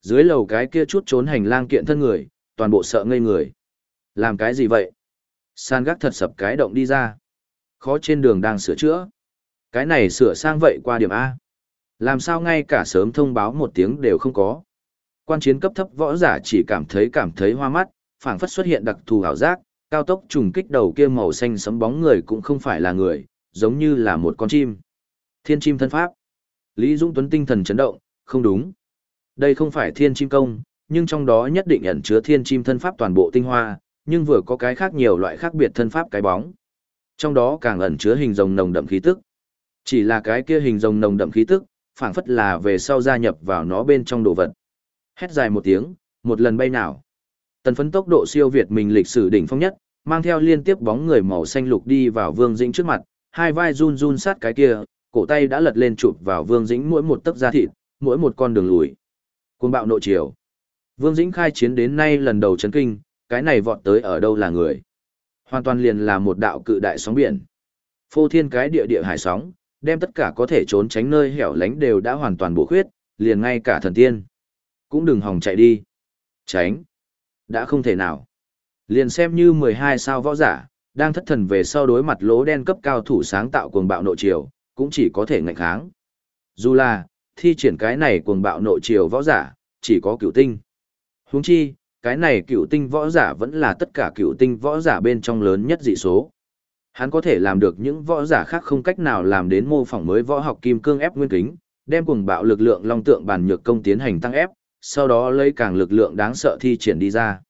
Dưới lầu cái kia chút trốn hành lang kiện thân người, toàn bộ sợ ngây người. Làm cái gì vậy? San gác thật sập cái động đi ra. Khó trên đường đang sửa chữa. Cái này sửa sang vậy qua điểm A. Làm sao ngay cả sớm thông báo một tiếng đều không có. Quan chiến cấp thấp võ giả chỉ cảm thấy cảm thấy hoa mắt, phảng phất xuất hiện đặc thù ảo giác, cao tốc trùng kích đầu kia màu xanh sấm bóng người cũng không phải là người, giống như là một con chim. Thiên chim thân pháp. Lý Dũng Tuấn tinh thần chấn động, không đúng. Đây không phải thiên chim công, nhưng trong đó nhất định ẩn chứa thiên chim thân pháp toàn bộ tinh hoa, nhưng vừa có cái khác nhiều loại khác biệt thân pháp cái bóng. Trong đó càng ẩn chứa hình rồng nồng đậm khí tức. Chỉ là cái kia hình rồng nồng đậm khí tức, phảng phất là về sau gia nhập vào nó bên trong đồ vật. Hét dài một tiếng, một lần bay nào. Tần phấn tốc độ siêu việt mình lịch sử đỉnh phong nhất, mang theo liên tiếp bóng người màu xanh lục đi vào Vương Dĩnh trước mặt, hai vai run run sát cái kia, cổ tay đã lật lên chụp vào Vương Dĩnh mỗi một tấc da thịt, mỗi một con đường lùi. Cuồng bạo nội triều Vương Dĩnh khai chiến đến nay lần đầu chấn kinh, cái này vọt tới ở đâu là người. Hoàn toàn liền là một đạo cự đại sóng biển. Phô thiên cái địa địa hải sóng, đem tất cả có thể trốn tránh nơi hẻo lánh đều đã hoàn toàn bổ khuyết, liền ngay cả thần tiên. Cũng đừng hòng chạy đi. Tránh. Đã không thể nào. Liền xem như 12 sao võ giả, đang thất thần về sau đối mặt lỗ đen cấp cao thủ sáng tạo cuồng bạo nội triều, cũng chỉ có thể ngạnh kháng. Dù là, thi triển cái này cuồng bạo nội triều võ giả, chỉ có cửu tinh. Huống chi, cái này cửu tinh võ giả vẫn là tất cả cửu tinh võ giả bên trong lớn nhất dị số. Hắn có thể làm được những võ giả khác không cách nào làm đến mô phỏng mới võ học kim cương ép nguyên kính, đem cuồng bạo lực lượng long tượng bản nhược công tiến hành tăng ép, sau đó lấy càng lực lượng đáng sợ thi triển đi ra.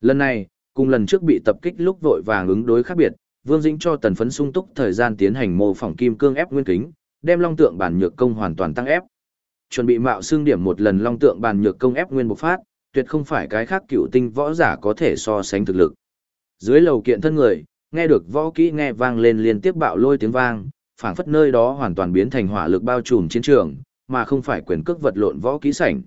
Lần này, cùng lần trước bị tập kích lúc vội vàng ứng đối khác biệt, Vương Dĩnh cho tần phấn sung túc thời gian tiến hành mô phỏng kim cương ép nguyên kính, đem long tượng bản nhược công hoàn toàn tăng ép. Chuẩn bị mạo xương điểm một lần long tượng bàn nhược công ép nguyên bộc phát, tuyệt không phải cái khác cựu tinh võ giả có thể so sánh thực lực. Dưới lầu kiện thân người, nghe được võ kỹ nghe vang lên liên tiếp bạo lôi tiếng vang, phảng phất nơi đó hoàn toàn biến thành hỏa lực bao trùm chiến trường, mà không phải quyền cước vật lộn võ kỹ sảnh.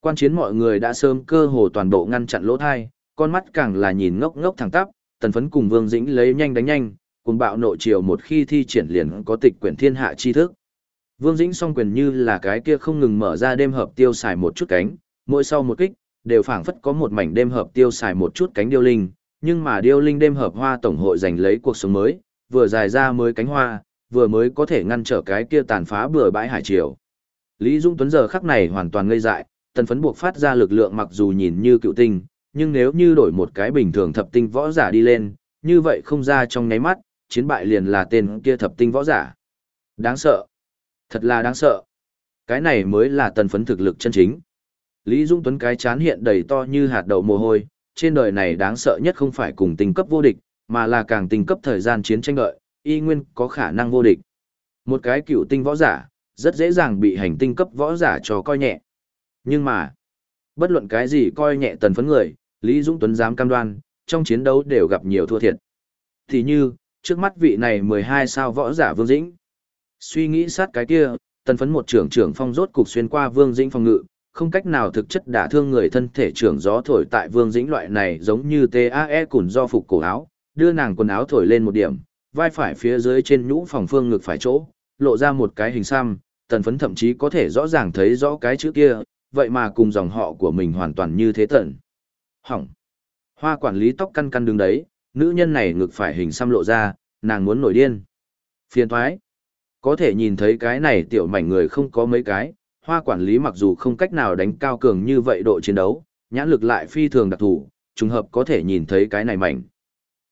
Quan chiến mọi người đã sớm cơ hồ toàn bộ ngăn chặn lỗ thai, con mắt càng là nhìn ngốc ngốc thẳng tắp, tần phấn cùng Vương Dĩnh lấy nhanh đánh nhanh, cùng bạo nội chiều một khi thi triển liền có tịch quyển thiên hạ chi thức. Vương Dĩnh song quyền như là cái kia không ngừng mở ra đêm hợp tiêu xài một chút cánh, mỗi sau một kích, đều phảng phất có một mảnh đêm hợp tiêu xài một chút cánh điêu linh, nhưng mà điêu linh đêm hợp hoa tổng hội giành lấy cuộc sống mới, vừa dài ra mới cánh hoa, vừa mới có thể ngăn trở cái kia tàn phá bừa bãi hải triều. Lý Dung Tuấn giờ khắc này hoàn toàn ngây dại, tần phấn buộc phát ra lực lượng mặc dù nhìn như cựu tinh, nhưng nếu như đổi một cái bình thường thập tinh võ giả đi lên, như vậy không ra trong nháy mắt, chiến bại liền là tên kia thập tinh võ giả. Đáng sợ. Thật là đáng sợ. Cái này mới là tần phấn thực lực chân chính. Lý Dung Tuấn cái chán hiện đầy to như hạt đậu mồ hôi, trên đời này đáng sợ nhất không phải cùng tinh cấp vô địch, mà là càng tinh cấp thời gian chiến tranh đợi, y nguyên có khả năng vô địch. Một cái cựu tinh võ giả, rất dễ dàng bị hành tinh cấp võ giả cho coi nhẹ. Nhưng mà, bất luận cái gì coi nhẹ tần phấn người, Lý Dũng Tuấn dám cam đoan, trong chiến đấu đều gặp nhiều thua thiệt. Thì như, trước mắt vị này 12 sao võ giả Vương Dĩnh. Suy nghĩ sát cái kia, tần phấn một trưởng trưởng phong rốt cục xuyên qua Vương Dĩnh phòng ngự, không cách nào thực chất đả thương người thân thể trưởng gió thổi tại Vương Dĩnh loại này giống như TAE củn do phục cổ áo, đưa nàng quần áo thổi lên một điểm, vai phải phía dưới trên nhũ phòng phương ngực phải chỗ, lộ ra một cái hình xăm, tần phấn thậm chí có thể rõ ràng thấy rõ cái chữ kia, vậy mà cùng dòng họ của mình hoàn toàn như thế tận. Hỏng. Hoa quản lý tóc căn căn đứng đấy, nữ nhân này ngực phải hình xăm lộ ra, nàng muốn nổi điên. Phiền thoái. Có thể nhìn thấy cái này tiểu mảnh người không có mấy cái, hoa quản lý mặc dù không cách nào đánh cao cường như vậy độ chiến đấu, nhãn lực lại phi thường đặc thù, trùng hợp có thể nhìn thấy cái này mảnh.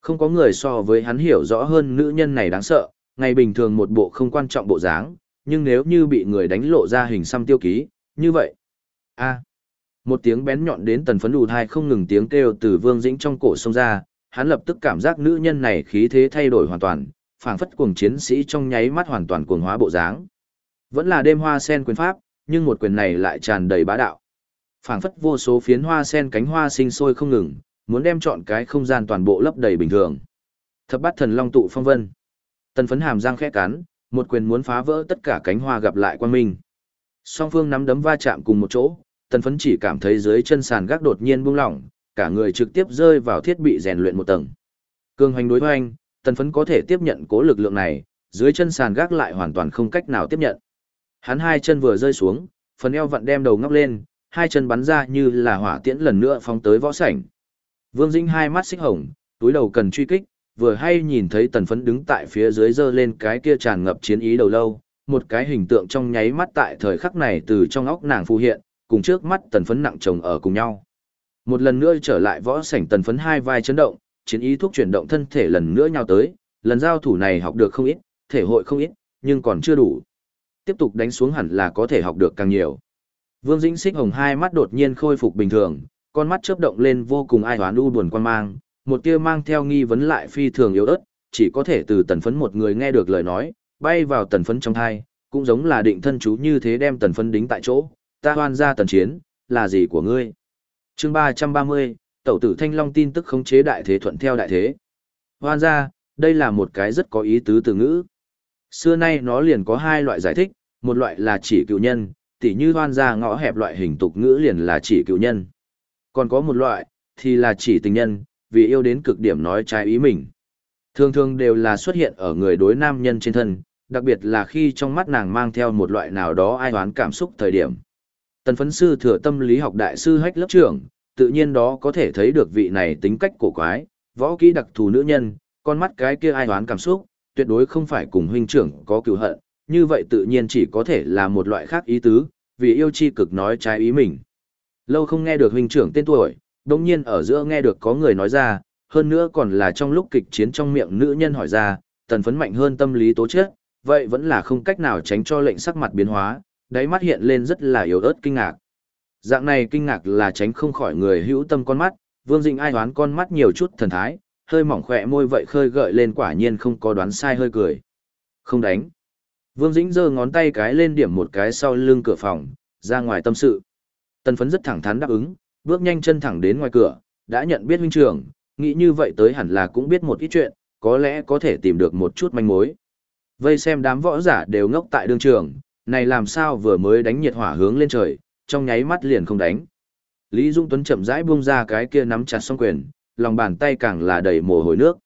Không có người so với hắn hiểu rõ hơn nữ nhân này đáng sợ, ngày bình thường một bộ không quan trọng bộ dáng, nhưng nếu như bị người đánh lộ ra hình xăm tiêu ký, như vậy. a một tiếng bén nhọn đến tần phấn đủ thai không ngừng tiếng kêu từ vương dĩnh trong cổ sông ra, hắn lập tức cảm giác nữ nhân này khí thế thay đổi hoàn toàn, phảng phất cuồng chiến sĩ trong nháy mắt hoàn toàn cuồng hóa bộ dáng. Vẫn là đêm hoa sen quyền pháp, nhưng một quyền này lại tràn đầy bá đạo. phảng phất vô số phiến hoa sen cánh hoa sinh sôi không ngừng, muốn đem chọn cái không gian toàn bộ lấp đầy bình thường. Thập bát thần long tụ phong vân. Tần phấn hàm răng khẽ cắn, một quyền muốn phá vỡ tất cả cánh hoa gặp lại quan minh. Song phương nắm đấm va chạm cùng một chỗ, tần phấn chỉ cảm thấy dưới chân sàn gác đột nhiên buông lỏng, cả người trực tiếp rơi vào thiết bị rèn luyện một tầng. Cương hoành đối hoành, tần phấn có thể tiếp nhận cố lực lượng này, dưới chân sàn gác lại hoàn toàn không cách nào tiếp nhận. Hắn hai chân vừa rơi xuống, phần eo vặn đem đầu ngóc lên, hai chân bắn ra như là hỏa tiễn lần nữa phóng tới võ sảnh. Vương Dĩnh hai mắt xích hồng, túi đầu cần truy kích, vừa hay nhìn thấy tần phấn đứng tại phía dưới dơ lên cái kia tràn ngập chiến ý đầu lâu, một cái hình tượng trong nháy mắt tại thời khắc này từ trong óc nàng phù hiện, cùng trước mắt tần phấn nặng chồng ở cùng nhau. Một lần nữa trở lại võ sảnh tần phấn hai vai chấn động, chiến ý thuốc chuyển động thân thể lần nữa nhau tới, lần giao thủ này học được không ít, thể hội không ít, nhưng còn chưa đủ. Tiếp tục đánh xuống hẳn là có thể học được càng nhiều. Vương Dĩnh Xích Hồng hai mắt đột nhiên khôi phục bình thường, con mắt chớp động lên vô cùng ai hoán u buồn quan mang, một tia mang theo nghi vấn lại phi thường yếu ớt, chỉ có thể từ tần phấn một người nghe được lời nói, bay vào tần phấn trong thai, cũng giống là định thân chú như thế đem tần phấn đính tại chỗ, ta hoan ra tần chiến, là gì của ngươi? chương 330, tẩu tử Thanh Long tin tức khống chế đại thế thuận theo đại thế. Hoan ra, đây là một cái rất có ý tứ từ ngữ. Xưa nay nó liền có hai loại giải thích, một loại là chỉ cựu nhân, tỉ như hoan ra ngõ hẹp loại hình tục ngữ liền là chỉ cựu nhân. Còn có một loại, thì là chỉ tình nhân, vì yêu đến cực điểm nói trái ý mình. Thường thường đều là xuất hiện ở người đối nam nhân trên thân, đặc biệt là khi trong mắt nàng mang theo một loại nào đó ai oán cảm xúc thời điểm. Tần phấn sư thừa tâm lý học đại sư hách lớp trưởng, tự nhiên đó có thể thấy được vị này tính cách cổ quái, võ kỹ đặc thù nữ nhân, con mắt cái kia ai đoán cảm xúc, tuyệt đối không phải cùng huynh trưởng có cựu hận, như vậy tự nhiên chỉ có thể là một loại khác ý tứ, vì yêu chi cực nói trái ý mình. Lâu không nghe được huynh trưởng tên tuổi, đồng nhiên ở giữa nghe được có người nói ra, hơn nữa còn là trong lúc kịch chiến trong miệng nữ nhân hỏi ra, tần phấn mạnh hơn tâm lý tố chết, vậy vẫn là không cách nào tránh cho lệnh sắc mặt biến hóa, đáy mắt hiện lên rất là yếu ớt kinh ngạc. Dạng này kinh ngạc là tránh không khỏi người hữu tâm con mắt, Vương Dĩnh ai đoán con mắt nhiều chút thần thái, hơi mỏng khỏe môi vậy khơi gợi lên quả nhiên không có đoán sai hơi cười. Không đánh. Vương Dĩnh giơ ngón tay cái lên điểm một cái sau lưng cửa phòng, ra ngoài tâm sự. Tần phấn rất thẳng thắn đáp ứng, bước nhanh chân thẳng đến ngoài cửa, đã nhận biết huynh trưởng, nghĩ như vậy tới hẳn là cũng biết một ít chuyện, có lẽ có thể tìm được một chút manh mối. Vây xem đám võ giả đều ngốc tại đường trường, này làm sao vừa mới đánh nhiệt hỏa hướng lên trời, trong nháy mắt liền không đánh. Lý Dung Tuấn chậm rãi buông ra cái kia nắm chặt song quyền, lòng bàn tay càng là đầy mồ hôi nước.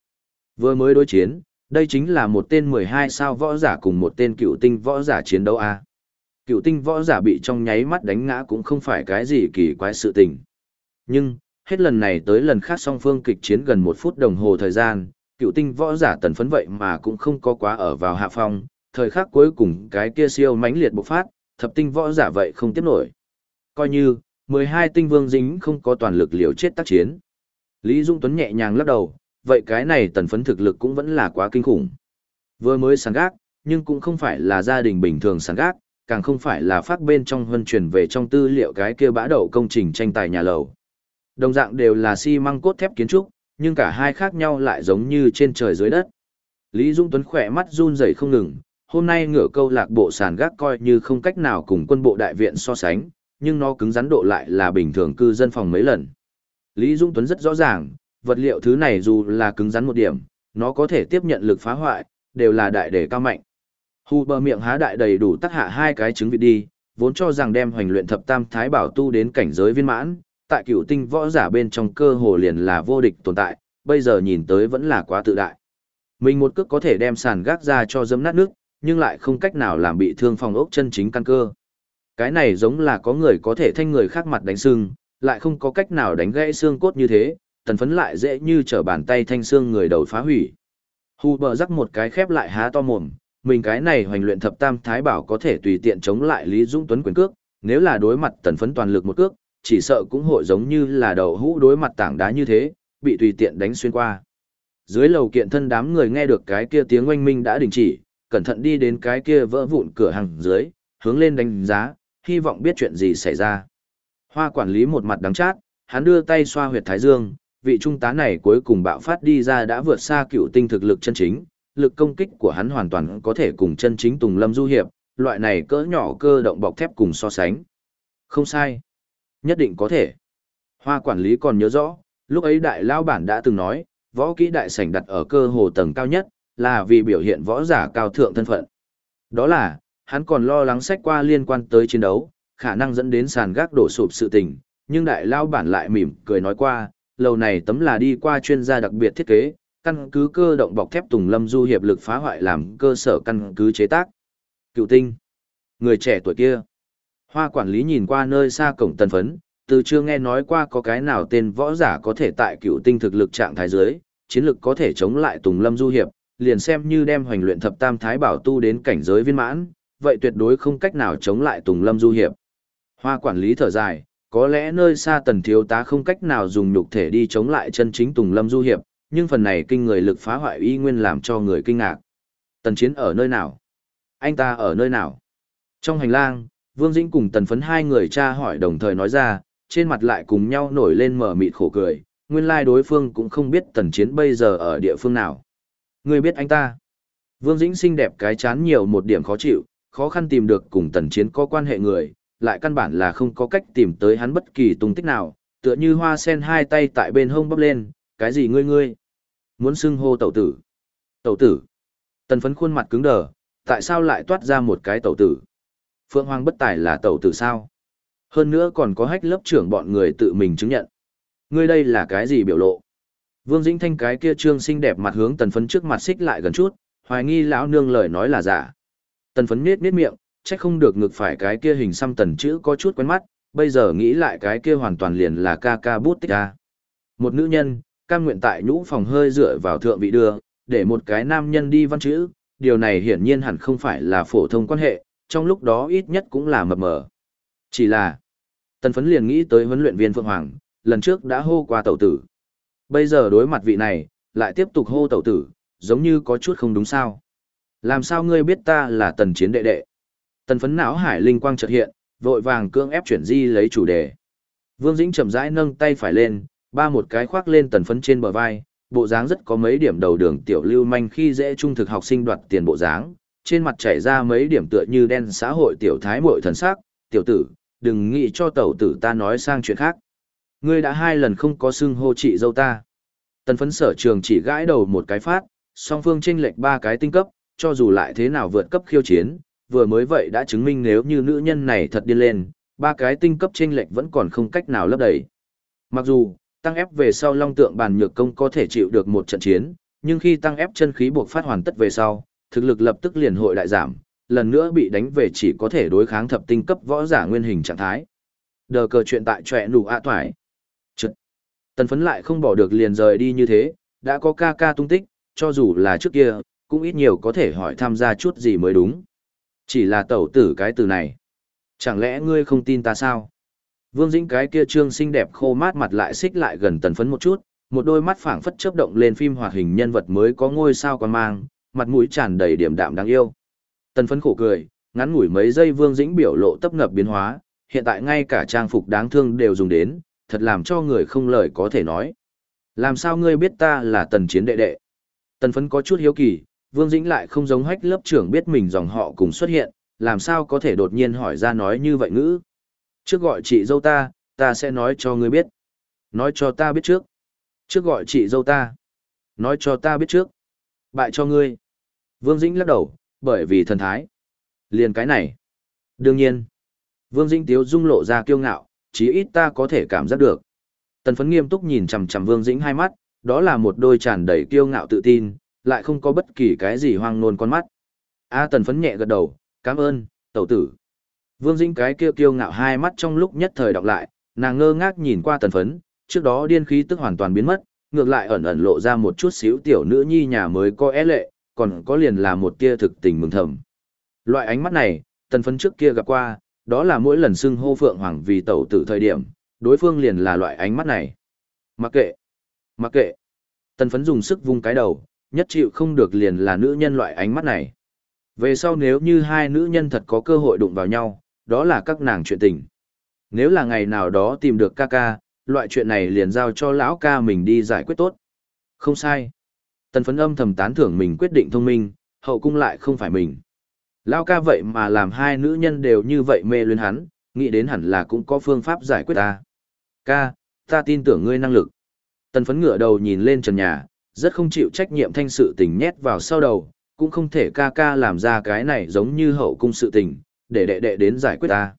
Vừa mới đối chiến, đây chính là một tên 12 sao võ giả cùng một tên cựu tinh võ giả chiến đấu A. Cựu tinh võ giả bị trong nháy mắt đánh ngã cũng không phải cái gì kỳ quái sự tình. Nhưng, hết lần này tới lần khác song phương kịch chiến gần một phút đồng hồ thời gian, cựu tinh võ giả tần phấn vậy mà cũng không có quá ở vào hạ phong, thời khắc cuối cùng cái kia siêu mãnh liệt bộc phát, thập tinh võ giả vậy không tiếp nổi. Coi như, 12 tinh vương dính không có toàn lực liều chết tác chiến. Lý Dung Tuấn nhẹ nhàng lắc đầu, vậy cái này tần phấn thực lực cũng vẫn là quá kinh khủng. Vừa mới sàn gác, nhưng cũng không phải là gia đình bình thường sàn gác, càng không phải là phát bên trong huân truyền về trong tư liệu cái kia bã đậu công trình tranh tài nhà lầu. Đồng dạng đều là xi măng cốt thép kiến trúc, nhưng cả hai khác nhau lại giống như trên trời dưới đất. Lý Dung Tuấn khỏe mắt run rẩy không ngừng, hôm nay ngựa câu lạc bộ sàn gác coi như không cách nào cùng quân bộ đại viện so sánh, nhưng nó cứng rắn độ lại là bình thường cư dân phòng mấy lần. Lý Dung Tuấn rất rõ ràng, vật liệu thứ này dù là cứng rắn một điểm, nó có thể tiếp nhận lực phá hoại, đều là đại đề cao mạnh. Hù bờ miệng há đại đầy đủ tắc hạ hai cái trứng vịt đi, vốn cho rằng đem hoành luyện thập tam thái bảo tu đến cảnh giới viên mãn, tại cửu tinh võ giả bên trong cơ hồ liền là vô địch tồn tại, bây giờ nhìn tới vẫn là quá tự đại. Mình một cước có thể đem sàn gác ra cho dấm nát nước, nhưng lại không cách nào làm bị thương phòng ốc chân chính căn cơ. Cái này giống là có người có thể thanh người khác mặt đánh xương, lại không có cách nào đánh gãy xương cốt như thế, tần phấn lại dễ như trở bàn tay thanh xương người đầu phá hủy. Hù bờ rắc một cái khép lại há to mồm, mình cái này hoành luyện thập tam thái bảo có thể tùy tiện chống lại Lý Dũng Tuấn quyền cước, nếu là đối mặt tần phấn toàn lực một cước, chỉ sợ cũng hội giống như là đầu hũ đối mặt tảng đá như thế, bị tùy tiện đánh xuyên qua. Dưới lầu kiện thân đám người nghe được cái kia tiếng oanh minh đã đình chỉ, cẩn thận đi đến cái kia vỡ vụn cửa hàng dưới, hướng lên đánh giá, hy vọng biết chuyện gì xảy ra. Hoa quản lý một mặt đắng chát, hắn đưa tay xoa huyệt thái dương, vị trung tá này cuối cùng bạo phát đi ra đã vượt xa cựu tinh thực lực chân chính, lực công kích của hắn hoàn toàn có thể cùng chân chính Tùng Lâm Du Hiệp, loại này cỡ nhỏ cơ động bọc thép cùng so sánh. Không sai. Nhất định có thể. Hoa quản lý còn nhớ rõ, lúc ấy đại lao bản đã từng nói, võ kỹ đại sảnh đặt ở cơ hồ tầng cao nhất, là vì biểu hiện võ giả cao thượng thân phận. Đó là, hắn còn lo lắng sách qua liên quan tới chiến đấu, khả năng dẫn đến sàn gác đổ sụp sự tình, nhưng đại lao bản lại mỉm cười nói qua, lầu này tấm là đi qua chuyên gia đặc biệt thiết kế, căn cứ cơ động bọc thép Tùng Lâm Du hiệp lực phá hoại làm cơ sở căn cứ chế tác. Cựu tinh, người trẻ tuổi kia, Hoa quản lý nhìn qua nơi xa cổng tần phấn, từ chưa nghe nói qua có cái nào tên võ giả có thể tại cựu tinh thực lực trạng thái giới, chiến lực có thể chống lại Tùng Lâm Du Hiệp, liền xem như đem hoành luyện thập tam thái bảo tu đến cảnh giới viên mãn, vậy tuyệt đối không cách nào chống lại Tùng Lâm Du Hiệp. Hoa quản lý thở dài, có lẽ nơi xa tần thiếu tá không cách nào dùng nhục thể đi chống lại chân chính Tùng Lâm Du Hiệp, nhưng phần này kinh người lực phá hoại y nguyên làm cho người kinh ngạc. Tần chiến ở nơi nào? Anh ta ở nơi nào? Trong hành lang, Vương Dĩnh cùng tần phấn hai người tra hỏi đồng thời nói ra, trên mặt lại cùng nhau nổi lên mở mịt khổ cười, nguyên lai đối phương cũng không biết tần chiến bây giờ ở địa phương nào. Người biết anh ta. Vương Dĩnh xinh đẹp cái chán nhiều một điểm khó chịu, khó khăn tìm được cùng tần chiến có quan hệ người, lại căn bản là không có cách tìm tới hắn bất kỳ tung tích nào, tựa như hoa sen hai tay tại bên hông bắp lên, cái gì ngươi ngươi? Muốn xưng hô tẩu tử. Tẩu tử. Tần phấn khuôn mặt cứng đờ, tại sao lại toát ra một cái tẩu tử? Phượng Hoàng bất tài là tẩu tử sao? Hơn nữa còn có hách lớp trưởng bọn người tự mình chứng nhận. Ngươi đây là cái gì biểu lộ? Vương Dĩnh Thanh cái kia trương xinh đẹp mặt hướng tần phấn trước mặt xích lại gần chút, hoài nghi lão nương lời nói là giả. Tần phấn nết nết miệng, chắc không được ngược phải cái kia hình xăm tần chữ có chút quen mắt, bây giờ nghĩ lại cái kia hoàn toàn liền là ca ca bút tích ca. Một nữ nhân, cam nguyện tại nhũ phòng hơi dựa vào thượng vị đưa, để một cái nam nhân đi văn chữ, điều này hiển nhiên hẳn không phải là phổ thông quan hệ, trong lúc đó ít nhất cũng là mập mờ. Chỉ là, tần phấn liền nghĩ tới huấn luyện viên Phượng Hoàng, lần trước đã hô qua tẩu tử. Bây giờ đối mặt vị này, lại tiếp tục hô tẩu tử, giống như có chút không đúng sao. Làm sao ngươi biết ta là tần chiến đệ đệ? Tần phấn não hải linh quang chợt hiện, vội vàng cương ép chuyển di lấy chủ đề. Vương Dĩnh chậm rãi nâng tay phải lên, ba một cái khoác lên tần phấn trên bờ vai, bộ dáng rất có mấy điểm đầu đường tiểu lưu manh khi dễ trung thực học sinh đoạt tiền bộ dáng, trên mặt chảy ra mấy điểm tựa như đen xã hội tiểu thái muội thần sắc, tiểu tử, đừng nghĩ cho tẩu tử ta nói sang chuyện khác. Ngươi đã hai lần không có xưng hô chị dâu ta. Tần phấn sở trường chỉ gãi đầu một cái phát, song phương tranh lệch ba cái tinh cấp, cho dù lại thế nào vượt cấp khiêu chiến, vừa mới vậy đã chứng minh nếu như nữ nhân này thật điên lên, ba cái tinh cấp tranh lệch vẫn còn không cách nào lấp đầy. Mặc dù, tăng ép về sau long tượng bàn nhược công có thể chịu được một trận chiến, nhưng khi tăng ép chân khí buộc phát hoàn tất về sau, thực lực lập tức liền hội đại giảm, lần nữa bị đánh về chỉ có thể đối kháng thập tinh cấp võ giả nguyên hình trạng thái. Đờ cờ chuyện tại trẻ nụ ạ toại. Chật. Tần phấn lại không bỏ được liền rời đi như thế, đã có ca ca tung tích, cho dù là trước kia, cũng ít nhiều có thể hỏi tham gia chút gì mới đúng. Chỉ là tẩu tử cái từ này. Chẳng lẽ ngươi không tin ta sao? Vương Dĩnh cái kia trương xinh đẹp khô mát mặt lại xích lại gần tần phấn một chút, một đôi mắt phảng phất chớp động lên phim hoạt hình nhân vật mới có ngôi sao quan mang, mặt mũi tràn đầy điểm đạm đáng yêu. Tần phấn khổ cười, ngắn ngủi mấy giây Vương Dĩnh biểu lộ tấp ngập biến hóa, hiện tại ngay cả trang phục đáng thương đều dùng đến, thật làm cho người không lời có thể nói. Làm sao ngươi biết ta là tần chiến đệ đệ? Tần phấn có chút hiếu kỳ, Vương Dĩnh lại không giống hách lớp trưởng biết mình dòng họ cùng xuất hiện, làm sao có thể đột nhiên hỏi ra nói như vậy ngữ. Trước gọi chị dâu ta, ta sẽ nói cho ngươi biết. Nói cho ta biết trước. Trước gọi chị dâu ta. Nói cho ta biết trước. Bại cho ngươi. Vương Dĩnh lắc đầu, bởi vì thần thái. Liền cái này. Đương nhiên. Vương Dĩnh tiếu dung lộ ra kiêu ngạo, chí ít ta có thể cảm giác được. Tần phấn nghiêm túc nhìn chằm chằm Vương Dĩnh hai mắt, đó là một đôi tràn đầy kiêu ngạo tự tin, lại không có bất kỳ cái gì hoang nôn con mắt. A tần phấn nhẹ gật đầu, cảm ơn, tẩu tử. Vương Dĩnh cái kia kiêu ngạo hai mắt trong lúc nhất thời đọc lại, nàng ngơ ngác nhìn qua tần phấn, trước đó điên khí tức hoàn toàn biến mất, ngược lại ẩn ẩn lộ ra một chút xíu tiểu nữ nhi nhà mới có é lệ, còn có liền là một tia thực tình mừng thầm. Loại ánh mắt này, tần phấn trước kia gặp qua, đó là mỗi lần xưng hô Phượng Hoàng vì tẩu tử thời điểm, đối phương liền là loại ánh mắt này. Mặc kệ, mặc kệ. Tần phấn dùng sức vung cái đầu, nhất chịu không được liền là nữ nhân loại ánh mắt này. Về sau nếu như hai nữ nhân thật có cơ hội đụng vào nhau, đó là các nàng chuyện tình. Nếu là ngày nào đó tìm được ca ca, loại chuyện này liền giao cho lão ca mình đi giải quyết tốt. Không sai. Tần phấn âm thầm tán thưởng mình quyết định thông minh, hậu cung lại không phải mình. Lão ca vậy mà làm hai nữ nhân đều như vậy mê luyến hắn, nghĩ đến hẳn là cũng có phương pháp giải quyết ta. Ca, ta tin tưởng ngươi năng lực. Tần phấn ngửa đầu nhìn lên trần nhà, rất không chịu trách nhiệm thanh sự tình nhét vào sau đầu, cũng không thể ca ca làm ra cái này giống như hậu cung sự tình, để đệ đệ đến giải quyết ta.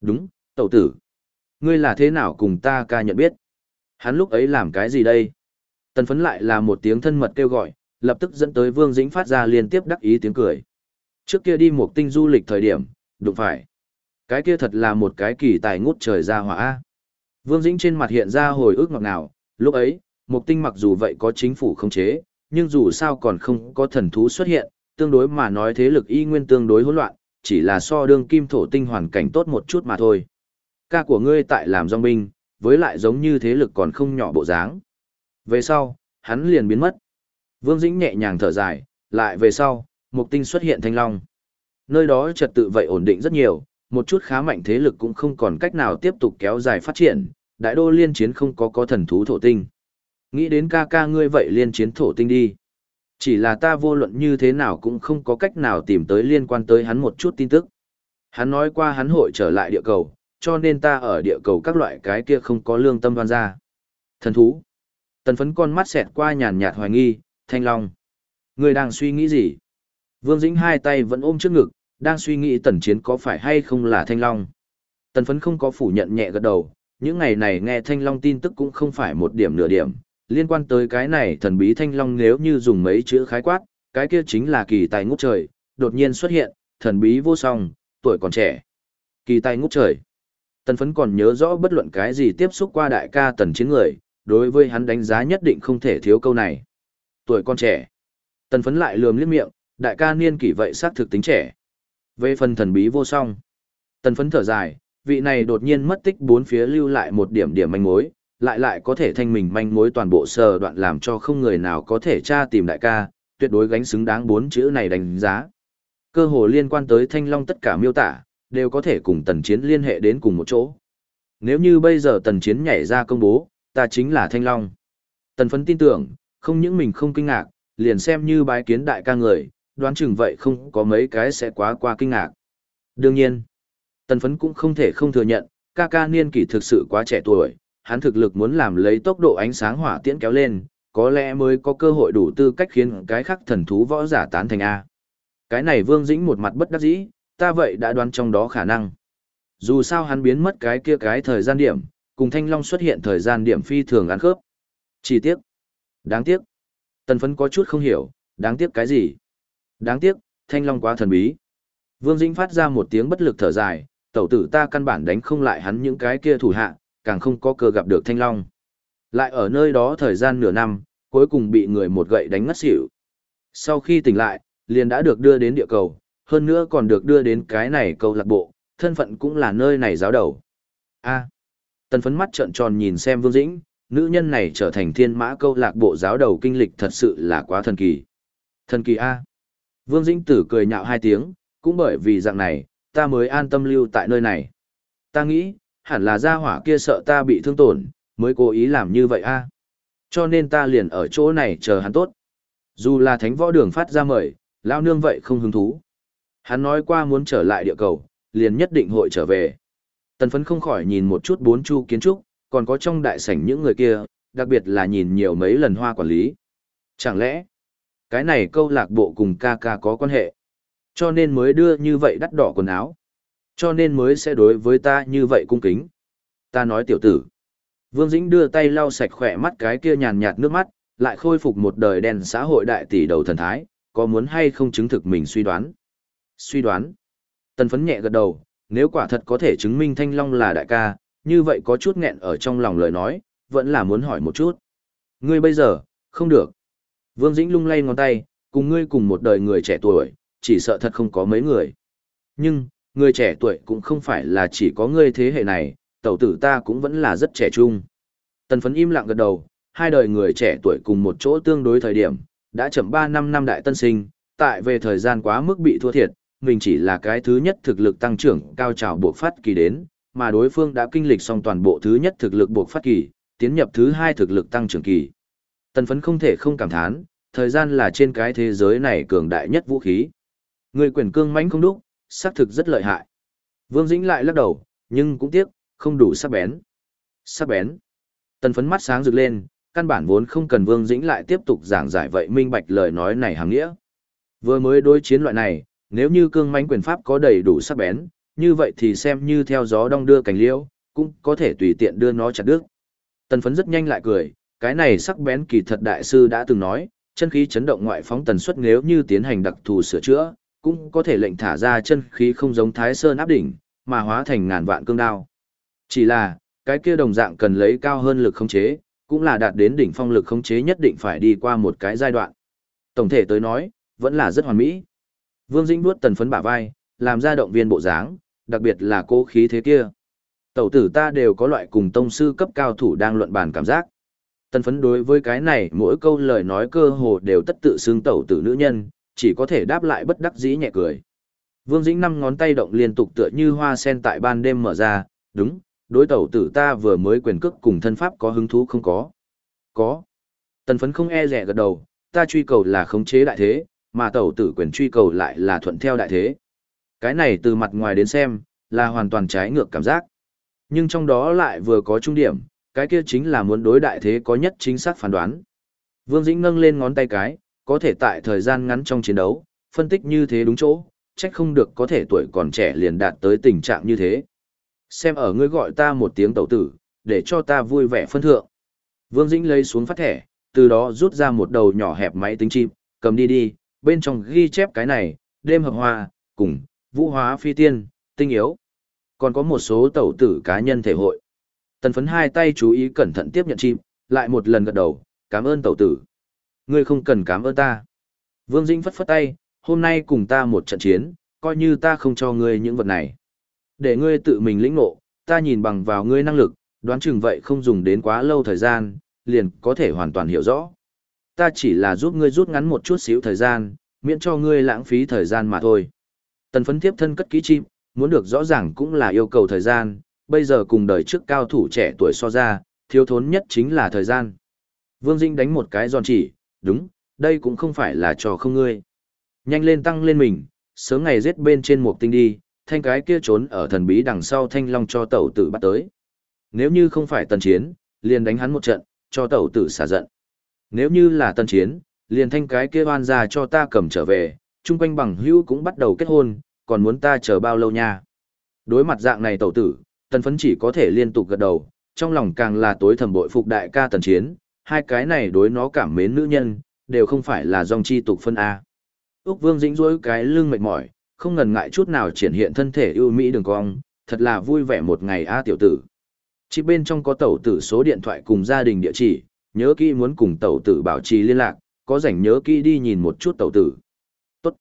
Đúng, tẩu tử. Ngươi là thế nào cùng ta ca nhận biết? Hắn lúc ấy làm cái gì đây? Tần phấn lại là một tiếng thân mật kêu gọi, lập tức dẫn tới Vương Dĩnh phát ra liên tiếp đắc ý tiếng cười. Trước kia đi một tinh du lịch thời điểm, đụng phải. Cái kia thật là một cái kỳ tài ngút trời ra hỏa. Vương Dĩnh trên mặt hiện ra hồi ức ngọt ngào, lúc ấy, Mục Tinh mặc dù vậy có chính phủ không chế, nhưng dù sao còn không có thần thú xuất hiện, tương đối mà nói thế lực y nguyên tương đối hỗn loạn, chỉ là so đương kim thổ tinh hoàn cảnh tốt một chút mà thôi. Ca của ngươi tại làm dòng binh, với lại giống như thế lực còn không nhỏ bộ dáng. Về sau, hắn liền biến mất. Vương Dĩnh nhẹ nhàng thở dài, lại về sau, Mục Tinh xuất hiện thanh long. Nơi đó trật tự vậy ổn định rất nhiều, một chút khá mạnh thế lực cũng không còn cách nào tiếp tục kéo dài phát triển, đại đô liên chiến không có có thần thú thổ tinh. Nghĩ đến ca ca ngươi vậy liên chiến thổ tinh đi. Chỉ là ta vô luận như thế nào cũng không có cách nào tìm tới liên quan tới hắn một chút tin tức. Hắn nói qua hắn hội trở lại địa cầu, cho nên ta ở địa cầu các loại cái kia không có lương tâm đoan ra. Thần thú. Tần phấn con mắt xẹt qua nhàn nhạt hoài nghi, thanh long. Người đang suy nghĩ gì? Vương Dĩnh hai tay vẫn ôm trước ngực, đang suy nghĩ tần chiến có phải hay không là thanh long. Tần phấn không có phủ nhận nhẹ gật đầu, những ngày này nghe thanh long tin tức cũng không phải một điểm nửa điểm, liên quan tới cái này thần bí thanh long nếu như dùng mấy chữ khái quát, cái kia chính là kỳ tài ngút trời, đột nhiên xuất hiện, thần bí vô song, tuổi còn trẻ. Kỳ tài ngút trời. Tần phấn còn nhớ rõ bất luận cái gì tiếp xúc qua đại ca tần chiến người, đối với hắn đánh giá nhất định không thể thiếu câu này. Tuổi còn trẻ. Tần phấn lại lườm liếc miệng, đại ca niên kỷ vậy xác thực tính trẻ. Về phần thần bí vô song. Tần phấn thở dài, vị này đột nhiên mất tích bốn phía lưu lại một điểm điểm manh mối, lại lại có thể thanh mình manh mối toàn bộ sờ đoạn làm cho không người nào có thể tra tìm đại ca, tuyệt đối gánh xứng đáng bốn chữ này đánh giá. Cơ hồ liên quan tới thanh long tất cả miêu tả, đều có thể cùng tần chiến liên hệ đến cùng một chỗ. Nếu như bây giờ tần chiến nhảy ra công bố, ta chính là thanh long. Tần phấn tin tưởng, không những mình không kinh ngạc, liền xem như bái kiến đại ca người, đoán chừng vậy không có mấy cái sẽ quá qua kinh ngạc. Đương nhiên, tần phấn cũng không thể không thừa nhận, ca ca niên kỷ thực sự quá trẻ tuổi, hắn thực lực muốn làm lấy tốc độ ánh sáng hỏa tiễn kéo lên, có lẽ mới có cơ hội đủ tư cách khiến cái khắc thần thú võ giả tán thành A. Cái này Vương Dĩnh một mặt bất đắc dĩ, ta vậy đã đoán trong đó khả năng. Dù sao hắn biến mất cái kia cái thời gian điểm, cùng Thanh Long xuất hiện thời gian điểm phi thường ăn khớp. Chỉ tiếc. Đáng tiếc. Tần phấn có chút không hiểu, đáng tiếc cái gì? Đáng tiếc, Thanh Long quá thần bí. Vương Dĩnh phát ra một tiếng bất lực thở dài, tẩu tử ta căn bản đánh không lại hắn những cái kia thủ hạ, càng không có cơ gặp được Thanh Long. Lại ở nơi đó thời gian nửa năm, cuối cùng bị người một gậy đánh ngất xỉu. Sau khi tỉnh lại, liền đã được đưa đến địa cầu, hơn nữa còn được đưa đến cái này câu lạc bộ, thân phận cũng là nơi này giáo đầu. A. tần phấn mắt trợn tròn nhìn xem Vương Dĩnh, nữ nhân này trở thành thiên mã câu lạc bộ giáo đầu kinh lịch thật sự là quá thần kỳ. Thần kỳ A. Vương Dĩnh tử cười nhạo hai tiếng, cũng bởi vì dạng này, ta mới an tâm lưu tại nơi này. Ta nghĩ, hẳn là gia hỏa kia sợ ta bị thương tổn, mới cố ý làm như vậy a. Cho nên ta liền ở chỗ này chờ hắn tốt. Dù là thánh võ đường phát ra mời, lao nương vậy không hứng thú. Hắn nói qua muốn trở lại địa cầu, liền nhất định hội trở về. Tần phấn không khỏi nhìn một chút bốn chu kiến trúc, còn có trong đại sảnh những người kia, đặc biệt là nhìn nhiều mấy lần hoa quản lý. Chẳng lẽ, cái này câu lạc bộ cùng ca ca có quan hệ, cho nên mới đưa như vậy đắt đỏ quần áo, cho nên mới sẽ đối với ta như vậy cung kính. Ta nói tiểu tử. Vương Dĩnh đưa tay lau sạch khỏe mắt cái kia nhàn nhạt nước mắt, lại khôi phục một đời đen xã hội đại tỷ đầu thần thái, có muốn hay không chứng thực mình suy đoán. Suy đoán. Tần phấn nhẹ gật đầu, nếu quả thật có thể chứng minh Thanh Long là đại ca, như vậy có chút nghẹn ở trong lòng lời nói, vẫn là muốn hỏi một chút. Ngươi bây giờ, không được. Vương Dĩnh lung lay ngón tay, cùng ngươi cùng một đời người trẻ tuổi, chỉ sợ thật không có mấy người. Nhưng, người trẻ tuổi cũng không phải là chỉ có ngươi thế hệ này, tẩu tử ta cũng vẫn là rất trẻ trung. Tần phấn im lặng gật đầu, hai đời người trẻ tuổi cùng một chỗ tương đối thời điểm, đã chậm 3 năm năm đại tân sinh, tại về thời gian quá mức bị thua thiệt, mình chỉ là cái thứ nhất thực lực tăng trưởng cao trào buộc phát kỳ đến, mà đối phương đã kinh lịch xong toàn bộ thứ nhất thực lực buộc phát kỳ, tiến nhập thứ hai thực lực tăng trưởng kỳ. Tần phấn không thể không cảm thán, thời gian là trên cái thế giới này cường đại nhất vũ khí. Người quyền cương mãnh không đúc, xác thực rất lợi hại. Vương Dĩnh lại lắc đầu, nhưng cũng tiếc, không đủ sắc bén. Sắc bén. Tần phấn mắt sáng rực lên, căn bản vốn không cần Vương Dĩnh lại tiếp tục giảng giải vậy minh bạch lời nói này hàng nghĩa. Vừa mới đối chiến loại này, nếu như cương mãnh quyền pháp có đầy đủ sắc bén, như vậy thì xem như theo gió đông đưa cành liễu, cũng có thể tùy tiện đưa nó chặt đứt. Tần phấn rất nhanh lại cười, cái này sắc bén kỳ thật đại sư đã từng nói, chân khí chấn động ngoại phóng tần suất nếu như tiến hành đặc thù sửa chữa, cũng có thể lệnh thả ra chân khí không giống Thái Sơn áp đỉnh, mà hóa thành ngàn vạn cương đao. Chỉ là, cái kia đồng dạng cần lấy cao hơn lực khống chế, cũng là đạt đến đỉnh phong lực khống chế nhất định phải đi qua một cái giai đoạn. Tổng thể tới nói, vẫn là rất hoàn mỹ. Vương Dĩnh vuốt tần phấn bả vai, làm ra động viên bộ dáng, đặc biệt là cố khí thế kia. Tẩu tử ta đều có loại cùng tông sư cấp cao thủ đang luận bàn cảm giác. Tần phấn đối với cái này mỗi câu lời nói cơ hồ đều tất tự xương tẩu tử nữ nhân, chỉ có thể đáp lại bất đắc dĩ nhẹ cười. Vương Dĩnh năm ngón tay động liên tục tựa như hoa sen tại ban đêm mở ra, đúng, đối tẩu tử ta vừa mới quyền cước cùng thân pháp có hứng thú không có. Có. Tần phấn không e rẻ gật đầu, ta truy cầu là khống chế đại thế, mà tẩu tử quyền truy cầu lại là thuận theo đại thế. Cái này từ mặt ngoài đến xem, là hoàn toàn trái ngược cảm giác. Nhưng trong đó lại vừa có trung điểm, cái kia chính là muốn đối đại thế có nhất chính xác phán đoán. Vương Dĩnh nâng lên ngón tay cái, có thể tại thời gian ngắn trong chiến đấu, phân tích như thế đúng chỗ, trách không được có thể tuổi còn trẻ liền đạt tới tình trạng như thế. Xem ở ngươi gọi ta một tiếng tẩu tử, để cho ta vui vẻ phân thượng. Vương Dĩnh lấy xuống phát thẻ, từ đó rút ra một đầu nhỏ hẹp máy tính chip, cầm đi đi, bên trong ghi chép cái này, đêm hợp hoa, cùng, vũ hóa phi tiên, tinh yếu. Còn có một số tẩu tử cá nhân thể hội. Tần phấn hai tay chú ý cẩn thận tiếp nhận chim, lại một lần gật đầu, cảm ơn tẩu tử. Ngươi không cần cảm ơn ta. Vương Dĩnh phất phất tay, hôm nay cùng ta một trận chiến, coi như ta không cho ngươi những vật này. Để ngươi tự mình lĩnh ngộ, ta nhìn bằng vào ngươi năng lực, đoán chừng vậy không dùng đến quá lâu thời gian, liền có thể hoàn toàn hiểu rõ. Ta chỉ là giúp ngươi rút ngắn một chút xíu thời gian, miễn cho ngươi lãng phí thời gian mà thôi. Tần phấn tiếp thân cất kỹ chim, muốn được rõ ràng cũng là yêu cầu thời gian, bây giờ cùng đời trước cao thủ trẻ tuổi so ra, thiếu thốn nhất chính là thời gian. Vương Dinh đánh một cái giòn chỉ, đúng, đây cũng không phải là trò không ngươi. Nhanh lên tăng lên mình, sớm ngày giết bên trên một tinh đi, thanh cái kia trốn ở thần bí đằng sau thanh long cho tẩu tử bắt tới. Nếu như không phải tần chiến, liền đánh hắn một trận, cho tẩu tử xả giận. Nếu như là tần chiến, liền thanh cái kia oan ra cho ta cầm trở về, chung quanh bằng hữu cũng bắt đầu kết hôn, còn muốn ta chờ bao lâu nha. Đối mặt dạng này tẩu tử, tần phấn chỉ có thể liên tục gật đầu, trong lòng càng là tối thầm bội phục đại ca tần chiến, hai cái này đối nó cảm mến nữ nhân, đều không phải là dòng chi tục phân A. Úc Vương dĩnh dối cái lưng mệt mỏi, không ngần ngại chút nào triển hiện thân thể ưu mỹ đường cong, thật là vui vẻ một ngày A tiểu tử. Chỉ bên trong có tẩu tử số điện thoại cùng gia đình địa chỉ, nhớ kỹ muốn cùng tẩu tử bảo trì liên lạc, có rảnh nhớ kỹ đi nhìn một chút tẩu tử. Tốt.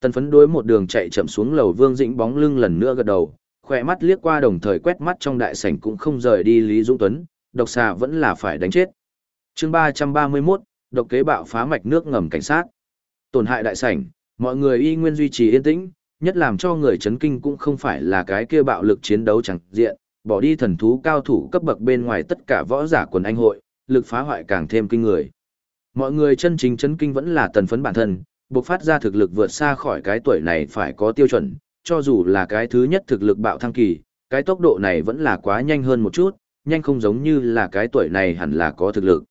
Tần phấn đối một đường chạy chậm xuống lầu Vương Dĩnh bóng lưng lần nữa gật đầu, khỏe mắt liếc qua đồng thời quét mắt trong đại sảnh cũng không rời đi Lý Dũng Tuấn, độc xà vẫn là phải đánh chết chương 331, độc kế bạo phá mạch nước ngầm cảnh sát. Tổn hại đại sảnh, mọi người y nguyên duy trì yên tĩnh, nhất làm cho người chấn kinh cũng không phải là cái kia bạo lực chiến đấu chẳng diện, bỏ đi thần thú cao thủ cấp bậc bên ngoài tất cả võ giả quần anh hội, lực phá hoại càng thêm kinh người. Mọi người chân chính chấn kinh vẫn là tần phấn bản thân, buộc phát ra thực lực vượt xa khỏi cái tuổi này phải có tiêu chuẩn, cho dù là cái thứ nhất thực lực bạo thăng kỳ, cái tốc độ này vẫn là quá nhanh hơn một chút, nhanh không giống như là cái tuổi này hẳn là có thực lực.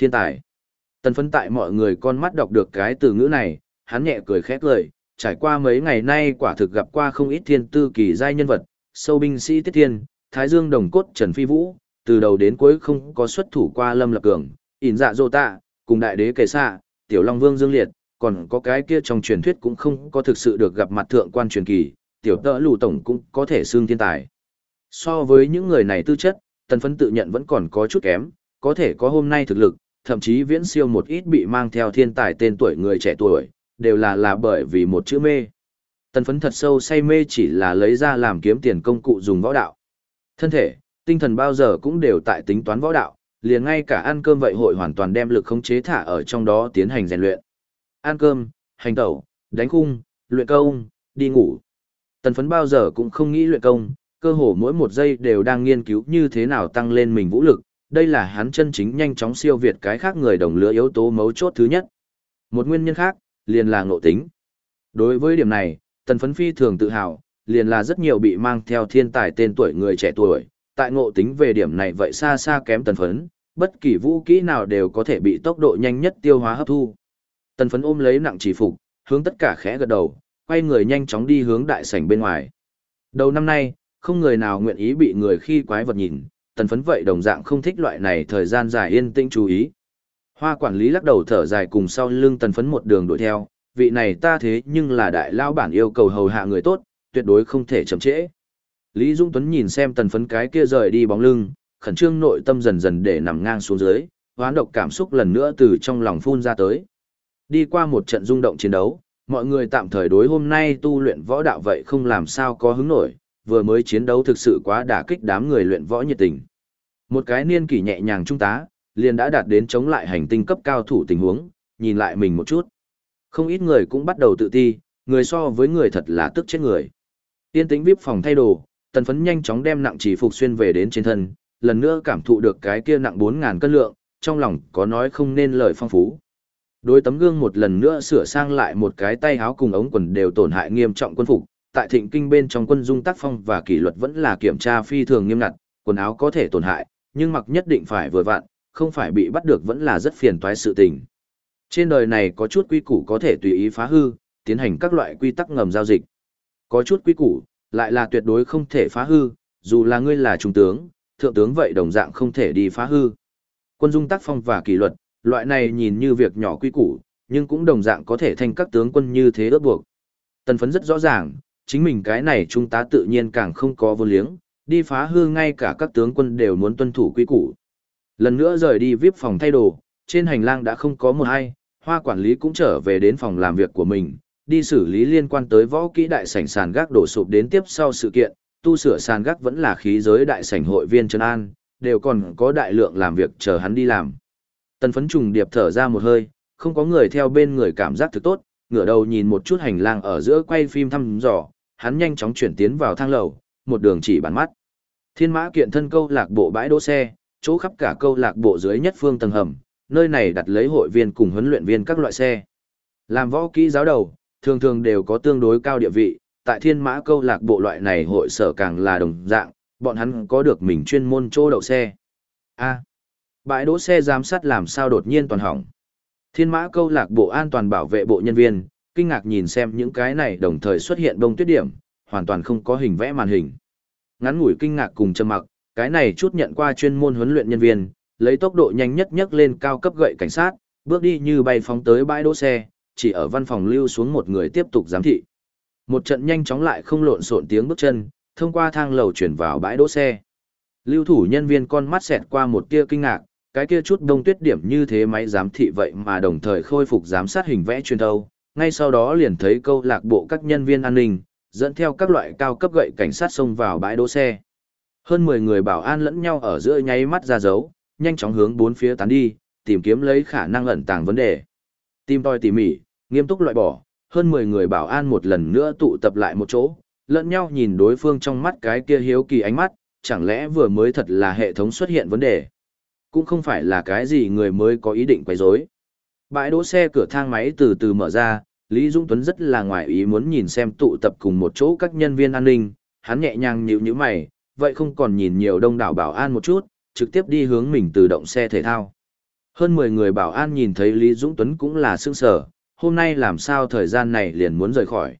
Thiên tài. Tần phấn tại mọi người con mắt đọc được cái từ ngữ này, hắn nhẹ cười khét lời, trải qua mấy ngày nay quả thực gặp qua không ít thiên tư kỳ giai nhân vật, sâu binh sĩ tiết thiên, thái dương đồng cốt trần phi vũ, từ đầu đến cuối không có xuất thủ qua lâm lập cường, ỉn dạ dô tạ, cùng đại đế kề xạ, tiểu long vương dương liệt, còn có cái kia trong truyền thuyết cũng không có thực sự được gặp mặt thượng quan truyền kỳ, tiểu tợ lù tổng cũng có thể xương thiên tài. So với những người này tư chất, tần phấn tự nhận vẫn còn có chút kém, có thể có hôm nay thực lực, thậm chí viễn siêu một ít bị mang theo thiên tài tên tuổi người trẻ tuổi, đều là là bởi vì một chữ mê. Tần phấn thật sâu say mê chỉ là lấy ra làm kiếm tiền công cụ dùng võ đạo. Thân thể, tinh thần bao giờ cũng đều tại tính toán võ đạo, liền ngay cả ăn cơm vậy hội hoàn toàn đem lực khống chế thả ở trong đó tiến hành rèn luyện. Ăn cơm, hành tẩu, đánh khung, luyện công, đi ngủ. Tần phấn bao giờ cũng không nghĩ luyện công, cơ hồ mỗi một giây đều đang nghiên cứu như thế nào tăng lên mình vũ lực, đây là hắn chân chính nhanh chóng siêu việt cái khác người đồng lứa yếu tố mấu chốt thứ nhất. Một nguyên nhân khác, liền là ngộ tính. Đối với điểm này, tần phấn phi thường tự hào, liền là rất nhiều bị mang theo thiên tài tên tuổi người trẻ tuổi, tại ngộ tính về điểm này vậy xa xa kém tần phấn, bất kỳ vũ kỹ nào đều có thể bị tốc độ nhanh nhất tiêu hóa hấp thu. Tần phấn ôm lấy nặng chỉ phục, hướng tất cả khẽ gật đầu, quay người nhanh chóng đi hướng đại sảnh bên ngoài. Đầu năm nay, không người nào nguyện ý bị người khi quái vật nhìn, tần phấn vậy đồng dạng không thích loại này thời gian dài yên tĩnh chú ý. Hoa quản lý lắc đầu thở dài cùng sau lưng tần phấn một đường đuổi theo, vị này ta thế nhưng là đại lao bản yêu cầu hầu hạ người tốt, tuyệt đối không thể chậm trễ. Lý Dung Tuấn nhìn xem tần phấn cái kia rời đi bóng lưng, khẩn trương nội tâm dần dần để nằm ngang xuống dưới, hoán độc cảm xúc lần nữa từ trong lòng phun ra tới. Đi qua một trận rung động chiến đấu, mọi người tạm thời đối hôm nay tu luyện võ đạo vậy không làm sao có hứng nổi, vừa mới chiến đấu thực sự quá đả kích đám người luyện võ nhiệt tình. Một cái niên kỷ nhẹ nhàng trung tá, liền đã đạt đến chống lại hành tinh cấp cao thủ tình huống, nhìn lại mình một chút. Không ít người cũng bắt đầu tự ti, người so với người thật là tức chết người. Tiên tính vip phòng thay đồ, tần phấn nhanh chóng đem nặng chỉ phục xuyên về đến trên thân, lần nữa cảm thụ được cái kia nặng 4.000 cân lượng, trong lòng có nói không nên lời phong phú. Đối tấm gương một lần nữa sửa sang lại một cái tay áo cùng ống quần đều tổn hại nghiêm trọng quân phục, tại thịnh kinh bên trong quân dung tác phong và kỷ luật vẫn là kiểm tra phi thường nghiêm ngặt, quần áo có thể tổn hại, nhưng mặc nhất định phải vừa vặn, không phải bị bắt được vẫn là rất phiền toái sự tình. Trên đời này có chút quy củ có thể tùy ý phá hư, tiến hành các loại quy tắc ngầm giao dịch. Có chút quy củ, lại là tuyệt đối không thể phá hư, dù là ngươi là trung tướng, thượng tướng vậy đồng dạng không thể đi phá hư. Quân dung tác phong và kỷ luật, loại này nhìn như việc nhỏ quy củ, nhưng cũng đồng dạng có thể thành các tướng quân như thế ước buộc. Tần phấn rất rõ ràng, chính mình cái này trung tá tự nhiên càng không có vô liếng, đi phá hư ngay cả các tướng quân đều muốn tuân thủ quy củ. Lần nữa rời đi VIP phòng thay đồ, trên hành lang đã không có một ai, hoa quản lý cũng trở về đến phòng làm việc của mình, đi xử lý liên quan tới võ kỹ đại sảnh sàn gác đổ sụp đến tiếp sau sự kiện, tu sửa sàn gác vẫn là khí giới đại sảnh hội viên Trần An, đều còn có đại lượng làm việc chờ hắn đi làm. Tần phấn trùng điệp thở ra một hơi, không có người theo bên người cảm giác thực tốt, ngửa đầu nhìn một chút hành lang ở giữa quay phim thăm dò, hắn nhanh chóng chuyển tiến vào thang lầu, một đường chỉ bàn mắt. Thiên mã kiện thân câu lạc bộ bãi đỗ xe, chỗ khắp cả câu lạc bộ dưới nhất phương tầng hầm, nơi này đặt lấy hội viên cùng huấn luyện viên các loại xe. Làm võ kỹ giáo đầu, thường thường đều có tương đối cao địa vị, tại thiên mã câu lạc bộ loại này hội sở càng là đồng dạng, bọn hắn có được mình chuyên môn chỗ đậu xe. A. bãi đỗ xe giám sát làm sao đột nhiên toàn hỏng. Thiên mã câu lạc bộ an toàn bảo vệ bộ nhân viên, kinh ngạc nhìn xem những cái này đồng thời xuất hiện bông tuyết điểm, hoàn toàn không có hình vẽ màn hình. Ngắn ngủi kinh ngạc cùng trầm mặc, cái này chút nhận qua chuyên môn huấn luyện nhân viên, lấy tốc độ nhanh nhất nhất lên cao cấp gậy cảnh sát, bước đi như bay phóng tới bãi đỗ xe, chỉ ở văn phòng lưu xuống một người tiếp tục giám thị. Một trận nhanh chóng lại không lộn xộn tiếng bước chân, thông qua thang lầu chuyển vào bãi đỗ xe. Lưu thủ nhân viên con mắt xẹt qua một tia kinh ngạc, cái kia chút đông tuyết điểm như thế máy giám thị vậy mà đồng thời khôi phục giám sát hình vẽ truyền thâu, ngay sau đó liền thấy câu lạc bộ các nhân viên an ninh, dẫn theo các loại cao cấp gậy cảnh sát xông vào bãi đỗ xe. Hơn 10 người bảo an lẫn nhau ở giữa nháy mắt ra dấu, nhanh chóng hướng bốn phía tán đi, tìm kiếm lấy khả năng ẩn tàng vấn đề. Tìm tòi tỉ mỉ, nghiêm túc loại bỏ, hơn 10 người bảo an một lần nữa tụ tập lại một chỗ, lẫn nhau nhìn đối phương trong mắt cái kia hiếu kỳ ánh mắt, chẳng lẽ vừa mới thật là hệ thống xuất hiện vấn đề. Cũng không phải là cái gì người mới có ý định quấy rối. Bãi đỗ xe cửa thang máy từ từ mở ra, Lý Dung Tuấn rất là ngoài ý muốn nhìn xem tụ tập cùng một chỗ các nhân viên an ninh, hắn nhẹ nhàng nhíu nhíu mày, vậy không còn nhìn nhiều đông đảo bảo an một chút, trực tiếp đi hướng mình từ động xe thể thao. Hơn 10 người bảo an nhìn thấy Lý Dũng Tuấn cũng là sương sở, hôm nay làm sao thời gian này liền muốn rời khỏi.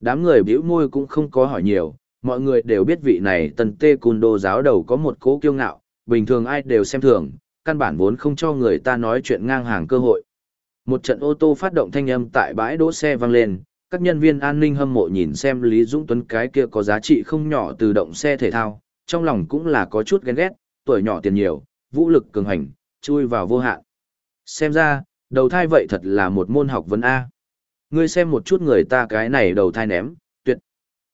Đám người biểu môi cũng không có hỏi nhiều, mọi người đều biết vị này tần tê cùn đô giáo đầu có một cố kiêu ngạo, bình thường ai đều xem thường, căn bản vốn không cho người ta nói chuyện ngang hàng cơ hội. Một trận ô tô phát động thanh âm tại bãi đỗ xe vang lên, các nhân viên an ninh hâm mộ nhìn xem Lý Dũng Tuấn cái kia có giá trị không nhỏ từ động xe thể thao, trong lòng cũng là có chút ghen ghét, tuổi nhỏ tiền nhiều, vũ lực cường hành, chui vào vô hạn. Xem ra, đầu thai vậy thật là một môn học vấn A. Ngươi xem một chút người ta cái này đầu thai ném, tuyệt.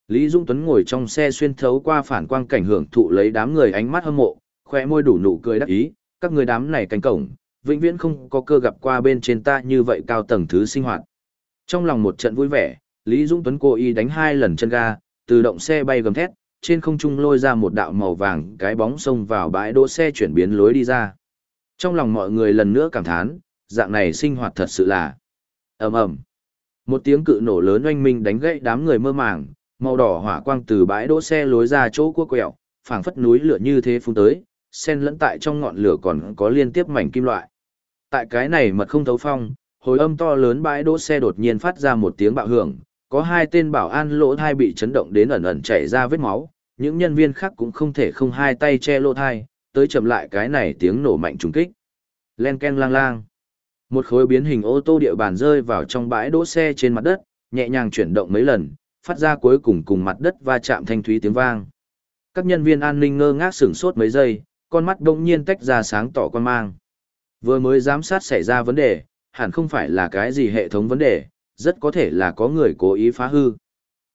Lý Dung Tuấn ngồi trong xe xuyên thấu qua phản quang cảnh hưởng thụ lấy đám người ánh mắt hâm mộ, khoe môi đủ nụ cười đắc ý, các người đám này cánh cổng, vĩnh viễn không có cơ gặp qua bên trên ta như vậy cao tầng thứ sinh hoạt. Trong lòng một trận vui vẻ, Lý dũng Tuấn cố ý đánh hai lần chân ga, từ động xe bay gầm thét, trên không trung lôi ra một đạo màu vàng cái bóng xông vào bãi đỗ xe chuyển biến lối đi ra. Trong lòng mọi người lần nữa cảm thán, dạng này sinh hoạt thật sự là ầm ầm. Một tiếng cự nổ lớn oanh minh đánh gãy đám người mơ màng, màu đỏ hỏa quang từ bãi đỗ xe lối ra chỗ cua quẹo, phảng phất núi lửa như thế phun tới, xen lẫn tại trong ngọn lửa còn có liên tiếp mảnh kim loại. Tại cái này mật không thấu phong, hồi âm to lớn bãi đỗ xe đột nhiên phát ra một tiếng bạo hưởng, có hai tên bảo an lỗ thai bị chấn động đến ẩn ẩn chảy ra vết máu, những nhân viên khác cũng không thể không hai tay che lỗ thai, tới chậm lại cái này tiếng nổ mạnh trùng kích. Len ken lang lang. Một khối biến hình ô tô địa bàn rơi vào trong bãi đỗ xe trên mặt đất, nhẹ nhàng chuyển động mấy lần, phát ra cuối cùng cùng mặt đất va chạm thanh thúy tiếng vang. Các nhân viên an ninh ngơ ngác sửng sốt mấy giây, con mắt đông nhiên tách ra sáng tỏ quan mang. Vừa mới giám sát xảy ra vấn đề, hẳn không phải là cái gì hệ thống vấn đề, rất có thể là có người cố ý phá hư.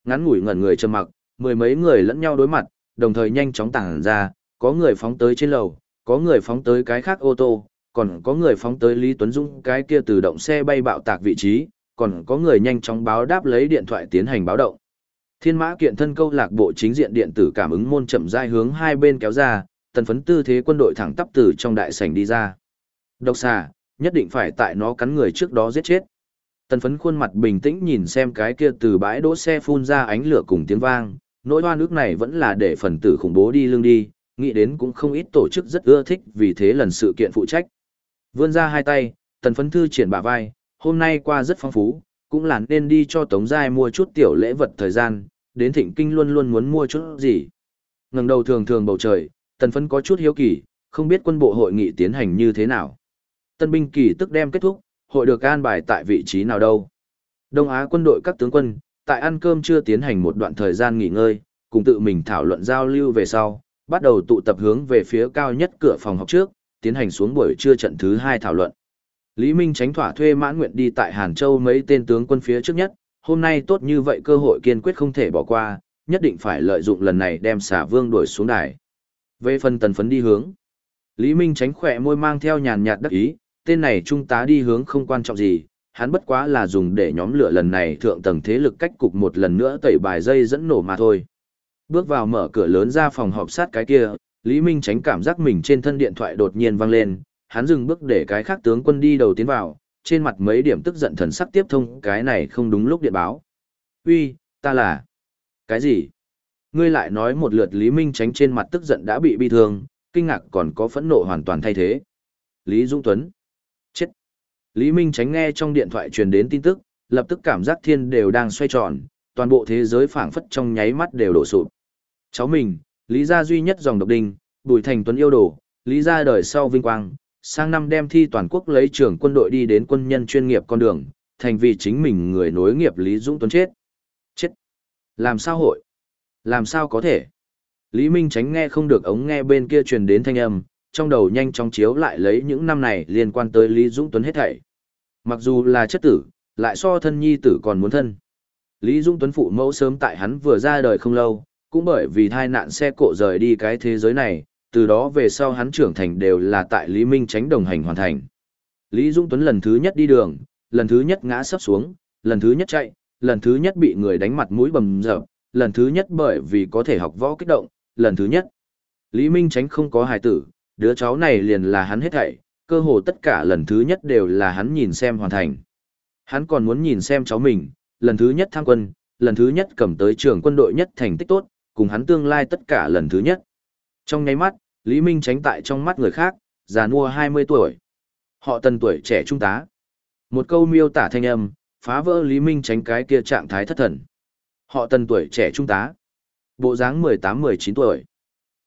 Ngắn ngủi ngẩn người trầm mặc, mười mấy người lẫn nhau đối mặt, đồng thời nhanh chóng tản ra, có người phóng tới trên lầu, có người phóng tới cái khác ô tô, còn có người phóng tới Lý Tuấn Dung cái kia từ động xe bay bạo tạc vị trí, còn có người nhanh chóng báo đáp lấy điện thoại tiến hành báo động. Thiên mã kiện thân câu lạc bộ chính diện điện tử cảm ứng môn chậm rãi hướng hai bên kéo ra, tần phấn tư thế quân đội thẳng tắp từ trong đại sảnh đi ra. Độc xà, nhất định phải tại nó cắn người trước đó giết chết. Tần phấn khuôn mặt bình tĩnh nhìn xem cái kia từ bãi đỗ xe phun ra ánh lửa cùng tiếng vang, nỗi hoa nước này vẫn là để phần tử khủng bố đi lương đi, nghĩ đến cũng không ít tổ chức rất ưa thích vì thế lần sự kiện phụ trách. Vươn ra hai tay, tần phấn thư triển bả vai, hôm nay qua rất phong phú, cũng là nên đi cho Tống Giai mua chút tiểu lễ vật thời gian, đến thịnh kinh luôn luôn muốn mua chút gì. ngẩng đầu thường thường bầu trời, tần phấn có chút hiếu kỳ, không biết quân bộ hội nghị tiến hành như thế nào. Tân binh kỳ tức đem kết thúc, hội được an bài tại vị trí nào đâu. Đông Á quân đội các tướng quân, tại ăn cơm chưa tiến hành một đoạn thời gian nghỉ ngơi, cùng tự mình thảo luận giao lưu về sau, bắt đầu tụ tập hướng về phía cao nhất cửa phòng học trước, tiến hành xuống buổi trưa trận thứ hai thảo luận. Lý Minh tránh thỏa thuê mãn nguyện đi tại Hàn Châu mấy tên tướng quân phía trước nhất, hôm nay tốt như vậy cơ hội kiên quyết không thể bỏ qua, nhất định phải lợi dụng lần này đem xả vương đuổi xuống đài. Về phần tần phấn đi hướng, Lý Minh tránh khỏe môi mang theo nhàn nhạt đắc ý, tên này trung tá đi hướng không quan trọng gì, hắn bất quá là dùng để nhóm lửa lần này thượng tầng thế lực cách cục một lần nữa tẩy bài dây dẫn nổ mà thôi. Bước vào mở cửa lớn ra phòng họp sát cái kia, Lý Minh tránh cảm giác mình trên thân điện thoại đột nhiên vang lên, hắn dừng bước để cái khác tướng quân đi đầu tiến vào, trên mặt mấy điểm tức giận thần sắc tiếp thông cái này không đúng lúc điện báo. Uy, ta là... Cái gì? Ngươi lại nói một lượt Lý Minh tránh trên mặt tức giận đã bị bi thương, kinh ngạc còn có phẫn nộ hoàn toàn thay thế. Lý Dũng Tuấn. Lý Minh tránh nghe trong điện thoại truyền đến tin tức, lập tức cảm giác thiên đều đang xoay tròn, toàn bộ thế giới phảng phất trong nháy mắt đều đổ sụp. Cháu mình, Lý gia duy nhất dòng độc đinh, Bùi Thành Tuấn yêu đồ, Lý gia đời sau vinh quang, sang năm đem thi toàn quốc lấy trưởng quân đội đi đến quân nhân chuyên nghiệp con đường, thành vì chính mình người nối nghiệp Lý Dũng Tuấn chết. Chết. Làm sao hội? Làm sao có thể? Lý Minh tránh nghe không được ống nghe bên kia truyền đến thanh âm, trong đầu nhanh chóng chiếu lại lấy những năm này liên quan tới Lý Dũng Tuấn hết thảy. Mặc dù là chất tử, lại so thân nhi tử còn muốn thân. Lý Dũng Tuấn phụ mẫu sớm tại hắn vừa ra đời không lâu, cũng bởi vì thai nạn xe cộ rời đi cái thế giới này, từ đó về sau hắn trưởng thành đều là tại Lý Minh tránh đồng hành hoàn thành. Lý Dũng Tuấn lần thứ nhất đi đường, lần thứ nhất ngã sấp xuống, lần thứ nhất chạy, lần thứ nhất bị người đánh mặt mũi bầm dập, lần thứ nhất bởi vì có thể học võ kích động, lần thứ nhất. Lý Minh tránh không có hài tử, đứa cháu này liền là hắn hết thảy, cơ hồ tất cả lần thứ nhất đều là hắn nhìn xem hoàn thành. Hắn còn muốn nhìn xem cháu mình, lần thứ nhất tham quân, lần thứ nhất cầm tới trường quân đội nhất thành tích tốt, cùng hắn tương lai tất cả lần thứ nhất. Trong nháy mắt, Lý Minh tránh tại trong mắt người khác, già nua 20 tuổi. Họ tần tuổi trẻ trung tá. Một câu miêu tả thanh âm, phá vỡ Lý Minh tránh cái kia trạng thái thất thần. Họ tần tuổi trẻ trung tá. Bộ dáng 18-19 tuổi.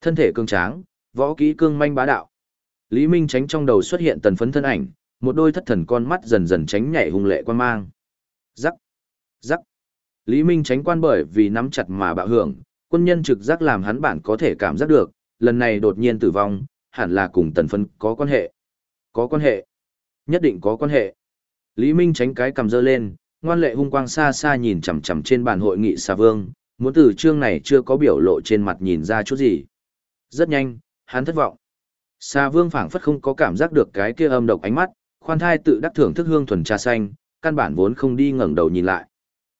Thân thể cường tráng, võ kỹ cương manh bá đạo. Lý Minh tránh trong đầu xuất hiện tần phấn thân ảnh, một đôi thất thần con mắt dần dần tránh nhảy hung lệ quan mang. Rắc, rắc. Lý Minh tránh quan bởi vì nắm chặt mà bạo hưởng, quân nhân trực giác làm hắn bản có thể cảm giác được, lần này đột nhiên tử vong, hẳn là cùng tần phấn có quan hệ. Có quan hệ. Nhất định có quan hệ. Lý Minh tránh cái cầm dơ lên, ngoan lệ hung quang xa xa nhìn chằm chằm trên bàn hội nghị xà vương, muốn từ chương này chưa có biểu lộ trên mặt nhìn ra chút gì. Rất nhanh, hắn thất vọng. Xà vương phảng phất không có cảm giác được cái kia âm độc ánh mắt, khoan thai tự đắc thưởng thức hương thuần trà xanh, căn bản vốn không đi ngẩng đầu nhìn lại.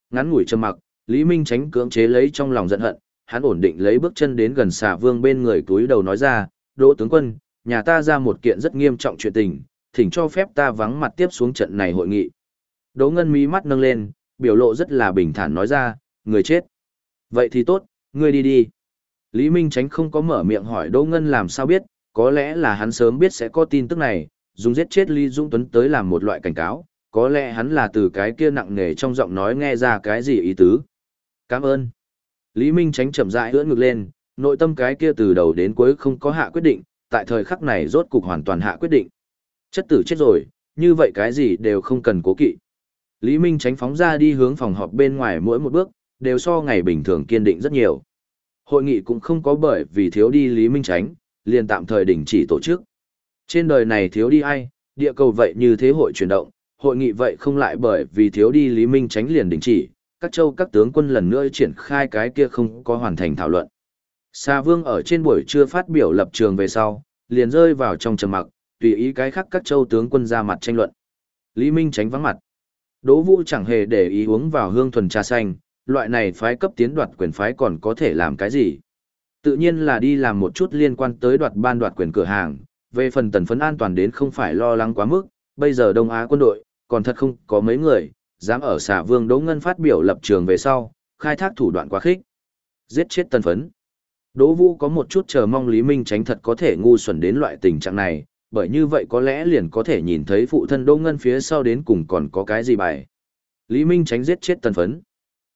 Ngắn ngủi trầm mặc, Lý Minh tránh cưỡng chế lấy trong lòng giận hận, hắn ổn định lấy bước chân đến gần xà vương bên người túi đầu nói ra, Đỗ tướng quân, nhà ta ra một kiện rất nghiêm trọng chuyện tình, thỉnh cho phép ta vắng mặt tiếp xuống trận này hội nghị. Đỗ ngân mí mắt nâng lên, biểu lộ rất là bình thản nói ra, người chết. Vậy thì tốt, ngươi đi đi. Lý Minh Tránh không có mở miệng hỏi Đỗ Ngân làm sao biết, có lẽ là hắn sớm biết sẽ có tin tức này, dùng giết chết Lý Dung Tuấn tới làm một loại cảnh cáo, có lẽ hắn là từ cái kia nặng nề trong giọng nói nghe ra cái gì ý tứ. Cảm ơn. Lý Minh Tránh chậm rãi ưỡn ngực lên, nội tâm cái kia từ đầu đến cuối không có hạ quyết định, tại thời khắc này rốt cục hoàn toàn hạ quyết định. Chất tử chết rồi, như vậy cái gì đều không cần cố kỵ. Lý Minh Tránh phóng ra đi hướng phòng họp bên ngoài mỗi một bước, đều so ngày bình thường kiên định rất nhiều. Hội nghị cũng không có bởi vì thiếu đi Lý Minh Tránh, liền tạm thời đình chỉ tổ chức. Trên đời này thiếu đi ai, địa cầu vậy như thế hội chuyển động, hội nghị vậy không lại bởi vì thiếu đi Lý Minh Tránh liền đình chỉ, các châu các tướng quân lần nữa triển khai cái kia không có hoàn thành thảo luận. Sa Vương ở trên buổi trưa phát biểu lập trường về sau, liền rơi vào trong trầm mặc, tùy ý cái khác các châu tướng quân ra mặt tranh luận. Lý Minh tránh vắng mặt. Đỗ Vũ chẳng hề để ý uống vào hương thuần trà xanh, loại này phái cấp tiến đoạt quyền phái còn có thể làm cái gì? Tự nhiên là đi làm một chút liên quan tới đoạt ban đoạt quyền cửa hàng, về phần tần phấn an toàn đến không phải lo lắng quá mức, bây giờ Đông Á quân đội, còn thật không có mấy người, dám ở xà vương Đỗ Ngân phát biểu lập trường về sau, khai thác thủ đoạn quá khích. Giết chết tần phấn. Đỗ Vũ có một chút chờ mong Lý Minh tránh thật có thể ngu xuẩn đến loại tình trạng này, bởi như vậy có lẽ liền có thể nhìn thấy phụ thân Đỗ Ngân phía sau đến cùng còn có cái gì bài. Lý Minh tránh giết chết tần phấn.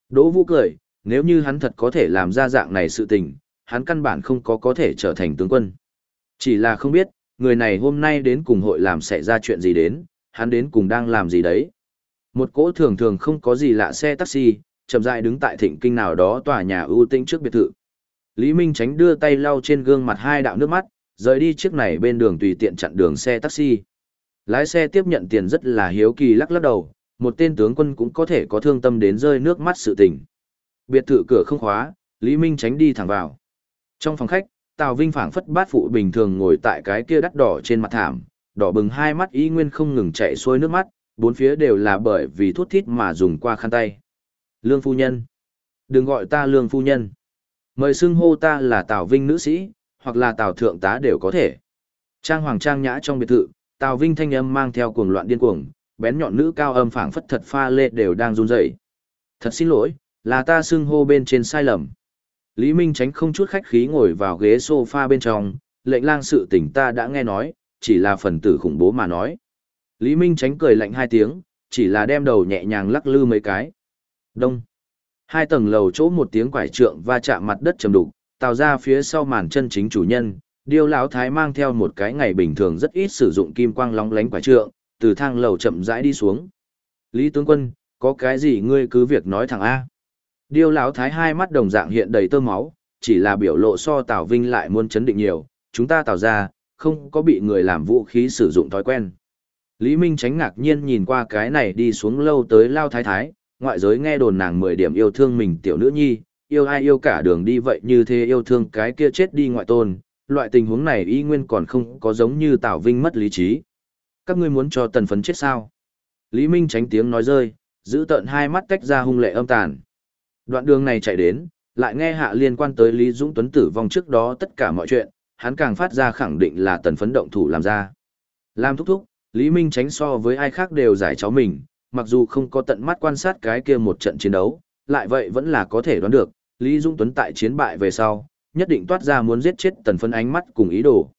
Đỗ Vũ cười, nếu như hắn thật có thể làm ra dạng này sự tình, hắn căn bản không có có thể trở thành tướng quân. Chỉ là không biết, người này hôm nay đến cùng hội làm xảy ra chuyện gì đến, hắn đến cùng đang làm gì đấy. Một cỗ thường thường không có gì lạ xe taxi, chậm rãi đứng tại thịnh kinh nào đó tòa nhà ưu tĩnh trước biệt thự. Lý Minh Tránh đưa tay lau trên gương mặt hai đạo nước mắt, rời đi chiếc này bên đường tùy tiện chặn đường xe taxi. Lái xe tiếp nhận tiền rất là hiếu kỳ lắc lắc đầu, một tên tướng quân cũng có thể có thương tâm đến rơi nước mắt sự tình. Biệt thự cửa không khóa, Lý Minh Tránh đi thẳng vào. Trong phòng khách, Tào Vinh phảng phất bát phụ bình thường ngồi tại cái kia đắt đỏ trên mặt thảm, đỏ bừng hai mắt ý nguyên không ngừng chạy xuôi nước mắt, bốn phía đều là bởi vì thuốc thít mà dùng qua khăn tay. Lương phu nhân. Đừng gọi ta lương phu nhân. Mời xưng hô ta là Tào Vinh nữ sĩ, hoặc là Tào thượng tá đều có thể. Trang hoàng trang nhã trong biệt thự, Tào Vinh thanh âm mang theo cuồng loạn điên cuồng, bén nhọn nữ cao âm phảng phất thật pha lê đều đang run rẩy. Thật xin lỗi, là ta xưng hô bên trên sai lầm. Lý Minh tránh không chút khách khí ngồi vào ghế sofa bên trong, lệnh lang sự tình ta đã nghe nói, chỉ là phần tử khủng bố mà nói. Lý Minh tránh cười lạnh hai tiếng, chỉ là đem đầu nhẹ nhàng lắc lư mấy cái. Đông. Hai tầng lầu chỗ một tiếng quải trượng va chạm mặt đất trầm đục, tạo ra phía sau màn chân chính chủ nhân, điêu lão thái mang theo một cái ngày bình thường rất ít sử dụng kim quang lóng lánh quải trượng, từ thang lầu chậm rãi đi xuống. Lý tướng quân, có cái gì ngươi cứ việc nói thẳng A. Điêu lão thái hai mắt đồng dạng hiện đầy tơ máu, chỉ là biểu lộ so Tào Vinh lại muốn chấn định nhiều, chúng ta tạo ra, không có bị người làm vũ khí sử dụng thói quen. Lý Minh tránh ngạc nhiên nhìn qua cái này đi xuống lâu tới lao thái thái, ngoại giới nghe đồn nàng mười điểm yêu thương mình tiểu nữ nhi, yêu ai yêu cả đường đi vậy như thế yêu thương cái kia chết đi ngoại tôn, loại tình huống này y nguyên còn không có giống như Tào Vinh mất lý trí. Các ngươi muốn cho tần phấn chết sao? Lý Minh tránh tiếng nói rơi, giữ tận hai mắt tách ra hung lệ âm tàn. Đoạn đường này chạy đến, lại nghe hạ liên quan tới Lý Dũng Tuấn tử vong trước đó tất cả mọi chuyện, hắn càng phát ra khẳng định là tần phấn động thủ làm ra. Làm thúc thúc, Lý Minh tránh so với ai khác đều giải cháu mình, mặc dù không có tận mắt quan sát cái kia một trận chiến đấu, lại vậy vẫn là có thể đoán được, Lý Dung Tuấn tại chiến bại về sau, nhất định toát ra muốn giết chết tần phấn ánh mắt cùng ý đồ.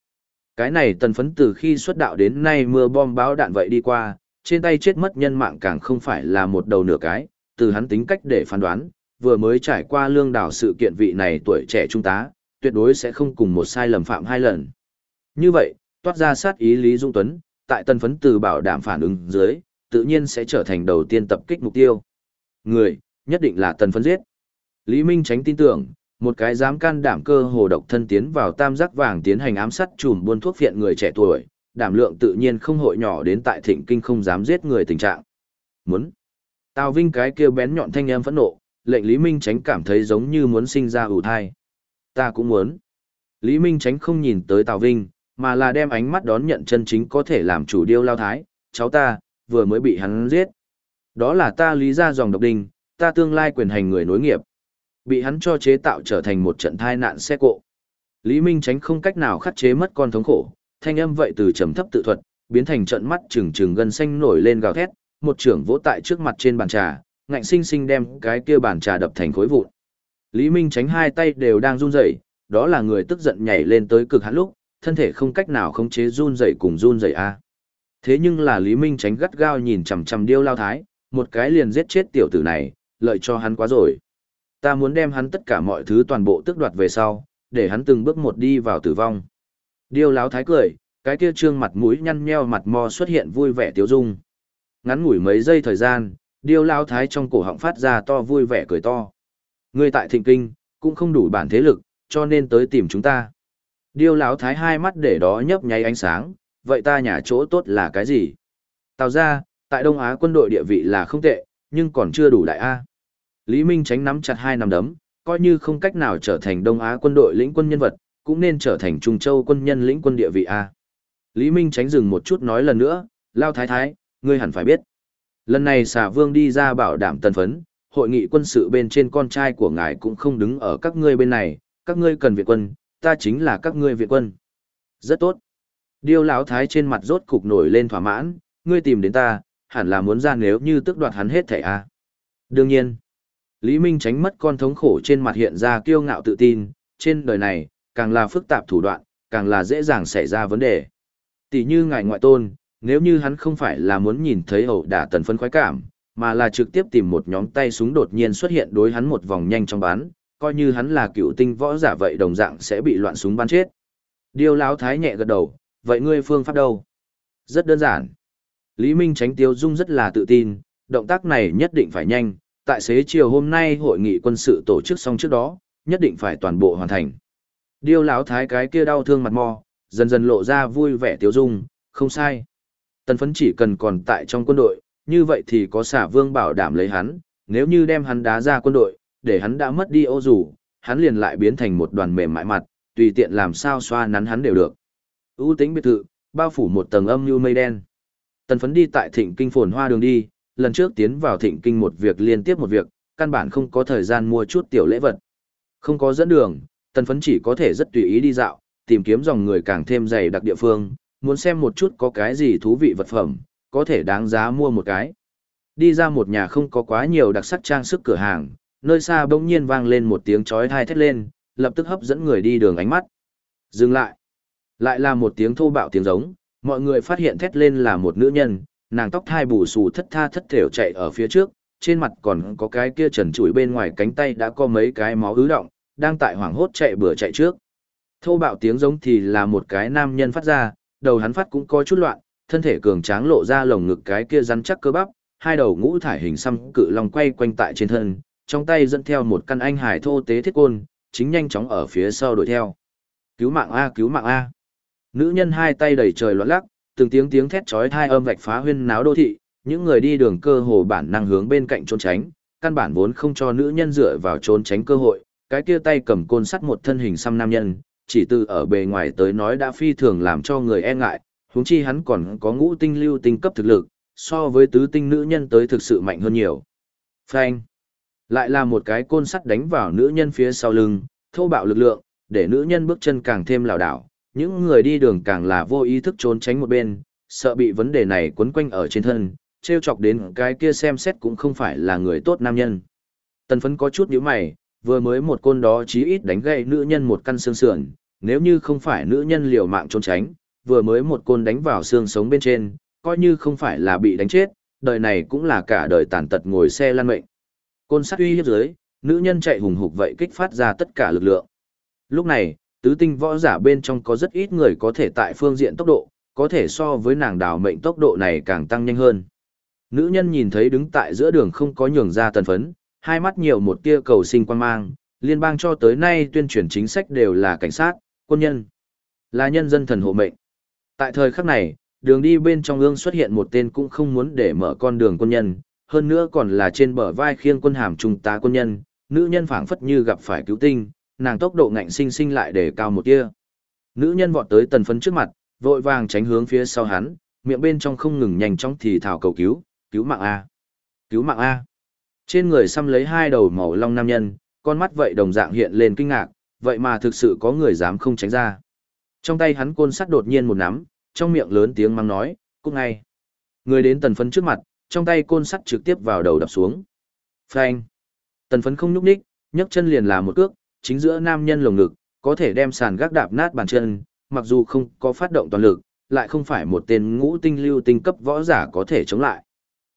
Cái này tần phấn từ khi xuất đạo đến nay mưa bom báo đạn vậy đi qua, trên tay chết mất nhân mạng càng không phải là một đầu nửa cái, từ hắn tính cách để phán đoán, vừa mới trải qua lương đảo sự kiện vị này tuổi trẻ trung tá, tuyệt đối sẽ không cùng một sai lầm phạm hai lần. Như vậy, toát ra sát ý Lý Dung Tuấn, tại tần phấn từ bảo đảm phản ứng dưới, tự nhiên sẽ trở thành đầu tiên tập kích mục tiêu. Người, nhất định là tần phấn giết. Lý Minh tránh tin tưởng, một cái dám can đảm cơ hồ độc thân tiến vào tam giác vàng tiến hành ám sát chùm buôn thuốc phiện người trẻ tuổi, đảm lượng tự nhiên không hội nhỏ đến tại thịnh kinh không dám giết người tình trạng. Muốn. Tào Vinh cái kia bén nhọn thanh em phẫn nộ, lệnh Lý Minh tránh cảm thấy giống như muốn sinh ra ủ thai. Ta cũng muốn. Lý Minh tránh không nhìn tới Tào Vinh, mà là đem ánh mắt đón nhận chân chính có thể làm chủ điêu lao thái, cháu ta, vừa mới bị hắn giết. Đó là ta lý ra dòng độc đinh, ta tương lai quyền hành người nối nghiệp. Bị hắn cho chế tạo trở thành một trận thai nạn xe cộ. Lý Minh tránh không cách nào khắc chế mất con thống khổ, thanh âm vậy từ trầm thấp tự thuật, biến thành trận mắt trừng trừng gần xanh nổi lên gào thét, một trưởng vỗ tại trước mặt trên bàn trà, ngạnh sinh sinh đem cái kia bàn trà đập thành khối vụn. Lý Minh tránh hai tay đều đang run rẩy, đó là người tức giận nhảy lên tới cực hạn lúc, thân thể không cách nào khống chế run rẩy cùng run rẩy a. Thế nhưng là Lý Minh tránh gắt gao nhìn chằm chằm điêu lao thái, một cái liền giết chết tiểu tử này, lợi cho hắn quá rồi. Ta muốn đem hắn tất cả mọi thứ toàn bộ tước đoạt về sau, để hắn từng bước một đi vào tử vong. Điêu láo thái cười, cái kia trương mặt mũi nhăn nheo mặt mò xuất hiện vui vẻ tiếu dung. Ngắn ngủi mấy giây thời gian, điêu láo thái trong cổ họng phát ra to vui vẻ cười to. Ngươi tại thịnh kinh, cũng không đủ bản thế lực, cho nên tới tìm chúng ta. Điêu lão thái hai mắt để đó nhấp nháy ánh sáng, vậy ta nhà chỗ tốt là cái gì? Tào ra, tại Đông Á quân đội địa vị là không tệ, nhưng còn chưa đủ đại A. Lý Minh tránh nắm chặt hai nắm đấm, coi như không cách nào trở thành Đông Á quân đội lĩnh quân nhân vật, cũng nên trở thành Trung Châu quân nhân lĩnh quân địa vị A. Lý Minh tránh dừng một chút nói lần nữa, Lao Thái Thái, ngươi hẳn phải biết. Lần này xà vương đi ra bảo đảm tân phấn, hội nghị quân sự bên trên con trai của ngài cũng không đứng ở các ngươi bên này, các ngươi cần viện quân, ta chính là các ngươi viện quân. Rất tốt. Điêu lão thái trên mặt rốt cục nổi lên thỏa mãn, ngươi tìm đến ta, hẳn là muốn ra nếu như tức đoạt hắn hết thẻ a. À. Đương nhiên. Lý Minh tránh mất con thống khổ trên mặt hiện ra kiêu ngạo tự tin, trên đời này, càng là phức tạp thủ đoạn, càng là dễ dàng xảy ra vấn đề. Tỷ như ngài ngoại tôn, nếu như hắn không phải là muốn nhìn thấy ẩu đả tần phân khoái cảm, mà là trực tiếp tìm một nhóm tay súng đột nhiên xuất hiện đối hắn một vòng nhanh trong bán, coi như hắn là cựu tinh võ giả vậy đồng dạng sẽ bị loạn súng bắn chết. Điêu lão thái nhẹ gật đầu, vậy ngươi phương pháp đâu? Rất đơn giản. Lý Minh tránh tiêu dung rất là tự tin, động tác này nhất định phải nhanh, tại xế chiều hôm nay hội nghị quân sự tổ chức xong trước đó, nhất định phải toàn bộ hoàn thành. Điêu lão thái cái kia đau thương mặt mò, dần dần lộ ra vui vẻ tiêu dung, không sai. Tần phấn chỉ cần còn tại trong quân đội, như vậy thì có xả vương bảo đảm lấy hắn, nếu như đem hắn đá ra quân đội, để hắn đã mất đi ô rủ, hắn liền lại biến thành một đoàn mềm mại mặt, tùy tiện làm sao xoa nắn hắn đều được. ưu tính biệt thự, bao phủ một tầng âm như mây đen. Tần phấn đi tại thịnh kinh phồn hoa đường đi, lần trước tiến vào thịnh kinh một việc liên tiếp một việc, căn bản không có thời gian mua chút tiểu lễ vật. Không có dẫn đường, tần phấn chỉ có thể rất tùy ý đi dạo, tìm kiếm dòng người càng thêm dày đặc địa phương, muốn xem một chút có cái gì thú vị vật phẩm, có thể đáng giá mua một cái. Đi ra một nhà không có quá nhiều đặc sắc trang sức cửa hàng, nơi xa bỗng nhiên vang lên một tiếng chói tai thét lên, lập tức hấp dẫn người đi đường ánh mắt. Dừng lại. Lại là một tiếng thô bạo tiếng giống, mọi người phát hiện thét lên là một nữ nhân, nàng tóc thai bù xù thất tha thất thểu chạy ở phía trước, trên mặt còn có cái kia trần trụi bên ngoài cánh tay đã có mấy cái máu ứ động, đang tại hoảng hốt chạy bừa chạy trước. Thô bạo tiếng giống thì là một cái nam nhân phát ra, đầu hắn phát cũng có chút loạn, thân thể cường tráng lộ ra lồng ngực cái kia rắn chắc cơ bắp, hai đầu ngũ thải hình xăm cự long quay quanh tại trên thân, trong tay dẫn theo một căn anh hải thô tế thiết côn, chính nhanh chóng ở phía sau đuổi theo. Cứu mạng A, cứu mạng A. Nữ nhân hai tay đầy trời loạn lắc, từng tiếng tiếng thét chói tai âm vạch phá huyên náo đô thị, những người đi đường cơ hồ bản năng hướng bên cạnh trốn tránh, căn bản vốn không cho nữ nhân dựa vào trốn tránh cơ hội, cái kia tay cầm côn sắt một thân hình xăm nam nhân, chỉ từ ở bề ngoài tới nói đã phi thường làm cho người e ngại, huống chi hắn còn có ngũ tinh lưu tinh cấp thực lực, so với tứ tinh nữ nhân tới thực sự mạnh hơn nhiều. Phanh. Lại là một cái côn sắt đánh vào nữ nhân phía sau lưng, thô bạo lực lượng, để nữ nhân bước chân càng thêm lảo đảo, những người đi đường càng là vô ý thức trốn tránh một bên, sợ bị vấn đề này quấn quanh ở trên thân, treo chọc đến cái kia xem xét cũng không phải là người tốt nam nhân. Tần phấn có chút nhíu mày, vừa mới một côn đó chí ít đánh gãy nữ nhân một căn xương sườn, nếu như không phải nữ nhân liều mạng trốn tránh, vừa mới một côn đánh vào xương sống bên trên, coi như không phải là bị đánh chết, đời này cũng là cả đời tàn tật ngồi xe lăn mệnh. Côn sát uy hiếp dưới, nữ nhân chạy hùng hục vậy kích phát ra tất cả lực lượng. Lúc này, tứ tinh võ giả bên trong có rất ít người có thể tại phương diện tốc độ, có thể so với nàng đào mệnh tốc độ này càng tăng nhanh hơn. Nữ nhân nhìn thấy đứng tại giữa đường không có nhường ra tần phấn, hai mắt nhiều một tia cầu sinh quan mang, liên bang cho tới nay tuyên truyền chính sách đều là cảnh sát, quân nhân, là nhân dân thần hộ mệnh. Tại thời khắc này, đường đi bên trong ương xuất hiện một tên cũng không muốn để mở con đường quân nhân, hơn nữa còn là trên bờ vai khiêng quân hàm trung tá quân nhân, nữ nhân phảng phất như gặp phải cứu tinh, nàng tốc độ ngạnh sinh sinh lại để cao một tia. Nữ nhân vọt tới tần phấn trước mặt, vội vàng tránh hướng phía sau hắn, miệng bên trong không ngừng nhanh chóng thì thảo cầu cứu, cứu mạng A. Cứu mạng A. Trên người xăm lấy hai đầu màu long nam nhân, con mắt vậy đồng dạng hiện lên kinh ngạc, vậy mà thực sự có người dám không tránh ra. Trong tay hắn côn sắt đột nhiên một nắm, trong miệng lớn tiếng mang nói, cút ngay. Người đến tần phấn trước mặt, trong tay côn sắt trực tiếp vào đầu đập xuống. Phanh. Tần phấn không nhúc nhích, nhấc chân liền là một cước, chính giữa nam nhân lồng ngực, có thể đem sàn gác đạp nát bàn chân, mặc dù không có phát động toàn lực, lại không phải một tên ngũ tinh lưu tinh cấp võ giả có thể chống lại.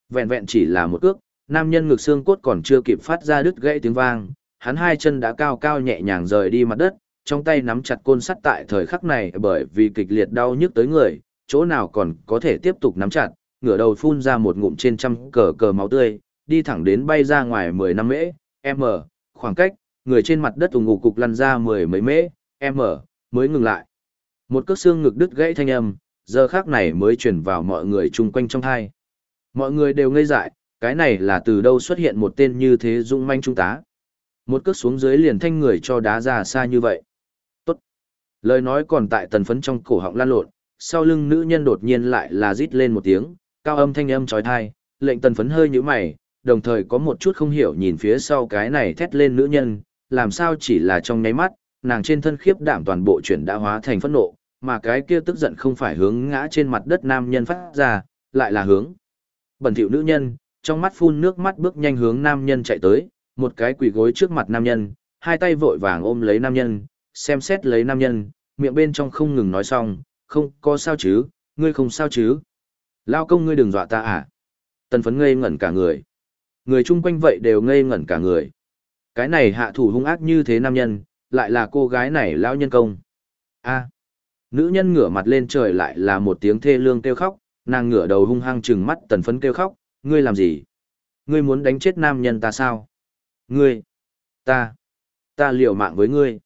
Vẹn vẹn chỉ là một cước, nam nhân ngực xương cốt còn chưa kịp phát ra đứt gãy tiếng vang, hắn hai chân đã cao cao nhẹ nhàng rời đi mặt đất, trong tay nắm chặt côn sắt tại thời khắc này bởi vì kịch liệt đau nhức tới người, chỗ nào còn có thể tiếp tục nắm chặt, ngửa đầu phun ra một ngụm trên trăm cờ cờ máu tươi, đi thẳng đến bay ra ngoài 10 năm mễ, m, khoảng cách, người trên mặt đất ủng ngủ cục lăn ra mười mấy mễ, m, mới ngừng lại. Một cước xương ngực đứt gãy thanh âm, giờ khác này mới truyền vào mọi người chung quanh trong thai. Mọi người đều ngây dại, cái này là từ đâu xuất hiện một tên như thế dũng manh trung tá. Một cước xuống dưới liền thanh người cho đá ra xa như vậy. Tốt. Lời nói còn tại tần phấn trong cổ họng lan lộn, sau lưng nữ nhân đột nhiên lại là rít lên một tiếng, cao âm thanh âm trói thai, lệnh tần phấn hơi như mày, đồng thời có một chút không hiểu nhìn phía sau cái này thét lên nữ nhân, làm sao chỉ là trong nháy mắt, nàng trên thân khiếp đảm toàn bộ chuyển đã hóa thành phẫn nộ, mà cái kia tức giận không phải hướng ngã trên mặt đất nam nhân phát ra, lại là hướng. Bẩn thỉu nữ nhân, trong mắt phun nước mắt bước nhanh hướng nam nhân chạy tới, một cái quỳ gối trước mặt nam nhân, hai tay vội vàng ôm lấy nam nhân, xem xét lấy nam nhân, miệng bên trong không ngừng nói xong, không có sao chứ, ngươi không sao chứ. Lao công ngươi đừng dọa ta à. Tần phấn ngây ngẩn cả người. Người chung quanh vậy đều ngây ngẩn cả người. Cái này hạ thủ hung ác như thế nam nhân, lại là cô gái này lão nhân công. a nữ nhân ngửa mặt lên trời lại là một tiếng thê lương kêu khóc, nàng ngửa đầu hung hăng trừng mắt tần phấn kêu khóc, ngươi làm gì? Ngươi muốn đánh chết nam nhân ta sao? Ngươi, ta, ta liều mạng với ngươi.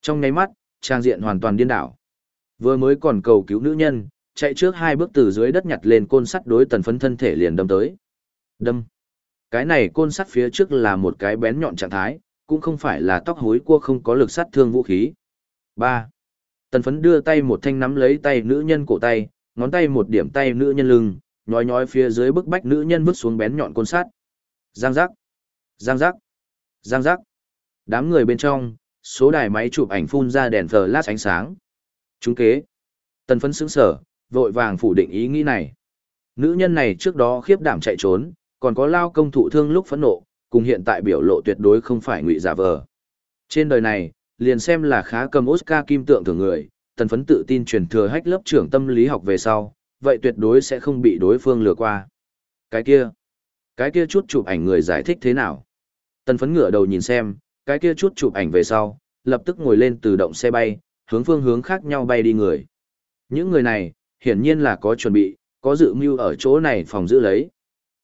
Trong nháy mắt, trang diện hoàn toàn điên đảo. Vừa mới còn cầu cứu nữ nhân, chạy trước hai bước từ dưới đất nhặt lên côn sắt đối tần phấn thân thể liền đâm tới. Đâm. Cái này côn sắt phía trước là một cái bén nhọn trạng thái, cũng không phải là tóc hối cua không có lực sát thương vũ khí. 3. Tần phấn đưa tay một thanh nắm lấy tay nữ nhân cổ tay, ngón tay một điểm tay nữ nhân lưng, nhói nhói phía dưới bức bách nữ nhân vứt xuống bén nhọn côn sắt. Giang giác. Giang giác. Giang giác. Đám người bên trong, số đài máy chụp ảnh phun ra đèn flash ánh sáng. Chúng kế. Tần phấn sững sở, vội vàng phủ định ý nghĩ này. Nữ nhân này trước đó khiếp đảm chạy trốn, còn có lao công thụ thương lúc phẫn nộ, cùng hiện tại biểu lộ tuyệt đối không phải ngụy giả vờ. Trên đời này, liền xem là khá cầm Oscar kim tượng thường người, tần phấn tự tin truyền thừa hách lớp trưởng tâm lý học về sau, vậy tuyệt đối sẽ không bị đối phương lừa qua. Cái kia, cái kia chút chụp ảnh người giải thích thế nào? Tần phấn ngửa đầu nhìn xem, cái kia chút chụp ảnh về sau, lập tức ngồi lên từ động xe bay, hướng phương hướng khác nhau bay đi người. Những người này, hiển nhiên là có chuẩn bị, có dự mưu ở chỗ này phòng giữ lấy.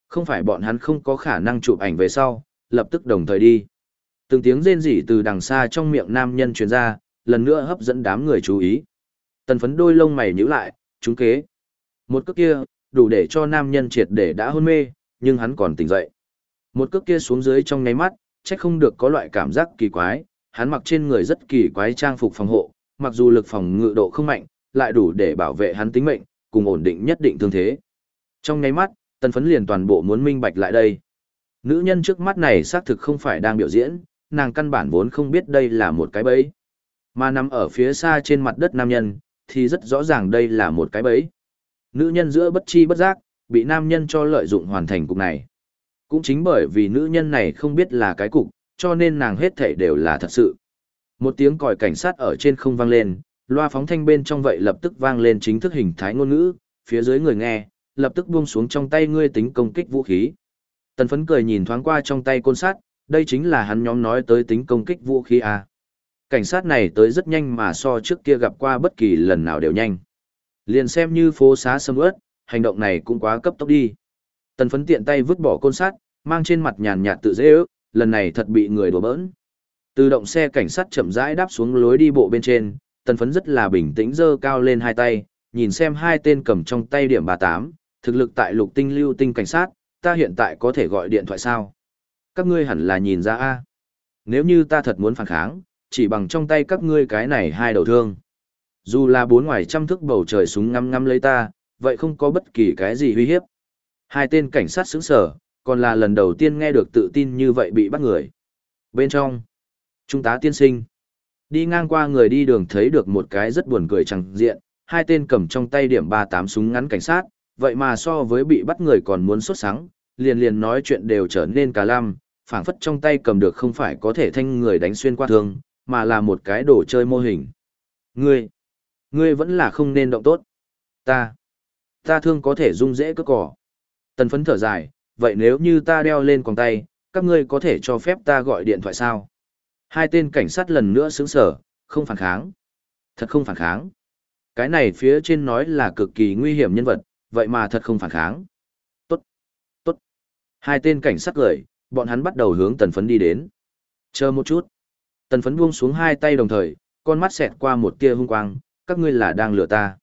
Không phải bọn hắn không có khả năng chụp ảnh về sau, lập tức đồng thời đi. Từng tiếng rên rỉ từ đằng xa trong miệng nam nhân truyền ra, lần nữa hấp dẫn đám người chú ý. Tần phấn đôi lông mày nhíu lại, trúng kế. Một cước kia, đủ để cho nam nhân triệt để đã hôn mê, nhưng hắn còn tỉnh dậy. Một cước kia xuống dưới trong ngáy mắt, chắc không được có loại cảm giác kỳ quái, hắn mặc trên người rất kỳ quái trang phục phòng hộ, mặc dù lực phòng ngự độ không mạnh, lại đủ để bảo vệ hắn tính mệnh, cùng ổn định nhất định thương thế. Trong nháy mắt, tần phấn liền toàn bộ muốn minh bạch lại đây. Nữ nhân trước mắt này xác thực không phải đang biểu diễn, nàng căn bản vốn không biết đây là một cái bẫy. Mà nằm ở phía xa trên mặt đất nam nhân, thì rất rõ ràng đây là một cái bẫy. Nữ nhân giữa bất chi bất giác, bị nam nhân cho lợi dụng hoàn thành cục này. Cũng chính bởi vì nữ nhân này không biết là cái cục, cho nên nàng hết thảy đều là thật sự. Một tiếng còi cảnh sát ở trên không vang lên, loa phóng thanh bên trong vậy lập tức vang lên chính thức hình thái ngôn ngữ, phía dưới người nghe, lập tức buông xuống trong tay ngươi tính công kích vũ khí. Tần phấn cười nhìn thoáng qua trong tay côn sát, đây chính là hắn nhóm nói tới tính công kích vũ khí à. Cảnh sát này tới rất nhanh mà so trước kia gặp qua bất kỳ lần nào đều nhanh. Liền xem như phố xá sâm ướt, hành động này cũng quá cấp tốc đi. Tần phấn tiện tay vứt bỏ côn sát, mang trên mặt nhàn nhạt tự dễ ước, lần này thật bị người đùa bỡn. Từ động xe cảnh sát chậm rãi đáp xuống lối đi bộ bên trên, tần phấn rất là bình tĩnh dơ cao lên hai tay, nhìn xem hai tên cầm trong tay điểm 38, thực lực tại lục tinh lưu tinh cảnh sát, ta hiện tại có thể gọi điện thoại sao? Các ngươi hẳn là nhìn ra a Nếu như ta thật muốn phản kháng, chỉ bằng trong tay các ngươi cái này hai đầu thương. Dù là bốn ngoài trăm thước bầu trời súng ngắm ngắm lấy ta, vậy không có bất kỳ cái gì uy hiếp. Hai tên cảnh sát sững sở, còn là lần đầu tiên nghe được tự tin như vậy bị bắt người. Bên trong, trung tá tiên sinh, đi ngang qua người đi đường thấy được một cái rất buồn cười chẳng diện, hai tên cầm trong tay điểm 38 súng ngắn cảnh sát, vậy mà so với bị bắt người còn muốn xuất sáng, liền liền nói chuyện đều trở nên cả lam, phảng phất trong tay cầm được không phải có thể thanh người đánh xuyên qua thương, mà là một cái đồ chơi mô hình. Ngươi, ngươi vẫn là không nên động tốt. Ta, ta thương có thể dung dễ cất cỏ. Tần phấn thở dài, vậy nếu như ta đeo lên quòng tay, các ngươi có thể cho phép ta gọi điện thoại sao? Hai tên cảnh sát lần nữa sướng sở, không phản kháng. Thật không phản kháng. Cái này phía trên nói là cực kỳ nguy hiểm nhân vật, vậy mà thật không phản kháng. Tốt, tốt. Hai tên cảnh sát cười, bọn hắn bắt đầu hướng tần phấn đi đến. Chờ một chút. Tần phấn buông xuống hai tay đồng thời, con mắt xẹt qua một tia hung quang, các ngươi là đang lừa ta.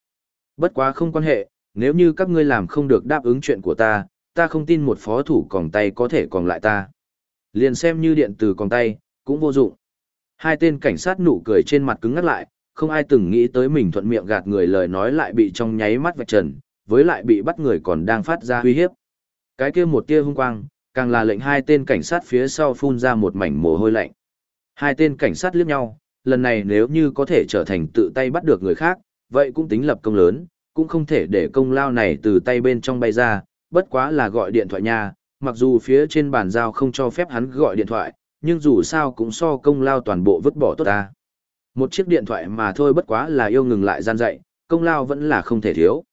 Bất quá không quan hệ, nếu như các ngươi làm không được đáp ứng chuyện của ta, ta không tin một phó thủ còn tay có thể còn lại ta. Liền xem như điện từ còn tay, cũng vô dụng. Hai tên cảnh sát nụ cười trên mặt cứng ngắt lại, không ai từng nghĩ tới mình thuận miệng gạt người lời nói lại bị trong nháy mắt vạch trần, với lại bị bắt người còn đang phát ra uy hiếp. Cái kia một tia hung quang, càng là lệnh hai tên cảnh sát phía sau phun ra một mảnh mồ hôi lạnh. Hai tên cảnh sát liếc nhau, lần này nếu như có thể trở thành tự tay bắt được người khác, vậy cũng tính lập công lớn, cũng không thể để công lao này từ tay bên trong bay ra, bất quá là gọi điện thoại nha, mặc dù phía trên bàn giao không cho phép hắn gọi điện thoại, nhưng dù sao cũng so công lao toàn bộ vứt bỏ tốt ta. Một chiếc điện thoại mà thôi bất quá là yêu ngừng lại gian dạy, công lao vẫn là không thể thiếu.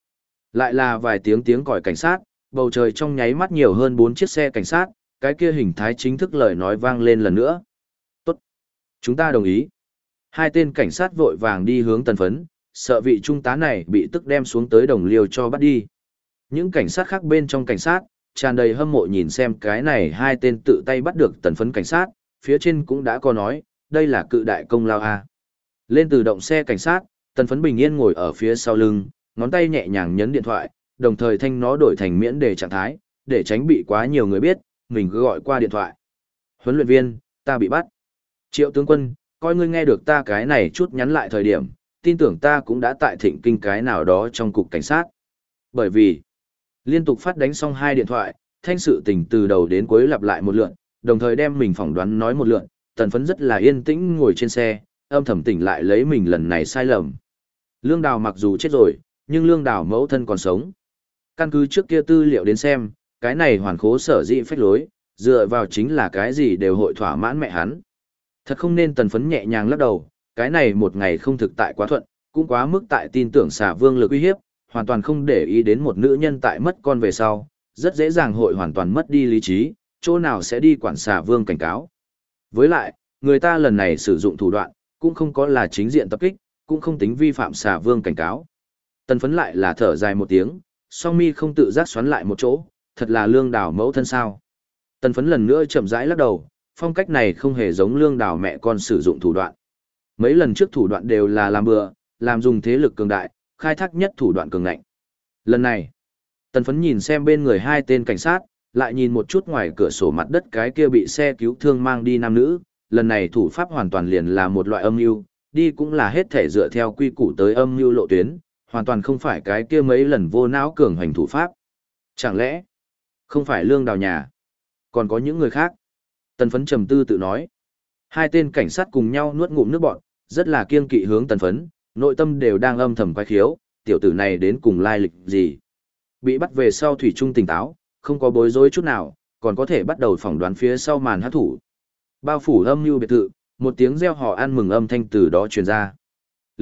Lại là vài tiếng tiếng còi cảnh sát, bầu trời trong nháy mắt nhiều hơn bốn chiếc xe cảnh sát, cái kia hình thái chính thức lời nói vang lên lần nữa. Tốt. Chúng ta đồng ý. Hai tên cảnh sát vội vàng đi hướng tần phấn, sợ vị trung tá này bị tức đem xuống tới đồng liêu cho bắt đi. Những cảnh sát khác bên trong cảnh sát, tràn đầy hâm mộ nhìn xem cái này hai tên tự tay bắt được tần phấn cảnh sát, phía trên cũng đã có nói, đây là cự đại công lao a. Lên từ động xe cảnh sát, tần phấn bình yên ngồi ở phía sau lưng, ngón tay nhẹ nhàng nhấn điện thoại, đồng thời thanh nó đổi thành miễn đề trạng thái, để tránh bị quá nhiều người biết, mình cứ gọi qua điện thoại. Huấn luyện viên, ta bị bắt. Triệu tướng quân, coi ngươi nghe được ta cái này chút nhắn lại thời điểm, tin tưởng ta cũng đã tại thịnh kinh cái nào đó trong cục cảnh sát. Bởi vì, liên tục phát đánh xong hai điện thoại, thanh sự tình từ đầu đến cuối lặp lại một lượn, đồng thời đem mình phỏng đoán nói một lượn, tần phấn rất là yên tĩnh ngồi trên xe, âm thầm tỉnh lại lấy mình lần này sai lầm. Lương Đào mặc dù chết rồi, nhưng Lương đảo mẫu thân còn sống. Căn cứ trước kia tư liệu đến xem, cái này hoàn khố sở dĩ phách lối, dựa vào chính là cái gì đều hội thỏa mãn mẹ hắn. Thật không nên tần phấn nhẹ nhàng lắc đầu, cái này một ngày không thực tại quá thuận, cũng quá mức tại tin tưởng xà vương lực uy hiếp, hoàn toàn không để ý đến một nữ nhân tại mất con về sau, rất dễ dàng hội hoàn toàn mất đi lý trí, chỗ nào sẽ đi quản xà vương cảnh cáo. Với lại, người ta lần này sử dụng thủ đoạn, cũng không có là chính diện tập kích, cũng không tính vi phạm xà vương cảnh cáo. Tần phấn lại là thở dài một tiếng, song mi không tự giác xoắn lại một chỗ, thật là lương đảo mẫu thân sao. Tần phấn lần nữa chậm rãi lắc đầu, phong cách này không hề giống lương đảo mẹ con sử dụng thủ đoạn. Mấy lần trước thủ đoạn đều là làm bừa, làm dùng thế lực cường đại, khai thác nhất thủ đoạn cường ngạnh. Lần này, tần phấn nhìn xem bên người hai tên cảnh sát, lại nhìn một chút ngoài cửa sổ mặt đất cái kia bị xe cứu thương mang đi nam nữ, lần này thủ pháp hoàn toàn liền là một loại âm mưu, đi cũng là hết thể dựa theo quy củ tới âm mưu lộ tuyến, hoàn toàn không phải cái kia mấy lần vô não cường hành thủ pháp. Chẳng lẽ, không phải lương đào nhà, còn có những người khác? Tần phấn trầm tư tự nói. Hai tên cảnh sát cùng nhau nuốt ngụm nước bọn, rất là kiên kỵ hướng tần phấn, nội tâm đều đang âm thầm quay khiếu, tiểu tử này đến cùng lai lịch gì. Bị bắt về sau thủy trung tỉnh táo, không có bối rối chút nào, còn có thể bắt đầu phỏng đoán phía sau màn hát thủ. Bao phủ âm mưu biệt thự, một tiếng reo hò ăn mừng âm thanh từ đó truyền ra.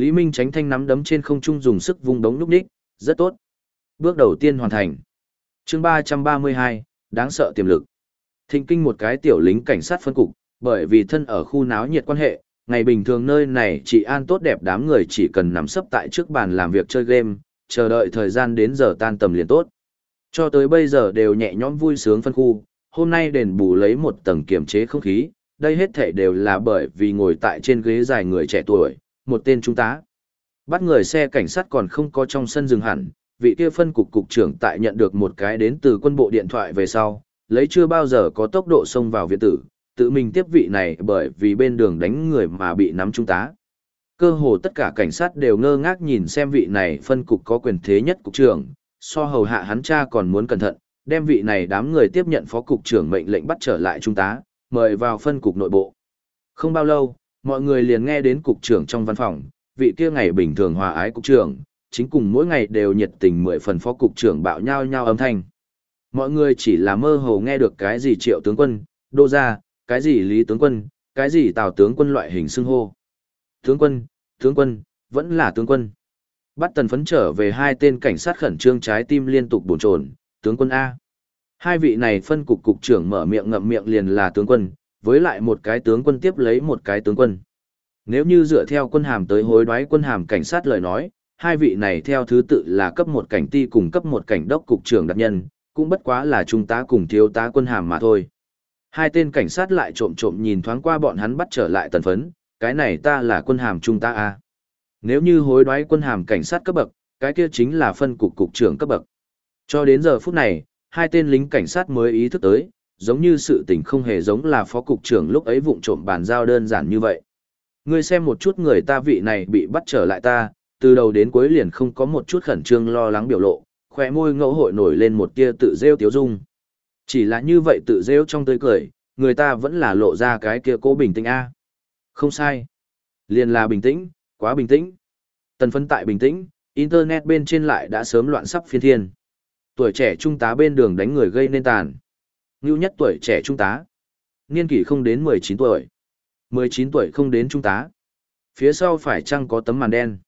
Lý Minh tránh thanh nắm đấm trên không trung dùng sức vung đống lúc đích, rất tốt. Bước đầu tiên hoàn thành. chương 332, đáng sợ tiềm lực. Thịnh kinh một cái tiểu lính cảnh sát phân cục, bởi vì thân ở khu náo nhiệt quan hệ, ngày bình thường nơi này chỉ an tốt đẹp đám người chỉ cần nằm sấp tại trước bàn làm việc chơi game, chờ đợi thời gian đến giờ tan tầm liền tốt. Cho tới bây giờ đều nhẹ nhõm vui sướng phân khu, hôm nay đền bù lấy một tầng kiểm chế không khí, đây hết thể đều là bởi vì ngồi tại trên ghế dài người trẻ tuổi, một tên trung tá. Bắt người xe cảnh sát còn không có trong sân dừng hẳn, vị kia phân cục cục trưởng tại nhận được một cái đến từ quân bộ điện thoại về sau, lấy chưa bao giờ có tốc độ xông vào viện tử, tự mình tiếp vị này bởi vì bên đường đánh người mà bị nắm trung tá. Cơ hồ tất cả cảnh sát đều ngơ ngác nhìn xem vị này phân cục có quyền thế nhất cục trưởng, so hầu hạ hắn cha còn muốn cẩn thận, đem vị này đám người tiếp nhận phó cục trưởng mệnh lệnh bắt trở lại trung tá, mời vào phân cục nội bộ. Không bao lâu, mọi người liền nghe đến cục trưởng trong văn phòng, vị kia ngày bình thường hòa ái cục trưởng, chính cùng mỗi ngày đều nhiệt tình mười phần phó cục trưởng bạo nhau nhau âm thanh. Mọi người chỉ là mơ hồ nghe được cái gì triệu tướng quân, đô gia, cái gì lý tướng quân, cái gì tào tướng quân loại hình xưng hô. Tướng quân, tướng quân, vẫn là tướng quân. Bắt tần phấn trở về hai tên cảnh sát khẩn trương trái tim liên tục bồn trồn, tướng quân A. Hai vị này phân cục cục trưởng mở miệng ngậm miệng liền là tướng quân, với lại một cái tướng quân tiếp lấy một cái tướng quân. Nếu như dựa theo quân hàm tới hối đoái quân hàm cảnh sát lời nói, hai vị này theo thứ tự là cấp một cảnh ti cùng cấp một cảnh đốc cục trưởng đặc nhân, cũng bất quá là trung tá cùng thiếu tá quân hàm mà thôi. Hai tên cảnh sát lại trộm trộm nhìn thoáng qua bọn hắn bắt trở lại tần phấn, cái này ta là quân hàm trung ta a. Nếu như hối đoái quân hàm cảnh sát cấp bậc, cái kia chính là phân cục cục trưởng cấp bậc. Cho đến giờ phút này, hai tên lính cảnh sát mới ý thức tới, giống như sự tình không hề giống là phó cục trưởng lúc ấy vụng trộm bàn giao đơn giản như vậy. Ngươi xem một chút người ta vị này bị bắt trở lại ta, từ đầu đến cuối liền không có một chút khẩn trương lo lắng biểu lộ, khỏe môi ngẫu hội nổi lên một tia tự rêu tiếu dung. Chỉ là như vậy tự rêu trong tươi cười, người ta vẫn là lộ ra cái kia cố bình tĩnh a. Không sai. Liền là bình tĩnh, quá bình tĩnh. Tần phân tại bình tĩnh, internet bên trên lại đã sớm loạn sắp phiên thiên. Tuổi trẻ trung tá bên đường đánh người gây nên tàn. Ngưu nhất tuổi trẻ trung tá. Niên kỷ không đến 19 tuổi. 19 tuổi không đến trung tá. Phía sau phải chăng có tấm màn đen.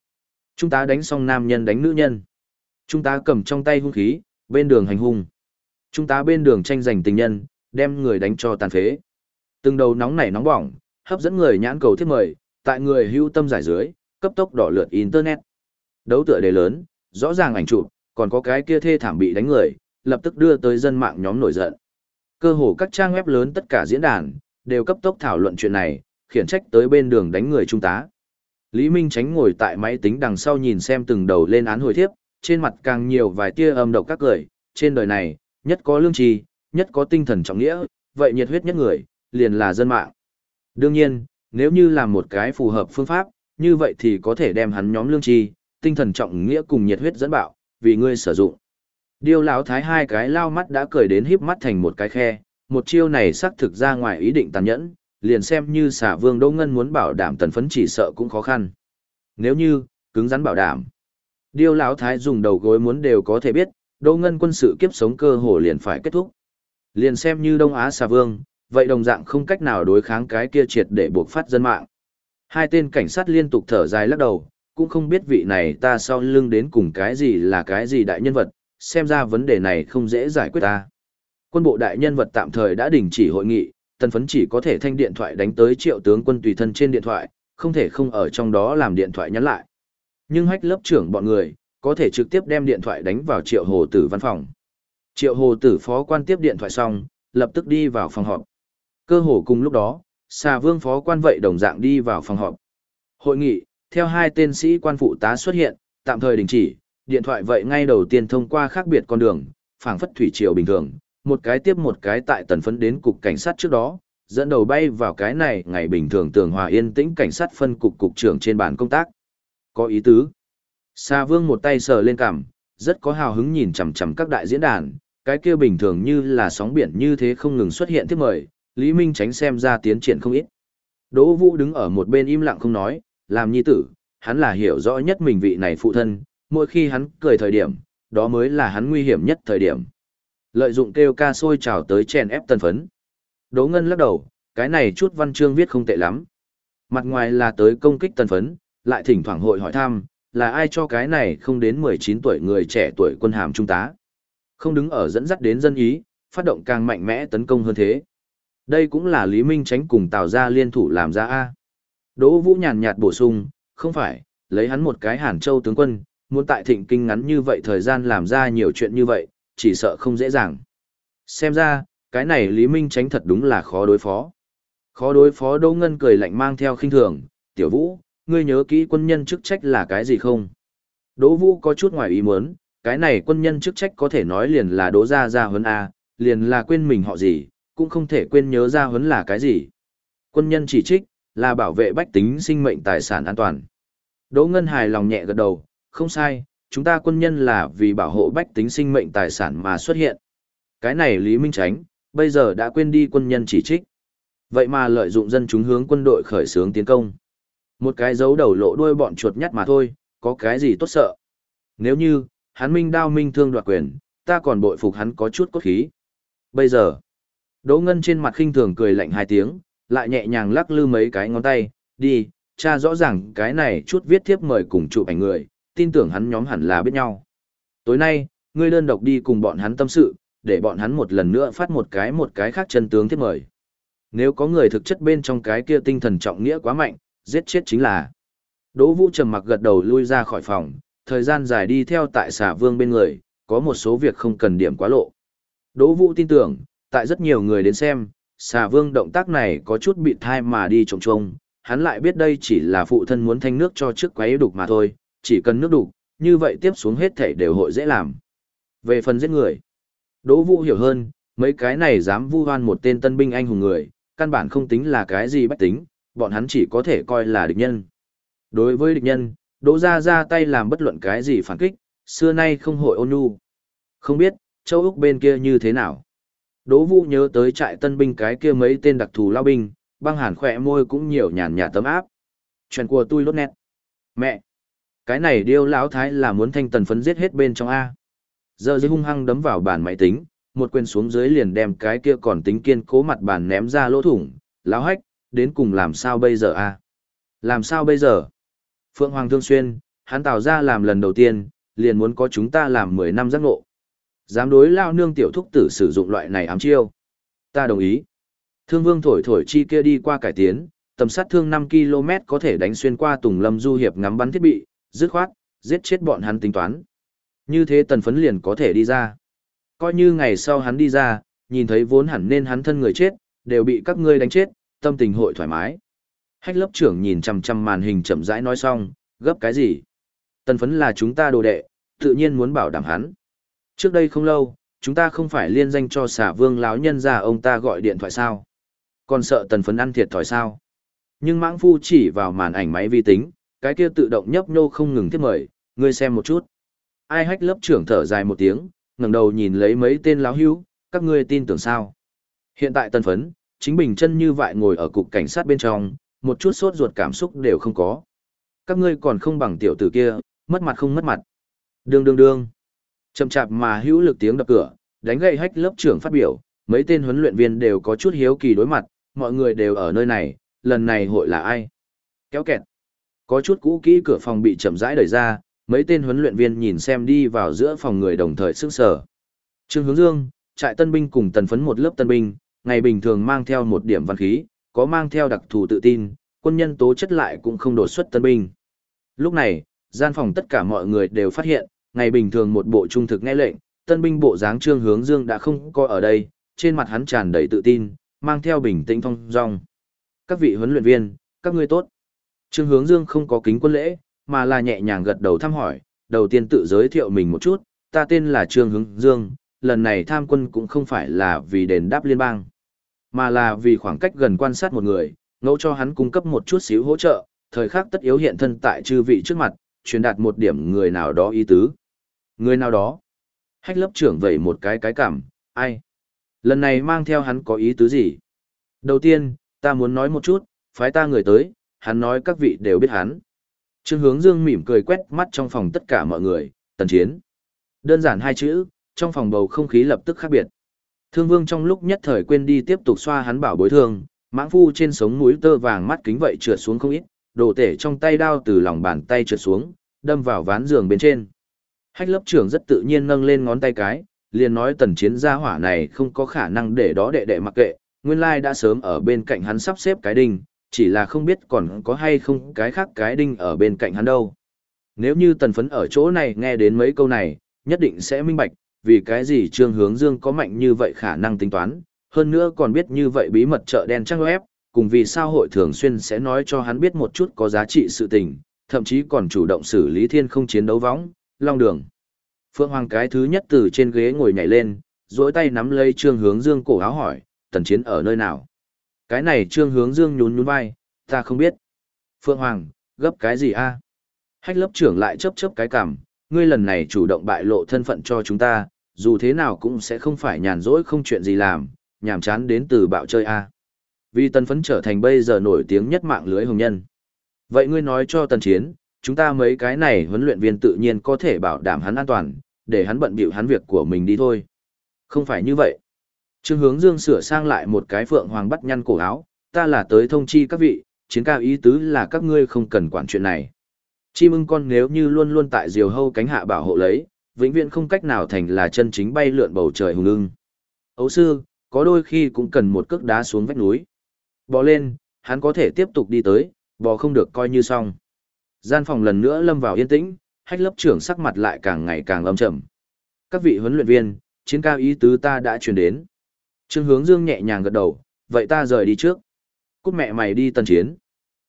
Trung tá đánh xong nam nhân đánh nữ nhân. Trung tá cầm trong tay hung khí, bên đường hành hung. Trung tá bên đường tranh giành tình nhân, đem người đánh cho tàn phế. Từng đầu nóng nảy nóng bỏng, hấp dẫn người nhãn cầu thiết mời, tại người hưu tâm giải dưới, cấp tốc đỏ lượt internet. Đấu tựa đề lớn, rõ ràng ảnh chụp, còn có cái kia thê thảm bị đánh người, lập tức đưa tới dân mạng nhóm nổi giận. Cơ hồ các trang web lớn tất cả diễn đàn, đều cấp tốc thảo luận chuyện này, khiển trách tới bên đường đánh người trung tá. Lý Minh Tránh ngồi tại máy tính đằng sau nhìn xem từng đầu lên án hồi thiếp, trên mặt càng nhiều vài tia âm độc các cười, trên đời này, nhất có lương tri, nhất có tinh thần trọng nghĩa, vậy nhiệt huyết nhất người, liền là dân mạng. Đương nhiên, nếu như làm một cái phù hợp phương pháp, như vậy thì có thể đem hắn nhóm lương tri, tinh thần trọng nghĩa cùng nhiệt huyết dẫn bạo, vì ngươi sử dụng. Điêu lão thái hai cái lao mắt đã cười đến híp mắt thành một cái khe, một chiêu này xác thực ra ngoài ý định tàn nhẫn, liền xem như xả vương Đỗ Ngân muốn bảo đảm tần phấn chỉ sợ cũng khó khăn. Nếu như, cứng rắn bảo đảm. Điêu lão thái dùng đầu gối muốn đều có thể biết, Đỗ Ngân quân sự kiếp sống cơ hồ liền phải kết thúc. Liền xem như Đông Á xà vương, vậy đồng dạng không cách nào đối kháng cái kia triệt để buộc phát dân mạng. Hai tên cảnh sát liên tục thở dài lắc đầu, cũng không biết vị này ta sau lưng đến cùng cái gì là cái gì đại nhân vật, xem ra vấn đề này không dễ giải quyết ta. Quân bộ đại nhân vật tạm thời đã đình chỉ hội nghị, tần phấn chỉ có thể thanh điện thoại đánh tới triệu tướng quân tùy thân trên điện thoại, không thể không ở trong đó làm điện thoại nhắn lại. Nhưng hách lớp trưởng bọn người, có thể trực tiếp đem điện thoại đánh vào triệu hồ tử văn phòng. Triệu hồ tử phó quan tiếp điện thoại xong, lập tức đi vào phòng họp. Cơ hồ cùng lúc đó, xà vương phó quan vậy đồng dạng đi vào phòng họp. Hội nghị, theo hai tên sĩ quan phụ tá xuất hiện, tạm thời đình chỉ, điện thoại vậy ngay đầu tiên thông qua khác biệt con đường, phảng phất thủy triều bình thường, một cái tiếp một cái tại tần phấn đến cục cảnh sát trước đó, dẫn đầu bay vào cái này ngày bình thường tường hòa yên tĩnh cảnh sát phân cục cục trưởng trên bàn công tác. Có ý tứ. Sa Vương một tay sờ lên cằm, rất có hào hứng nhìn chằm chằm các đại diễn đàn, cái kia bình thường như là sóng biển như thế không ngừng xuất hiện tiếp mời, Lý Minh tránh xem ra tiến triển không ít. Đỗ Vũ đứng ở một bên im lặng không nói, làm nhi tử, hắn là hiểu rõ nhất mình vị này phụ thân, mỗi khi hắn cười thời điểm, đó mới là hắn nguy hiểm nhất thời điểm. Lợi dụng kêu ca sôi trào tới chèn ép tân phấn. Đỗ Ngân lắc đầu, cái này chút văn chương viết không tệ lắm. Mặt ngoài là tới công kích tân phấn, lại thỉnh thoảng hội hỏi thăm, là ai cho cái này không đến 19 tuổi người trẻ tuổi quân hàm trung tá. Không đứng ở dẫn dắt đến dân ý, phát động càng mạnh mẽ tấn công hơn thế. Đây cũng là Lý Minh Tránh cùng Tào Gia liên thủ làm ra A. Đỗ Vũ nhàn nhạt bổ sung, không phải, lấy hắn một cái Hàn Châu tướng quân, muốn tại thịnh kinh ngắn như vậy thời gian làm ra nhiều chuyện như vậy, chỉ sợ không dễ dàng. Xem ra, cái này Lý Minh tránh thật đúng là khó đối phó. Khó đối phó Đỗ Ngân cười lạnh mang theo khinh thường, tiểu vũ, ngươi nhớ kỹ quân nhân chức trách là cái gì không? Đỗ Vũ có chút ngoài ý muốn, cái này quân nhân chức trách có thể nói liền là Đỗ Gia Gia Huấn A, liền là quên mình họ gì, cũng không thể quên nhớ Gia Huấn là cái gì. Quân nhân chỉ trích, là bảo vệ bách tính sinh mệnh tài sản an toàn. Đỗ Ngân hài lòng nhẹ gật đầu, không sai, chúng ta quân nhân là vì bảo hộ bách tính sinh mệnh tài sản mà xuất hiện. Cái này Lý Minh Tránh, bây giờ đã quên đi quân nhân chỉ trích. Vậy mà lợi dụng dân chúng hướng quân đội khởi xướng tiến công. Một cái dấu đầu lộ đuôi bọn chuột nhắt mà thôi, có cái gì tốt sợ. Nếu như, hắn minh đao minh thương đoạt quyền, ta còn bội phục hắn có chút cốt khí. Bây giờ, Đỗ Ngân trên mặt khinh thường cười lạnh hai tiếng, lại nhẹ nhàng lắc lư mấy cái ngón tay, đi, cha rõ ràng cái này chút viết thiếp mời cùng chụp ảnh người, tin tưởng hắn nhóm hẳn là biết nhau. Tối nay, ngươi đơn độc đi cùng bọn hắn tâm sự, để bọn hắn một lần nữa phát một cái một cái khác chân tướng thiết mời. Nếu có người thực chất bên trong cái kia tinh thần trọng nghĩa quá mạnh, giết chết chính là. Đỗ Vũ trầm mặc gật đầu lui ra khỏi phòng, thời gian dài đi theo tại xà vương bên người, có một số việc không cần điểm quá lộ. Đỗ Vũ tin tưởng, tại rất nhiều người đến xem, xà vương động tác này có chút bị thai mà đi trồng trông, hắn lại biết đây chỉ là phụ thân muốn thanh nước cho trước quấy đục mà thôi, chỉ cần nước đủ như vậy tiếp xuống hết thảy đều hội dễ làm. Về phần giết người, Đỗ Vũ hiểu hơn, mấy cái này dám vu oan một tên tân binh anh hùng người, căn bản không tính là cái gì bách tính, bọn hắn chỉ có thể coi là địch nhân. Đối với địch nhân, Đỗ gia ra tay làm bất luận cái gì phản kích, xưa nay không hội ôn nhu. Không biết, châu Úc bên kia như thế nào. Đỗ Vũ nhớ tới trại tân binh cái kia mấy tên đặc thù lao binh, băng hàn khỏe môi cũng nhiều nhàn nhạt tấm áp. Chuyện của tôi lốt nét. Mẹ! Cái này điêu lão thái là muốn thanh tần phấn giết hết bên trong A. Giờ dưới hung hăng đấm vào bàn máy tính, một quyền xuống dưới liền đem cái kia còn tính kiên cố mặt bàn ném ra lỗ thủng. Lão hách, đến cùng làm sao bây giờ A? Làm sao bây giờ? Phượng Hoàng Thương Xuyên, hắn tạo ra làm lần đầu tiên, liền muốn có chúng ta làm 10 năm giác ngộ. Dám đối lao nương tiểu thúc tử sử dụng loại này ám chiêu. Ta đồng ý. Thương vương thổi thổi chi kia đi qua cải tiến, tầm sát thương năm km có thể đánh xuyên qua tùng lâm du hiệp ngắm bắn thiết bị, dứt khoát, giết chết bọn hắn tính toán. Như thế tần phấn liền có thể đi ra. Coi như ngày sau hắn đi ra, nhìn thấy vốn hẳn nên hắn thân người chết, đều bị các ngươi đánh chết, tâm tình hội thoải mái. Hách lớp trưởng nhìn chằm chằm màn hình chậm rãi nói xong, gấp cái gì? Tần phấn là chúng ta đồ đệ, tự nhiên muốn bảo đảm hắn. Trước đây không lâu, chúng ta không phải liên danh cho xả vương láo nhân ra ông ta gọi điện thoại sao? Còn sợ tần phấn ăn thiệt thòi sao? Nhưng mãng phu chỉ vào màn ảnh máy vi tính, cái kia tự động nhấp nhô không ngừng tiếp mời, ngươi xem một chút. Ai hách lớp trưởng thở dài một tiếng, ngẩng đầu nhìn lấy mấy tên láo hưu, các ngươi tin tưởng sao? Hiện tại tân phấn, chính bình chân như vậy ngồi ở cục cảnh sát bên trong, một chút sốt ruột cảm xúc đều không có. Các ngươi còn không bằng tiểu tử kia, mất mặt không mất mặt. Đương đương đương. Chậm chạp mà hữu lực tiếng đập cửa, đánh gậy hách lớp trưởng phát biểu, mấy tên huấn luyện viên đều có chút hiếu kỳ đối mặt, mọi người đều ở nơi này, lần này hội là ai? Kéo kẹt. Có chút cũ kỹ cửa phòng bị chậm rãi đẩy ra, mấy tên huấn luyện viên nhìn xem đi vào giữa phòng người đồng thời sức sở. Trương Hướng Dương, trại tân binh cùng tần phấn một lớp tân binh, ngày bình thường mang theo một điểm văn khí, có mang theo đặc thù tự tin, quân nhân tố chất lại cũng không đột xuất tân binh. Lúc này, gian phòng tất cả mọi người đều phát hiện, ngày bình thường một bộ trung thực nghe lệnh, tân binh bộ dáng trương hướng dương đã không có ở đây, trên mặt hắn tràn đầy tự tin, mang theo bình tĩnh thong dong. Các vị huấn luyện viên, các ngươi tốt. Trương hướng dương không có kính quân lễ, mà là nhẹ nhàng gật đầu thăm hỏi, đầu tiên tự giới thiệu mình một chút, ta tên là Trương hướng dương, lần này tham quân cũng không phải là vì đền đáp liên bang, mà là vì khoảng cách gần quan sát một người, ngẫu cho hắn cung cấp một chút xíu hỗ trợ, thời khắc tất yếu hiện thân tại chư vị trước mặt, truyền đạt một điểm người nào đó ý tứ. Người nào đó? Hách lớp trưởng vẩy một cái cái cảm, ai? Lần này mang theo hắn có ý tứ gì? Đầu tiên, ta muốn nói một chút, phái ta người tới, hắn nói các vị đều biết hắn. Trương hướng dương mỉm cười quét mắt trong phòng tất cả mọi người, tần chiến. Đơn giản hai chữ, trong phòng bầu không khí lập tức khác biệt. Thương vương trong lúc nhất thời quên đi tiếp tục xoa hắn bảo bối thương, mãng phu trên sống mũi tơ vàng mắt kính vậy trượt xuống không ít, đồ tể trong tay đao từ lòng bàn tay trượt xuống, đâm vào ván giường bên trên. Hách lớp trưởng rất tự nhiên nâng lên ngón tay cái, liền nói tần chiến gia hỏa này không có khả năng để đó đệ đệ mặc kệ, nguyên lai đã sớm ở bên cạnh hắn sắp xếp cái đinh, chỉ là không biết còn có hay không cái khác cái đinh ở bên cạnh hắn đâu. Nếu như tần phấn ở chỗ này nghe đến mấy câu này, nhất định sẽ minh bạch, vì cái gì trương hướng dương có mạnh như vậy khả năng tính toán, hơn nữa còn biết như vậy bí mật chợ đen trang web, cùng vì sao hội thường xuyên sẽ nói cho hắn biết một chút có giá trị sự tình, thậm chí còn chủ động xử lý thiên không chiến đấu võng, long đường. Phượng Hoàng cái thứ nhất từ trên ghế ngồi nhảy lên, duỗi tay nắm lấy Trương Hướng Dương cổ áo hỏi, tần chiến ở nơi nào? Cái này Trương Hướng Dương nhún nhún vai, ta không biết. Phượng Hoàng, gấp cái gì a? Hách lớp trưởng lại chấp chấp cái cảm ngươi lần này chủ động bại lộ thân phận cho chúng ta, dù thế nào cũng sẽ không phải nhàn rỗi không chuyện gì làm, nhàm chán đến từ bạo chơi a. Vì tân phấn trở thành bây giờ nổi tiếng nhất mạng lưới hồng nhân. Vậy ngươi nói cho tần chiến, chúng ta mấy cái này huấn luyện viên tự nhiên có thể bảo đảm hắn an toàn, để hắn bận bịu hắn việc của mình đi thôi. Không phải như vậy. Trương hướng dương sửa sang lại một cái phượng hoàng bắt nhăn cổ áo, ta là tới thông chi các vị, chiến cao ý tứ là các ngươi không cần quản chuyện này. Chim ưng con nếu như luôn luôn tại diều hâu cánh hạ bảo hộ lấy, vĩnh viễn không cách nào thành là chân chính bay lượn bầu trời hùng ưng. Ấu sư, có đôi khi cũng cần một cước đá xuống vách núi. Bò lên, hắn có thể tiếp tục đi tới, bò không được coi như xong. Gian phòng lần nữa lâm vào yên tĩnh, hách lớp trưởng sắc mặt lại càng ngày càng âm trầm. Các vị huấn luyện viên, chiến cao ý tứ ta đã truyền đến. Trương hướng dương nhẹ nhàng gật đầu, vậy ta rời đi trước. Cút mẹ mày đi tần chiến.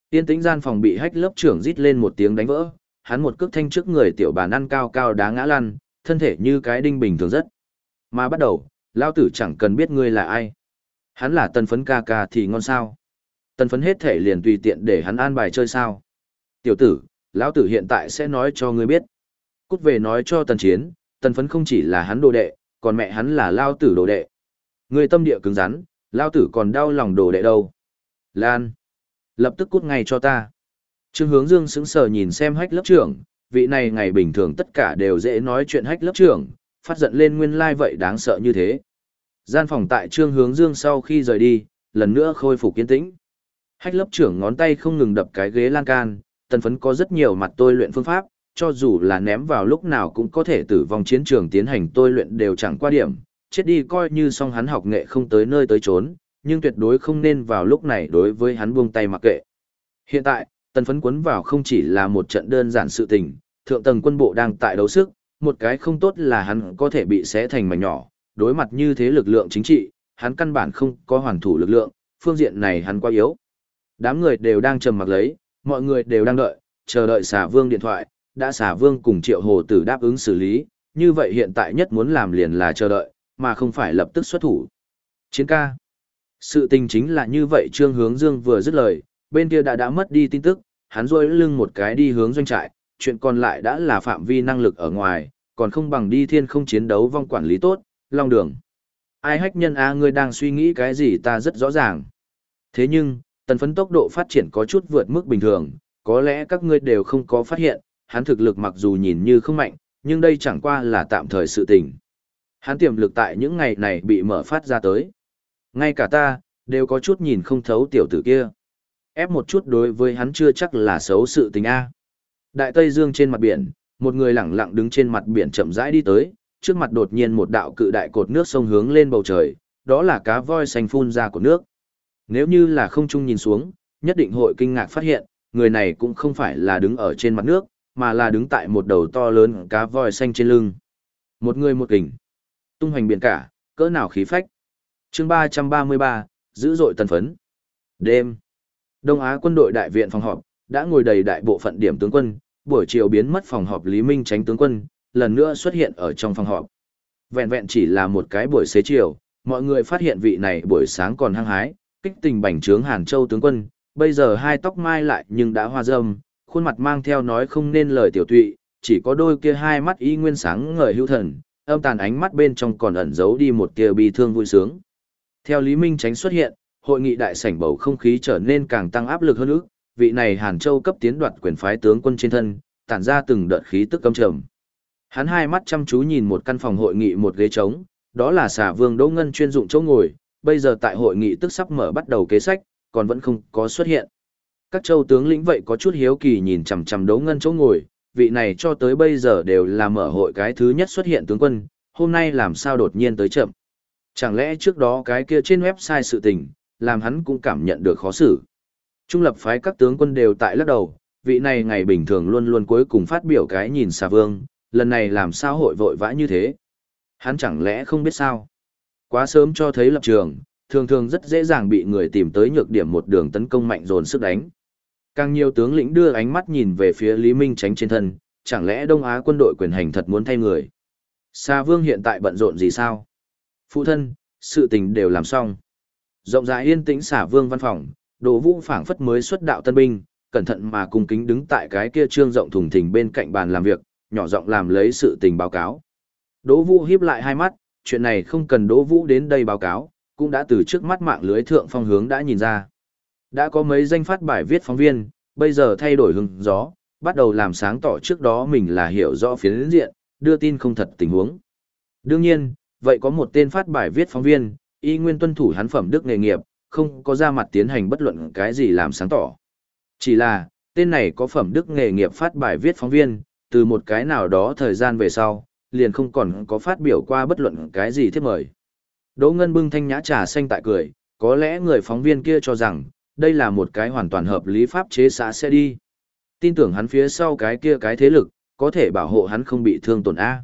Tiên tĩnh gian phòng bị hách lớp trưởng rít lên một tiếng đánh vỡ, hắn một cước thanh trước người tiểu bàn ăn cao cao đá ngã lăn, thân thể như cái đinh bình thường rất. Mà bắt đầu, lao tử chẳng cần biết ngươi là ai. Hắn là tần phấn ca ca thì ngon sao. Tần phấn hết thể liền tùy tiện để hắn an bài chơi sao. Tiểu tử, lão tử hiện tại sẽ nói cho ngươi biết. Cút về nói cho tần chiến, tần phấn không chỉ là hắn đồ đệ, còn mẹ hắn là lao tử đồ đệ. Người tâm địa cứng rắn, lao tử còn đau lòng đồ đệ đâu. Lan. Lập tức cút ngay cho ta. Trương hướng dương sững sờ nhìn xem hách lớp trưởng, vị này ngày bình thường tất cả đều dễ nói chuyện hách lớp trưởng, phát giận lên nguyên lai like vậy đáng sợ như thế. Gian phòng tại trương hướng dương sau khi rời đi, lần nữa khôi phục kiên tĩnh. Hách lớp trưởng ngón tay không ngừng đập cái ghế lan can, tần phấn có rất nhiều mặt tôi luyện phương pháp, cho dù là ném vào lúc nào cũng có thể tử vong chiến trường tiến hành tôi luyện đều chẳng qua điểm, chết đi coi như xong hắn học nghệ không tới nơi tới trốn, nhưng tuyệt đối không nên vào lúc này đối với hắn buông tay mặc kệ. Hiện tại, tần phấn quấn vào không chỉ là một trận đơn giản sự tình, thượng tầng quân bộ đang tại đấu sức, một cái không tốt là hắn có thể bị xé thành mảnh nhỏ, đối mặt như thế lực lượng chính trị, hắn căn bản không có hoàn thủ lực lượng, phương diện này hắn quá yếu. Đám người đều đang trầm mặc lấy, mọi người đều đang đợi, chờ đợi xà vương điện thoại, đã xà vương cùng triệu hồ tử đáp ứng xử lý, như vậy hiện tại nhất muốn làm liền là chờ đợi, mà không phải lập tức xuất thủ. Chiến ca. Sự tình chính là như vậy Trương Hướng Dương vừa dứt lời, bên kia đã đã mất đi tin tức, hắn rôi lưng một cái đi hướng doanh trại, chuyện còn lại đã là phạm vi năng lực ở ngoài, còn không bằng đi thiên không chiến đấu vong quản lý tốt, long đường. Ai hách nhân a ngươi đang suy nghĩ cái gì ta rất rõ ràng. Thế nhưng, tần phấn tốc độ phát triển có chút vượt mức bình thường, có lẽ các ngươi đều không có phát hiện, hắn thực lực mặc dù nhìn như không mạnh, nhưng đây chẳng qua là tạm thời sự tình. Hắn tiềm lực tại những ngày này bị mở phát ra tới. Ngay cả ta, đều có chút nhìn không thấu tiểu tử kia. Ép một chút đối với hắn chưa chắc là xấu sự tình A. Đại Tây Dương trên mặt biển, một người lẳng lặng đứng trên mặt biển chậm rãi đi tới, trước mặt đột nhiên một đạo cự đại cột nước sông hướng lên bầu trời, đó là cá voi xanh phun ra của nước. Nếu như là không trung nhìn xuống, nhất định hội kinh ngạc phát hiện, người này cũng không phải là đứng ở trên mặt nước, mà là đứng tại một đầu to lớn cá voi xanh trên lưng. Một người một kình. Tung hoành biển cả, cỡ nào khí phách. chương 333, giữ dội tần phấn. Đêm. Đông Á quân đội đại viện phòng họp, đã ngồi đầy đại bộ phận điểm tướng quân, buổi chiều biến mất phòng họp Lý Minh tránh tướng quân, lần nữa xuất hiện ở trong phòng họp. Vẹn vẹn chỉ là một cái buổi xế chiều, mọi người phát hiện vị này buổi sáng còn hăng hái, kích tình bành trướng Hàn Châu tướng quân, bây giờ hai tóc mai lại nhưng đã hoa râm, khuôn mặt mang theo nói không nên lời tiểu tụy, chỉ có đôi kia hai mắt y nguyên sáng ngời hữu thần, âm tàn ánh mắt bên trong còn ẩn giấu đi một tia bi thương vui sướng. Theo Lý Minh Tránh xuất hiện, hội nghị đại sảnh bầu không khí trở nên càng tăng áp lực hơn nữa, vị này Hàn Châu cấp tiến đoạt quyền phái tướng quân trên thân, tản ra từng đợt khí tức căm trầm. Hắn hai mắt chăm chú nhìn một căn phòng hội nghị một ghế trống, đó là xà vương Đỗ Ngân chuyên dụng chỗ ngồi, bây giờ tại hội nghị tức sắp mở bắt đầu kế sách, còn vẫn không có xuất hiện. Các châu tướng lĩnh vậy có chút hiếu kỳ nhìn chằm chằm Đỗ Ngân chỗ ngồi, vị này cho tới bây giờ đều là mở hội cái thứ nhất xuất hiện tướng quân, hôm nay làm sao đột nhiên tới chậm. Chẳng lẽ trước đó cái kia trên website sự tình, làm hắn cũng cảm nhận được khó xử. Trung lập phái các tướng quân đều tại lắc đầu, vị này ngày bình thường luôn luôn cuối cùng phát biểu cái nhìn xà vương, lần này làm sao hội vội vã như thế. Hắn chẳng lẽ không biết sao. Quá sớm cho thấy lập trường, thường thường rất dễ dàng bị người tìm tới nhược điểm một đường tấn công mạnh dồn sức đánh. Càng nhiều tướng lĩnh đưa ánh mắt nhìn về phía Lý Minh tránh trên thân, chẳng lẽ Đông Á quân đội quyền hành thật muốn thay người. Sa Vương hiện tại bận rộn gì sao? Phụ thân, sự tình đều làm xong. Rộng rãi yên tĩnh xả Vương văn phòng, Đồ Vũ phảng phất mới xuất đạo tân binh, cẩn thận mà cung kính đứng tại cái kia trương rộng thùng thình bên cạnh bàn làm việc, nhỏ giọng làm lấy sự tình báo cáo. Đỗ Vũ híp lại hai mắt, chuyện này không cần Đỗ Vũ đến đây báo cáo, cũng đã từ trước mắt mạng lưới thượng phong hướng đã nhìn ra. Đã có mấy danh phát bài viết phóng viên, bây giờ thay đổi hứng gió, bắt đầu làm sáng tỏ trước đó mình là hiểu rõ phiến diện, đưa tin không thật tình huống. Đương nhiên, vậy có một tên phát bài viết phóng viên, y nguyên tuân thủ hắn phẩm đức nghề nghiệp, không có ra mặt tiến hành bất luận cái gì làm sáng tỏ. Chỉ là, tên này có phẩm đức nghề nghiệp phát bài viết phóng viên, từ một cái nào đó thời gian về sau, liền không còn có phát biểu qua bất luận cái gì thiết mời. Đỗ Ngân bưng thanh nhã trà xanh tại cười, có lẽ người phóng viên kia cho rằng, đây là một cái hoàn toàn hợp lý pháp chế xã sẽ đi. Tin tưởng hắn phía sau cái kia cái thế lực, có thể bảo hộ hắn không bị thương tổn A.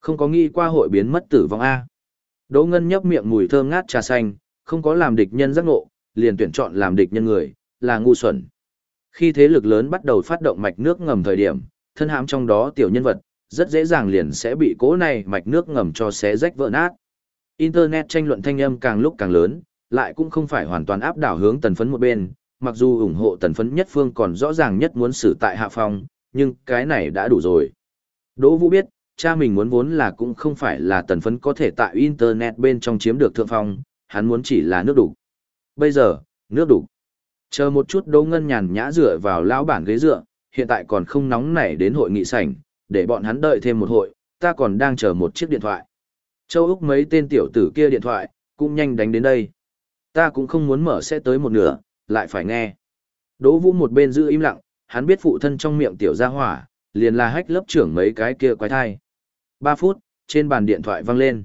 Không có nghĩ qua hội biến mất tử vong A. Đỗ Ngân nhấp miệng mùi thơm ngát trà xanh, không có làm địch nhân giác ngộ, liền tuyển chọn làm địch nhân người, là ngu xuẩn. Khi thế lực lớn bắt đầu phát động mạch nước ngầm thời điểm, thân hãm trong đó tiểu nhân vật, rất dễ dàng liền sẽ bị cố này mạch nước ngầm cho xé rách vỡ nát. Internet tranh luận thanh âm càng lúc càng lớn, lại cũng không phải hoàn toàn áp đảo hướng tần phấn một bên, mặc dù ủng hộ tần phấn nhất phương còn rõ ràng nhất muốn xử tại hạ phong, nhưng cái này đã đủ rồi. Đỗ Vũ biết, cha mình muốn vốn là cũng không phải là tần phấn có thể tại Internet bên trong chiếm được thượng phong, hắn muốn chỉ là nước đủ. Bây giờ, nước đủ. Chờ một chút Đỗ Ngân nhàn nhã dựa vào lão bản ghế dựa, hiện tại còn không nóng nảy đến hội nghị sảnh, để bọn hắn đợi thêm một hội, ta còn đang chờ một chiếc điện thoại. Châu Úc mấy tên tiểu tử kia điện thoại, cũng nhanh đánh đến đây. Ta cũng không muốn mở sẽ tới một nửa, lại phải nghe. Đỗ Vũ một bên giữ im lặng, hắn biết phụ thân trong miệng tiểu gia hỏa, liền là hách lớp trưởng mấy cái kia quái thai. Ba phút, trên bàn điện thoại vang lên.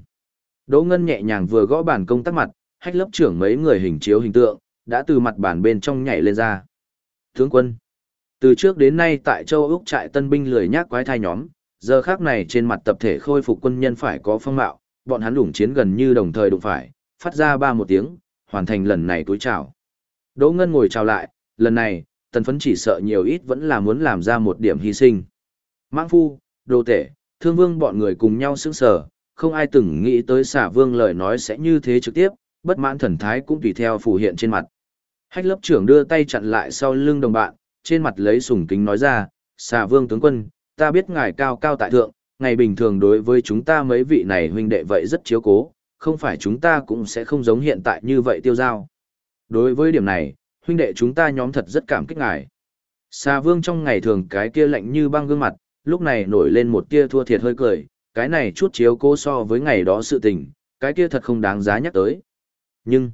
Đỗ Ngân nhẹ nhàng vừa gõ bàn công tác mặt, hách lớp trưởng mấy người hình chiếu hình tượng, đã từ mặt bàn bên trong nhảy lên ra. Tướng quân, từ trước đến nay tại châu Úc trại tân binh lười nhác quái thai nhóm, giờ khác này trên mặt tập thể khôi phục quân nhân phải có phong mạo, bọn hắn lủng chiến gần như đồng thời đụng phải, phát ra ba một tiếng, hoàn thành lần này túi chào. Đỗ Ngân ngồi chào lại, lần này, tần phấn chỉ sợ nhiều ít vẫn là muốn làm ra một điểm hy sinh. Mãng phu, đồ tể, thương vương bọn người cùng nhau sững sờ, không ai từng nghĩ tới xả vương lời nói sẽ như thế trực tiếp, bất mãn thần thái cũng tùy theo phù hiện trên mặt. Hách lớp trưởng đưa tay chặn lại sau lưng đồng bạn, trên mặt lấy sùng kính nói ra, Xả vương tướng quân, ta biết ngài cao cao tại thượng, ngày bình thường đối với chúng ta mấy vị này huynh đệ vậy rất chiếu cố, không phải chúng ta cũng sẽ không giống hiện tại như vậy tiêu giao. Đối với điểm này, huynh đệ chúng ta nhóm thật rất cảm kích ngài. Xà vương trong ngày thường cái kia lạnh như băng gương mặt, lúc này nổi lên một tia thua thiệt hơi cười, cái này chút chiếu cố so với ngày đó sự tình, cái kia thật không đáng giá nhắc tới. Nhưng,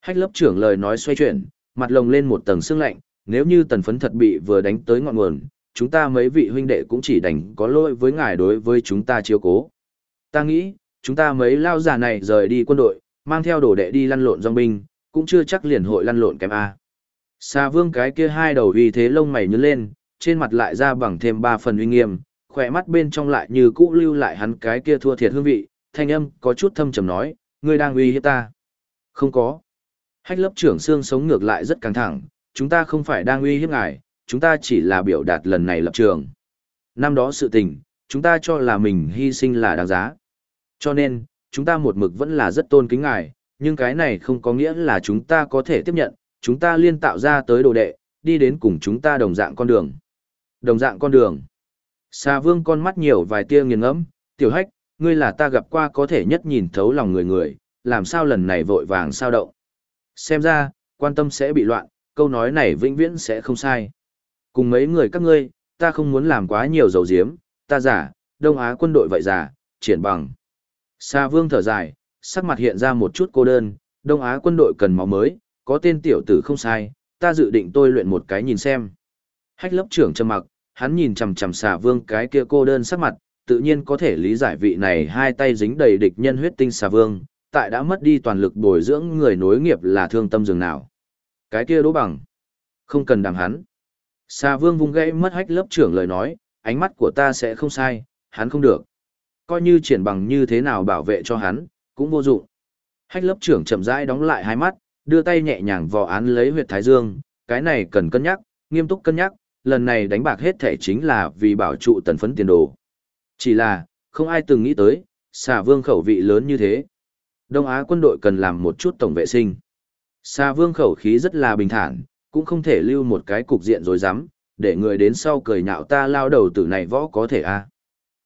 hách lớp trưởng lời nói xoay chuyển, mặt lồng lên một tầng sương lạnh, nếu như tần phấn thật bị vừa đánh tới ngọn nguồn, chúng ta mấy vị huynh đệ cũng chỉ đành có lỗi với ngài đối với chúng ta chiếu cố. Ta nghĩ, chúng ta mấy lao già này rời đi quân đội, mang theo đồ đệ đi lăn lộn dòng binh, cũng chưa chắc liền hội lăn lộn kém A. Xà vương cái kia hai đầu uy thế lông mày nhướng lên, trên mặt lại ra bằng thêm ba phần uy nghiêm, khỏe mắt bên trong lại như cũ lưu lại hắn cái kia thua thiệt hương vị, thanh âm có chút thâm trầm nói, ngươi đang uy hiếp ta. Không có. Hách lớp trưởng xương sống ngược lại rất căng thẳng, chúng ta không phải đang uy hiếp ngài, chúng ta chỉ là biểu đạt lần này lập trường. Năm đó sự tình, chúng ta cho là mình hy sinh là đáng giá. Cho nên, chúng ta một mực vẫn là rất tôn kính ngài, nhưng cái này không có nghĩa là chúng ta có thể tiếp nhận, chúng ta liên tạo ra tới đồ đệ, đi đến cùng chúng ta đồng dạng con đường. Đồng dạng con đường. Xà vương con mắt nhiều vài tia nghiền ngẫm, tiểu hách, ngươi là ta gặp qua có thể nhất nhìn thấu lòng người người, làm sao lần này vội vàng sao động. Xem ra, quan tâm sẽ bị loạn, câu nói này vĩnh viễn sẽ không sai. Cùng mấy người các ngươi, ta không muốn làm quá nhiều dầu diếm, ta giả, Đông Á quân đội vậy giả, triển bằng. Sa vương thở dài, sắc mặt hiện ra một chút cô đơn, Đông Á quân đội cần máu mới, có tên tiểu tử không sai, ta dự định tôi luyện một cái nhìn xem. Hách lớp trưởng trầm mặc, hắn nhìn chằm chằm xà vương cái kia cô đơn sắc mặt, tự nhiên có thể lý giải vị này hai tay dính đầy địch nhân huyết tinh xà vương, tại đã mất đi toàn lực bồi dưỡng người nối nghiệp là thương tâm dường nào. Cái kia đố bằng. Không cần đàm hắn. Xà vương vung gãy mất hách lớp trưởng lời nói, ánh mắt của ta sẽ không sai, hắn không được. Coi như triển bằng như thế nào bảo vệ cho hắn, cũng vô dụng. Hách lớp trưởng chậm rãi đóng lại hai mắt, đưa tay nhẹ nhàng vò án lấy huyệt thái dương, cái này cần cân nhắc, nghiêm túc cân nhắc, lần này đánh bạc hết thể chính là vì bảo trụ tần phấn tiền đồ. Chỉ là, không ai từng nghĩ tới, xà vương khẩu vị lớn như thế. Đông Á quân đội cần làm một chút tổng vệ sinh. Xà vương khẩu khí rất là bình thản, cũng không thể lưu một cái cục diện rồi dám, để người đến sau cười nhạo ta lao đầu tử này võ có thể a à.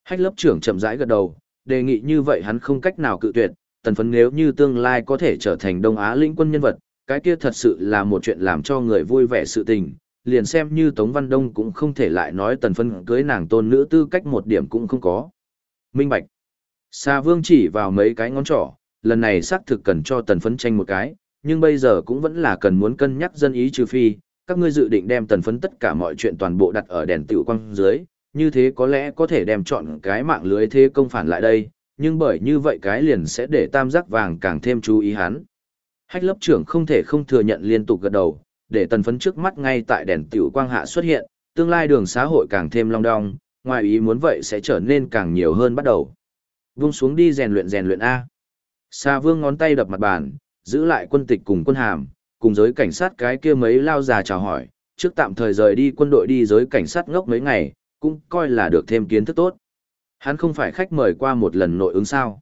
Hách lớp trưởng chậm rãi gật đầu, đề nghị như vậy hắn không cách nào cự tuyệt, tần phấn nếu như tương lai có thể trở thành Đông Á lĩnh quân nhân vật, cái kia thật sự là một chuyện làm cho người vui vẻ sự tình, liền xem như Tống Văn Đông cũng không thể lại nói tần phấn cưới nàng tôn nữ tư cách một điểm cũng không có. Minh Bạch Sa Vương chỉ vào mấy cái ngón trỏ, lần này xác thực cần cho tần phấn tranh một cái, nhưng bây giờ cũng vẫn là cần muốn cân nhắc dân ý trừ phi, các ngươi dự định đem tần phấn tất cả mọi chuyện toàn bộ đặt ở đèn tiểu quang dưới, như thế có lẽ có thể đem chọn cái mạng lưới thế công phản lại đây, nhưng bởi như vậy cái liền sẽ để tam giác vàng càng thêm chú ý hắn. Hách lớp trưởng không thể không thừa nhận liên tục gật đầu, để tần phấn trước mắt ngay tại đèn tiểu quang hạ xuất hiện, tương lai đường xã hội càng thêm long đong, ngoài ý muốn vậy sẽ trở nên càng nhiều hơn bắt đầu. Vung xuống đi rèn luyện rèn luyện A. Sa vương ngón tay đập mặt bàn, giữ lại quân tịch cùng quân hàm, cùng giới cảnh sát cái kia mấy lao già chào hỏi, trước tạm thời rời đi quân đội đi giới cảnh sát ngốc mấy ngày, cũng coi là được thêm kiến thức tốt. Hắn không phải khách mời qua một lần nội ứng sao.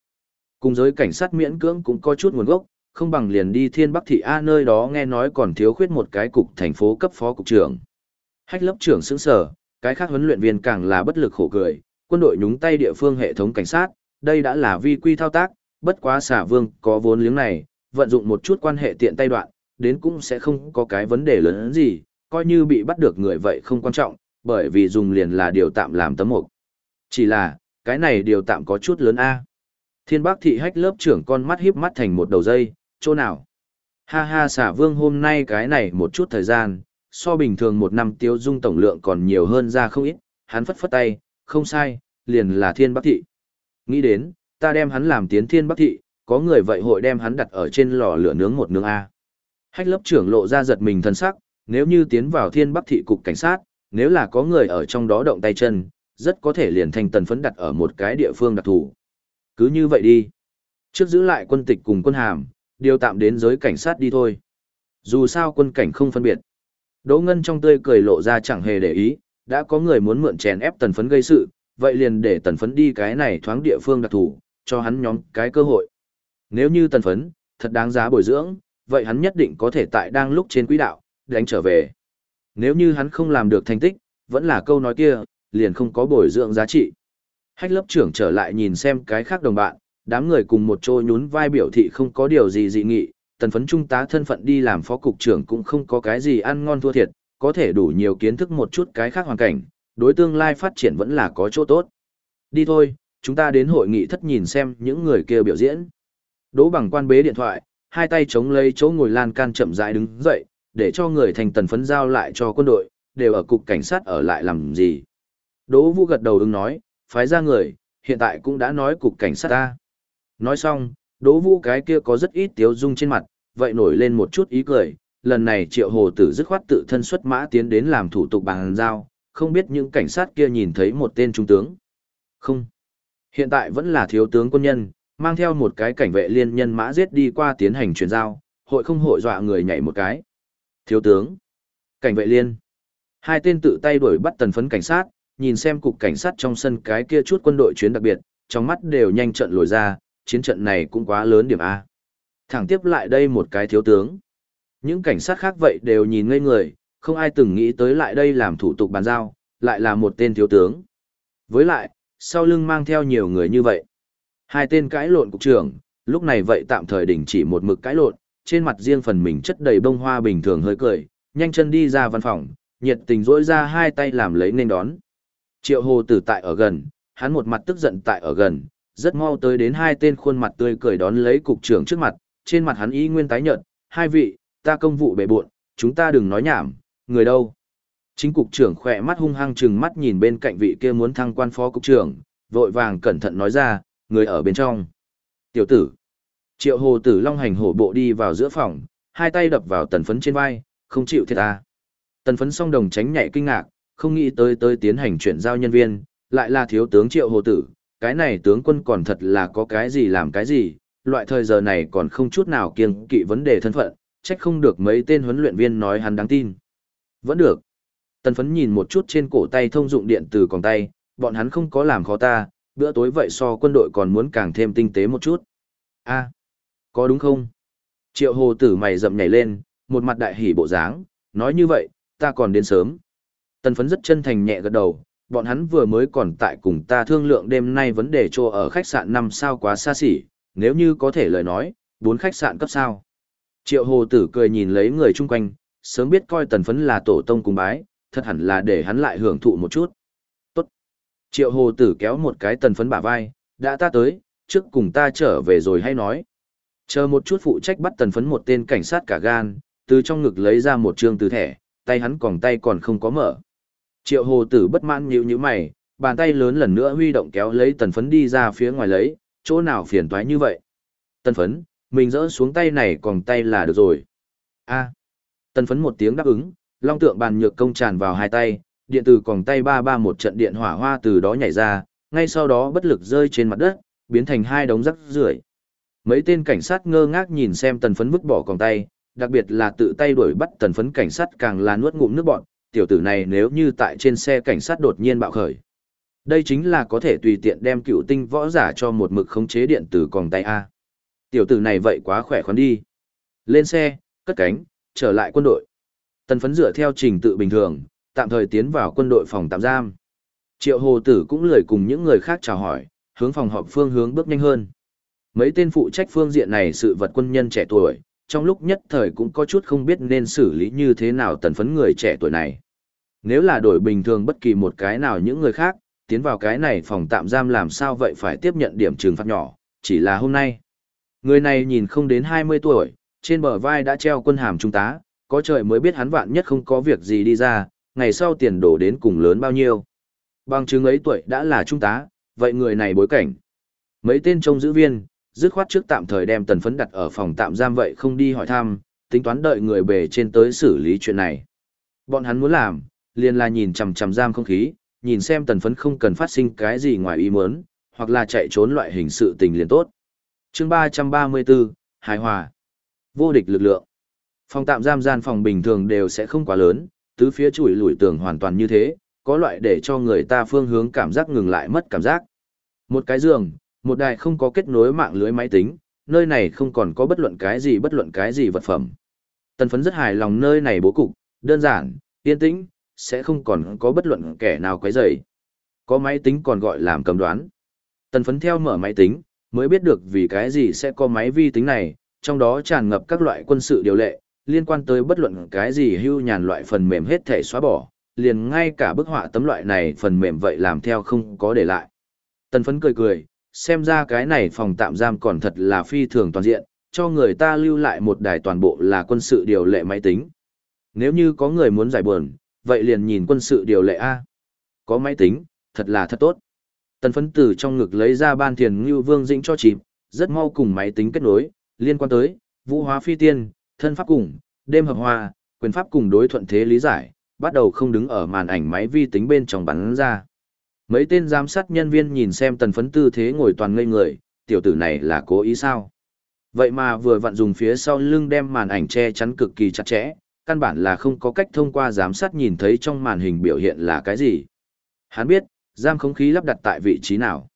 Cùng giới cảnh sát miễn cưỡng cũng có chút nguồn gốc, không bằng liền đi thiên bắc thị A nơi đó nghe nói còn thiếu khuyết một cái cục thành phố cấp phó cục trưởng. Hách lớp trưởng sững sở, cái khác huấn luyện viên càng là bất lực khổ cười, quân đội nhúng tay địa phương hệ thống cảnh sát, đây đã là vi quy thao tác, bất quá xả vương có vốn liếng này, vận dụng một chút quan hệ tiện tay đoạn, đến cũng sẽ không có cái vấn đề lớn gì, coi như bị bắt được người vậy không quan trọng, bởi vì dùng liền là điều tạm làm tấm mục. Chỉ là, cái này điều tạm có chút lớn A. Thiên bác thị hách lớp trưởng con mắt híp mắt thành một đầu dây, chỗ nào? Ha ha xả vương hôm nay cái này một chút thời gian, so bình thường một năm tiêu dung tổng lượng còn nhiều hơn ra không ít, hắn phất phất tay, không sai, liền là thiên bắc thị. Nghĩ đến, ta đem hắn làm tiến thiên bắc thị, có người vậy hội đem hắn đặt ở trên lò lửa nướng một nướng A. Hách lớp trưởng lộ ra giật mình thân sắc, nếu như tiến vào thiên bắc thị cục cảnh sát, nếu là có người ở trong đó động tay chân, rất có thể liền thành tần phấn đặt ở một cái địa phương đặc thù. Cứ như vậy đi. Trước giữ lại quân tịch cùng quân hàm, điều tạm đến giới cảnh sát đi thôi. Dù sao quân cảnh không phân biệt. Đỗ Ngân trong tươi cười lộ ra chẳng hề để ý, đã có người muốn mượn chèn ép tần phấn gây sự, vậy liền để tần phấn đi cái này thoáng địa phương đặc thù, cho hắn nhóm cái cơ hội. Nếu như tần phấn, thật đáng giá bồi dưỡng, vậy hắn nhất định có thể tại đang lúc trên quỹ đạo, đánh trở về. Nếu như hắn không làm được thành tích, vẫn là câu nói kia, liền không có bồi dưỡng giá trị. Hách lớp trưởng trở lại nhìn xem cái khác đồng bạn, đám người cùng một chỗ nhún vai biểu thị không có điều gì dị nghị, tần phấn trung tá thân phận đi làm phó cục trưởng cũng không có cái gì ăn ngon thua thiệt, có thể đủ nhiều kiến thức một chút cái khác hoàn cảnh, đối tương lai phát triển vẫn là có chỗ tốt. Đi thôi, chúng ta đến hội nghị thất nhìn xem những người kia biểu diễn. Đỗ bằng quan bế điện thoại, hai tay chống lấy chỗ ngồi lan can chậm rãi đứng dậy, để cho người thành tần phấn giao lại cho quân đội, đều ở cục cảnh sát ở lại làm gì. Đỗ Vũ gật đầu ứng nói, phái ra người, hiện tại cũng đã nói cục cảnh sát ta. Nói xong, Đỗ Vũ cái kia có rất ít tiếu dung trên mặt, vậy nổi lên một chút ý cười, lần này Triệu Hồ Tử dứt khoát tự thân xuất mã tiến đến làm thủ tục bằng giao, không biết những cảnh sát kia nhìn thấy một tên trung tướng. Không. Hiện tại vẫn là thiếu tướng quân nhân, mang theo một cái cảnh vệ liên nhân mã giết đi qua tiến hành chuyển giao, hội không hội dọa người nhảy một cái. Thiếu tướng. Cảnh vệ liên. Hai tên tự tay đuổi bắt tần phấn cảnh sát, nhìn xem cục cảnh sát trong sân cái kia chút quân đội chuyến đặc biệt, trong mắt đều nhanh trận lồi ra, chiến trận này cũng quá lớn điểm A. Thẳng tiếp lại đây một cái thiếu tướng. Những cảnh sát khác vậy đều nhìn ngây người, không ai từng nghĩ tới lại đây làm thủ tục bàn giao, lại là một tên thiếu tướng. Với lại, sau lưng mang theo nhiều người như vậy. Hai tên cãi lộn cục trưởng, lúc này vậy tạm thời đình chỉ một mực cãi lộn, trên mặt riêng phần mình chất đầy bông hoa bình thường hơi cười, nhanh chân đi ra văn phòng, nhiệt tình rỗi ra hai tay làm lấy nên đón. Triệu hồ tử tại ở gần, hắn một mặt tức giận tại ở gần, rất mau tới đến hai tên khuôn mặt tươi cười đón lấy cục trưởng trước mặt, trên mặt hắn ý nguyên tái nhợt, hai vị, ta công vụ bề buộn, chúng ta đừng nói nhảm, người đâu. Chính cục trưởng khỏe mắt hung hăng chừng mắt nhìn bên cạnh vị kia muốn thăng quan phó cục trưởng, vội vàng cẩn thận nói ra, người ở bên trong. Tiểu tử. Triệu hồ tử long hành hổ bộ đi vào giữa phòng, hai tay đập vào tần phấn trên vai, không chịu thiệt ta. Tần phấn song đồng tránh nhảy kinh ngạc, không nghĩ tới tới tiến hành chuyển giao nhân viên, lại là thiếu tướng triệu hồ tử, cái này tướng quân còn thật là có cái gì làm cái gì, loại thời giờ này còn không chút nào kiêng kỵ vấn đề thân phận, trách không được mấy tên huấn luyện viên nói hắn đáng tin. Vẫn được. Tần phấn nhìn một chút trên cổ tay thông dụng điện từ còn tay, bọn hắn không có làm khó ta, bữa tối vậy so quân đội còn muốn càng thêm tinh tế một chút. a có đúng không? Triệu hồ tử mày rậm nhảy lên, một mặt đại hỉ bộ dáng, nói như vậy, ta còn đến sớm. Tần phấn rất chân thành nhẹ gật đầu, bọn hắn vừa mới còn tại cùng ta thương lượng đêm nay vấn đề cho ở khách sạn 5 sao quá xa xỉ, nếu như có thể lời nói, bốn khách sạn cấp sao. Triệu hồ tử cười nhìn lấy người chung quanh, sớm biết coi tần phấn là tổ tông cùng bái, thật hẳn là để hắn lại hưởng thụ một chút. Tốt. Triệu hồ tử kéo một cái tần phấn bả vai, đã ta tới, trước cùng ta trở về rồi hay nói. Chờ một chút phụ trách bắt tần phấn một tên cảnh sát cả gan, từ trong ngực lấy ra một trương từ thẻ, tay hắn còn tay còn không có mở. Triệu hồ tử bất mãn nhíu nhíu mày, bàn tay lớn lần nữa huy động kéo lấy tần phấn đi ra phía ngoài lấy, chỗ nào phiền toái như vậy. Tần phấn, mình dỡ xuống tay này còn tay là được rồi. a tần phấn một tiếng đáp ứng, long tượng bàn nhược công tràn vào hai tay, điện tử còn tay ba ba một trận điện hỏa hoa từ đó nhảy ra, ngay sau đó bất lực rơi trên mặt đất, biến thành hai đống rắc rưởi. Mấy tên cảnh sát ngơ ngác nhìn xem tần phấn vứt bỏ còn tay, đặc biệt là tự tay đuổi bắt tần phấn cảnh sát càng là nuốt ngụm nước bọn, tiểu tử này nếu như tại trên xe cảnh sát đột nhiên bạo khởi. Đây chính là có thể tùy tiện đem cựu tinh võ giả cho một mực khống chế điện tử còng tay A. Tiểu tử này vậy quá khỏe khoắn đi. Lên xe, cất cánh, trở lại quân đội. Tần phấn dựa theo trình tự bình thường, tạm thời tiến vào quân đội phòng tạm giam. Triệu hồ tử cũng lười cùng những người khác chào hỏi, hướng phòng họp phương hướng bước nhanh hơn. Mấy tên phụ trách phương diện này sự vật quân nhân trẻ tuổi, trong lúc nhất thời cũng có chút không biết nên xử lý như thế nào tần phấn người trẻ tuổi này. Nếu là đổi bình thường bất kỳ một cái nào những người khác, tiến vào cái này phòng tạm giam làm sao vậy phải tiếp nhận điểm trừng phạt nhỏ, chỉ là hôm nay. Người này nhìn không đến 20 tuổi, trên bờ vai đã treo quân hàm trung tá, có trời mới biết hắn vạn nhất không có việc gì đi ra, ngày sau tiền đổ đến cùng lớn bao nhiêu. Bằng chứng ấy tuổi đã là trung tá, vậy người này bối cảnh. Mấy tên trông giữ viên, dứt khoát trước tạm thời đem tần phấn đặt ở phòng tạm giam vậy không đi hỏi thăm, tính toán đợi người bề trên tới xử lý chuyện này. Bọn hắn muốn làm, liền là nhìn chằm chằm giam không khí, nhìn xem tần phấn không cần phát sinh cái gì ngoài ý muốn, hoặc là chạy trốn loại hình sự tình liền tốt. chương 334, Hài Hòa. Vô địch lực lượng. Phòng tạm giam gian phòng bình thường đều sẽ không quá lớn, tứ phía chuỗi lùi tường hoàn toàn như thế, có loại để cho người ta phương hướng cảm giác ngừng lại mất cảm giác. Một cái giường, một đài không có kết nối mạng lưới máy tính, nơi này không còn có bất luận cái gì bất luận cái gì vật phẩm. Tần phấn rất hài lòng nơi này bố cục, đơn giản, yên tĩnh, sẽ không còn có bất luận kẻ nào quấy rầy. Có máy tính còn gọi làm cầm đoán. Tần phấn theo mở máy tính, mới biết được vì cái gì sẽ có máy vi tính này, trong đó tràn ngập các loại quân sự điều lệ, liên quan tới bất luận cái gì hưu nhàn loại phần mềm hết thể xóa bỏ, liền ngay cả bức họa tấm loại này phần mềm vậy làm theo không có để lại. Tần phấn cười cười, xem ra cái này phòng tạm giam còn thật là phi thường toàn diện, cho người ta lưu lại một đài toàn bộ là quân sự điều lệ máy tính. Nếu như có người muốn giải buồn, vậy liền nhìn quân sự điều lệ A. Có máy tính, thật là thật tốt. Tần phấn tử trong ngực lấy ra ban thiền như vương dĩnh cho chìm, rất mau cùng máy tính kết nối, liên quan tới, vũ hóa phi tiên, thân pháp cùng, đêm hợp hòa, quyền pháp cùng đối thuận thế lý giải, bắt đầu không đứng ở màn ảnh máy vi tính bên trong bắn ra. Mấy tên giám sát nhân viên nhìn xem tần phấn tư thế ngồi toàn ngây người, tiểu tử này là cố ý sao? Vậy mà vừa vặn dùng phía sau lưng đem màn ảnh che chắn cực kỳ chặt chẽ, căn bản là không có cách thông qua giám sát nhìn thấy trong màn hình biểu hiện là cái gì. Hắn biết, giam không khí lắp đặt tại vị trí nào.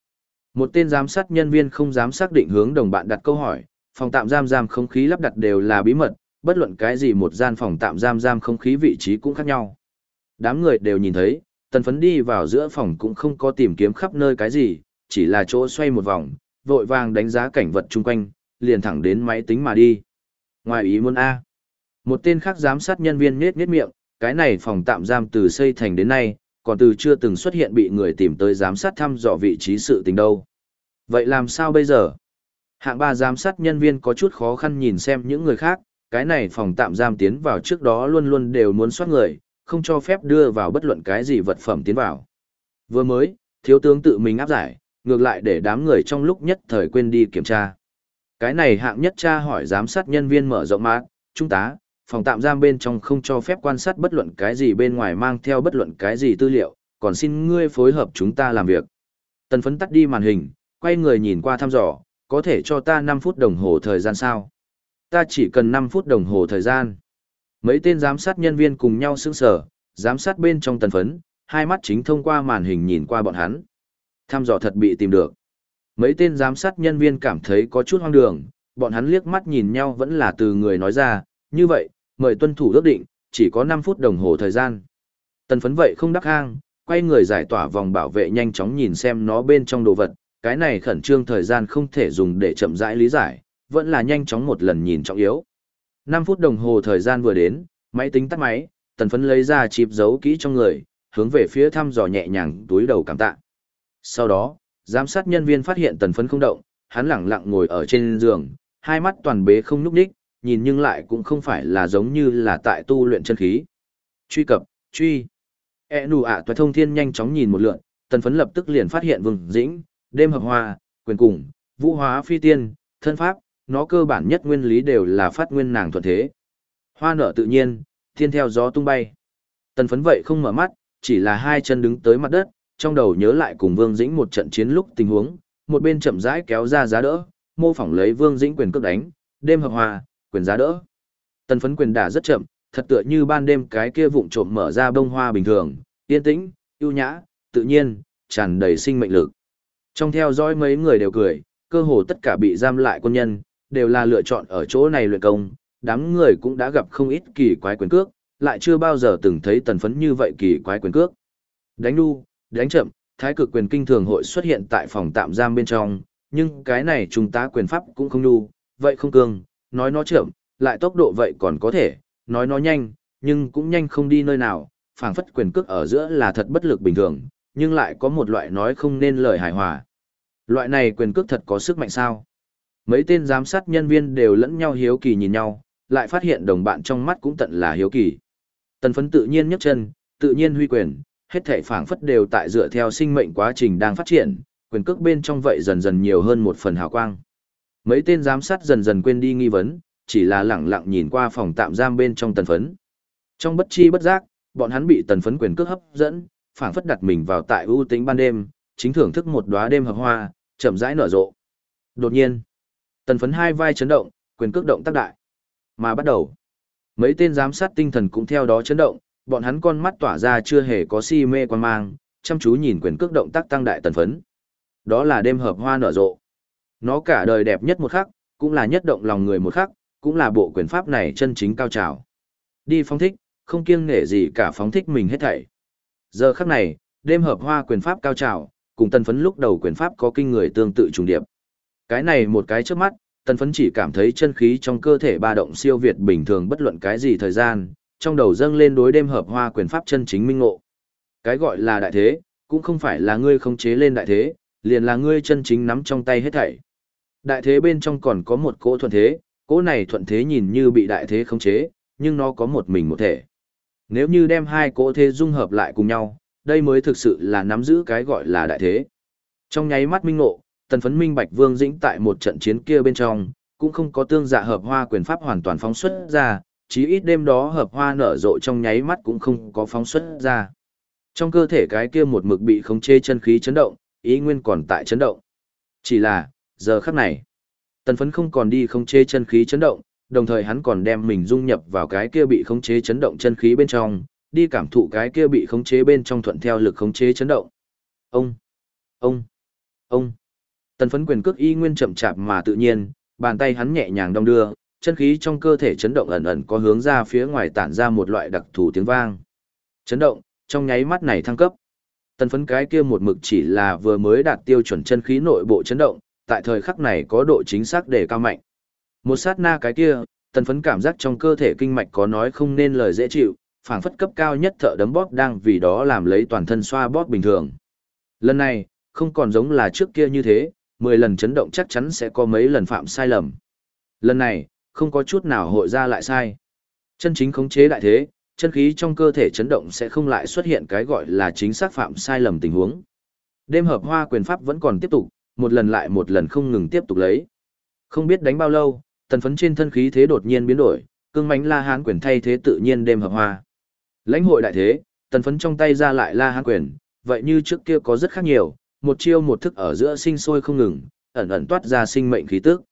Một tên giám sát nhân viên không dám xác định hướng đồng bạn đặt câu hỏi, phòng tạm giam giam không khí lắp đặt đều là bí mật, bất luận cái gì một gian phòng tạm giam giam không khí vị trí cũng khác nhau. Đám người đều nhìn thấy, tần phấn đi vào giữa phòng cũng không có tìm kiếm khắp nơi cái gì, chỉ là chỗ xoay một vòng, vội vàng đánh giá cảnh vật chung quanh, liền thẳng đến máy tính mà đi. Ngoài ý muốn A. Một tên khác giám sát nhân viên nết nết miệng, cái này phòng tạm giam từ xây thành đến nay, còn từ chưa từng xuất hiện bị người tìm tới giám sát thăm dò vị trí sự tình đâu. Vậy làm sao bây giờ? Hạng ba giám sát nhân viên có chút khó khăn nhìn xem những người khác, cái này phòng tạm giam tiến vào trước đó luôn luôn đều muốn soát người, không cho phép đưa vào bất luận cái gì vật phẩm tiến vào. Vừa mới, thiếu tướng tự mình áp giải, ngược lại để đám người trong lúc nhất thời quên đi kiểm tra. Cái này hạng nhất tra hỏi giám sát nhân viên mở rộng mát, trung tá, phòng tạm giam bên trong không cho phép quan sát bất luận cái gì bên ngoài mang theo bất luận cái gì tư liệu, còn xin ngươi phối hợp chúng ta làm việc. Tần phấn tắt đi màn hình, quay người nhìn qua thăm dò, có thể cho ta 5 phút đồng hồ thời gian sao? Ta chỉ cần 5 phút đồng hồ thời gian. Mấy tên giám sát nhân viên cùng nhau sững sở, giám sát bên trong tần phấn, hai mắt chính thông qua màn hình nhìn qua bọn hắn. Thăm dò thật bị tìm được. Mấy tên giám sát nhân viên cảm thấy có chút hoang đường, bọn hắn liếc mắt nhìn nhau vẫn là từ người nói ra, như vậy, mời tuân thủ ước định, chỉ có 5 phút đồng hồ thời gian. Tần phấn vậy không đắc hang, quay người giải tỏa vòng bảo vệ nhanh chóng nhìn xem nó bên trong đồ vật, cái này khẩn trương thời gian không thể dùng để chậm rãi lý giải, vẫn là nhanh chóng một lần nhìn trọng yếu. 5 phút đồng hồ thời gian vừa đến, máy tính tắt máy, tần phấn lấy ra chip giấu kỹ trong người, hướng về phía thăm dò nhẹ nhàng túi đầu cảm tạ. Sau đó, giám sát nhân viên phát hiện tần phấn không động, hắn lặng lặng ngồi ở trên giường, hai mắt toàn bế không nhúc nhích, nhìn nhưng lại cũng không phải là giống như là tại tu luyện chân khí. Truy cập, truy. E nù ạ toài thông thiên nhanh chóng nhìn một lượn, tần phấn lập tức liền phát hiện vương dĩnh, đêm hợp hoa, quyền cùng, vũ hóa phi tiên, thân pháp, nó cơ bản nhất nguyên lý đều là phát nguyên nàng thuận thế. Hoa nở tự nhiên, thiên theo gió tung bay. Tần phấn vậy không mở mắt, chỉ là hai chân đứng tới mặt đất, trong đầu nhớ lại cùng Vương Dĩnh một trận chiến lúc tình huống, một bên chậm rãi kéo ra giá đỡ, mô phỏng lấy Vương Dĩnh quyền cước đánh, đêm hợp hòa, quyền giá đỡ. Tần phấn quyền đả rất chậm, thật tựa như ban đêm cái kia vụng trộm mở ra bông hoa bình thường, yên tĩnh, ưu nhã, tự nhiên, tràn đầy sinh mệnh lực. Trong theo dõi mấy người đều cười, cơ hồ tất cả bị giam lại quân nhân, đều là lựa chọn ở chỗ này luyện công, đám người cũng đã gặp không ít kỳ quái quyền cước, lại chưa bao giờ từng thấy tần phấn như vậy kỳ quái quyền cước. Đánh đu, đánh chậm, thái cực quyền kinh thường hội xuất hiện tại phòng tạm giam bên trong, nhưng cái này chúng ta quyền pháp cũng không đu, vậy không cương, nói nó chậm, lại tốc độ vậy còn có thể, nói nó nhanh, nhưng cũng nhanh không đi nơi nào, phảng phất quyền cước ở giữa là thật bất lực bình thường, nhưng lại có một loại nói không nên lời hài hòa. Loại này quyền cước thật có sức mạnh sao? Mấy tên giám sát nhân viên đều lẫn nhau hiếu kỳ nhìn nhau, lại phát hiện đồng bạn trong mắt cũng tận là hiếu kỳ. Tần phấn tự nhiên nhấc chân, tự nhiên huy quyền, hết thể phảng phất đều tại dựa theo sinh mệnh quá trình đang phát triển, quyền cước bên trong vậy dần dần nhiều hơn một phần hào quang. Mấy tên giám sát dần dần quên đi nghi vấn, chỉ là lẳng lặng nhìn qua phòng tạm giam bên trong tần phấn. Trong bất chi bất giác, bọn hắn bị tần phấn quyền cước hấp dẫn, phảng phất đặt mình vào tại ưu tính ban đêm, chính thưởng thức một đóa đêm hợp hoa, chậm rãi nở rộ. Đột nhiên, tần phấn hai vai chấn động, quyền cước động tác đại. Mà bắt đầu, mấy tên giám sát tinh thần cũng theo đó chấn động, bọn hắn con mắt tỏa ra chưa hề có si mê quan mang, chăm chú nhìn quyền cước động tác tăng đại tần phấn. Đó là đêm hợp hoa nở rộ. Nó cả đời đẹp nhất một khắc, cũng là nhất động lòng người một khắc, cũng là bộ quyền pháp này chân chính cao trào. Đi phóng thích, không kiêng nể gì cả phóng thích mình hết thảy. Giờ khắc này, đêm hợp hoa quyền pháp cao trào, cùng tần phấn lúc đầu quyền pháp có kinh người tương tự trùng điệp. Cái này một cái trước mắt, tần phấn chỉ cảm thấy chân khí trong cơ thể ba động siêu việt bình thường bất luận cái gì thời gian, trong đầu dâng lên đối đêm hợp hoa quyền pháp chân chính minh ngộ. Cái gọi là đại thế, cũng không phải là ngươi không chế lên đại thế, liền là ngươi chân chính nắm trong tay hết thảy. Đại thế bên trong còn có một cỗ thuận thế, cỗ này thuận thế nhìn như bị đại thế khống chế, nhưng nó có một mình một thể. Nếu như đem hai cỗ thế dung hợp lại cùng nhau, đây mới thực sự là nắm giữ cái gọi là đại thế. Trong nháy mắt minh ngộ, tần phấn minh bạch vương dĩnh tại một trận chiến kia bên trong, cũng không có tương dạ hợp hoa quyền pháp hoàn toàn phóng xuất ra, chí ít đêm đó hợp hoa nở rộ trong nháy mắt cũng không có phóng xuất ra. Trong cơ thể cái kia một mực bị khống chế chân khí chấn động, ý nguyên còn tại chấn động. Chỉ là, giờ khắc này, tần phấn không còn đi khống chế chân khí chấn động, đồng thời hắn còn đem mình dung nhập vào cái kia bị khống chế chấn động chân khí bên trong, đi cảm thụ cái kia bị khống chế bên trong thuận theo lực khống chế chấn động. Ông, ông, ông. Tần phấn quyền cước y nguyên chậm chạp mà tự nhiên, bàn tay hắn nhẹ nhàng đong đưa, chân khí trong cơ thể chấn động ẩn ẩn có hướng ra phía ngoài tản ra một loại đặc thù tiếng vang. Chấn động, trong nháy mắt này thăng cấp. Tần phấn cái kia một mực chỉ là vừa mới đạt tiêu chuẩn chân khí nội bộ chấn động, tại thời khắc này có độ chính xác để cao mạnh. Một sát na cái kia, tần phấn cảm giác trong cơ thể kinh mạch có nói không nên lời dễ chịu, phảng phất cấp cao nhất thợ đấm bóp đang vì đó làm lấy toàn thân xoa bóp bình thường. Lần này, không còn giống là trước kia như thế, 10 lần chấn động chắc chắn sẽ có mấy lần phạm sai lầm. Lần này, không có chút nào hội ra lại sai. Chân chính khống chế đại thế, chân khí trong cơ thể chấn động sẽ không lại xuất hiện cái gọi là chính xác phạm sai lầm tình huống. Đêm hợp hoa quyền pháp vẫn còn tiếp tục, một lần lại một lần không ngừng tiếp tục lấy. Không biết đánh bao lâu, tần phấn trên thân khí thế đột nhiên biến đổi, cương mãnh la hán quyền thay thế tự nhiên đêm hợp hoa. Lãnh hội đại thế, tần phấn trong tay ra lại la hán quyền, vậy như trước kia có rất khác nhiều, một chiêu một thức ở giữa sinh sôi không ngừng, ẩn ẩn toát ra sinh mệnh khí tức.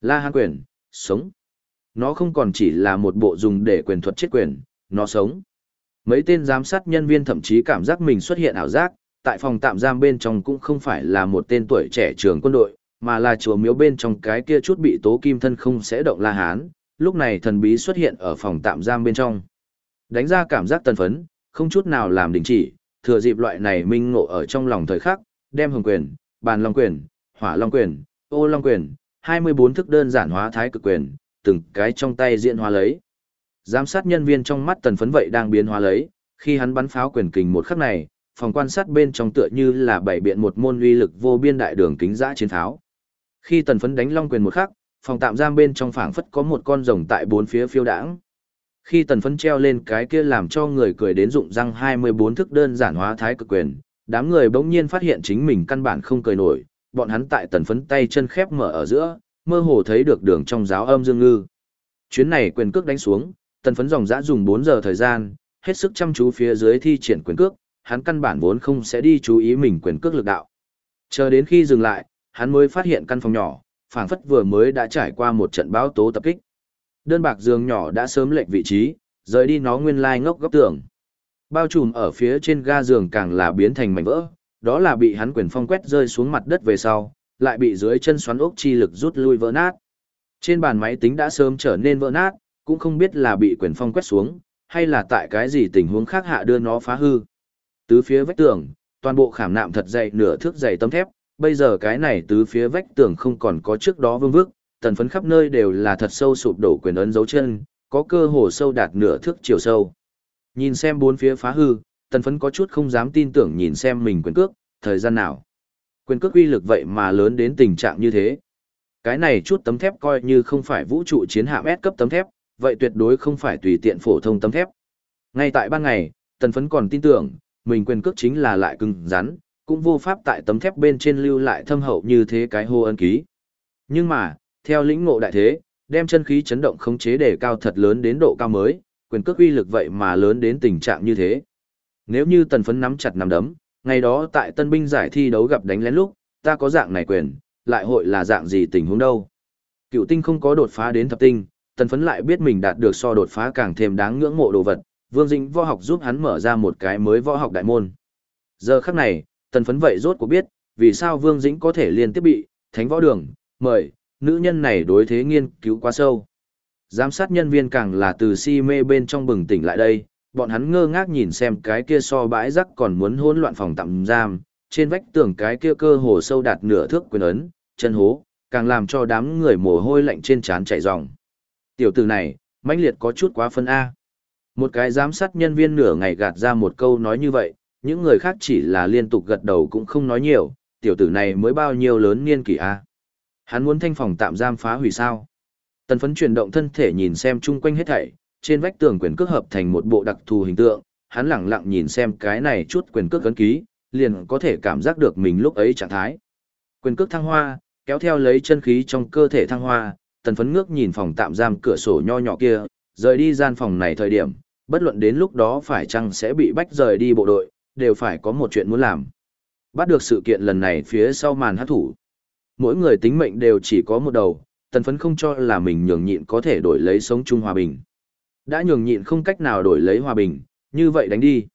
La hán quyền, sống. Nó không còn chỉ là một bộ dùng để quyền thuật chết quyền, nó sống. Mấy tên giám sát nhân viên thậm chí cảm giác mình xuất hiện ảo giác, tại phòng tạm giam bên trong cũng không phải là một tên tuổi trẻ trường quân đội, mà là chùa miếu bên trong cái kia chút bị tố kim thân không sẽ động la hán, lúc này thần bí xuất hiện ở phòng tạm giam bên trong. Đánh ra cảm giác tân phấn, không chút nào làm đình chỉ, thừa dịp loại này minh ngộ ở trong lòng thời khắc, đem hồng quyền, bàn long quyền, hỏa long quyền, ô long quyền, 24 thức đơn giản hóa thái cực quyền, từng cái trong tay diễn hóa lấy. Giám sát nhân viên trong mắt tần phấn vậy đang biến hóa lấy, khi hắn bắn pháo quyền kình một khắc này, phòng quan sát bên trong tựa như là bảy biện một môn uy lực vô biên đại đường kính giã chiến tháo. Khi tần phấn đánh long quyền một khắc, phòng tạm giam bên trong phảng phất có một con rồng tại bốn phía phiêu đãng. Khi tần phấn treo lên cái kia làm cho người cười đến rụng răng 24 thức đơn giản hóa thái cực quyền, đám người bỗng nhiên phát hiện chính mình căn bản không cười nổi, bọn hắn tại tần phấn tay chân khép mở ở giữa, mơ hồ thấy được đường trong giáo âm dương ngư. Chuyến này quyền cước đánh xuống, tần phấn dòng dã dùng 4 giờ thời gian, hết sức chăm chú phía dưới thi triển quyền cước, hắn căn bản vốn không sẽ đi chú ý mình quyền cước lực đạo. Chờ đến khi dừng lại, hắn mới phát hiện căn phòng nhỏ, phảng phất vừa mới đã trải qua một trận bão tố tập kích. Đơn bạc giường nhỏ đã sớm lệch vị trí, rời đi nó nguyên lai ngốc góc tường. Bao trùm ở phía trên ga giường càng là biến thành mảnh vỡ, đó là bị hắn quyền phong quét rơi xuống mặt đất về sau, lại bị dưới chân xoắn ốc chi lực rút lui vỡ nát. Trên bàn máy tính đã sớm trở nên vỡ nát, cũng không biết là bị quyền phong quét xuống, hay là tại cái gì tình huống khác hạ đưa nó phá hư. Tứ phía vách tường, toàn bộ khảm nạm thật dày nửa thước dày tấm thép, bây giờ cái này tứ phía vách tường không còn có trước đó vương vức, tần phấn khắp nơi đều là thật sâu sụp đổ quyền ấn dấu chân, có cơ hồ sâu đạt nửa thước chiều sâu. Nhìn xem bốn phía phá hư, tần phấn có chút không dám tin tưởng nhìn xem mình quyền cước, thời gian nào. Quyền cước uy lực vậy mà lớn đến tình trạng như thế. Cái này chút tấm thép coi như không phải vũ trụ chiến hạm S cấp tấm thép, vậy tuyệt đối không phải tùy tiện phổ thông tấm thép. Ngay tại ban ngày, tần phấn còn tin tưởng, mình quyền cước chính là lại cứng rắn, cũng vô pháp tại tấm thép bên trên lưu lại thâm hậu như thế cái hô ân ký. Nhưng mà, theo lĩnh ngộ đại thế, đem chân khí chấn động khống chế để cao thật lớn đến độ cao mới, quyền cước uy lực vậy mà lớn đến tình trạng như thế. Nếu như tần phấn nắm chặt nắm đấm, ngày đó tại tân binh giải thi đấu gặp đánh lén lúc, ta có dạng này quyền, lại hội là dạng gì tình huống đâu. Cựu tinh không có đột phá đến thập tinh, tần phấn lại biết mình đạt được so đột phá càng thêm đáng ngưỡng mộ đồ vật, Vương Dĩnh võ học giúp hắn mở ra một cái mới võ học đại môn. Giờ khắc này, tần phấn vậy rốt cuộc biết, vì sao Vương Dĩnh có thể liên tiếp bị, thánh võ đường, mời, nữ nhân này đối thế nghiên cứu quá sâu. Giám sát nhân viên càng là từ si mê bên trong bừng tỉnh lại đây, bọn hắn ngơ ngác nhìn xem cái kia so bãi rắc còn muốn hỗn loạn phòng tạm giam, trên vách tường cái kia cơ hồ sâu đạt nửa thước quyền ấn, chân hố, càng làm cho đám người mồ hôi lạnh trên trán chảy ròng. Tiểu tử này, mãnh liệt có chút quá phân A. Một cái giám sát nhân viên nửa ngày gạt ra một câu nói như vậy, những người khác chỉ là liên tục gật đầu cũng không nói nhiều, tiểu tử này mới bao nhiêu lớn niên kỷ A. Hắn muốn thanh phòng tạm giam phá hủy sao. Tần phấn chuyển động thân thể nhìn xem chung quanh hết thảy, trên vách tường quyền cước hợp thành một bộ đặc thù hình tượng, hắn lặng lặng nhìn xem cái này chút quyền cước cấn ký, liền có thể cảm giác được mình lúc ấy trạng thái. Quyền cước thăng hoa, kéo theo lấy chân khí trong cơ thể thăng hoa, tần phấn ngước nhìn phòng tạm giam cửa sổ nho nhỏ kia, rời đi gian phòng này thời điểm, bất luận đến lúc đó phải chăng sẽ bị bách rời đi bộ đội, đều phải có một chuyện muốn làm. Bắt được sự kiện lần này phía sau màn hát thủ. Mỗi người tính mệnh đều chỉ có một đầu, tần phấn không cho là mình nhường nhịn có thể đổi lấy sống chung hòa bình. Đã nhường nhịn không cách nào đổi lấy hòa bình, như vậy đánh đi.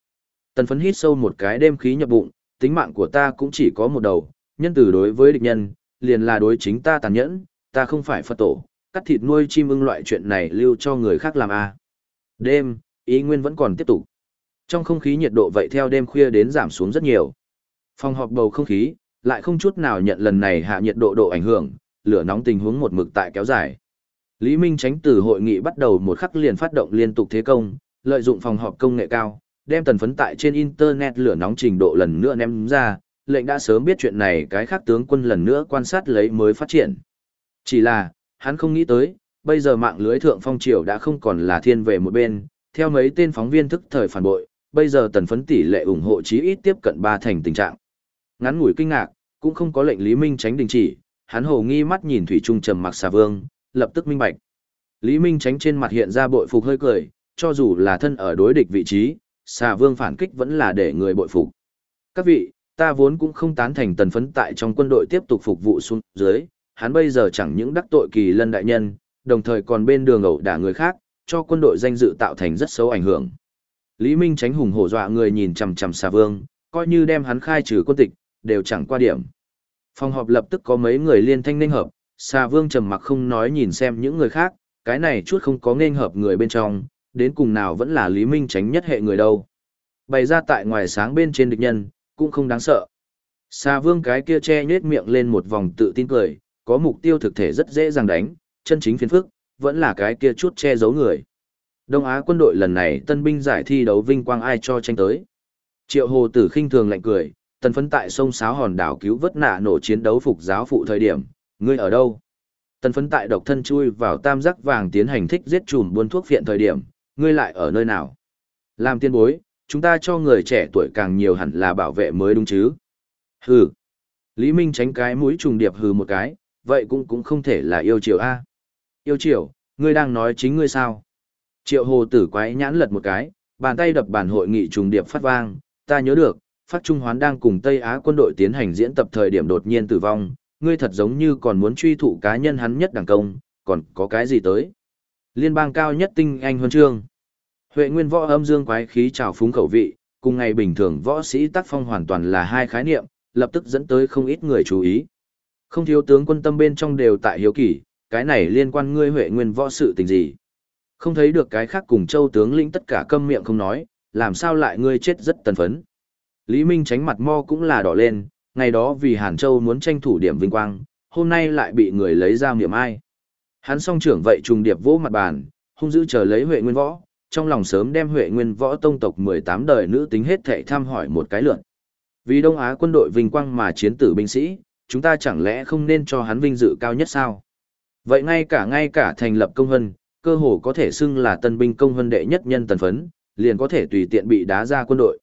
Tần phấn hít sâu một cái đêm khí nhập bụng, tính mạng của ta cũng chỉ có một đầu, nhân từ đối với địch nhân, liền là đối chính ta tàn nhẫn, ta không phải Phật tổ, cắt thịt nuôi chim ưng loại chuyện này lưu cho người khác làm a. À. Đêm, ý nguyên vẫn còn tiếp tục. Trong không khí nhiệt độ vậy theo đêm khuya đến giảm xuống rất nhiều. Phòng họp bầu không khí, lại không chút nào nhận lần này hạ nhiệt độ độ ảnh hưởng, lửa nóng tình huống một mực tại kéo dài. Lý Minh tránh từ hội nghị bắt đầu một khắc liền phát động liên tục thế công, lợi dụng phòng họp công nghệ cao, đem tần phấn tại trên internet lửa nóng trình độ lần nữa ném ra, lệnh đã sớm biết chuyện này cái khác tướng quân lần nữa quan sát lấy mới phát triển. Chỉ là, hắn không nghĩ tới, bây giờ mạng lưới thượng phong triều đã không còn là thiên về một bên, theo mấy tên phóng viên thức thời phản bội, bây giờ tần phấn tỷ lệ ủng hộ chí ít tiếp cận ba thành tình trạng. Ngắn ngủi kinh ngạc, cũng không có lệnh Lý Minh tránh đình chỉ, hắn hồ nghi mắt nhìn Thủy Trung trầm mặc xà vương, lập tức minh bạch. Lý Minh tránh trên mặt hiện ra bội phục hơi cười, cho dù là thân ở đối địch vị trí, xà vương phản kích vẫn là để người bội phục. Các vị, ta vốn cũng không tán thành tần phấn tại trong quân đội tiếp tục phục vụ xuống dưới, hắn bây giờ chẳng những đắc tội kỳ lân đại nhân, đồng thời còn bên đường ẩu đả người khác, cho quân đội danh dự tạo thành rất xấu ảnh hưởng. Lý Minh tránh hùng hổ dọa người nhìn chằm chằm xà vương, coi như đem hắn khai trừ quân tịch, đều chẳng qua điểm. Phòng họp lập tức có mấy người liên thanh nên hợp, xà vương trầm mặc không nói nhìn xem những người khác, cái này chút không có nên hợp người bên trong, đến cùng nào vẫn là Lý Minh tránh nhất hệ người đâu. Bày ra tại ngoài sáng bên trên địch nhân, cũng không đáng sợ. Xà vương cái kia che nhết miệng lên một vòng tự tin cười, có mục tiêu thực thể rất dễ dàng đánh, chân chính phiền phức, vẫn là cái kia chút che giấu người. Đông Á quân đội lần này tân binh giải thi đấu vinh quang ai cho tranh tới. Triệu hồ tử khinh thường lạnh cười, tần phấn tại sông Sáo Hòn đảo cứu vớt nạ nổ chiến đấu phục giáo phụ thời điểm, ngươi ở đâu? Tần phấn tại độc thân chui vào tam giác vàng tiến hành thích giết chùm buôn thuốc viện thời điểm, ngươi lại ở nơi nào? Làm tiên bối, chúng ta cho người trẻ tuổi càng nhiều hẳn là bảo vệ mới đúng chứ? Hừ. Lý Minh tránh cái mũi trùng điệp hừ một cái, vậy cũng cũng không thể là yêu chiều A. Yêu chiều, ngươi đang nói chính ngươi sao? Triệu hồ tử quái nhãn lật một cái, bàn tay đập bàn hội nghị trùng điệp phát vang, ta nhớ được, phát trung hoán đang cùng Tây Á quân đội tiến hành diễn tập thời điểm đột nhiên tử vong, ngươi thật giống như còn muốn truy thụ cá nhân hắn nhất đẳng công, còn có cái gì tới? Liên bang cao nhất tinh anh huân chương. Huệ nguyên võ âm dương quái khí trào phúng khẩu vị, cùng ngày bình thường võ sĩ tác phong hoàn toàn là hai khái niệm, lập tức dẫn tới không ít người chú ý. Không thiếu tướng quân tâm bên trong đều tại hiếu kỳ, cái này liên quan ngươi Huệ nguyên võ sự tình gì. Không thấy được cái khác cùng châu tướng lĩnh tất cả câm miệng không nói, làm sao lại ngươi chết rất tần phấn. Lý Minh tránh mặt mo cũng là đỏ lên, ngày đó vì Hàn Châu muốn tranh thủ điểm vinh quang, hôm nay lại bị người lấy ra miệng ai. Hắn song trưởng vậy trùng điệp vỗ mặt bàn, hung dữ chờ lấy Huệ Nguyên Võ, trong lòng sớm đem Huệ Nguyên Võ tông tộc 18 đời nữ tính hết thảy thăm hỏi một cái lượt. Vì Đông Á quân đội vinh quang mà chiến tử binh sĩ, chúng ta chẳng lẽ không nên cho hắn vinh dự cao nhất sao? Vậy ngay cả ngay cả thành lập công hân, cơ hồ có thể xưng là tân binh công hân đệ nhất nhân tần phấn, liền có thể tùy tiện bị đá ra quân đội.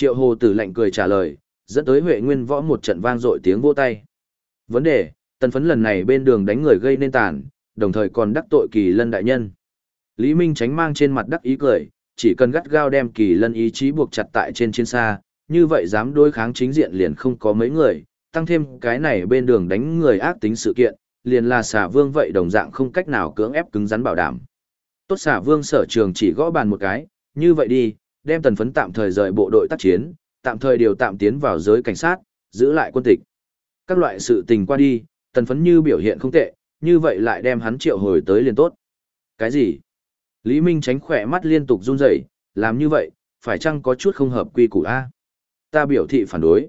Triệu Hồ Tử lạnh cười trả lời, dẫn tới Huệ Nguyên Võ một trận vang dội tiếng vỗ tay. Vấn đề, tần phấn lần này bên đường đánh người gây nên tàn, đồng thời còn đắc tội kỳ lân đại nhân. Lý Minh tránh mang trên mặt đắc ý cười, chỉ cần gắt gao đem kỳ lân ý chí buộc chặt tại trên chiến xa, như vậy dám đối kháng chính diện liền không có mấy người, tăng thêm cái này bên đường đánh người ác tính sự kiện, liền là xà vương vậy đồng dạng không cách nào cưỡng ép cứng rắn bảo đảm. Tốt xà vương sở trường chỉ gõ bàn một cái, như vậy đi, đem tần phấn tạm thời rời bộ đội tác chiến, tạm thời điều tạm tiến vào giới cảnh sát, giữ lại quân tịch. Các loại sự tình qua đi, tần phấn như biểu hiện không tệ, như vậy lại đem hắn triệu hồi tới liền tốt. Cái gì? Lý Minh tránh khỏe mắt liên tục run rẩy, làm như vậy, phải chăng có chút không hợp quy củ A? Ta biểu thị phản đối.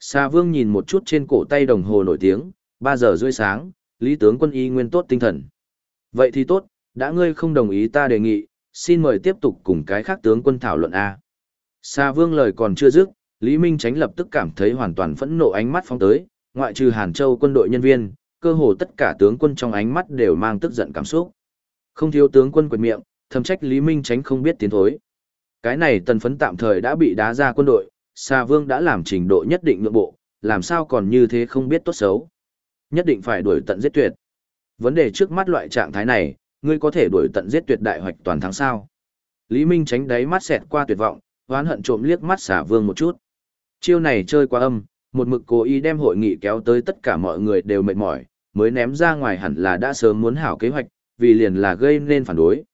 Sa Vương nhìn một chút trên cổ tay đồng hồ nổi tiếng, 3 giờ rưỡi sáng, Lý tướng quân y nguyên tốt tinh thần. Vậy thì tốt, đã ngươi không đồng ý ta đề nghị, xin mời tiếp tục cùng cái khác tướng quân thảo luận A. Sa Vương lời còn chưa dứt, Lý Minh Tránh lập tức cảm thấy hoàn toàn phẫn nộ ánh mắt phóng tới, ngoại trừ Hàn Châu quân đội nhân viên, cơ hồ tất cả tướng quân trong ánh mắt đều mang tức giận cảm xúc. Không thiếu tướng quân quệt miệng, thầm trách Lý Minh Tránh không biết tiến thối. Cái này tần phấn tạm thời đã bị đá ra quân đội, Sa Vương đã làm trình độ nhất định nhượng bộ, làm sao còn như thế không biết tốt xấu. Nhất định phải đuổi tận giết tuyệt. Vấn đề trước mắt loại trạng thái này, ngươi có thể đuổi tận giết tuyệt đại hoạch toàn thắng sao? Lý Minh tránh đáy mắt xẹt qua tuyệt vọng, oán hận trộm liếc mắt xả vương một chút. Chiêu này chơi quá âm, một mực cố ý đem hội nghị kéo tới tất cả mọi người đều mệt mỏi, mới ném ra ngoài hẳn là đã sớm muốn hảo kế hoạch, vì liền là gây nên phản đối.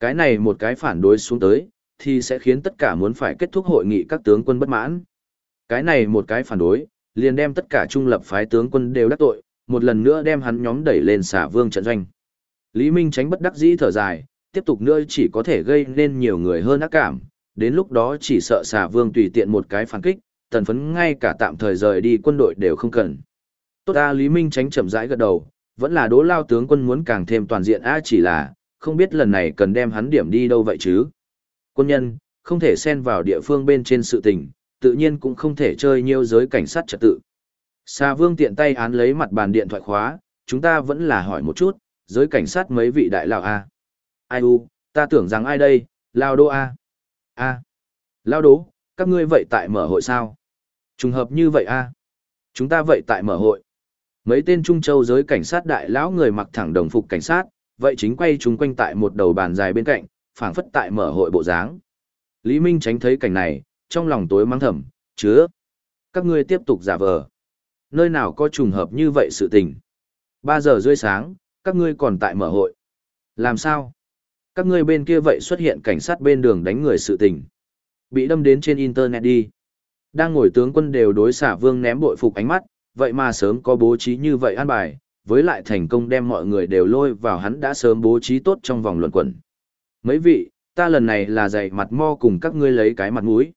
Cái này một cái phản đối xuống tới, thì sẽ khiến tất cả muốn phải kết thúc hội nghị các tướng quân bất mãn. Cái này một cái phản đối, liền đem tất cả trung lập phái tướng quân đều đắc tội, một lần nữa đem hắn nhóm đẩy lên xả vương trận doanh. Lý Minh tránh bất đắc dĩ thở dài, tiếp tục nữa chỉ có thể gây nên nhiều người hơn ác cảm, đến lúc đó chỉ sợ xà vương tùy tiện một cái phản kích, tần phấn ngay cả tạm thời rời đi quân đội đều không cần. Tốt A Lý Minh tránh chậm rãi gật đầu, vẫn là đố lao tướng quân muốn càng thêm toàn diện A chỉ là, không biết lần này cần đem hắn điểm đi đâu vậy chứ. Quân nhân, không thể xen vào địa phương bên trên sự tình, tự nhiên cũng không thể chơi nhiều giới cảnh sát trật tự. Xà vương tiện tay án lấy mặt bàn điện thoại khóa, chúng ta vẫn là hỏi một chút, giới cảnh sát mấy vị đại lão A. Ai u, ta tưởng rằng ai đây, lao đô A. A. Lao đố các ngươi vậy tại mở hội sao? Trùng hợp như vậy a. Chúng ta vậy tại mở hội. Mấy tên trung châu giới cảnh sát đại lão người mặc thẳng đồng phục cảnh sát vậy chính quay chúng quanh tại một đầu bàn dài bên cạnh phảng phất tại mở hội bộ dáng. Lý minh tránh thấy cảnh này trong lòng tối mắng thầm chứa các ngươi tiếp tục giả vờ. Nơi nào có trùng hợp như vậy sự tình? Ba giờ rưỡi sáng các ngươi còn tại mở hội làm sao các ngươi bên kia vậy xuất hiện cảnh sát bên đường đánh người sự tình. Bị đâm đến trên internet đi. Đang ngồi tướng quân đều đối xả vương ném bội phục ánh mắt, vậy mà sớm có bố trí như vậy an bài, với lại thành công đem mọi người đều lôi vào hắn đã sớm bố trí tốt trong vòng luận quẩn. Mấy vị, ta lần này là dạy mặt mo cùng các ngươi lấy cái mặt mũi.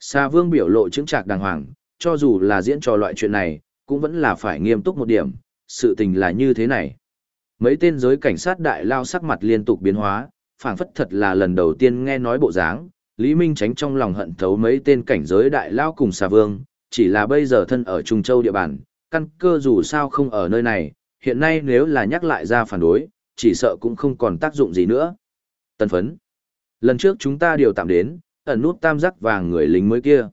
Xà vương biểu lộ chứng trạc đàng hoàng, cho dù là diễn trò loại chuyện này, cũng vẫn là phải nghiêm túc một điểm, sự tình là như thế này. Mấy tên giới cảnh sát đại lao sắc mặt liên tục biến hóa, phảng phất thật là lần đầu tiên nghe nói bộ dáng, Lý Minh tránh trong lòng hận thấu mấy tên cảnh giới đại lao cùng xà vương, chỉ là bây giờ thân ở Trung Châu địa bàn, căn cơ dù sao không ở nơi này, hiện nay nếu là nhắc lại ra phản đối, chỉ sợ cũng không còn tác dụng gì nữa. Tân phấn. Lần trước chúng ta điều tạm đến, ẩn nút tam giác vàng người lính mới kia.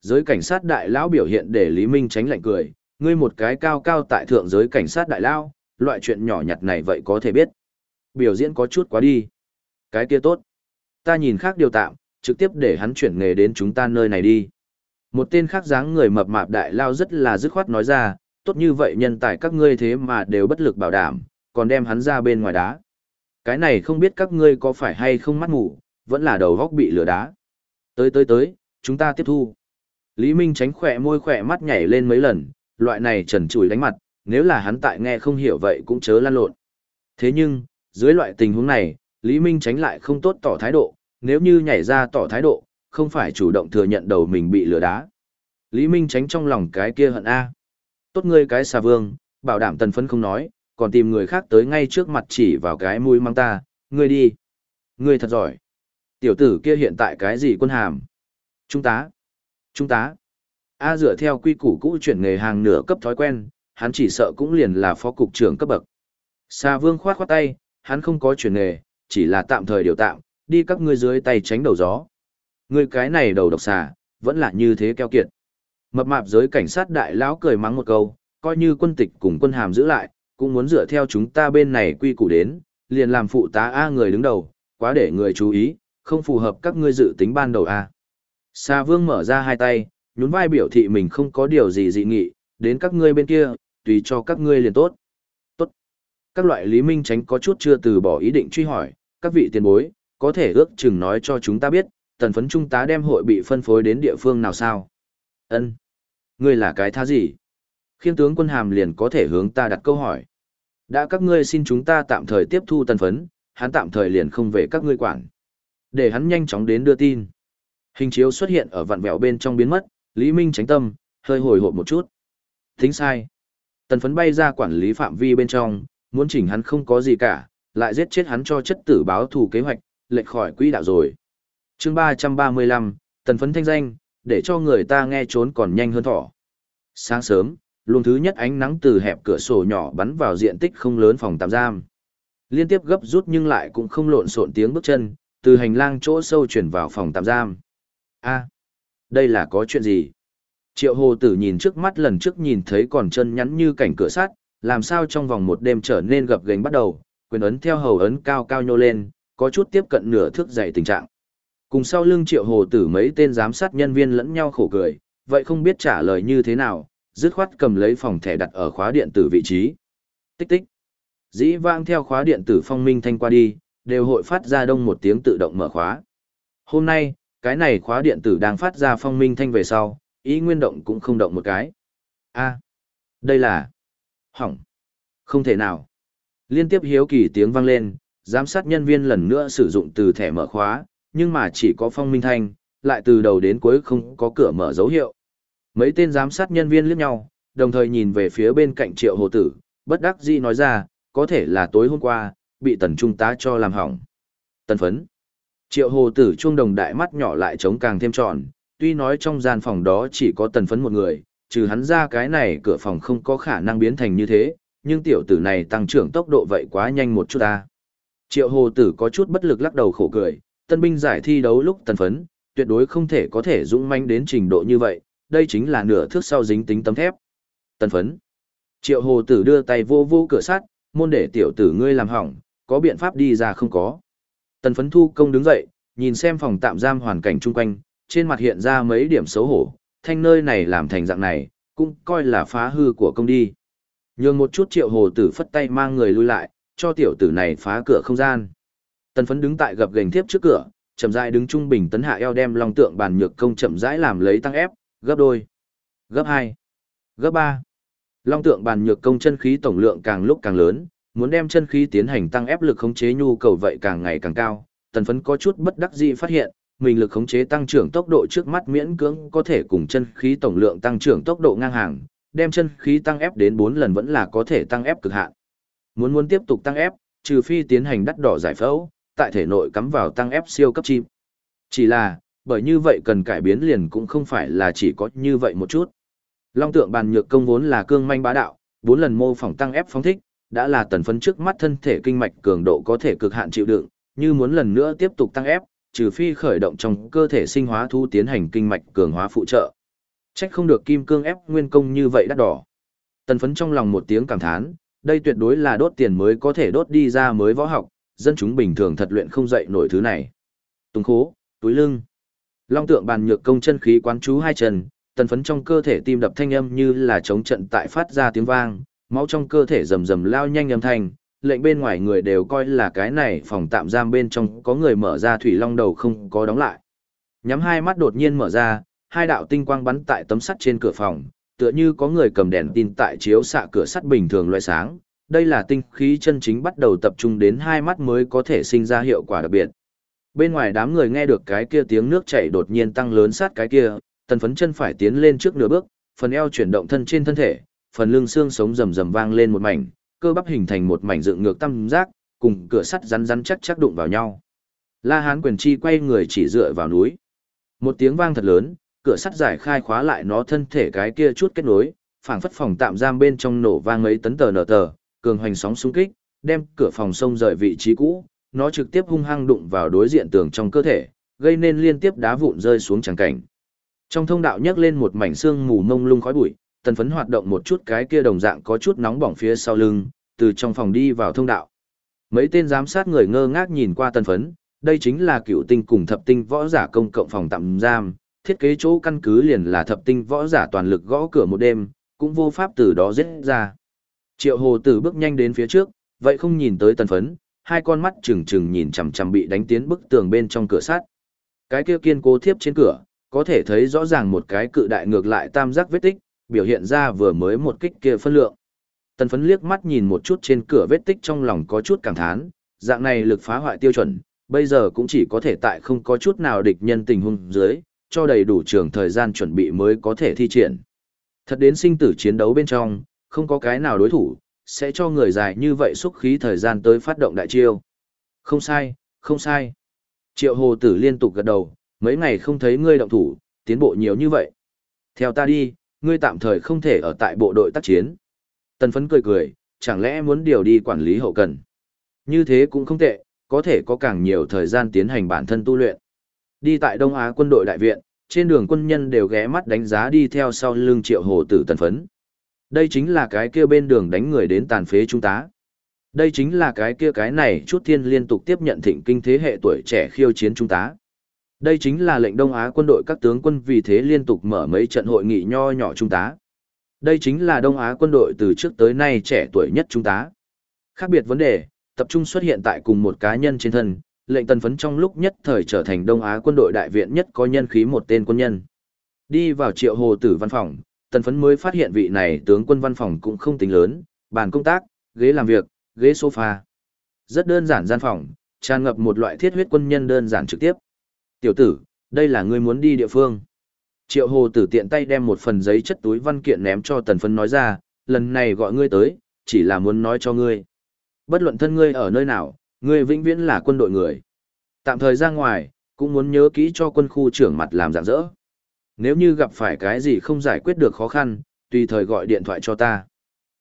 Giới cảnh sát đại lão biểu hiện để Lý Minh tránh lạnh cười, ngươi một cái cao cao tại thượng giới cảnh sát đại lao, loại chuyện nhỏ nhặt này vậy có thể biết. Biểu diễn có chút quá đi. Cái kia tốt. Ta nhìn khác điều tạm, trực tiếp để hắn chuyển nghề đến chúng ta nơi này đi. Một tên khác dáng người mập mạp đại lao rất là dứt khoát nói ra, tốt như vậy nhân tài các ngươi thế mà đều bất lực bảo đảm, còn đem hắn ra bên ngoài đá. Cái này không biết các ngươi có phải hay không mắt ngủ, vẫn là đầu góc bị lửa đá. Tới tới tới, chúng ta tiếp thu. Lý Minh tránh khỏe môi khỏe mắt nhảy lên mấy lần, loại này trần trùi đánh mặt, nếu là hắn tại nghe không hiểu vậy cũng chớ lan lộn. Thế nhưng, dưới loại tình huống này, Lý Minh tránh lại không tốt tỏ thái độ, nếu như nhảy ra tỏ thái độ, không phải chủ động thừa nhận đầu mình bị lừa đá. Lý Minh tránh trong lòng cái kia hận A. Tốt ngươi cái xà vương, bảo đảm tần phấn không nói, còn tìm người khác tới ngay trước mặt chỉ vào cái mũi mang ta, ngươi đi. Ngươi thật giỏi. Tiểu tử kia hiện tại cái gì quân hàm? Trung tá. Trung tá. A dựa theo quy củ cũ chuyển nghề hàng nửa cấp thói quen, hắn chỉ sợ cũng liền là phó cục trưởng cấp bậc. Sa vương khoát khoát tay, hắn không có chuyển nghề, chỉ là tạm thời điều tạm, đi các ngươi dưới tay tránh đầu gió. Ngươi cái này đầu độc xà, vẫn là như thế keo kiệt. Mập mạp giới cảnh sát đại lão cười mắng một câu, coi như quân tịch cùng quân hàm giữ lại, cũng muốn dựa theo chúng ta bên này quy củ đến, liền làm phụ tá A người đứng đầu, quá để người chú ý, không phù hợp các ngươi dự tính ban đầu A. Sa vương mở ra hai tay, nhún vai biểu thị mình không có điều gì dị nghị, đến các ngươi bên kia, tùy cho các ngươi liền tốt. Tốt. Các loại Lý Minh tránh có chút chưa từ bỏ ý định truy hỏi, các vị tiền bối, có thể ước chừng nói cho chúng ta biết, tần phấn trung tá đem hội bị phân phối đến địa phương nào sao? Ân, Ngươi là cái thá gì? khiêm tướng quân hàm liền có thể hướng ta đặt câu hỏi. Đã các ngươi xin chúng ta tạm thời tiếp thu tần phấn, hắn tạm thời liền không về các ngươi quản. Để hắn nhanh chóng đến đưa tin. Hình chiếu xuất hiện ở vạn vẹo bên trong biến mất, Lý Minh tránh tâm, hơi hồi hộp một chút. Tính sai. Tần phấn bay ra quản lý phạm vi bên trong, muốn chỉnh hắn không có gì cả, lại giết chết hắn cho chất tử báo thù kế hoạch, lệch khỏi quỹ đạo rồi. chương 335, tần phấn thanh danh, để cho người ta nghe trốn còn nhanh hơn thỏ. Sáng sớm, luồng thứ nhất ánh nắng từ hẹp cửa sổ nhỏ bắn vào diện tích không lớn phòng tạm giam. Liên tiếp gấp rút nhưng lại cũng không lộn xộn tiếng bước chân, từ hành lang chỗ sâu chuyển vào phòng tạm giam. a đây là có chuyện gì? Triệu hồ tử nhìn trước mắt lần trước nhìn thấy còn chân nhắn như cảnh cửa sắt, làm sao trong vòng một đêm trở nên gập gánh bắt đầu, quyền ấn theo hầu ấn cao cao nhô lên, có chút tiếp cận nửa thước dày tình trạng. Cùng sau lưng triệu hồ tử mấy tên giám sát nhân viên lẫn nhau khổ cười, vậy không biết trả lời như thế nào, dứt khoát cầm lấy phòng thẻ đặt ở khóa điện tử vị trí. Tích tích. Dĩ vang theo khóa điện tử phong minh thanh qua đi, đều hội phát ra đông một tiếng tự động mở khóa. Hôm nay, cái này khóa điện tử đang phát ra phong minh thanh về sau, ý nguyên động cũng không động một cái. a đây là... Hỏng. Không thể nào. Liên tiếp hiếu kỳ tiếng vang lên, giám sát nhân viên lần nữa sử dụng từ thẻ mở khóa, nhưng mà chỉ có phong minh thanh, lại từ đầu đến cuối không có cửa mở dấu hiệu. Mấy tên giám sát nhân viên liếc nhau, đồng thời nhìn về phía bên cạnh triệu hồ tử, bất đắc dĩ nói ra, có thể là tối hôm qua, bị tần trung tá cho làm hỏng. Tần phấn. Triệu hồ tử chuông đồng đại mắt nhỏ lại trống càng thêm tròn, tuy nói trong gian phòng đó chỉ có tần phấn một người, trừ hắn ra cái này cửa phòng không có khả năng biến thành như thế, nhưng tiểu tử này tăng trưởng tốc độ vậy quá nhanh một chút ta. Triệu hồ tử có chút bất lực lắc đầu khổ cười, tân binh giải thi đấu lúc tần phấn, tuyệt đối không thể có thể dũng manh đến trình độ như vậy, đây chính là nửa thước sau dính tính tấm thép. Tần phấn. Triệu hồ tử đưa tay vô vô cửa sắt, môn để tiểu tử ngươi làm hỏng, có biện pháp đi ra không có. Tần phấn thu công đứng dậy, nhìn xem phòng tạm giam hoàn cảnh chung quanh, trên mặt hiện ra mấy điểm xấu hổ, thanh nơi này làm thành dạng này, cũng coi là phá hư của công đi. Nhường một chút triệu hồ tử phất tay mang người lui lại, cho tiểu tử này phá cửa không gian. Tần phấn đứng tại gập gành tiếp trước cửa, chậm rãi đứng trung bình tấn hạ eo đem long tượng bàn nhược công chậm rãi làm lấy tăng ép, gấp đôi, gấp hai, gấp ba. Long tượng bàn nhược công chân khí tổng lượng càng lúc càng lớn, muốn đem chân khí tiến hành tăng ép lực khống chế nhu cầu vậy càng ngày càng cao. Tần phấn có chút bất đắc dĩ phát hiện, mình lực khống chế tăng trưởng tốc độ trước mắt miễn cưỡng có thể cùng chân khí tổng lượng tăng trưởng tốc độ ngang hàng, đem chân khí tăng ép đến 4 lần vẫn là có thể tăng ép cực hạn. Muốn muốn tiếp tục tăng ép, trừ phi tiến hành đắt đỏ giải phẫu, tại thể nội cắm vào tăng ép siêu cấp chim. Chỉ là, bởi như vậy cần cải biến liền cũng không phải là chỉ có như vậy một chút. Long tượng bàn nhược công vốn là cương manh bá đạo, bốn lần mô phỏng tăng ép phóng thích, đã là tần phấn trước mắt thân thể kinh mạch cường độ có thể cực hạn chịu đựng, như muốn lần nữa tiếp tục tăng ép, trừ phi khởi động trong cơ thể sinh hóa thu tiến hành kinh mạch cường hóa phụ trợ. Trách không được kim cương ép nguyên công như vậy đắt đỏ. Tần phấn trong lòng một tiếng cảm thán, đây tuyệt đối là đốt tiền mới có thể đốt đi ra mới võ học, dân chúng bình thường thật luyện không dậy nổi thứ này. Tùng khố, túi lưng. Long tượng bàn nhược công chân khí quán chú hai chân, tần phấn trong cơ thể tim đập thanh âm như là chống trận tại phát ra tiếng vang, máu trong cơ thể rầm rầm lao nhanh âm thanh, lệnh bên ngoài người đều coi là cái này phòng tạm giam bên trong có người mở ra thủy long đầu không có đóng lại. Nhắm hai mắt đột nhiên mở ra, hai đạo tinh quang bắn tại tấm sắt trên cửa phòng, tựa như có người cầm đèn tin tại chiếu xạ cửa sắt bình thường loại sáng. Đây là tinh khí chân chính bắt đầu tập trung đến hai mắt mới có thể sinh ra hiệu quả đặc biệt. Bên ngoài đám người nghe được cái kia tiếng nước chảy đột nhiên tăng lớn sát cái kia, tần phấn chân phải tiến lên trước nửa bước, phần eo chuyển động thân trên thân thể, phần lưng xương sống rầm rầm vang lên một mảnh, cơ bắp hình thành một mảnh dựng ngược tam giác, cùng cửa sắt rắn rắn chắc chắc đụng vào nhau. La Hán quyền chi quay người chỉ dựa vào núi. Một tiếng vang thật lớn, cửa sắt giải khai khóa lại nó thân thể cái kia chút kết nối, phảng phất phòng tạm giam bên trong nổ vang ấy tấn tờ nở tờ, cường hoành sóng xung kích, đem cửa phòng sông rời vị trí cũ, nó trực tiếp hung hăng đụng vào đối diện tường trong cơ thể, gây nên liên tiếp đá vụn rơi xuống chẳng cảnh. Trong thông đạo nhấc lên một mảnh xương mù mông lung khói bụi, tần phấn hoạt động một chút cái kia đồng dạng có chút nóng bỏng phía sau lưng, từ trong phòng đi vào thông đạo. Mấy tên giám sát người ngơ ngác nhìn qua tần phấn, đây chính là cựu tinh cùng thập tinh võ giả công cộng phòng tạm giam, thiết kế chỗ căn cứ liền là thập tinh võ giả toàn lực gõ cửa một đêm, cũng vô pháp từ đó giết ra. Triệu hồ tử bước nhanh đến phía trước, vậy không nhìn tới tần phấn, hai con mắt trừng trừng nhìn chằm chằm bị đánh tiến bức tường bên trong cửa sắt. Cái kia kiên cố thiếp trên cửa, có thể thấy rõ ràng một cái cự đại ngược lại tam giác vết tích, biểu hiện ra vừa mới một kích kia phân lượng. Tần phấn liếc mắt nhìn một chút trên cửa vết tích trong lòng có chút cảm thán, dạng này lực phá hoại tiêu chuẩn, bây giờ cũng chỉ có thể tại không có chút nào địch nhân tình huống dưới, cho đầy đủ trường thời gian chuẩn bị mới có thể thi triển. Thật đến sinh tử chiến đấu bên trong, không có cái nào đối thủ, sẽ cho người dài như vậy xúc khí thời gian tới phát động đại chiêu. Không sai, không sai. Triệu hồ tử liên tục gật đầu, mấy ngày không thấy ngươi động thủ, tiến bộ nhiều như vậy. Theo ta đi, ngươi tạm thời không thể ở tại bộ đội tác chiến. Tần phấn cười cười, chẳng lẽ muốn điều đi quản lý hậu cần. Như thế cũng không tệ, có thể có càng nhiều thời gian tiến hành bản thân tu luyện. Đi tại Đông Á quân đội đại viện, trên đường quân nhân đều ghé mắt đánh giá đi theo sau lưng triệu hồ tử tần phấn. Đây chính là cái kia bên đường đánh người đến tàn phế trung tá. Đây chính là cái kia cái này chút thiên liên tục tiếp nhận thịnh kinh thế hệ tuổi trẻ khiêu chiến trung tá. Đây chính là lệnh Đông Á quân đội các tướng quân vì thế liên tục mở mấy trận hội nghị nho nhỏ trung tá. Đây chính là Đông Á quân đội từ trước tới nay trẻ tuổi nhất trung tá. Khác biệt vấn đề, tập trung xuất hiện tại cùng một cá nhân trên thân, lệnh tần phấn trong lúc nhất thời trở thành Đông Á quân đội đại viện nhất có nhân khí một tên quân nhân. Đi vào triệu hồ tử văn phòng, tần phấn mới phát hiện vị này tướng quân văn phòng cũng không tính lớn, bàn công tác, ghế làm việc, ghế sofa. Rất đơn giản gian phòng, tràn ngập một loại thiết huyết quân nhân đơn giản trực tiếp. Tiểu tử, đây là ngươi muốn đi địa phương. Triệu hồ tử tiện tay đem một phần giấy chất túi văn kiện ném cho tần phấn nói ra, lần này gọi ngươi tới, chỉ là muốn nói cho ngươi. Bất luận thân ngươi ở nơi nào, ngươi vĩnh viễn là quân đội người. Tạm thời ra ngoài, cũng muốn nhớ kỹ cho quân khu trưởng mặt làm dạng dỡ. Nếu như gặp phải cái gì không giải quyết được khó khăn, tùy thời gọi điện thoại cho ta.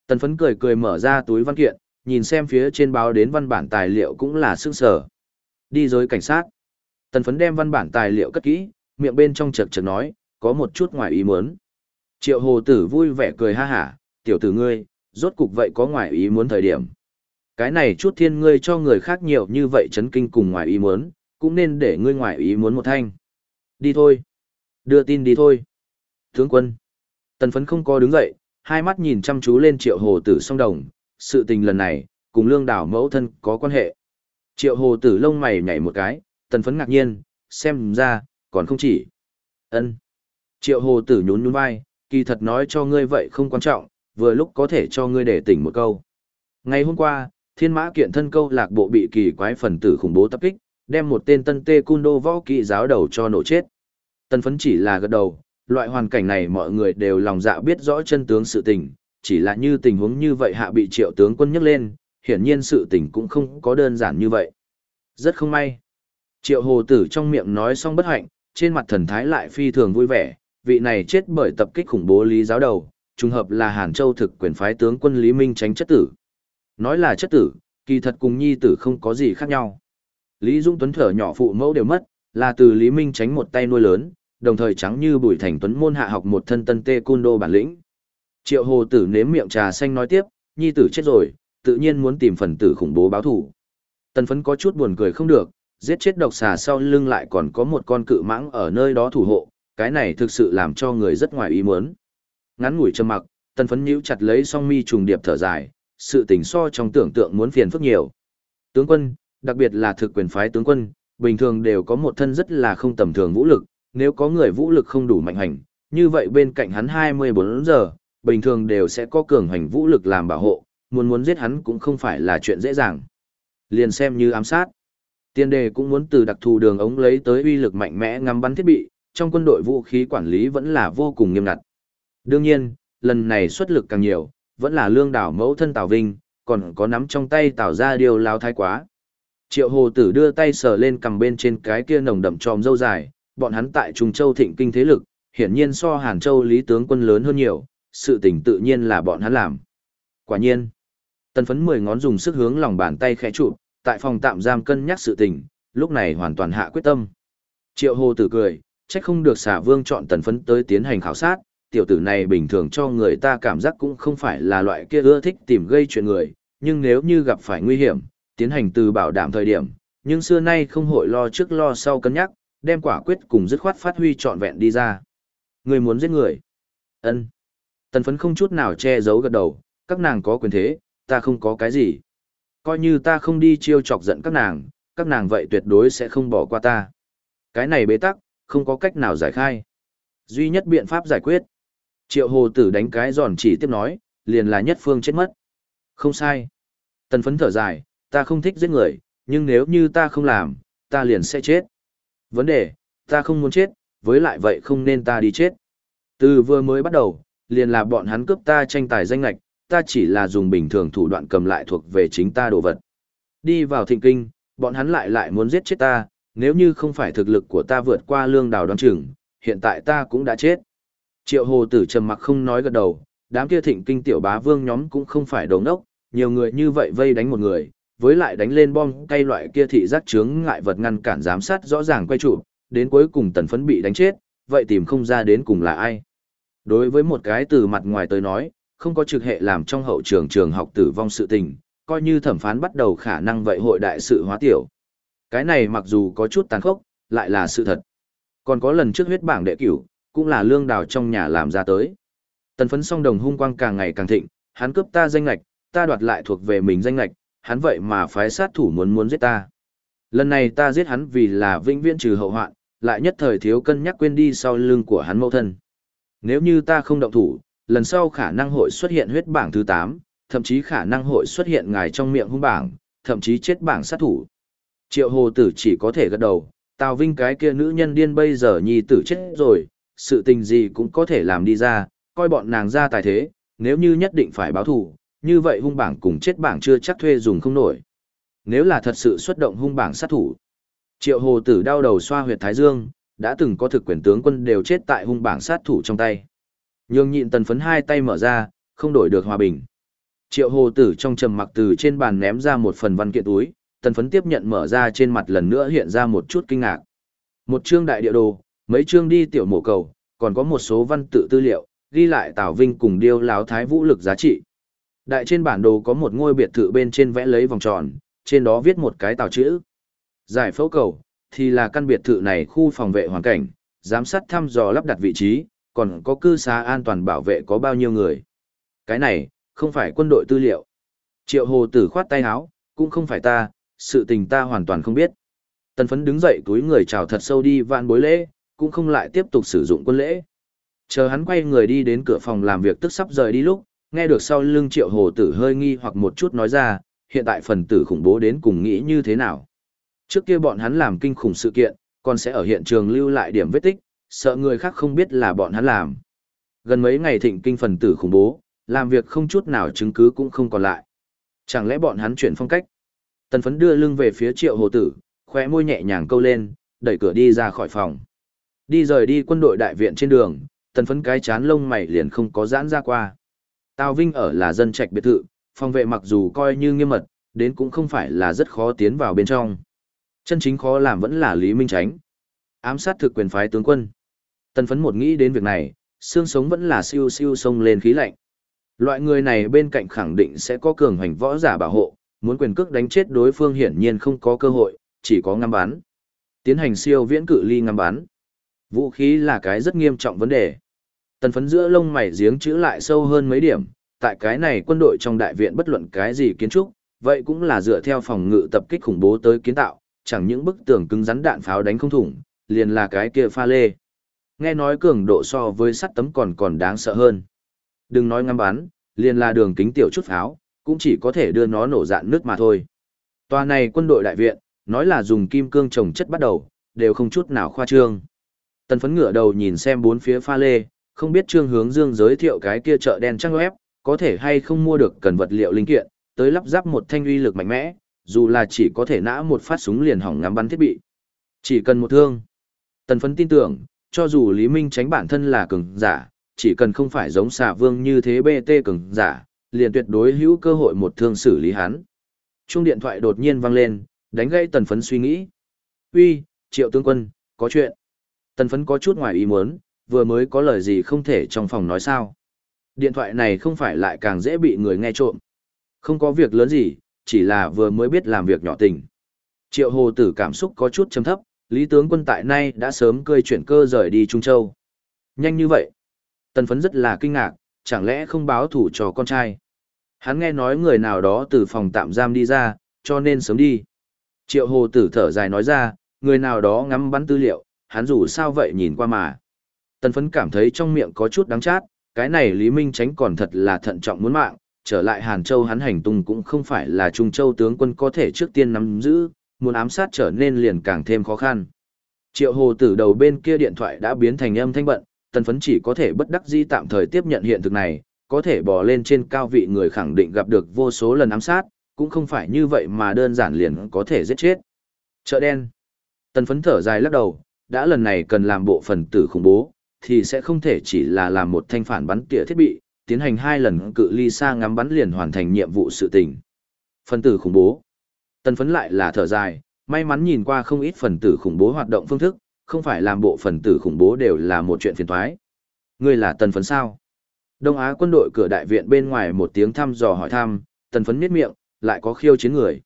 Tần phấn cười cười mở ra túi văn kiện, nhìn xem phía trên báo đến văn bản tài liệu cũng là sương sở. Đi giới cảnh sát. Tần phấn đem văn bản tài liệu cất kỹ, miệng bên trong chật chật nói, có một chút ngoài ý muốn. Triệu hồ tử vui vẻ cười ha hả, tiểu tử ngươi, rốt cục vậy có ngoài ý muốn thời điểm. Cái này chút thiên ngươi cho người khác nhiều như vậy chấn kinh cùng ngoài ý muốn, cũng nên để ngươi ngoài ý muốn một thanh. Đi thôi. Đưa tin đi thôi. Tướng quân. Tần phấn không có đứng dậy, hai mắt nhìn chăm chú lên triệu hồ tử song đồng, sự tình lần này, cùng lương đảo mẫu thân có quan hệ. Triệu hồ tử lông mày nhảy một cái, tần phấn ngạc nhiên, xem ra, còn không chỉ. ân Triệu hồ tử nhún nhún vai, kỳ thật nói cho ngươi vậy không quan trọng, vừa lúc có thể cho ngươi để tỉnh một câu. Ngày hôm qua, thiên mã kiện thân câu lạc bộ bị kỳ quái phần tử khủng bố tập kích, đem một tên tân tê cung đô võ kỵ giáo đầu cho nổ chết. Tân phấn chỉ là gật đầu, loại hoàn cảnh này mọi người đều lòng dạ biết rõ chân tướng sự tình, chỉ là như tình huống như vậy hạ bị triệu tướng quân nhắc lên, hiển nhiên sự tình cũng không có đơn giản như vậy. Rất không may. Triệu hồ tử trong miệng nói xong bất hạnh, trên mặt thần thái lại phi thường vui vẻ, vị này chết bởi tập kích khủng bố lý giáo đầu, trùng hợp là Hàn Châu thực quyền phái tướng quân Lý Minh tránh chất tử. Nói là chất tử, kỳ thật cùng nhi tử không có gì khác nhau. Lý Dung Tuấn thở nhỏ phụ mẫu đều mất, là từ Lý Minh tránh một tay nuôi lớn, đồng thời trắng như bùi thành tuấn môn hạ học một thân tân tê cun đô bản lĩnh. Triệu hồ tử nếm miệng trà xanh nói tiếp, nhi tử chết rồi, tự nhiên muốn tìm phần tử khủng bố báo thủ. Tần phấn có chút buồn cười không được, giết chết độc xà sau lưng lại còn có một con cự mãng ở nơi đó thủ hộ, cái này thực sự làm cho người rất ngoài ý muốn. Ngắn ngủi trầm mặc, tần phấn nhíu chặt lấy song mi trùng điệp thở dài, sự tình so trong tưởng tượng muốn phiền phức nhiều. Tướng quân, đặc biệt là thực quyền phái tướng quân, bình thường đều có một thân rất là không tầm thường vũ lực, nếu có người vũ lực không đủ mạnh hành, như vậy bên cạnh hắn 24 giờ, bình thường đều sẽ có cường hành vũ lực làm bảo hộ, muốn muốn giết hắn cũng không phải là chuyện dễ dàng. Liền xem như ám sát. Tiên đề cũng muốn từ đặc thù đường ống lấy tới uy lực mạnh mẽ ngắm bắn thiết bị, trong quân đội vũ khí quản lý vẫn là vô cùng nghiêm ngặt. Đương nhiên, lần này xuất lực càng nhiều, vẫn là lương đảo mẫu thân Tào Vinh, còn có nắm trong tay Tào ra điều lao thái quá. Triệu hồ tử đưa tay sờ lên cầm bên trên cái kia nồng đậm tròm dâu dài, bọn hắn tại Trung Châu thịnh kinh thế lực, hiển nhiên so Hàn Châu lý tướng quân lớn hơn nhiều, sự tình tự nhiên là bọn hắn làm. Quả nhiên, tần phấn mười ngón dùng sức hướng lòng bàn tay khẽ chụp, tại phòng tạm giam cân nhắc sự tình, lúc này hoàn toàn hạ quyết tâm. Triệu hồ tử cười, trách không được xả vương chọn tần phấn tới tiến hành khảo sát, tiểu tử này bình thường cho người ta cảm giác cũng không phải là loại kia ưa thích tìm gây chuyện người, nhưng nếu như gặp phải nguy hiểm, tiến hành từ bảo đảm thời điểm, nhưng xưa nay không hội lo trước lo sau cân nhắc, đem quả quyết cùng dứt khoát phát huy trọn vẹn đi ra. Người muốn giết người. ân Tần phấn không chút nào che giấu gật đầu, các nàng có quyền thế, ta không có cái gì. Coi như ta không đi chiêu chọc giận các nàng, các nàng vậy tuyệt đối sẽ không bỏ qua ta. Cái này bế tắc, không có cách nào giải khai. Duy nhất biện pháp giải quyết. Triệu hồ tử đánh cái giòn chỉ tiếp nói, liền là nhất phương chết mất. Không sai. Tần phấn thở dài, ta không thích giết người, nhưng nếu như ta không làm, ta liền sẽ chết. Vấn đề, ta không muốn chết, với lại vậy không nên ta đi chết. Từ vừa mới bắt đầu, liền là bọn hắn cướp ta tranh tài danh lạch, ta chỉ là dùng bình thường thủ đoạn cầm lại thuộc về chính ta đồ vật. Đi vào thịnh kinh, bọn hắn lại lại muốn giết chết ta, nếu như không phải thực lực của ta vượt qua lương đào đoán chừng, hiện tại ta cũng đã chết. Triệu hồ tử trầm mặc không nói gật đầu, đám kia thịnh kinh tiểu bá vương nhóm cũng không phải đồ ngốc, nhiều người như vậy vây đánh một người, với lại đánh lên bom cây loại kia thị giác chướng ngại vật ngăn cản giám sát rõ ràng quay trụ, đến cuối cùng tần phấn bị đánh chết, vậy tìm không ra đến cùng là ai. Đối với một cái từ mặt ngoài tới nói, không có trực hệ làm trong hậu trường trường học tử vong sự tình, coi như thẩm phán bắt đầu khả năng vậy hội đại sự hóa tiểu. Cái này mặc dù có chút tàn khốc, lại là sự thật. Còn có lần trước huyết bảng đệ cửu, cũng là lương đào trong nhà làm ra tới. Tần phấn song đồng hung quang càng ngày càng thịnh, hắn cướp ta danh lạch, ta đoạt lại thuộc về mình danh lạch, hắn vậy mà phái sát thủ muốn muốn giết ta. Lần này ta giết hắn vì là vĩnh viễn trừ hậu hoạn, lại nhất thời thiếu cân nhắc quên đi sau lưng của hắn mẫu thân. Nếu như ta không động thủ, lần sau khả năng hội xuất hiện huyết bảng thứ 8, thậm chí khả năng hội xuất hiện ngài trong miệng hung bảng, thậm chí chết bảng sát thủ. Triệu hồ tử chỉ có thể gật đầu, Tào Vinh cái kia nữ nhân điên bây giờ nhi tử chết rồi, sự tình gì cũng có thể làm đi ra, coi bọn nàng ra tài thế, nếu như nhất định phải báo thù, như vậy hung bảng cùng chết bảng chưa chắc thuê dùng không nổi. Nếu là thật sự xuất động hung bảng sát thủ, triệu hồ tử đau đầu xoa huyệt thái dương, đã từng có thực quyền tướng quân đều chết tại hung bảng sát thủ trong tay. Nhường nhịn tần phấn hai tay mở ra, không đổi được hòa bình. Triệu hồ tử trong trầm mặc từ trên bàn ném ra một phần văn kiện túi, tần phấn tiếp nhận mở ra trên mặt lần nữa hiện ra một chút kinh ngạc. Một chương đại địa đồ, mấy chương đi tiểu mộ cầu, còn có một số văn tự tư liệu, ghi lại Tào Vinh cùng điêu láo thái vũ lực giá trị. Đại trên bản đồ có một ngôi biệt thự bên trên vẽ lấy vòng tròn, trên đó viết một cái tàu chữ. Giải phẫu cầu, thì là căn biệt thự này khu phòng vệ hoàn cảnh, giám sát thăm dò lắp đặt vị trí, còn có cư xá an toàn bảo vệ có bao nhiêu người. Cái này, không phải quân đội tư liệu. Triệu hồ tử khoát tay áo, cũng không phải ta, sự tình ta hoàn toàn không biết. Tần phấn đứng dậy túi người chào thật sâu đi vạn bối lễ, cũng không lại tiếp tục sử dụng quân lễ. Chờ hắn quay người đi đến cửa phòng làm việc tức sắp rời đi lúc, nghe được sau lưng triệu hồ tử hơi nghi hoặc một chút nói ra, hiện tại phần tử khủng bố đến cùng nghĩ như thế nào. Trước kia bọn hắn làm kinh khủng sự kiện, còn sẽ ở hiện trường lưu lại điểm vết tích, sợ người khác không biết là bọn hắn làm. Gần mấy ngày thịnh kinh phần tử khủng bố, làm việc không chút nào chứng cứ cũng không còn lại. Chẳng lẽ bọn hắn chuyển phong cách? Tần phấn đưa lưng về phía triệu hồ tử, khóe môi nhẹ nhàng câu lên, đẩy cửa đi ra khỏi phòng. Đi rời đi quân đội đại viện trên đường, tần phấn cái chán lông mày liền không có giãn ra qua. Tào Vinh ở là dân trạch biệt thự, phòng vệ mặc dù coi như nghiêm mật, đến cũng không phải là rất khó tiến vào bên trong. Chân chính khó làm vẫn là Lý Minh Tránh. Ám sát thực quyền phái tướng quân. Tần phấn một nghĩ đến việc này, xương sống vẫn là siêu siêu sông lên khí lạnh. Loại người này bên cạnh khẳng định sẽ có cường hành võ giả bảo hộ, muốn quyền cước đánh chết đối phương hiển nhiên không có cơ hội, chỉ có ngắm bắn. Tiến hành siêu viễn cự ly ngắm bắn. Vũ khí là cái rất nghiêm trọng vấn đề. Tần phấn giữa lông mày giếng chữ lại sâu hơn mấy điểm, tại cái này quân đội trong đại viện bất luận cái gì kiến trúc, vậy cũng là dựa theo phòng ngự tập kích khủng bố tới kiến tạo, chẳng những bức tường cứng rắn đạn pháo đánh không thủng, liền là cái kia pha lê. Nghe nói cường độ so với sắt tấm còn còn đáng sợ hơn. Đừng nói ngắm bắn, liền là đường kính tiểu chút pháo, cũng chỉ có thể đưa nó nổ dạn nước mà thôi. Tòa này quân đội đại viện, nói là dùng kim cương trồng chất bắt đầu, đều không chút nào khoa trương. Tần phấn ngựa đầu nhìn xem bốn phía pha lê, không biết trương hướng dương giới thiệu cái kia chợ đen trang web, có thể hay không mua được cần vật liệu linh kiện, tới lắp ráp một thanh uy lực mạnh mẽ, dù là chỉ có thể nã một phát súng liền hỏng ngắm bắn thiết bị. Chỉ cần một thương. Tần phấn tin tưởng, cho dù Lý Minh tránh bản thân là cường giả, chỉ cần không phải giống xà vương như thế BT cường giả, liền tuyệt đối hữu cơ hội một thương xử lý hắn. Chuông điện thoại đột nhiên vang lên, đánh gây tần phấn suy nghĩ. Uy, triệu tướng quân, có chuyện. Tần phấn có chút ngoài ý muốn, vừa mới có lời gì không thể trong phòng nói sao. Điện thoại này không phải lại càng dễ bị người nghe trộm. Không có việc lớn gì, chỉ là vừa mới biết làm việc nhỏ tình. Triệu hồ tử cảm xúc có chút chấm thấp, Lý tướng quân tại nay đã sớm cơi chuyển cơ rời đi Trung Châu. Nhanh như vậy. Tần phấn rất là kinh ngạc, chẳng lẽ không báo thủ cho con trai. Hắn nghe nói người nào đó từ phòng tạm giam đi ra, cho nên sớm đi. Triệu hồ tử thở dài nói ra, người nào đó ngắm bắn tư liệu, hắn dù sao vậy nhìn qua mà. Tần phấn cảm thấy trong miệng có chút đắng chát, cái này Lý Minh tránh còn thật là thận trọng muốn mạng, trở lại Hàn Châu hắn hành tung cũng không phải là Trung Châu tướng quân có thể trước tiên nắm giữ, muốn ám sát trở nên liền càng thêm khó khăn. Triệu hồ tử đầu bên kia điện thoại đã biến thành âm thanh bận, tần phấn chỉ có thể bất đắc dĩ tạm thời tiếp nhận hiện thực này, có thể bò lên trên cao vị người khẳng định gặp được vô số lần ám sát, cũng không phải như vậy mà đơn giản liền có thể giết chết. Chợ đen. Tần phấn thở dài lắc đầu, đã lần này cần làm bộ phần tử khủng bố, thì sẽ không thể chỉ là làm một thanh phản bắn tỉa thiết bị, tiến hành hai lần cự ly xa ngắm bắn liền hoàn thành nhiệm vụ sự tình. Phần tử khủng bố. Tần phấn lại là thở dài, may mắn nhìn qua không ít phần tử khủng bố hoạt động phương thức, không phải làm bộ phần tử khủng bố đều là một chuyện phiền toái. Ngươi là tần phấn sao? Đông Á quân đội cửa đại viện bên ngoài một tiếng thăm dò hỏi thăm, tần phấn miết miệng, lại có khiêu chiến người.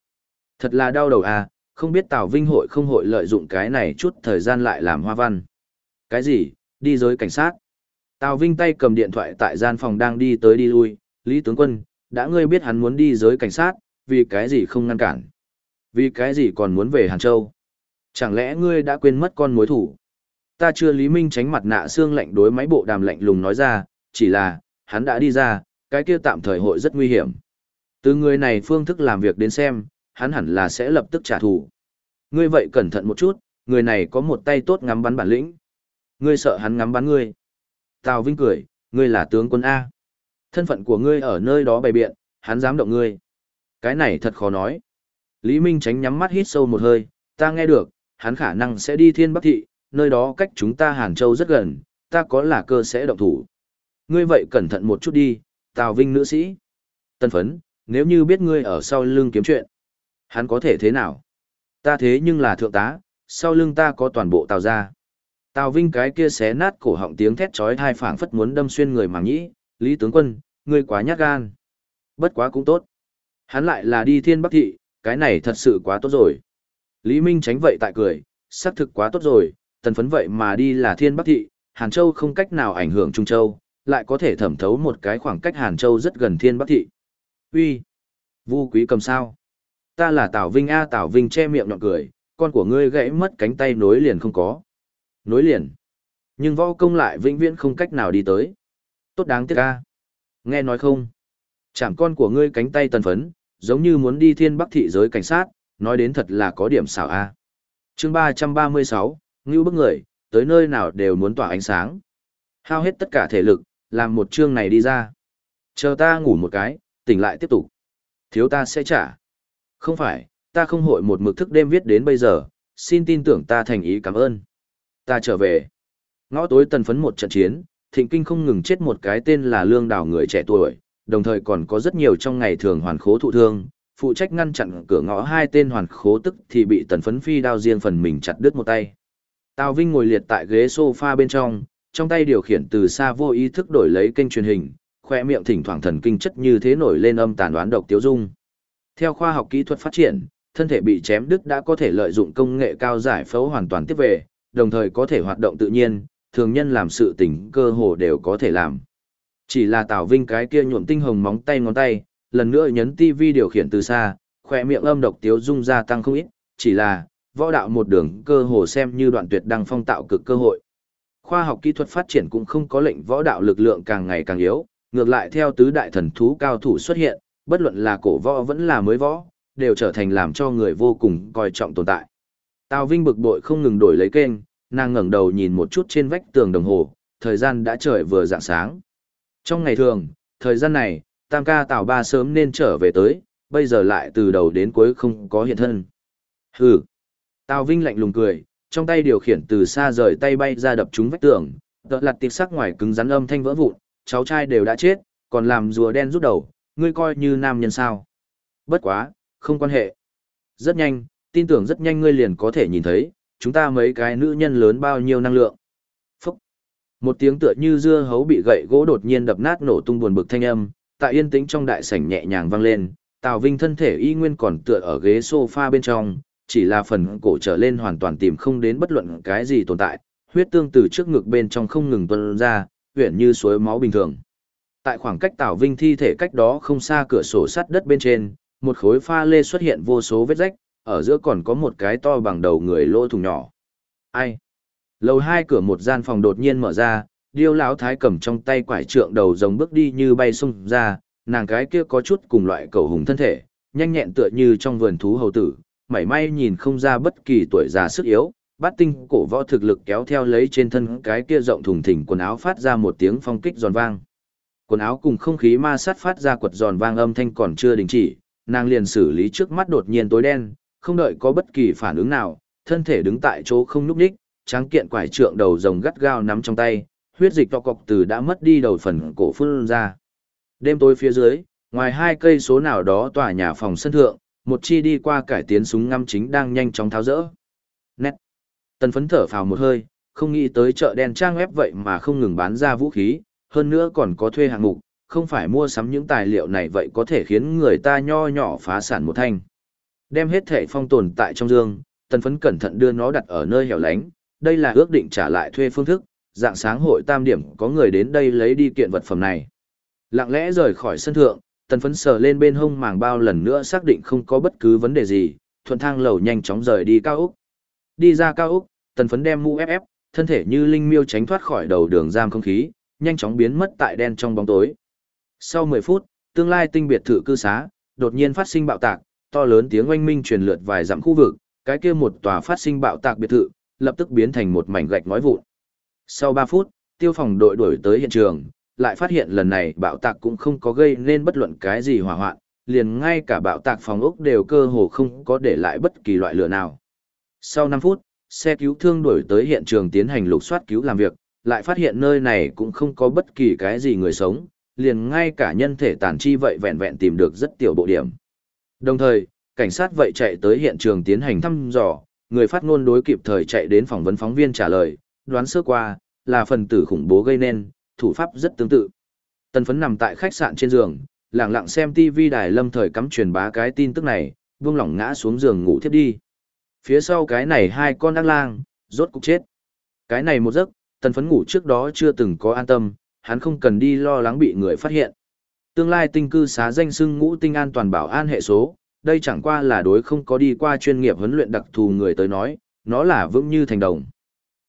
Thật là đau đầu à, không biết Tào Vinh hội không hội lợi dụng cái này chút thời gian lại làm hoa văn. Cái gì, đi giới cảnh sát. Tào Vinh tay cầm điện thoại tại gian phòng đang đi tới đi lui, Lý tướng quân, đã ngươi biết hắn muốn đi giới cảnh sát, vì cái gì không ngăn cản. Vì cái gì còn muốn về Hàn Châu. Chẳng lẽ ngươi đã quên mất con mối thủ? Ta chưa Lý Minh tránh mặt nạ xương lạnh đối máy bộ đàm lạnh lùng nói ra, chỉ là, hắn đã đi ra, cái kia tạm thời hội rất nguy hiểm. Từ người này phương thức làm việc đến xem, hắn hẳn là sẽ lập tức trả thù. Ngươi vậy cẩn thận một chút, người này có một tay tốt ngắm bắn bản lĩnh. Ngươi sợ hắn ngắm bắn ngươi. Tào Vinh cười, ngươi là tướng quân A. Thân phận của ngươi ở nơi đó bày biện, hắn dám động ngươi. Cái này thật khó nói. Lý Minh tránh nhắm mắt hít sâu một hơi, ta nghe được, hắn khả năng sẽ đi thiên bắc thị, nơi đó cách chúng ta Hàn Châu rất gần, ta có là cơ sẽ động thủ. Ngươi vậy cẩn thận một chút đi, Tào Vinh nữ sĩ. Tân phấn, nếu như biết ngươi ở sau lưng kiếm chuyện, hắn có thể thế nào? Ta thế nhưng là thượng tá, sau lưng ta có toàn bộ Tào gia. Tào Vinh cái kia xé nát cổ họng tiếng thét chói tai phảng phất muốn đâm xuyên người màng nhĩ, Lý tướng quân, ngươi quá nhát gan. Bất quá cũng tốt. Hắn lại là đi thiên bắc thị, cái này thật sự quá tốt rồi. Lý Minh tránh vậy tại cười, xác thực quá tốt rồi, tần phấn vậy mà đi là thiên bắc thị, Hàn Châu không cách nào ảnh hưởng Trung Châu, lại có thể thẩm thấu một cái khoảng cách Hàn Châu rất gần thiên bắc thị. Uy, Vu quý cầm sao? Ta là Tào Vinh A Tào Vinh che miệng nhọn cười, con của ngươi gãy mất cánh tay nối liền không có. Nối liền. Nhưng võ công lại vĩnh viễn không cách nào đi tới. Tốt đáng tiếc A. Nghe nói không? Chạm con của ngươi cánh tay tần phấn, giống như muốn đi thiên bắc thị giới cảnh sát, nói đến thật là có điểm xảo A. chương ba trăm ba mươi sáu, ngưu bức người, tới nơi nào đều muốn tỏa ánh sáng. Hao hết tất cả thể lực, làm một chương này đi ra. Chờ ta ngủ một cái, tỉnh lại tiếp tục. Thiếu ta sẽ trả. Không phải, ta không hội một mực thức đêm viết đến bây giờ, xin tin tưởng ta thành ý cảm ơn. Ta trở về. Ngõ tối tần phấn một trận chiến, thịnh kinh không ngừng chết một cái tên là lương đảo người trẻ tuổi, đồng thời còn có rất nhiều trong ngày thường hoàn khố thụ thương, phụ trách ngăn chặn cửa ngõ hai tên hoàn khố tức thì bị tần phấn phi đao riêng phần mình chặt đứt một tay. Tào Vinh ngồi liệt tại ghế sofa bên trong, trong tay điều khiển từ xa vô ý thức đổi lấy kênh truyền hình, khoe miệng thỉnh thoảng thần kinh chất như thế nổi lên âm tàn đoán độc tiêu dung. Theo khoa học kỹ thuật phát triển, thân thể bị chém đứt đã có thể lợi dụng công nghệ cao giải phẫu hoàn toàn tiếp về, đồng thời có thể hoạt động tự nhiên, thường nhân làm sự tình cơ hồ đều có thể làm. Chỉ là Tào Vinh cái kia nhuộm tinh hồng móng tay ngón tay, lần nữa nhấn TV điều khiển từ xa, khỏe miệng âm độc tiếu dung gia tăng không ít, chỉ là, võ đạo một đường cơ hồ xem như đoạn tuyệt đăng phong tạo cực cơ hội. Khoa học kỹ thuật phát triển cũng không có lệnh võ đạo lực lượng càng ngày càng yếu, ngược lại theo tứ đại thần thú cao thủ xuất hiện, bất luận là cổ võ vẫn là mới võ, đều trở thành làm cho người vô cùng coi trọng tồn tại. Tào Vinh bực bội không ngừng đổi lấy kênh, nàng ngẩng đầu nhìn một chút trên vách tường đồng hồ, thời gian đã trời vừa dạng sáng. Trong ngày thường, thời gian này, Tam ca Tào Ba sớm nên trở về tới, bây giờ lại từ đầu đến cuối không có hiện thân. Hừ. Tào Vinh lạnh lùng cười, trong tay điều khiển từ xa rời tay bay ra đập trúng vách tường, tợ lặt tiệp sắc ngoài cứng rắn âm thanh vỡ vụn, cháu trai đều đã chết, còn làm rùa đen rút đầu, ngươi coi như nam nhân sao. Bất quá, không quan hệ. Rất nhanh, tin tưởng rất nhanh ngươi liền có thể nhìn thấy, chúng ta mấy cái nữ nhân lớn bao nhiêu năng lượng. Một tiếng tựa như dưa hấu bị gậy gỗ đột nhiên đập nát nổ tung buồn bực thanh âm, tại yên tĩnh trong đại sảnh nhẹ nhàng vang lên, Tào Vinh thân thể y nguyên còn tựa ở ghế sofa bên trong, chỉ là phần cổ trở lên hoàn toàn tìm không đến bất luận cái gì tồn tại, huyết tương từ trước ngực bên trong không ngừng tuôn ra, huyện như suối máu bình thường. Tại khoảng cách Tào Vinh thi thể cách đó không xa cửa sổ sắt đất bên trên, một khối pha lê xuất hiện vô số vết rách, ở giữa còn có một cái to bằng đầu người lỗ thủng nhỏ. Ai? Lầu hai cửa một gian phòng đột nhiên mở ra, điêu lão thái cầm trong tay quải trượng đầu giống bước đi như bay xung ra, nàng cái kia có chút cùng loại cầu hùng thân thể, nhanh nhẹn tựa như trong vườn thú hầu tử, mảy may nhìn không ra bất kỳ tuổi già sức yếu, bát tinh cổ võ thực lực kéo theo lấy trên thân cái kia rộng thùng thình quần áo phát ra một tiếng phong kích giòn vang. Quần áo cùng không khí ma sát phát ra quật giòn vang âm thanh còn chưa đình chỉ, nàng liền xử lý trước mắt đột nhiên tối đen, không đợi có bất kỳ phản ứng nào, thân thể đứng tại chỗ không nhúc ních tráng kiện quải trượng đầu rồng gắt gao nắm trong tay, huyết dịch to cọc từ đã mất đi đầu phần cổ phun ra. Đêm tối phía dưới, ngoài hai cây số nào đó tòa nhà phòng sân thượng, một chi đi qua cải tiến súng ngắm chính đang nhanh chóng tháo rỡ. Nét. Tần phấn thở phào một hơi, không nghĩ tới chợ đen trang web vậy mà không ngừng bán ra vũ khí, hơn nữa còn có thuê hạng mục, không phải mua sắm những tài liệu này vậy có thể khiến người ta nho nhỏ phá sản một thanh. Đem hết thể phong tồn tại trong dương, tần phấn cẩn thận đưa nó đặt ở nơi hẻo lánh, đây là ước định trả lại thuê phương thức, dạng sáng hội tam điểm có người đến đây lấy đi kiện vật phẩm này. Lặng lẽ rời khỏi sân thượng, tần phấn sờ lên bên hông màng bao lần nữa xác định không có bất cứ vấn đề gì, thuận thang lầu nhanh chóng rời đi cao Úc. Đi ra cao Úc, tần phấn đem mũ ép ép thân thể như linh miêu tránh thoát khỏi đầu đường giam không khí, nhanh chóng biến mất tại đen trong bóng tối. Sau 10 phút, tương lai tinh biệt thự cư xá, đột nhiên phát sinh bạo tạc, to lớn tiếng oanh minh truyền lượt vài dặm khu vực, cái kia một tòa phát sinh bạo tạc biệt thự, lập tức biến thành một mảnh gạch ngói vụn. Sau 3 phút, tiêu phòng đội đuổi tới hiện trường, lại phát hiện lần này bạo tạc cũng không có gây nên bất luận cái gì hỏa hoạn, liền ngay cả bạo tạc phòng ốc đều cơ hồ không có để lại bất kỳ loại lửa nào. Sau 5 phút, xe cứu thương đuổi tới hiện trường tiến hành lục soát cứu làm việc, lại phát hiện nơi này cũng không có bất kỳ cái gì người sống, liền ngay cả nhân thể tàn chi vậy vẹn vẹn tìm được rất tiểu bộ điểm. Đồng thời, cảnh sát vậy chạy tới hiện trường tiến hành thăm dò, người phát ngôn đối kịp thời chạy đến phỏng vấn phóng viên trả lời, đoán sơ qua, là phần tử khủng bố gây nên, thủ pháp rất tương tự. Tần phấn nằm tại khách sạn trên giường, lặng lặng xem TV đài lâm thời cắm truyền bá cái tin tức này, buông lỏng ngã xuống giường ngủ thiếp đi. Phía sau cái này hai con ác lang, rốt cục chết. Cái này một giấc, tần phấn ngủ trước đó chưa từng có an tâm, hắn không cần đi lo lắng bị người phát hiện. Tương lai tinh cư xá danh xưng ngũ tinh an toàn bảo an hệ số, đây chẳng qua là đối không có đi qua chuyên nghiệp huấn luyện đặc thù người tới nói, nó là vững như thành đồng.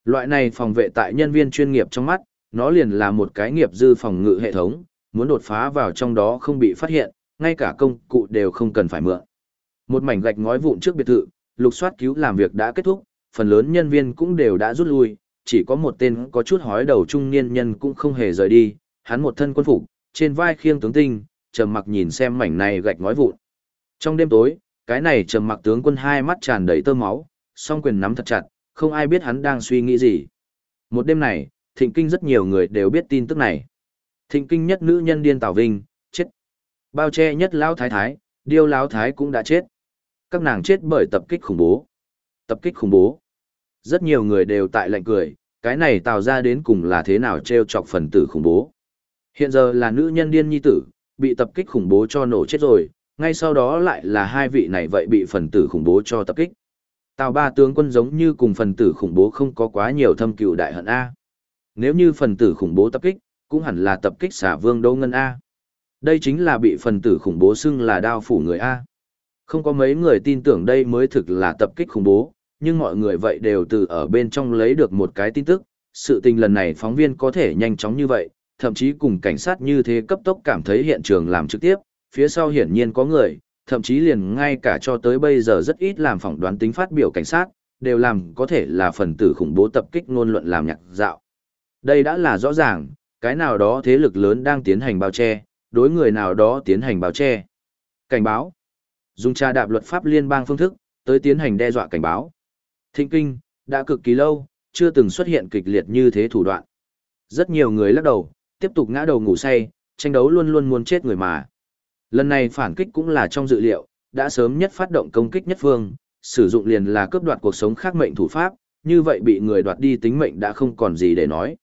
Loại này phòng vệ tại nhân viên chuyên nghiệp trong mắt, nó liền là một cái nghiệp dư phòng ngự hệ thống, muốn đột phá vào trong đó không bị phát hiện, ngay cả công cụ đều không cần phải mượn. Một mảnh gạch ngói vụn trước biệt thự, lục soát cứu làm việc đã kết thúc, phần lớn nhân viên cũng đều đã rút lui, chỉ có một tên có chút hói đầu trung niên nhân cũng không hề rời đi, hắn một thân quân phục, trên vai khiêng tướng tinh, trầm mặc nhìn xem mảnh này gạch ngói vụn. Trong đêm tối, cái này trầm mặc tướng quân hai mắt tràn đầy tơ máu, song quyền nắm thật chặt, không ai biết hắn đang suy nghĩ gì. Một đêm này, thịnh kinh rất nhiều người đều biết tin tức này. Thịnh kinh nhất nữ nhân điên Tào Vinh, chết. Bao che nhất lão thái thái, điêu lão thái cũng đã chết. Các nàng chết bởi tập kích khủng bố. Tập kích khủng bố. Rất nhiều người đều tại lạnh cười, cái này tạo ra đến cùng là thế nào treo chọc phần tử khủng bố. Hiện giờ là nữ nhân điên nhi tử, bị tập kích khủng bố cho nổ chết rồi, ngay sau đó lại là hai vị này vậy bị phần tử khủng bố cho tập kích. Tào ba tướng quân giống như cùng phần tử khủng bố không có quá nhiều thâm cựu đại hận A. Nếu như phần tử khủng bố tập kích, cũng hẳn là tập kích xả vương Đô Ngân A. Đây chính là bị phần tử khủng bố xưng là đao phủ người A. Không có mấy người tin tưởng đây mới thực là tập kích khủng bố, nhưng mọi người vậy đều từ ở bên trong lấy được một cái tin tức. Sự tình lần này phóng viên có thể nhanh chóng như vậy, thậm chí cùng cảnh sát như thế cấp tốc cảm thấy hiện trường làm trực tiếp, phía sau hiển nhiên có người, thậm chí liền ngay cả cho tới bây giờ rất ít làm phỏng đoán tính phát biểu cảnh sát, đều làm có thể là phần tử khủng bố tập kích ngôn luận làm nhạc dạo. Đây đã là rõ ràng, cái nào đó thế lực lớn đang tiến hành bao che, đối người nào đó tiến hành bao che. Cảnh báo. Dùng tra đạp luật pháp liên bang phương thức, tới tiến hành đe dọa cảnh báo. Thịnh kinh, đã cực kỳ lâu, chưa từng xuất hiện kịch liệt như thế thủ đoạn. Rất nhiều người lắc đầu, tiếp tục ngã đầu ngủ say, tranh đấu luôn luôn muốn chết người mà. Lần này phản kích cũng là trong dự liệu, đã sớm nhất phát động công kích nhất phương, sử dụng liền là cướp đoạt cuộc sống khác mệnh thủ pháp, như vậy bị người đoạt đi tính mệnh đã không còn gì để nói.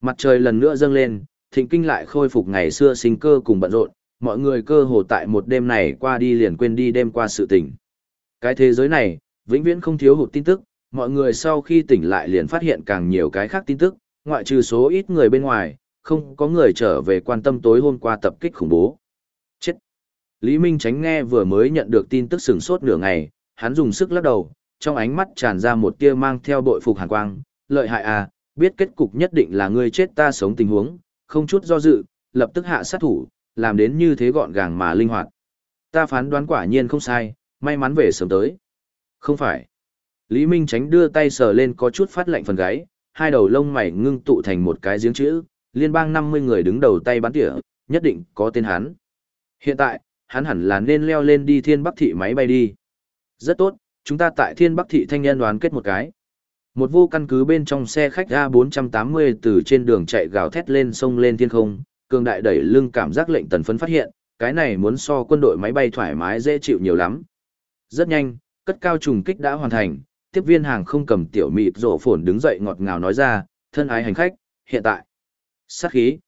Mặt trời lần nữa dâng lên, thịnh kinh lại khôi phục ngày xưa sinh cơ cùng bận rộn, mọi người cơ hồ tại một đêm này qua đi liền quên đi đêm qua sự tình. Cái thế giới này, vĩnh viễn không thiếu hụt tin tức, mọi người sau khi tỉnh lại liền phát hiện càng nhiều cái khác tin tức, ngoại trừ số ít người bên ngoài, không có người trở về quan tâm tối hôm qua tập kích khủng bố. Lý Minh Tránh nghe vừa mới nhận được tin tức sừng sốt nửa ngày, hắn dùng sức lắc đầu, trong ánh mắt tràn ra một tia mang theo bội phục hàn quang, lợi hại à, biết kết cục nhất định là ngươi chết ta sống tình huống, không chút do dự, lập tức hạ sát thủ, làm đến như thế gọn gàng mà linh hoạt. Ta phán đoán quả nhiên không sai, may mắn về sớm tới. Không phải. Lý Minh Tránh đưa tay sờ lên có chút phát lạnh phần gáy, hai đầu lông mày ngưng tụ thành một cái giếng chữ, liên bang 50 người đứng đầu tay bắn tỉa, nhất định có tên hắn. Hiện tại, hắn hẳn là nên leo lên đi thiên bắc thị máy bay đi. Rất tốt, chúng ta tại thiên bắc thị thanh nhân đoàn kết một cái. Một vô căn cứ bên trong xe khách A480 từ trên đường chạy gào thét lên sông lên thiên không, cường đại đẩy lưng cảm giác lệnh tần phấn phát hiện, cái này muốn so quân đội máy bay thoải mái dễ chịu nhiều lắm. Rất nhanh, cất cao trùng kích đã hoàn thành, tiếp viên hàng không cầm tiểu mịt rổ phồn đứng dậy ngọt ngào nói ra, thân ái hành khách, hiện tại. Sát khí.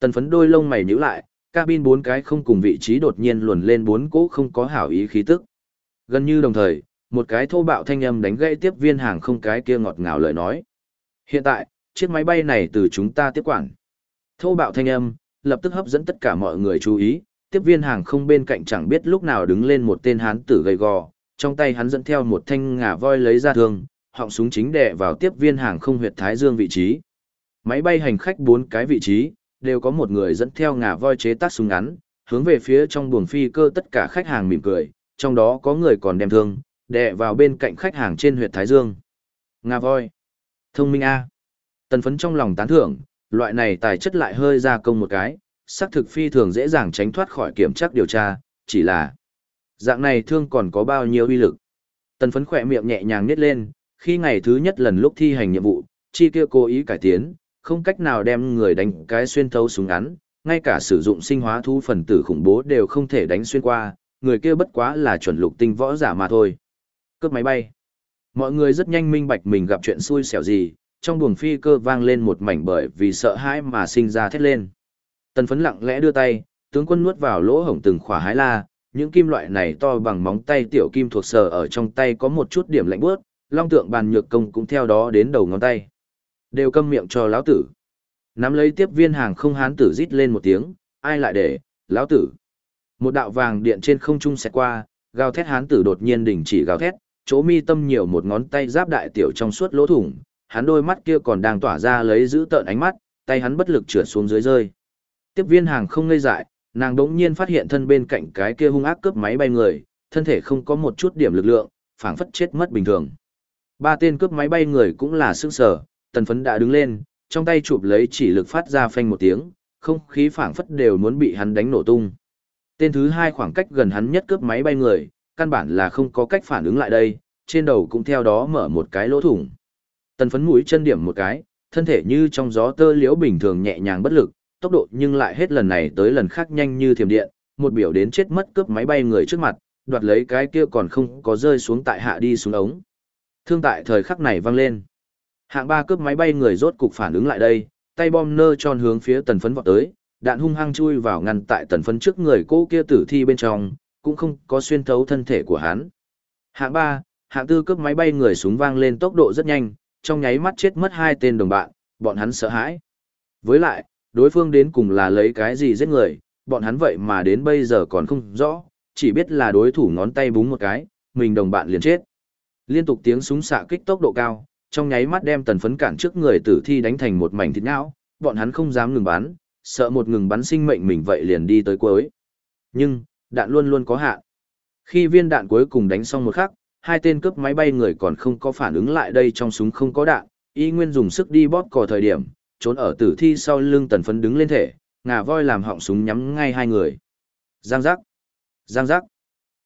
Tần phấn đôi lông mày nhíu lại, cabin bốn cái không cùng vị trí đột nhiên luồn lên bốn cỗ không có hảo ý khí tức. Gần như đồng thời, một cái thô bạo thanh âm đánh gãy tiếp viên hàng không cái kia ngọt ngào lời nói. Hiện tại, chiếc máy bay này từ chúng ta tiếp quản. Thô bạo thanh âm, lập tức hấp dẫn tất cả mọi người chú ý, tiếp viên hàng không bên cạnh chẳng biết lúc nào đứng lên một tên hán tử gầy gò, trong tay hắn dẫn theo một thanh ngà voi lấy ra thương, họng súng chính đè vào tiếp viên hàng không huyệt thái dương vị trí. Máy bay hành khách bốn cái vị trí, đều có một người dẫn theo ngà voi chế tác súng ngắn, hướng về phía trong buồng phi cơ tất cả khách hàng mỉm cười, trong đó có người còn đem thương, đè vào bên cạnh khách hàng trên huyệt thái dương. Ngà voi. Thông minh A. Tần phấn trong lòng tán thưởng, loại này tài chất lại hơi ra công một cái, xác thực phi thường dễ dàng tránh thoát khỏi kiểm tra điều tra, chỉ là dạng này thương còn có bao nhiêu uy lực. Tần phấn khỏe miệng nhẹ nhàng nít lên, khi ngày thứ nhất lần lúc thi hành nhiệm vụ, chi kia cố ý cải tiến, không cách nào đem người đánh cái xuyên thấu súng ngắn, ngay cả sử dụng sinh hóa thu phần tử khủng bố đều không thể đánh xuyên qua, người kia bất quá là chuẩn lục tinh võ giả mà thôi. Cướp máy bay. Mọi người rất nhanh minh bạch mình gặp chuyện xui xẻo gì, trong buồng phi cơ vang lên một mảnh bởi vì sợ hãi mà sinh ra thét lên. Tần phấn lặng lẽ đưa tay, tướng quân nuốt vào lỗ hổng từng khỏa hái la, những kim loại này to bằng móng tay tiểu kim thuộc sở ở trong tay có một chút điểm lạnh bước, long tượng bàn nhược công cũng theo đó đến đầu ngón tay. Đều câm miệng cho lão tử. Nắm lấy tiếp viên hàng không hán tử rít lên một tiếng, ai lại để, lão tử. Một đạo vàng điện trên không trung xẹt qua, gào thét hán tử đột nhiên đình chỉ gào thét, chỗ mi tâm nhiều một ngón tay giáp đại tiểu trong suốt lỗ thủng, hắn đôi mắt kia còn đang tỏa ra lấy giữ tợn ánh mắt, tay hắn bất lực trượt xuống dưới rơi. Tiếp viên hàng không ngây dại, nàng đống nhiên phát hiện thân bên cạnh cái kia hung ác cướp máy bay người, thân thể không có một chút điểm lực lượng, phảng phất chết mất bình thường. Ba tên cướp máy bay người cũng là sức sở, tần phấn đã đứng lên, trong tay chụp lấy chỉ lực phát ra phanh một tiếng, không khí phảng phất đều muốn bị hắn đánh nổ tung. Tên thứ hai khoảng cách gần hắn nhất cướp máy bay người, căn bản là không có cách phản ứng lại đây, trên đầu cũng theo đó mở một cái lỗ thủng. Tần phấn mũi chân điểm một cái, thân thể như trong gió tơ liễu bình thường nhẹ nhàng bất lực, tốc độ nhưng lại hết lần này tới lần khác nhanh như thiểm điện, một biểu đến chết mất cướp máy bay người trước mặt, đoạt lấy cái kia còn không có rơi xuống tại hạ đi xuống ống. Thương tại thời khắc này vang lên. Hạng ba cướp máy bay người rốt cục phản ứng lại đây, tay bom nơ tròn hướng phía tần phấn vọt tới, đạn hung hăng chui vào ngăn tại tần phấn trước người cô kia tử thi bên trong, cũng không có xuyên thấu thân thể của hắn. Hạng ba, hạng tư cướp máy bay người súng vang lên tốc độ rất nhanh, trong nháy mắt chết mất hai tên đồng bạn, bọn hắn sợ hãi. Với lại, Đối phương đến cùng là lấy cái gì giết người, bọn hắn vậy mà đến bây giờ còn không rõ, chỉ biết là đối thủ ngón tay búng một cái, mình đồng bạn liền chết. Liên tục tiếng súng xạ kích tốc độ cao, trong nháy mắt đem tần phấn cản trước người tử thi đánh thành một mảnh thịt não, bọn hắn không dám ngừng bắn, sợ một ngừng bắn sinh mệnh mình vậy liền đi tới cuối. Nhưng, đạn luôn luôn có hạn. Khi viên đạn cuối cùng đánh xong một khắc, hai tên cướp máy bay người còn không có phản ứng lại đây trong súng không có đạn, y nguyên dùng sức đi bóp cò thời điểm, trốn ở tử thi sau lưng tần phấn đứng lên thể, ngà voi làm họng súng nhắm ngay hai người. Giang giác, giang giác.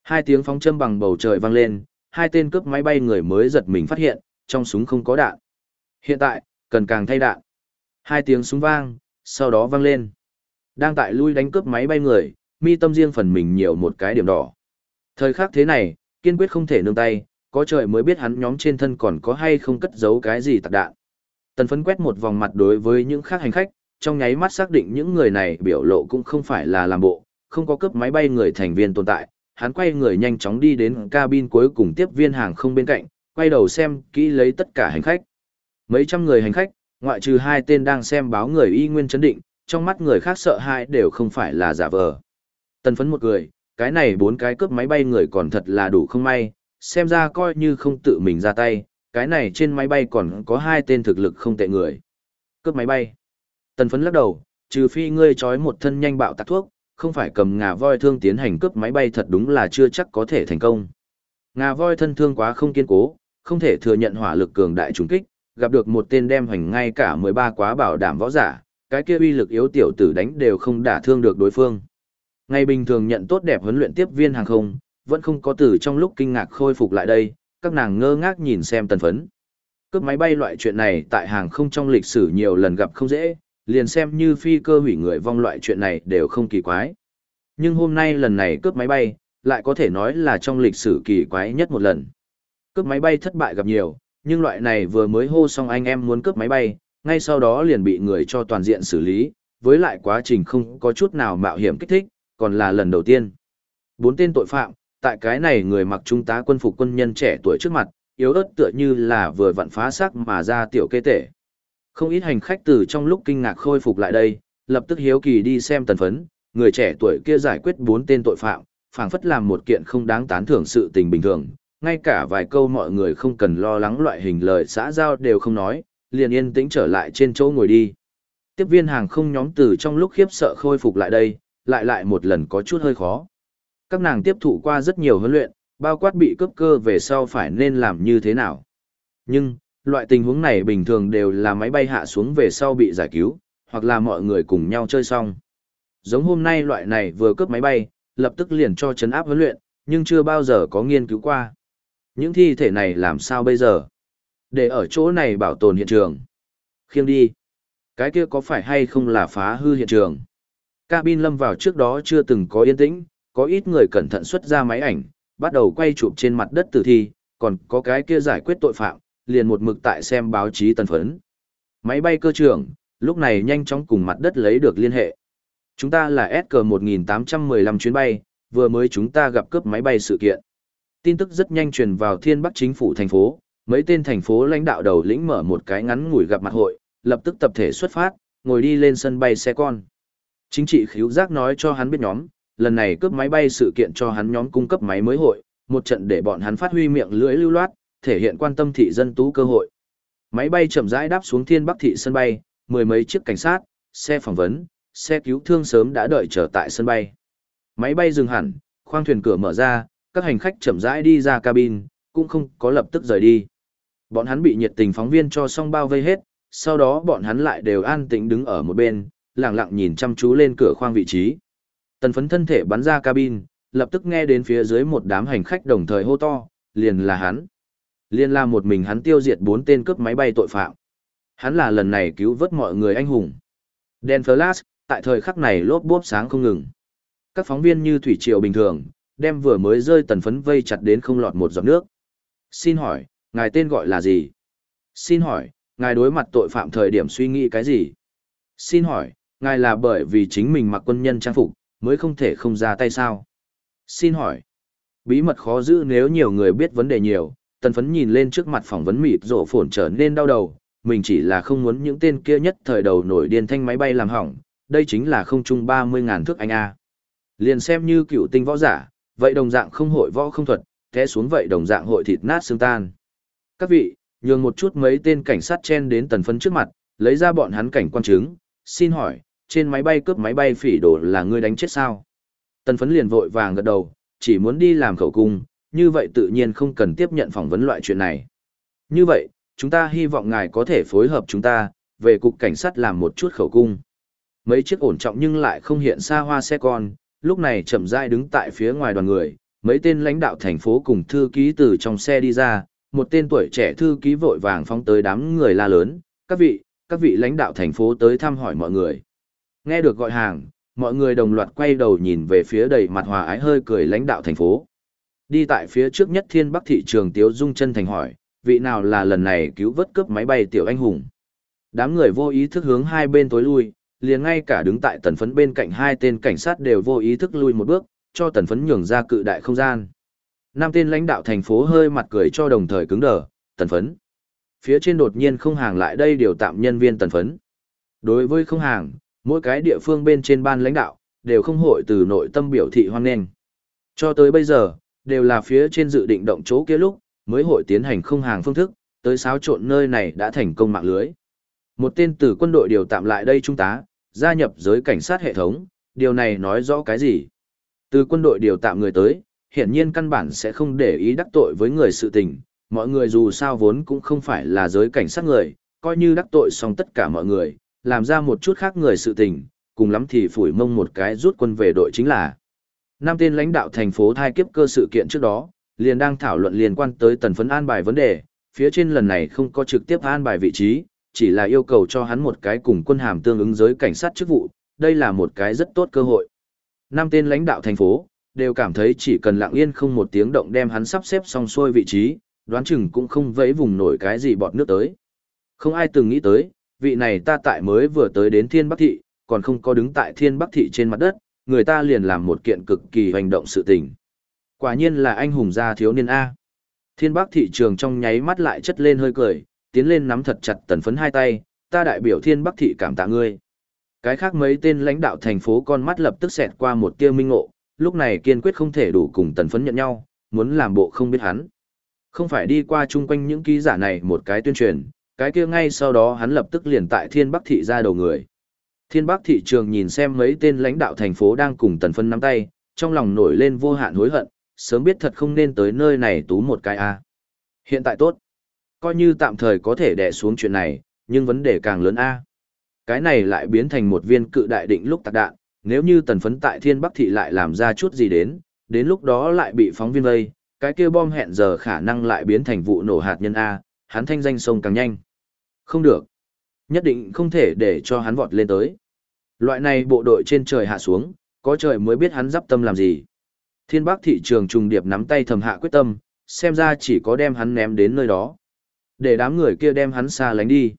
Hai tiếng phóng châm bằng bầu trời vang lên, hai tên cướp máy bay người mới giật mình phát hiện, trong súng không có đạn. Hiện tại, cần càng thay đạn. Hai tiếng súng vang, sau đó vang lên. Đang tại lui đánh cướp máy bay người, mi tâm riêng phần mình nhiều một cái điểm đỏ. Thời khắc thế này, kiên quyết không thể nương tay, có trời mới biết hắn nhóm trên thân còn có hay không cất giấu cái gì tạc đạn. Tần phấn quét một vòng mặt đối với những khác hành khách, trong nháy mắt xác định những người này biểu lộ cũng không phải là làm bộ, không có cướp máy bay người thành viên tồn tại. Hắn quay người nhanh chóng đi đến cabin cuối cùng tiếp viên hàng không bên cạnh, quay đầu xem kỹ lấy tất cả hành khách. Mấy trăm người hành khách, ngoại trừ hai tên đang xem báo người y nguyên chấn định, trong mắt người khác sợ hãi đều không phải là giả vờ. Tần phấn một người, cái này bốn cái cướp máy bay người còn thật là đủ không may, xem ra coi như không tự mình ra tay, cái này trên máy bay còn có hai tên thực lực không tệ người. Cướp máy bay. Tần phấn lắc đầu, trừ phi ngươi trói một thân nhanh bạo tạc thuốc, không phải cầm ngà voi thương tiến hành cướp máy bay thật đúng là chưa chắc có thể thành công. Ngà voi thân thương quá không kiên cố, không thể thừa nhận hỏa lực cường đại trùng kích, gặp được một tên đem hành ngay cả 13 quá bảo đảm võ giả, cái kia uy lực yếu tiểu tử đánh đều không đả thương được đối phương. Ngày bình thường nhận tốt đẹp huấn luyện tiếp viên hàng không, vẫn không có từ trong lúc kinh ngạc khôi phục lại đây, các nàng ngơ ngác nhìn xem tần phấn. Cướp máy bay loại chuyện này tại hàng không trong lịch sử nhiều lần gặp không dễ, liền xem như phi cơ hủy người vong loại chuyện này đều không kỳ quái. Nhưng hôm nay lần này cướp máy bay, lại có thể nói là trong lịch sử kỳ quái nhất một lần. Cướp máy bay thất bại gặp nhiều, nhưng loại này vừa mới hô xong anh em muốn cướp máy bay, ngay sau đó liền bị người cho toàn diện xử lý, với lại quá trình không có chút nào mạo hiểm kích thích, còn là lần đầu tiên. Bốn tên tội phạm, tại cái này người mặc trung tá quân phục quân nhân trẻ tuổi trước mặt, yếu ớt tựa như là vừa vặn phá xác mà ra tiểu kê tể. Không ít hành khách từ trong lúc kinh ngạc khôi phục lại đây, lập tức hiếu kỳ đi xem tần phấn, người trẻ tuổi kia giải quyết bốn tên tội phạm, phảng phất làm một kiện không đáng tán thưởng sự tình bình thường, ngay cả vài câu mọi người không cần lo lắng loại hình lời xã giao đều không nói, liền yên tĩnh trở lại trên chỗ ngồi đi. Tiếp viên hàng không nhóm từ trong lúc khiếp sợ khôi phục lại đây, lại lại một lần có chút hơi khó. Các nàng tiếp thụ qua rất nhiều huấn luyện, bao quát bị cướp cơ về sau phải nên làm như thế nào. Nhưng, loại tình huống này bình thường đều là máy bay hạ xuống về sau bị giải cứu, hoặc là mọi người cùng nhau chơi xong. Giống hôm nay loại này vừa cướp máy bay, lập tức liền cho chấn áp huấn luyện, nhưng chưa bao giờ có nghiên cứu qua. Những thi thể này làm sao bây giờ? Để ở chỗ này bảo tồn hiện trường. Khiêng đi. Cái kia có phải hay không là phá hư hiện trường? Cabin lâm vào trước đó chưa từng có yên tĩnh, có ít người cẩn thận xuất ra máy ảnh, bắt đầu quay chụp trên mặt đất tử thi, còn có cái kia giải quyết tội phạm, liền một mực tại xem báo chí tân phấn. Máy bay cơ trưởng, lúc này nhanh chóng cùng mặt đất lấy được liên hệ. Chúng ta là SK-1815 chuyến bay, vừa mới chúng ta gặp cướp máy bay sự kiện. Tin tức rất nhanh truyền vào thiên bắc chính phủ thành phố, mấy tên thành phố lãnh đạo đầu lĩnh mở một cái ngắn ngủi gặp mặt hội, lập tức tập thể xuất phát, ngồi đi lên sân bay xe con. Chính trị khiếu giác nói cho hắn biết nhóm, lần này cướp máy bay sự kiện cho hắn nhóm cung cấp máy mới hội, một trận để bọn hắn phát huy miệng lưỡi lưu loát, thể hiện quan tâm thị dân tú cơ hội. Máy bay chậm rãi đáp xuống thiên bắc thị sân bay, mười mấy chiếc cảnh sát, xe phỏng vấn, xe cứu thương sớm đã đợi chờ tại sân bay. Máy bay dừng hẳn, khoang thuyền cửa mở ra, các hành khách chậm rãi đi ra cabin, cũng không có lập tức rời đi. Bọn hắn bị nhiệt tình phóng viên cho xong bao vây hết, sau đó bọn hắn lại đều an tĩnh đứng ở một bên, lặng lặng nhìn chăm chú lên cửa khoang vị trí. Tần phấn thân thể bắn ra cabin, lập tức nghe đến phía dưới một đám hành khách đồng thời hô to, liền là hắn. Liên là một mình hắn tiêu diệt bốn tên cướp máy bay tội phạm. Hắn là lần này cứu vớt mọi người anh hùng. Dan flash, tại thời khắc này lốp bốp sáng không ngừng. Các phóng viên như thủy triều bình thường, đem vừa mới rơi tần phấn vây chặt đến không lọt một giọt nước. Xin hỏi, ngài tên gọi là gì? Xin hỏi, ngài đối mặt tội phạm thời điểm suy nghĩ cái gì? Xin hỏi, ngài là bởi vì chính mình mặc quân nhân trang phục, mới không thể không ra tay sao? Xin hỏi, bí mật khó giữ nếu nhiều người biết vấn đề nhiều, tần phấn nhìn lên trước mặt phỏng vấn mịt rổ phổn trở nên đau đầu, mình chỉ là không muốn những tên kia nhất thời đầu nổi điên thanh máy bay làm hỏng, đây chính là không chung 30.000 thước anh A. Liền xem như cựu tinh võ giả, vậy đồng dạng không hội võ không thuật, thế xuống vậy đồng dạng hội thịt nát xương tan. Các vị, nhường một chút mấy tên cảnh sát chen đến tần phấn trước mặt, lấy ra bọn hắn cảnh quan chứng, xin hỏi, trên máy bay cướp máy bay phỉ đổ là ngươi đánh chết sao? Tần phấn liền vội vàng gật đầu, chỉ muốn đi làm khẩu cung, như vậy tự nhiên không cần tiếp nhận phỏng vấn loại chuyện này. Như vậy, chúng ta hy vọng ngài có thể phối hợp chúng ta, về cục cảnh sát làm một chút khẩu cung. Mấy chiếc ổn trọng nhưng lại không hiện xa hoa xe con, lúc này chậm rãi đứng tại phía ngoài đoàn người, mấy tên lãnh đạo thành phố cùng thư ký từ trong xe đi ra, một tên tuổi trẻ thư ký vội vàng phóng tới đám người la lớn, các vị, các vị lãnh đạo thành phố tới thăm hỏi mọi người. Nghe được gọi hàng, mọi người đồng loạt quay đầu nhìn về phía đầy mặt hòa ái hơi cười lãnh đạo thành phố. Đi tại phía trước nhất thiên bắc thị trường Tiếu Dung chân thành hỏi, vị nào là lần này cứu vớt cướp máy bay tiểu anh hùng. Đám người vô ý thức hướng hai bên tối lui, liền ngay cả đứng tại tần phấn bên cạnh hai tên cảnh sát đều vô ý thức lui một bước, cho tần phấn nhường ra cự đại không gian. Năm tên lãnh đạo thành phố hơi mặt cười cho đồng thời cứng đờ, tần phấn. Phía trên đột nhiên không hàng lại đây điều tạm nhân viên tần phấn. Đối với không hàng, mỗi cái địa phương bên trên ban lãnh đạo, đều không hội từ nội tâm biểu thị hoan nghênh. Cho tới bây giờ, đều là phía trên dự định động chỗ kia lúc, mới hội tiến hành không hàng phương thức, tới xáo trộn nơi này đã thành công mạng lưới. Một tên tử quân đội điều tạm lại đây trung tá, gia nhập giới cảnh sát hệ thống, điều này nói rõ cái gì? Từ quân đội điều tạm người tới, hiển nhiên căn bản sẽ không để ý đắc tội với người sự tình, mọi người dù sao vốn cũng không phải là giới cảnh sát người, coi như đắc tội xong tất cả mọi người, làm ra một chút khác người sự tình, cùng lắm thì phủi mông một cái rút quân về đội chính là. Năm tên lãnh đạo thành phố thai kiếp cơ sự kiện trước đó, liền đang thảo luận liên quan tới tần phấn an bài vấn đề, phía trên lần này không có trực tiếp an bài vị trí, chỉ là yêu cầu cho hắn một cái cùng quân hàm tương ứng giới cảnh sát chức vụ, đây là một cái rất tốt cơ hội. Năm tên lãnh đạo thành phố, đều cảm thấy chỉ cần lặng yên không một tiếng động đem hắn sắp xếp xong xuôi vị trí, đoán chừng cũng không vẫy vùng nổi cái gì bọt nước tới. Không ai từng nghĩ tới, vị này ta tại mới vừa tới đến Thiên Bắc Thị, còn không có đứng tại Thiên Bắc Thị trên mặt đất, người ta liền làm một kiện cực kỳ hành động sự tình. Quả nhiên là anh hùng gia thiếu niên A. Thiên Bắc Thị trường trong nháy mắt lại chất lên hơi cười, tiến lên nắm thật chặt tần phấn hai tay, ta đại biểu Thiên Bắc Thị cảm tạ ngươi. Cái khác mấy tên lãnh đạo thành phố con mắt lập tức xẹt qua một tia minh ngộ, lúc này kiên quyết không thể đủ cùng tần phấn nhận nhau, muốn làm bộ không biết hắn. Không phải đi qua chung quanh những ký giả này một cái tuyên truyền, cái kia ngay sau đó hắn lập tức liền tại Thiên Bắc thị ra đầu người. Thiên Bắc thị trường nhìn xem mấy tên lãnh đạo thành phố đang cùng tần phấn nắm tay, trong lòng nổi lên vô hạn hối hận, sớm biết thật không nên tới nơi này tú một cái a. Hiện tại tốt. Coi như tạm thời có thể đè xuống chuyện này, nhưng vấn đề càng lớn a. Cái này lại biến thành một viên cự đại định lúc tạc đạn, nếu như tần phấn tại Thiên Bắc thị lại làm ra chút gì đến, đến lúc đó lại bị phóng viên vây, cái kia bom hẹn giờ khả năng lại biến thành vụ nổ hạt nhân A, hắn thanh danh sông càng nhanh. Không được. Nhất định không thể để cho hắn vọt lên tới. Loại này bộ đội trên trời hạ xuống, có trời mới biết hắn dắp tâm làm gì. Thiên bác thị trường trùng điệp nắm tay thầm hạ quyết tâm, xem ra chỉ có đem hắn ném đến nơi đó. Để đám người kia đem hắn xa lánh đi.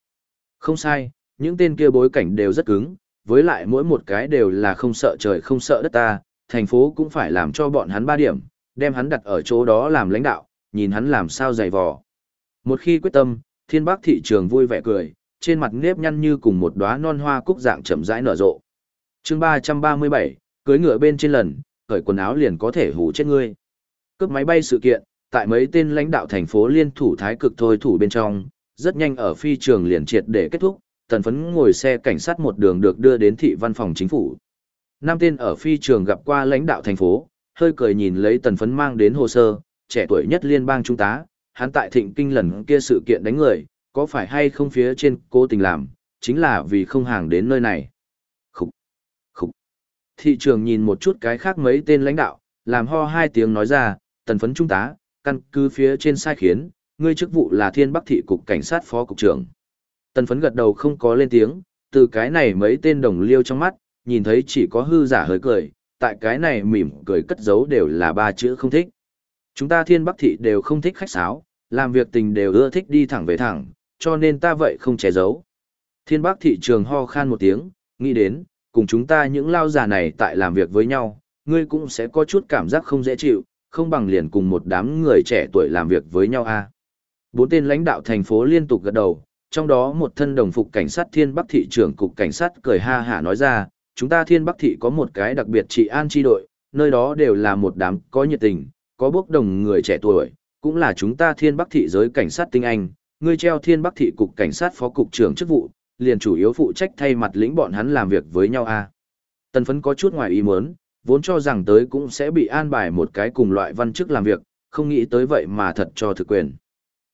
Không sai, những tên kia bối cảnh đều rất cứng, với lại mỗi một cái đều là không sợ trời không sợ đất ta, thành phố cũng phải làm cho bọn hắn ba điểm, đem hắn đặt ở chỗ đó làm lãnh đạo, nhìn hắn làm sao dày vò. Một khi quyết tâm, thiên bác thị trường vui vẻ cười, trên mặt nếp nhăn như cùng một đóa non hoa cúc dạng chậm rãi nở rộ. chương 337, cưới ngựa bên trên lần, cởi quần áo liền có thể hủ chết ngươi. Cướp máy bay sự kiện, tại mấy tên lãnh đạo thành phố liên thủ thái cực thôi thủ bên trong, rất nhanh ở phi trường liền triệt để kết thúc, tần phấn ngồi xe cảnh sát một đường được đưa đến thị văn phòng chính phủ. Năm tên ở phi trường gặp qua lãnh đạo thành phố, hơi cười nhìn lấy tần phấn mang đến hồ sơ, trẻ tuổi nhất liên bang trung tá, hắn tại thịnh kinh lần kia sự kiện đánh người, có phải hay không phía trên cố tình làm, chính là vì không hàng đến nơi này. Khúc, khúc. Thị trường nhìn một chút cái khác mấy tên lãnh đạo, làm ho hai tiếng nói ra, tần phấn trung tá, căn cứ phía trên sai khiến, ngươi chức vụ là thiên bắc thị cục cảnh sát phó cục trưởng. Tần phấn gật đầu không có lên tiếng, từ cái này mấy tên đồng liêu trong mắt, nhìn thấy chỉ có hư giả hơi cười, tại cái này mỉm cười cất giấu đều là ba chữ không thích. Chúng ta thiên bắc thị đều không thích khách sáo, làm việc tình đều ưa thích đi thẳng về thẳng, cho nên ta vậy không che giấu. Thiên bắc thị trường ho khan một tiếng, nghĩ đến, cùng chúng ta những lao giả này tại làm việc với nhau, ngươi cũng sẽ có chút cảm giác không dễ chịu, không bằng liền cùng một đám người trẻ tuổi làm việc với nhau a. À. Bốn tên lãnh đạo thành phố liên tục gật đầu, trong đó một thân đồng phục cảnh sát Thiên Bắc thị trưởng cục cảnh sát cười ha hả nói ra, chúng ta Thiên Bắc thị có một cái đặc biệt trị an chi đội, nơi đó đều là một đám có nhiệt tình, có bốc đồng người trẻ tuổi, cũng là chúng ta Thiên Bắc thị giới cảnh sát tinh anh, ngươi treo Thiên Bắc thị cục cảnh sát phó cục trưởng chức vụ, liền chủ yếu phụ trách thay mặt lĩnh bọn hắn làm việc với nhau a. Tần phấn có chút ngoài ý muốn, vốn cho rằng tới cũng sẽ bị an bài một cái cùng loại văn chức làm việc, không nghĩ tới vậy mà thật cho thực quyền.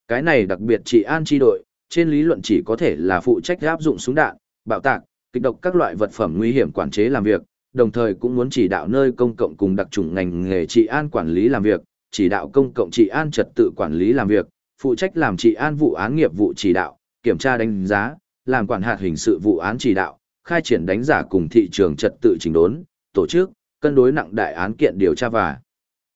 Cái này đặc biệt chỉ an chi đội, trên lý luận chỉ có thể là phụ trách áp dụng súng đạn, bạo tạc, kịch độc các loại vật phẩm nguy hiểm quản chế làm việc, đồng thời cũng muốn chỉ đạo nơi công cộng cùng đặc trùng ngành nghề trị an quản lý làm việc, chỉ đạo công cộng trị an trật tự quản lý làm việc, phụ trách làm trị an vụ án nghiệp vụ chỉ đạo, kiểm tra đánh giá, làm quản hạt hình sự vụ án chỉ đạo, khai triển đánh giả cùng thị trường trật tự chỉnh đốn, tổ chức, cân đối nặng đại án kiện điều tra và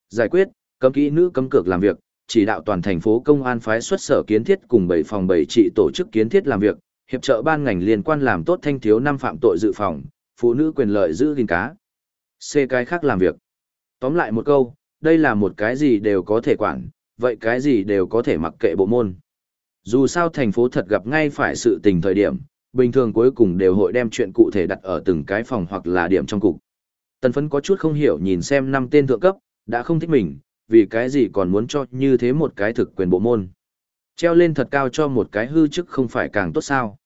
giải quyết, cấm kỹ nữ cấm cược làm việc, chỉ đạo toàn thành phố công an phái xuất sở kiến thiết cùng bảy phòng bảy trị tổ chức kiến thiết làm việc, hiệp trợ ban ngành liên quan làm tốt thanh thiếu năm phạm tội dự phòng, phụ nữ quyền lợi giữ gìn cá. C cái khác làm việc. Tóm lại một câu, đây là một cái gì đều có thể quản, vậy cái gì đều có thể mặc kệ bộ môn. Dù sao thành phố thật gặp ngay phải sự tình thời điểm, bình thường cuối cùng đều hội đem chuyện cụ thể đặt ở từng cái phòng hoặc là điểm trong cục. Tần phấn có chút không hiểu nhìn xem năm tên thượng cấp, đã không thích mình, vì cái gì còn muốn cho như thế một cái thực quyền bộ môn. Treo lên thật cao cho một cái hư chức không phải càng tốt sao.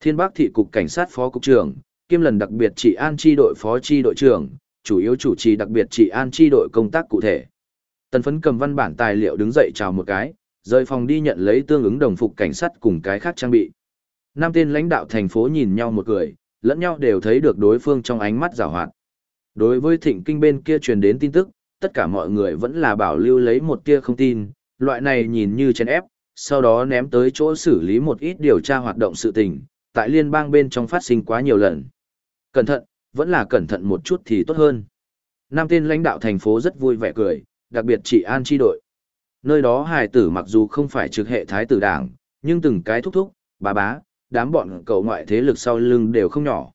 Thiên Bắc thị cục cảnh sát phó cục trưởng, kiêm lần đặc biệt trị an chi đội phó chi đội trưởng, chủ yếu chủ trì đặc biệt trị an chi đội công tác cụ thể. Tần phấn cầm văn bản tài liệu đứng dậy chào một cái, rời phòng đi nhận lấy tương ứng đồng phục cảnh sát cùng cái khác trang bị. Năm tên lãnh đạo thành phố nhìn nhau một người, lẫn nhau đều thấy được đối phương trong ánh mắt rào hoạt. Đối với thịnh kinh bên kia truyền đến tin tức, tất cả mọi người vẫn là bảo lưu lấy một tia không tin, loại này nhìn như chèn ép, sau đó ném tới chỗ xử lý một ít điều tra hoạt động sự tình, tại liên bang bên trong phát sinh quá nhiều lần. Cẩn thận, vẫn là cẩn thận một chút thì tốt hơn. nam tên lãnh đạo thành phố rất vui vẻ cười, đặc biệt chỉ an chi đội. Nơi đó hài tử mặc dù không phải trực hệ thái tử đảng, nhưng từng cái thúc thúc, bà bá, đám bọn cậu ngoại thế lực sau lưng đều không nhỏ.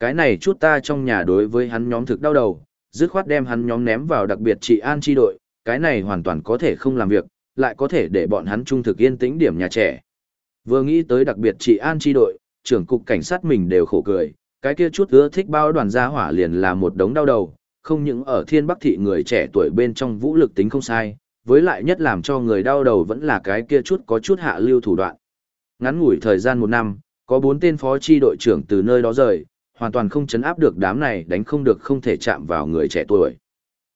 Cái này chút ta trong nhà đối với hắn nhóm thực đau đầu, dứt khoát đem hắn nhóm ném vào đặc biệt trị an chi đội, cái này hoàn toàn có thể không làm việc, lại có thể để bọn hắn trung thực yên tĩnh điểm nhà trẻ. Vừa nghĩ tới đặc biệt trị an chi đội, trưởng cục cảnh sát mình đều khổ cười, cái kia chút ưa thích bao đoàn gia hỏa liền là một đống đau đầu, không những ở thiên bắc thị người trẻ tuổi bên trong vũ lực tính không sai, với lại nhất làm cho người đau đầu vẫn là cái kia chút có chút hạ lưu thủ đoạn. Ngắn ngủi thời gian một năm, có bốn tên phó chi đội trưởng từ nơi đó rời, hoàn toàn không chấn áp được đám này đánh không được không thể chạm vào người trẻ tuổi.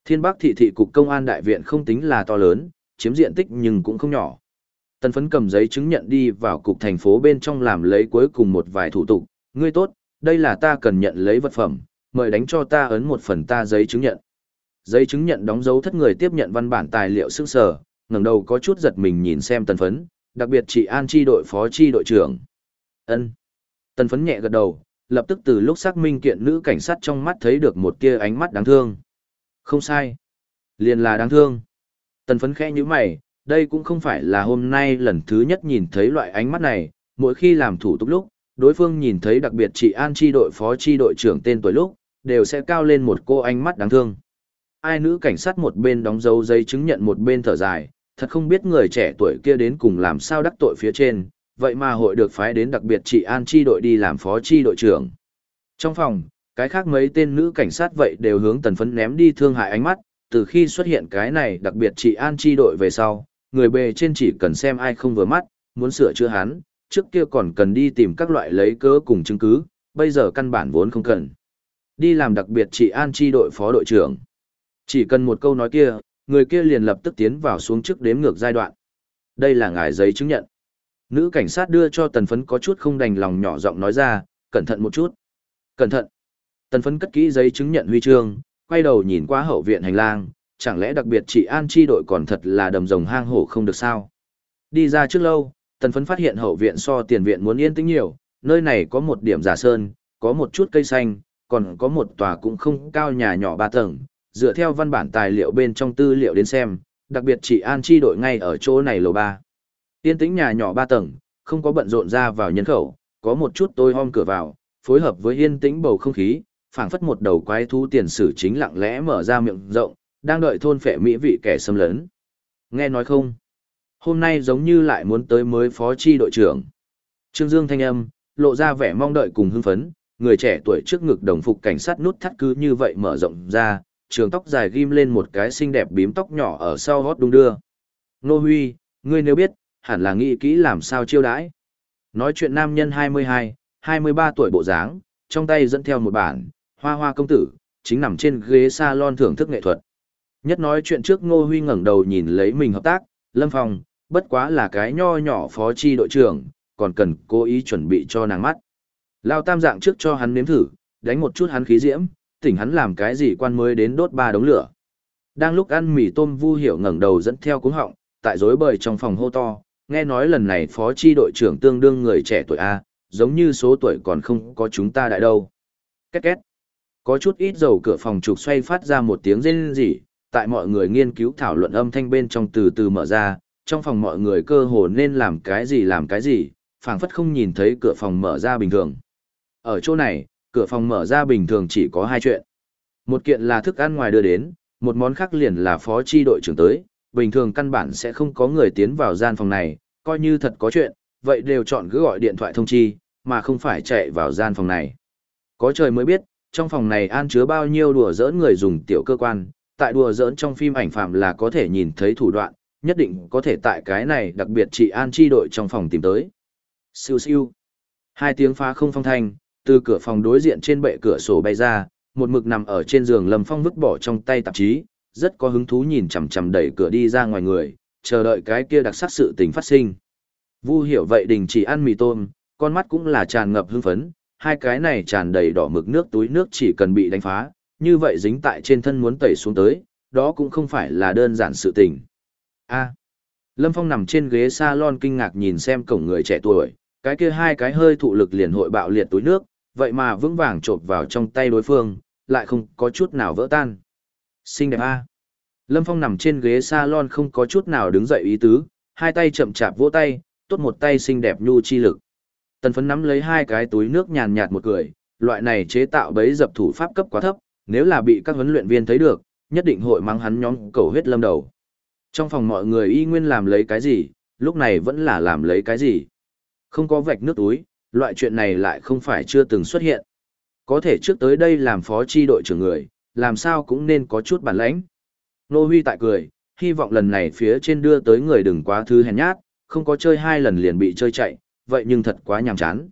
Thiên Bắc thị thị cục công an đại viện không tính là to lớn, chiếm diện tích nhưng cũng không nhỏ. Tần phấn cầm giấy chứng nhận đi vào cục thành phố bên trong làm lấy cuối cùng một vài thủ tục. Ngươi tốt, đây là ta cần nhận lấy vật phẩm, mời đánh cho ta ấn một phần ta giấy chứng nhận. Giấy chứng nhận đóng dấu thất người tiếp nhận văn bản tài liệu sức sở, ngẩng đầu có chút giật mình nhìn xem tần phấn, đặc biệt chị An chi đội phó chi đội trưởng. ân Tần phấn nhẹ gật đầu, lập tức từ lúc xác minh kiện nữ cảnh sát trong mắt thấy được một tia ánh mắt đáng thương. Không sai. Liền là đáng thương. Tần phấn khẽ như mày, đây cũng không phải là hôm nay lần thứ nhất nhìn thấy loại ánh mắt này, mỗi khi làm thủ tục lúc, đối phương nhìn thấy đặc biệt chị An chi đội phó chi đội trưởng tên tuổi lúc, đều sẽ cao lên một cô ánh mắt đáng thương. Ai nữ cảnh sát một bên đóng dấu giấy chứng nhận một bên thở dài, thật không biết người trẻ tuổi kia đến cùng làm sao đắc tội phía trên, vậy mà hội được phái đến đặc biệt chị An chi đội đi làm phó chi đội trưởng. Trong phòng, cái khác mấy tên nữ cảnh sát vậy đều hướng tần phấn ném đi thương hại ánh mắt, từ khi xuất hiện cái này đặc biệt chị An chi đội về sau, người bề trên chỉ cần xem ai không vừa mắt, muốn sửa chữa hắn, trước kia còn cần đi tìm các loại lấy cớ cùng chứng cứ, bây giờ căn bản vốn không cần. Đi làm đặc biệt chị An chi đội phó đội trưởng. Chỉ cần một câu nói kia, người kia liền lập tức tiến vào xuống trước đếm ngược giai đoạn. Đây là ngài giấy chứng nhận. Nữ cảnh sát đưa cho tần phấn có chút không đành lòng nhỏ giọng nói ra, cẩn thận một chút. Cẩn thận. Tần phấn cất kỹ giấy chứng nhận huy chương, quay đầu nhìn qua hậu viện hành lang, chẳng lẽ đặc biệt chị An chi đội còn thật là đầm rồng hang hổ không được sao? Đi ra trước lâu, tần phấn phát hiện hậu viện so tiền viện muốn yên tĩnh nhiều, nơi này có một điểm giả sơn, có một chút cây xanh, còn có một tòa cũng không cao nhà nhỏ ba tầng, dựa theo văn bản tài liệu bên trong tư liệu đến xem, đặc biệt chị An chi đội ngay ở chỗ này lầu ba. Yên tĩnh nhà nhỏ ba tầng, không có bận rộn ra vào nhân khẩu, có một chút tôi om cửa vào, phối hợp với yên tĩnh bầu không khí, phảng phất một đầu quái thú tiền sử chính lặng lẽ mở ra miệng rộng, đang đợi thôn phệ mỹ vị kẻ xâm lấn. Nghe nói không? Hôm nay giống như lại muốn tới mới phó chi đội trưởng. Trương Dương thanh âm, lộ ra vẻ mong đợi cùng hưng phấn, người trẻ tuổi trước ngực đồng phục cảnh sát nút thắt cứ như vậy mở rộng ra, trường tóc dài ghim lên một cái xinh đẹp bím tóc nhỏ ở sau gót đung đưa. Nô Huy, ngươi nếu biết, hẳn là nghĩ kỹ làm sao chiêu đãi. Nói chuyện nam nhân 22, 23 tuổi bộ dáng, trong tay dẫn theo một bản, hoa hoa công tử, chính nằm trên ghế salon thưởng thức nghệ thuật. Nhất nói chuyện trước Ngô Huy ngẩng đầu nhìn lấy mình hợp tác, Lâm Phong, bất quá là cái nho nhỏ phó chi đội trưởng, còn cần cố ý chuẩn bị cho nàng mắt. Lao tam dạng trước cho hắn nếm thử, đánh một chút hắn khí diễm, tỉnh hắn làm cái gì quan mới đến đốt ba đống lửa. Đang lúc ăn mì tôm vu hiểu ngẩng đầu dẫn theo cuống họng, tại rối bời trong phòng hô to, nghe nói lần này phó chi đội trưởng tương đương người trẻ tuổi A, giống như số tuổi còn không có chúng ta đại đâu. Két két. Có chút ít dầu cửa phòng trục xoay phát ra một tiếng rên rỉ, tại mọi người nghiên cứu thảo luận âm thanh bên trong từ từ mở ra, trong phòng mọi người cơ hồ nên làm cái gì làm cái gì, phảng phất không nhìn thấy cửa phòng mở ra bình thường. Ở chỗ này, cửa phòng mở ra bình thường chỉ có hai chuyện. Một kiện là thức ăn ngoài đưa đến, một món khác liền là phó chi đội trưởng tới, bình thường căn bản sẽ không có người tiến vào gian phòng này, coi như thật có chuyện, vậy đều chọn cứ gọi điện thoại thông chi, mà không phải chạy vào gian phòng này. Có trời mới biết, trong phòng này an chứa bao nhiêu đùa giỡn người dùng tiểu cơ quan, tại đùa giỡn trong phim ảnh phạm là có thể nhìn thấy thủ đoạn, nhất định có thể tại cái này đặc biệt chị an chi đội trong phòng tìm tới. Siêu siêu. Hai tiếng phá không phong thanh, từ cửa phòng đối diện trên bệ cửa sổ bay ra, một mực nằm ở trên giường Lâm Phong vứt bỏ trong tay tạp chí, rất có hứng thú nhìn chằm chằm đẩy cửa đi ra ngoài người, chờ đợi cái kia đặc sắc sự tình phát sinh. Vu hiểu vậy đình chỉ ăn mì tôm, con mắt cũng là tràn ngập hưng phấn, hai cái này tràn đầy đỏ mực nước túi nước chỉ cần bị đánh phá, như vậy dính tại trên thân muốn tẩy xuống tới, đó cũng không phải là đơn giản sự tình. A. Lâm Phong nằm trên ghế salon kinh ngạc nhìn xem cổng người trẻ tuổi, cái kia hai cái hơi thụ lực liền hội bạo liệt túi nước, vậy mà vững vàng trộp vào trong tay đối phương, lại không có chút nào vỡ tan. Xinh đẹp a. Lâm Phong nằm trên ghế salon không có chút nào đứng dậy ý tứ, hai tay chậm chạp vỗ tay, tốt một tay xinh đẹp nhu chi lực. Tần phấn nắm lấy hai cái túi nước nhàn nhạt một cười, loại này chế tạo bấy dập thủ pháp cấp quá thấp, nếu là bị các huấn luyện viên thấy được, nhất định hội mang hắn nhóm cầu huyết lâm đầu. Trong phòng mọi người y nguyên làm lấy cái gì, lúc này vẫn là làm lấy cái gì. Không có vạch nước túi, loại chuyện này lại không phải chưa từng xuất hiện. Có thể trước tới đây làm phó chi đội trưởng người, làm sao cũng nên có chút bản lãnh. Nô Huy tại cười, hy vọng lần này phía trên đưa tới người đừng quá thứ hèn nhát, không có chơi hai lần liền bị chơi chạy, vậy nhưng thật quá nhàm chán.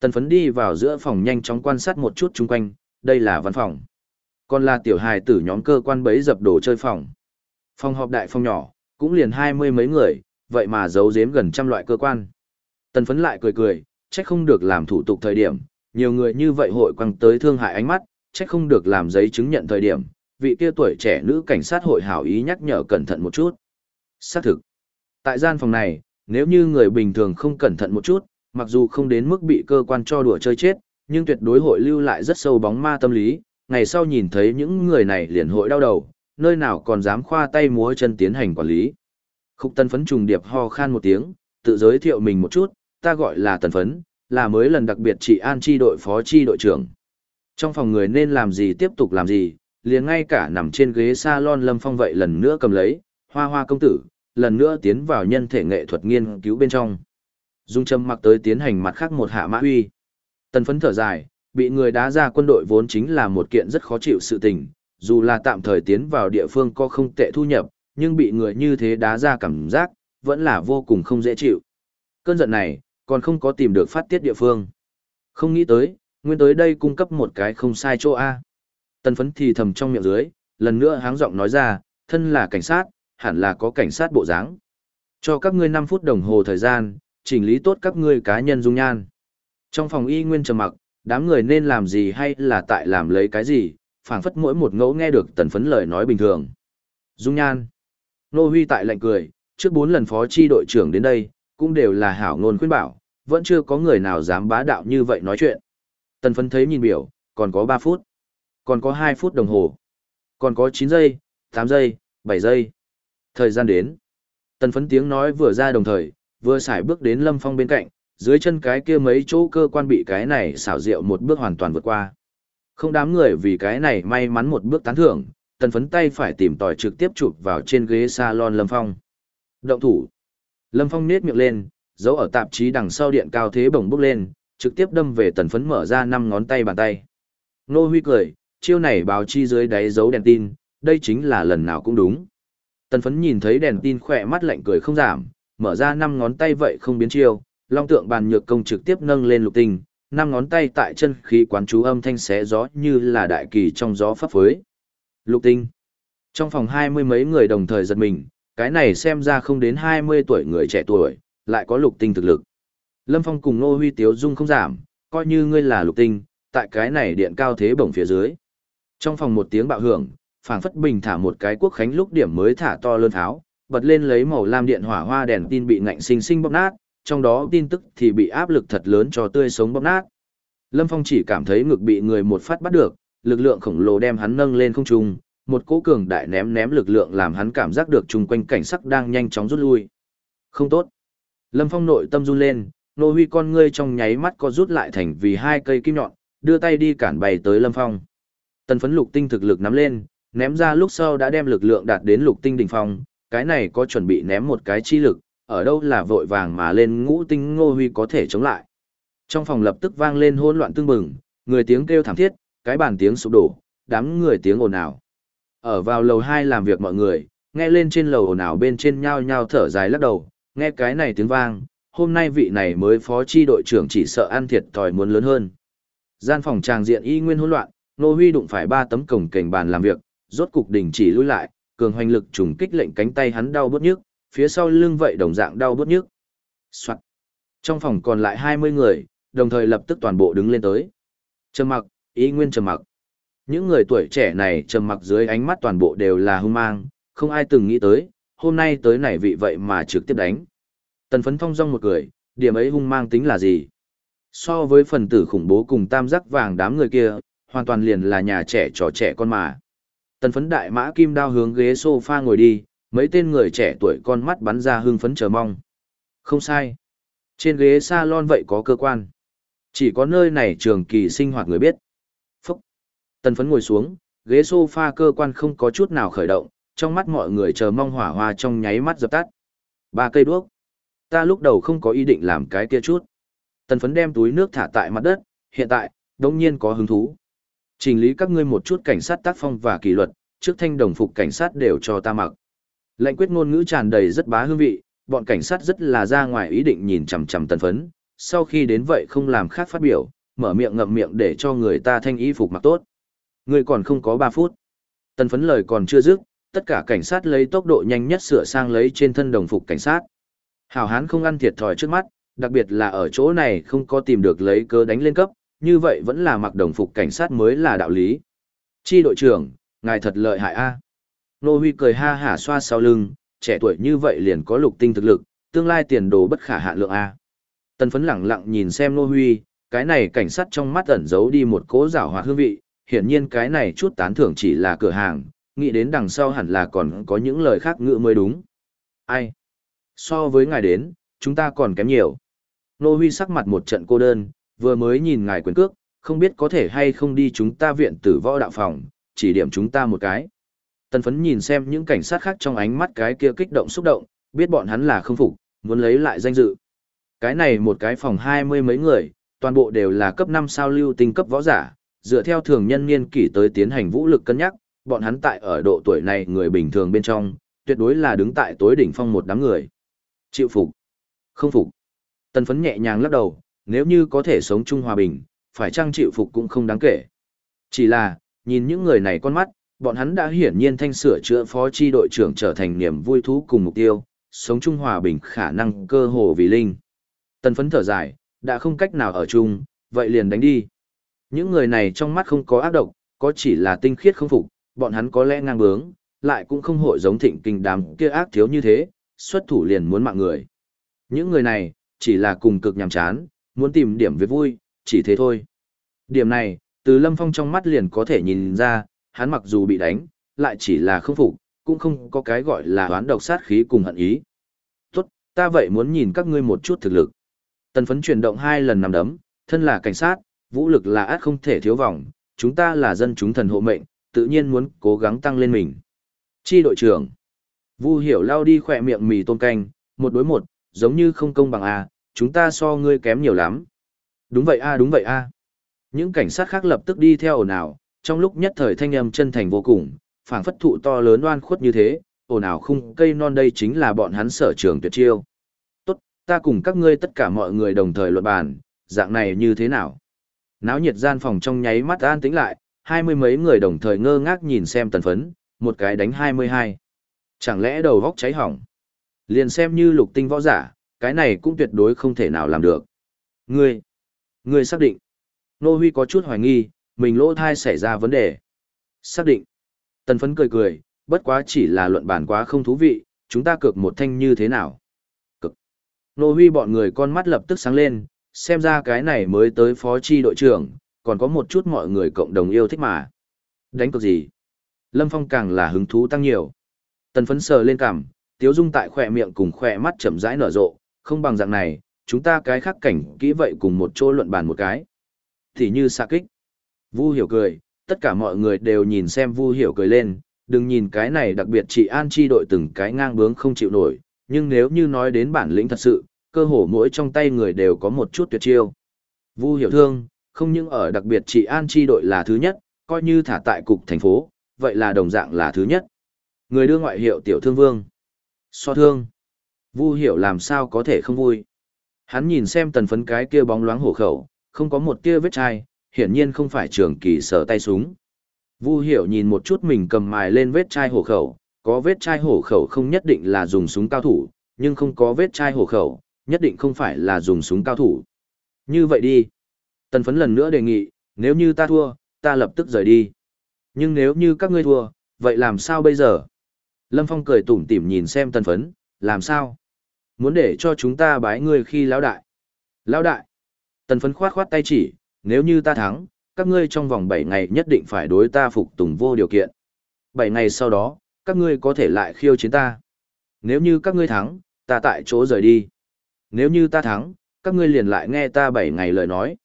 Tần phấn đi vào giữa phòng nhanh chóng quan sát một chút chung quanh, đây là văn phòng. Còn là tiểu hài tử nhóm cơ quan bấy dập đồ chơi phòng. Phòng họp đại phòng nhỏ, cũng liền hai mươi mấy người, vậy mà giấu giếm gần trăm loại cơ quan. Tần phấn lại cười cười, trách không được làm thủ tục thời điểm, nhiều người như vậy hội quăng tới thương hại ánh mắt, trách không được làm giấy chứng nhận thời điểm, vị kia tuổi trẻ nữ cảnh sát hội hảo ý nhắc nhở cẩn thận một chút. Xác thực. Tại gian phòng này, nếu như người bình thường không cẩn thận một chút, mặc dù không đến mức bị cơ quan cho đùa chơi chết, nhưng tuyệt đối hội lưu lại rất sâu bóng ma tâm lý, ngày sau nhìn thấy những người này liền hội đau đầu, nơi nào còn dám khoa tay múa chân tiến hành quản lý. Khúc tân phấn trùng điệp ho khan một tiếng, tự giới thiệu mình một chút, ta gọi là tần phấn, là mới lần đặc biệt trị an chi đội phó chi đội trưởng. Trong phòng người nên làm gì tiếp tục làm gì, liền ngay cả nằm trên ghế salon lâm phong vậy lần nữa cầm lấy, hoa hoa công tử, lần nữa tiến vào nhân thể nghệ thuật nghiên cứu bên trong. Dung châm mặc tới tiến hành mặt khác một hạ mã huy. Tần phấn thở dài, bị người đá ra quân đội vốn chính là một kiện rất khó chịu sự tình, dù là tạm thời tiến vào địa phương có không tệ thu nhập, nhưng bị người như thế đá ra cảm giác, vẫn là vô cùng không dễ chịu. Cơn giận này, còn không có tìm được phát tiết địa phương. Không nghĩ tới, nguyên tới đây cung cấp một cái không sai chỗ A. Tần phấn thì thầm trong miệng dưới, lần nữa háng giọng nói ra, thân là cảnh sát, hẳn là có cảnh sát bộ dáng. Cho các ngươi 5 phút đồng hồ thời gian, chỉnh lý tốt các ngươi cá nhân dung nhan. Trong phòng y nguyên trầm mặc, đám người nên làm gì hay là tại làm lấy cái gì, phảng phất mỗi một ngẫu nghe được tần phấn lời nói bình thường. Dung nhan. Nô Huy tại lạnh cười, trước bốn lần phó chi đội trưởng đến đây, cũng đều là hảo ngôn khuyên bảo, vẫn chưa có người nào dám bá đạo như vậy nói chuyện. Tần phấn thấy nhìn biểu, còn có 3 phút, còn có 2 phút đồng hồ, còn có 9 giây, 8 giây, 7 giây. Thời gian đến. Tần phấn tiếng nói vừa ra đồng thời, vừa xài bước đến lâm phong bên cạnh, dưới chân cái kia mấy chỗ cơ quan bị cái này xảo diệu một bước hoàn toàn vượt qua. Không đám người vì cái này may mắn một bước tán thưởng, tần phấn tay phải tìm tòi trực tiếp chụp vào trên ghế salon lâm phong. Động thủ. Lâm phong nết miệng lên, dấu ở tạp chí đằng sau điện cao thế bổng bước lên, trực tiếp đâm về tần phấn mở ra năm ngón tay bàn tay. Nô Huy cười, chiêu này báo chi dưới đáy dấu đèn tin, đây chính là lần nào cũng đúng. Tần phấn nhìn thấy đèn tin khỏe mắt lạnh cười không giảm, mở ra năm ngón tay vậy không biến chiêu, long tượng bàn nhược công trực tiếp nâng lên lục tinh, năm ngón tay tại chân khí quán chú âm thanh xé gió như là đại kỳ trong gió pháp phới. Lục tinh. Trong phòng hai mươi mấy người đồng thời giật mình, cái này xem ra không đến hai mươi tuổi người trẻ tuổi, lại có lục tinh thực lực. Lâm Phong cùng Nô Huy Tiếu Dung không giảm, coi như ngươi là lục tinh, tại cái này điện cao thế bổng phía dưới. Trong phòng một tiếng bạo hưởng, phảng phất bình thả một cái quốc khánh lúc điểm mới thả to lớn tháo, bật lên lấy màu lam điện hỏa hoa đèn tin bị ngạnh sinh sinh bóp nát, trong đó tin tức thì bị áp lực thật lớn cho tươi sống bóp nát. Lâm Phong chỉ cảm thấy ngực bị người một phát bắt được, lực lượng khổng lồ đem hắn nâng lên không trung, một cỗ cường đại ném ném lực lượng làm hắn cảm giác được chung quanh cảnh sắc đang nhanh chóng rút lui. Không tốt. Lâm Phong nội tâm run lên, nô huy con ngươi trong nháy mắt có rút lại thành vì hai cây kim nhọn, đưa tay đi cản bay tới Lâm Phong. Tần phấn lục tinh thực lực nắm lên, ném ra lúc sau đã đem lực lượng đạt đến lục tinh đỉnh phong, cái này có chuẩn bị ném một cái chi lực, ở đâu là vội vàng mà lên ngũ tinh ngô huy có thể chống lại. Trong phòng lập tức vang lên hỗn loạn tương bừng, người tiếng kêu thảm thiết, cái bàn tiếng sụp đổ, đám người tiếng ồn ào. Ở vào lầu hai làm việc mọi người, nghe lên trên lầu ồn ào bên trên nhao nhao thở dài lắc đầu, nghe cái này tiếng vang, hôm nay vị này mới phó chi đội trưởng chỉ sợ ăn thiệt thòi muốn lớn hơn. Gian phòng tràng diện y nguyên hỗn loạn, Nô Huy đụng phải ba tấm cổng cảnh bàn làm việc, rốt cục đình chỉ lui lại, cường hoành lực trùng kích lệnh cánh tay hắn đau bớt nhức, phía sau lưng vậy đồng dạng đau bớt nhức. Soạt. Trong phòng còn lại 20 người, đồng thời lập tức toàn bộ đứng lên tới. Trầm mặc, ý nguyên trầm mặc. Những người tuổi trẻ này trầm mặc dưới ánh mắt toàn bộ đều là hung mang, không ai từng nghĩ tới, hôm nay tới này vị vậy mà trực tiếp đánh. Tần phấn thông rong một cười, điểm ấy hung mang tính là gì? So với phần tử khủng bố cùng tam giác vàng đám người kia, hoàn toàn liền là nhà trẻ trò trẻ con mà. Tần phấn đại mã kim đao hướng ghế sofa ngồi đi, mấy tên người trẻ tuổi con mắt bắn ra hưng phấn chờ mong. Không sai. Trên ghế salon vậy có cơ quan. Chỉ có nơi này trường kỳ sinh hoạt người biết. Phúc. Tần phấn ngồi xuống, ghế sofa cơ quan không có chút nào khởi động, trong mắt mọi người chờ mong hỏa hoa trong nháy mắt dập tắt. Ba cây đuốc. Ta lúc đầu không có ý định làm cái kia chút. Tần phấn đem túi nước thả tại mặt đất, hiện tại, đông nhiên có hứng thú. Trình lý các ngươi một chút cảnh sát tác phong và kỷ luật, trước thanh đồng phục cảnh sát đều cho ta mặc. Lệnh quyết ngôn ngữ tràn đầy rất bá hương vị, bọn cảnh sát rất là ra ngoài ý định nhìn chằm chằm tần phấn, sau khi đến vậy không làm khác phát biểu, mở miệng ngậm miệng để cho người ta thanh y phục mặc tốt. Người còn không có 3 phút. Tần phấn lời còn chưa dứt, tất cả cảnh sát lấy tốc độ nhanh nhất sửa sang lấy trên thân đồng phục cảnh sát. Hảo hán không ăn thiệt thòi trước mắt, đặc biệt là ở chỗ này không có tìm được lấy cơ đánh lên cấp, như vậy vẫn là mặc đồng phục cảnh sát mới là đạo lý. Chi đội trưởng, ngài thật lợi hại a. Nô Huy cười ha hả xoa sau lưng, trẻ tuổi như vậy liền có lục tinh thực lực, tương lai tiền đồ bất khả hạn lượng a. Tần phấn lẳng lặng nhìn xem Nô Huy, cái này cảnh sát trong mắt ẩn giấu đi một cố rảo hoạt hương vị, hiển nhiên cái này chút tán thưởng chỉ là cửa hàng, nghĩ đến đằng sau hẳn là còn có những lời khác ngựa mới đúng. Ai? So với ngài đến, chúng ta còn kém nhiều. Nô Huy sắc mặt một trận cô đơn, vừa mới nhìn ngài quyền cước, không biết có thể hay không đi chúng ta viện tử võ đạo phòng, chỉ điểm chúng ta một cái. Tần phấn nhìn xem những cảnh sát khác trong ánh mắt cái kia kích động xúc động, biết bọn hắn là không phục, muốn lấy lại danh dự. Cái này một cái phòng hai mươi mấy người, toàn bộ đều là cấp 5 sao lưu tinh cấp võ giả, dựa theo thường nhân niên kỷ tới tiến hành vũ lực cân nhắc, bọn hắn tại ở độ tuổi này người bình thường bên trong, tuyệt đối là đứng tại tối đỉnh phong một đám người. Chịu phục. Không phục. Tần phấn nhẹ nhàng lắc đầu, nếu như có thể sống chung hòa bình, phải chăng chịu phục cũng không đáng kể. Chỉ là, nhìn những người này con mắt, bọn hắn đã hiển nhiên thanh sửa chữa phó chi đội trưởng trở thành niềm vui thú cùng mục tiêu, sống chung hòa bình khả năng cơ hồ vì linh. Tần phấn thở dài, đã không cách nào ở chung, vậy liền đánh đi. Những người này trong mắt không có ác độc, có chỉ là tinh khiết không phục, bọn hắn có lẽ ngang bướng, lại cũng không hội giống thịnh kinh đám kia ác thiếu như thế, xuất thủ liền muốn mạng người. Những người này, chỉ là cùng cực nhàm chán, muốn tìm điểm việc vui, chỉ thế thôi. Điểm này, từ Lâm Phong trong mắt liền có thể nhìn ra, hắn mặc dù bị đánh, lại chỉ là không phục, cũng không có cái gọi là đoán độc sát khí cùng hận ý. Tốt, ta vậy muốn nhìn các ngươi một chút thực lực. Tần phấn chuyển động hai lần nằm đấm, thân là cảnh sát, vũ lực là át không thể thiếu vọng, chúng ta là dân chúng thần hộ mệnh, tự nhiên muốn cố gắng tăng lên mình. Chi đội trưởng. Vu hiểu lao đi khỏe miệng mì tôm canh, một đối một, giống như không công bằng a, chúng ta so ngươi kém nhiều lắm. Đúng vậy a, đúng vậy a. Những cảnh sát khác lập tức đi theo ồn ào, trong lúc nhất thời thanh âm chân thành vô cùng, phảng phất thụ to lớn oan khuất như thế, ồn ào khung cây non đây chính là bọn hắn sở trường tuyệt chiêu. Tốt, ta cùng các ngươi tất cả mọi người đồng thời luận bàn, dạng này như thế nào? Náo nhiệt gian phòng trong nháy mắt an tĩnh lại, hai mươi mấy người đồng thời ngơ ngác nhìn xem tần phấn, một cái đánh hai mươi hai. Chẳng lẽ đầu vóc cháy hỏng? Liền xem như lục tinh võ giả, cái này cũng tuyệt đối không thể nào làm được. Ngươi, ngươi xác định. Nô Huy có chút hoài nghi, mình lỗ thai xảy ra vấn đề. Xác định. Tần phấn cười cười, bất quá chỉ là luận bản quá không thú vị, chúng ta cược một thanh như thế nào. Cực. Nô Huy bọn người con mắt lập tức sáng lên, xem ra cái này mới tới phó chi đội trưởng, còn có một chút mọi người cộng đồng yêu thích mà. Đánh cược gì? Lâm Phong càng là hứng thú tăng nhiều. Tần phấn sờ lên cằm, tiếu dung tại khỏe miệng cùng khỏe mắt chậm rãi nở rộ, không bằng dạng này, chúng ta cái khác cảnh kỹ vậy cùng một chỗ luận bàn một cái. Thì như xạ kích. Vu hiểu cười, tất cả mọi người đều nhìn xem Vu hiểu cười lên, đừng nhìn cái này đặc biệt chị An chi đội từng cái ngang bướng không chịu nổi, nhưng nếu như nói đến bản lĩnh thật sự, cơ hồ mỗi trong tay người đều có một chút tuyệt chiêu. Vu hiểu thương, không những ở đặc biệt chị An chi đội là thứ nhất, coi như thả tại cục thành phố, vậy là đồng dạng là thứ nhất. Người đưa ngoại hiệu tiểu thương vương. So thương. Vu hiểu làm sao có thể không vui. Hắn nhìn xem tần phấn cái kia bóng loáng hổ khẩu, không có một tia vết chai, hiển nhiên không phải trường kỳ sở tay súng. Vu hiểu nhìn một chút mình cầm mài lên vết chai hổ khẩu, có vết chai hổ khẩu không nhất định là dùng súng cao thủ, nhưng không có vết chai hổ khẩu, nhất định không phải là dùng súng cao thủ. Như vậy đi. Tần phấn lần nữa đề nghị, nếu như ta thua, ta lập tức rời đi. Nhưng nếu như các ngươi thua, vậy làm sao bây giờ? Lâm Phong cười tủm tỉm nhìn xem tần phấn, làm sao? Muốn để cho chúng ta bái ngươi khi lão đại. Lão đại. Tần phấn khoát khoát tay chỉ, nếu như ta thắng, các ngươi trong vòng 7 ngày nhất định phải đối ta phục tùng vô điều kiện. 7 ngày sau đó, các ngươi có thể lại khiêu chiến ta. Nếu như các ngươi thắng, ta tại chỗ rời đi. Nếu như ta thắng, các ngươi liền lại nghe ta 7 ngày lời nói.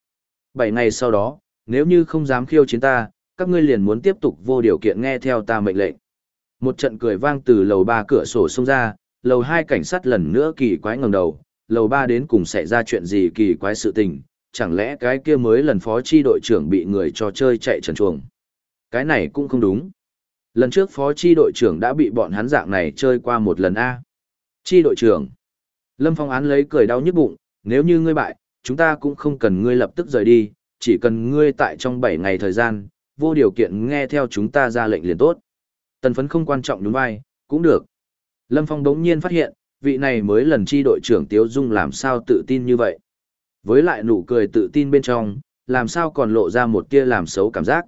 7 ngày sau đó, nếu như không dám khiêu chiến ta, các ngươi liền muốn tiếp tục vô điều kiện nghe theo ta mệnh lệnh. Một trận cười vang từ lầu ba cửa sổ xông ra, lầu hai cảnh sát lần nữa kỳ quái ngẩng đầu, lầu ba đến cùng xảy ra chuyện gì kỳ quái sự tình, chẳng lẽ cái kia mới lần phó chi đội trưởng bị người cho chơi chạy trần chuồng. Cái này cũng không đúng. Lần trước phó chi đội trưởng đã bị bọn hắn dạng này chơi qua một lần A. Chi đội trưởng. Lâm Phong án lấy cười đau nhức bụng, nếu như ngươi bại, chúng ta cũng không cần ngươi lập tức rời đi, chỉ cần ngươi tại trong 7 ngày thời gian, vô điều kiện nghe theo chúng ta ra lệnh liền tốt. Tần phấn không quan trọng đúng vai, cũng được. Lâm Phong đống nhiên phát hiện, vị này mới lần chi đội trưởng Tiếu Dung làm sao tự tin như vậy. Với lại nụ cười tự tin bên trong, làm sao còn lộ ra một tia làm xấu cảm giác.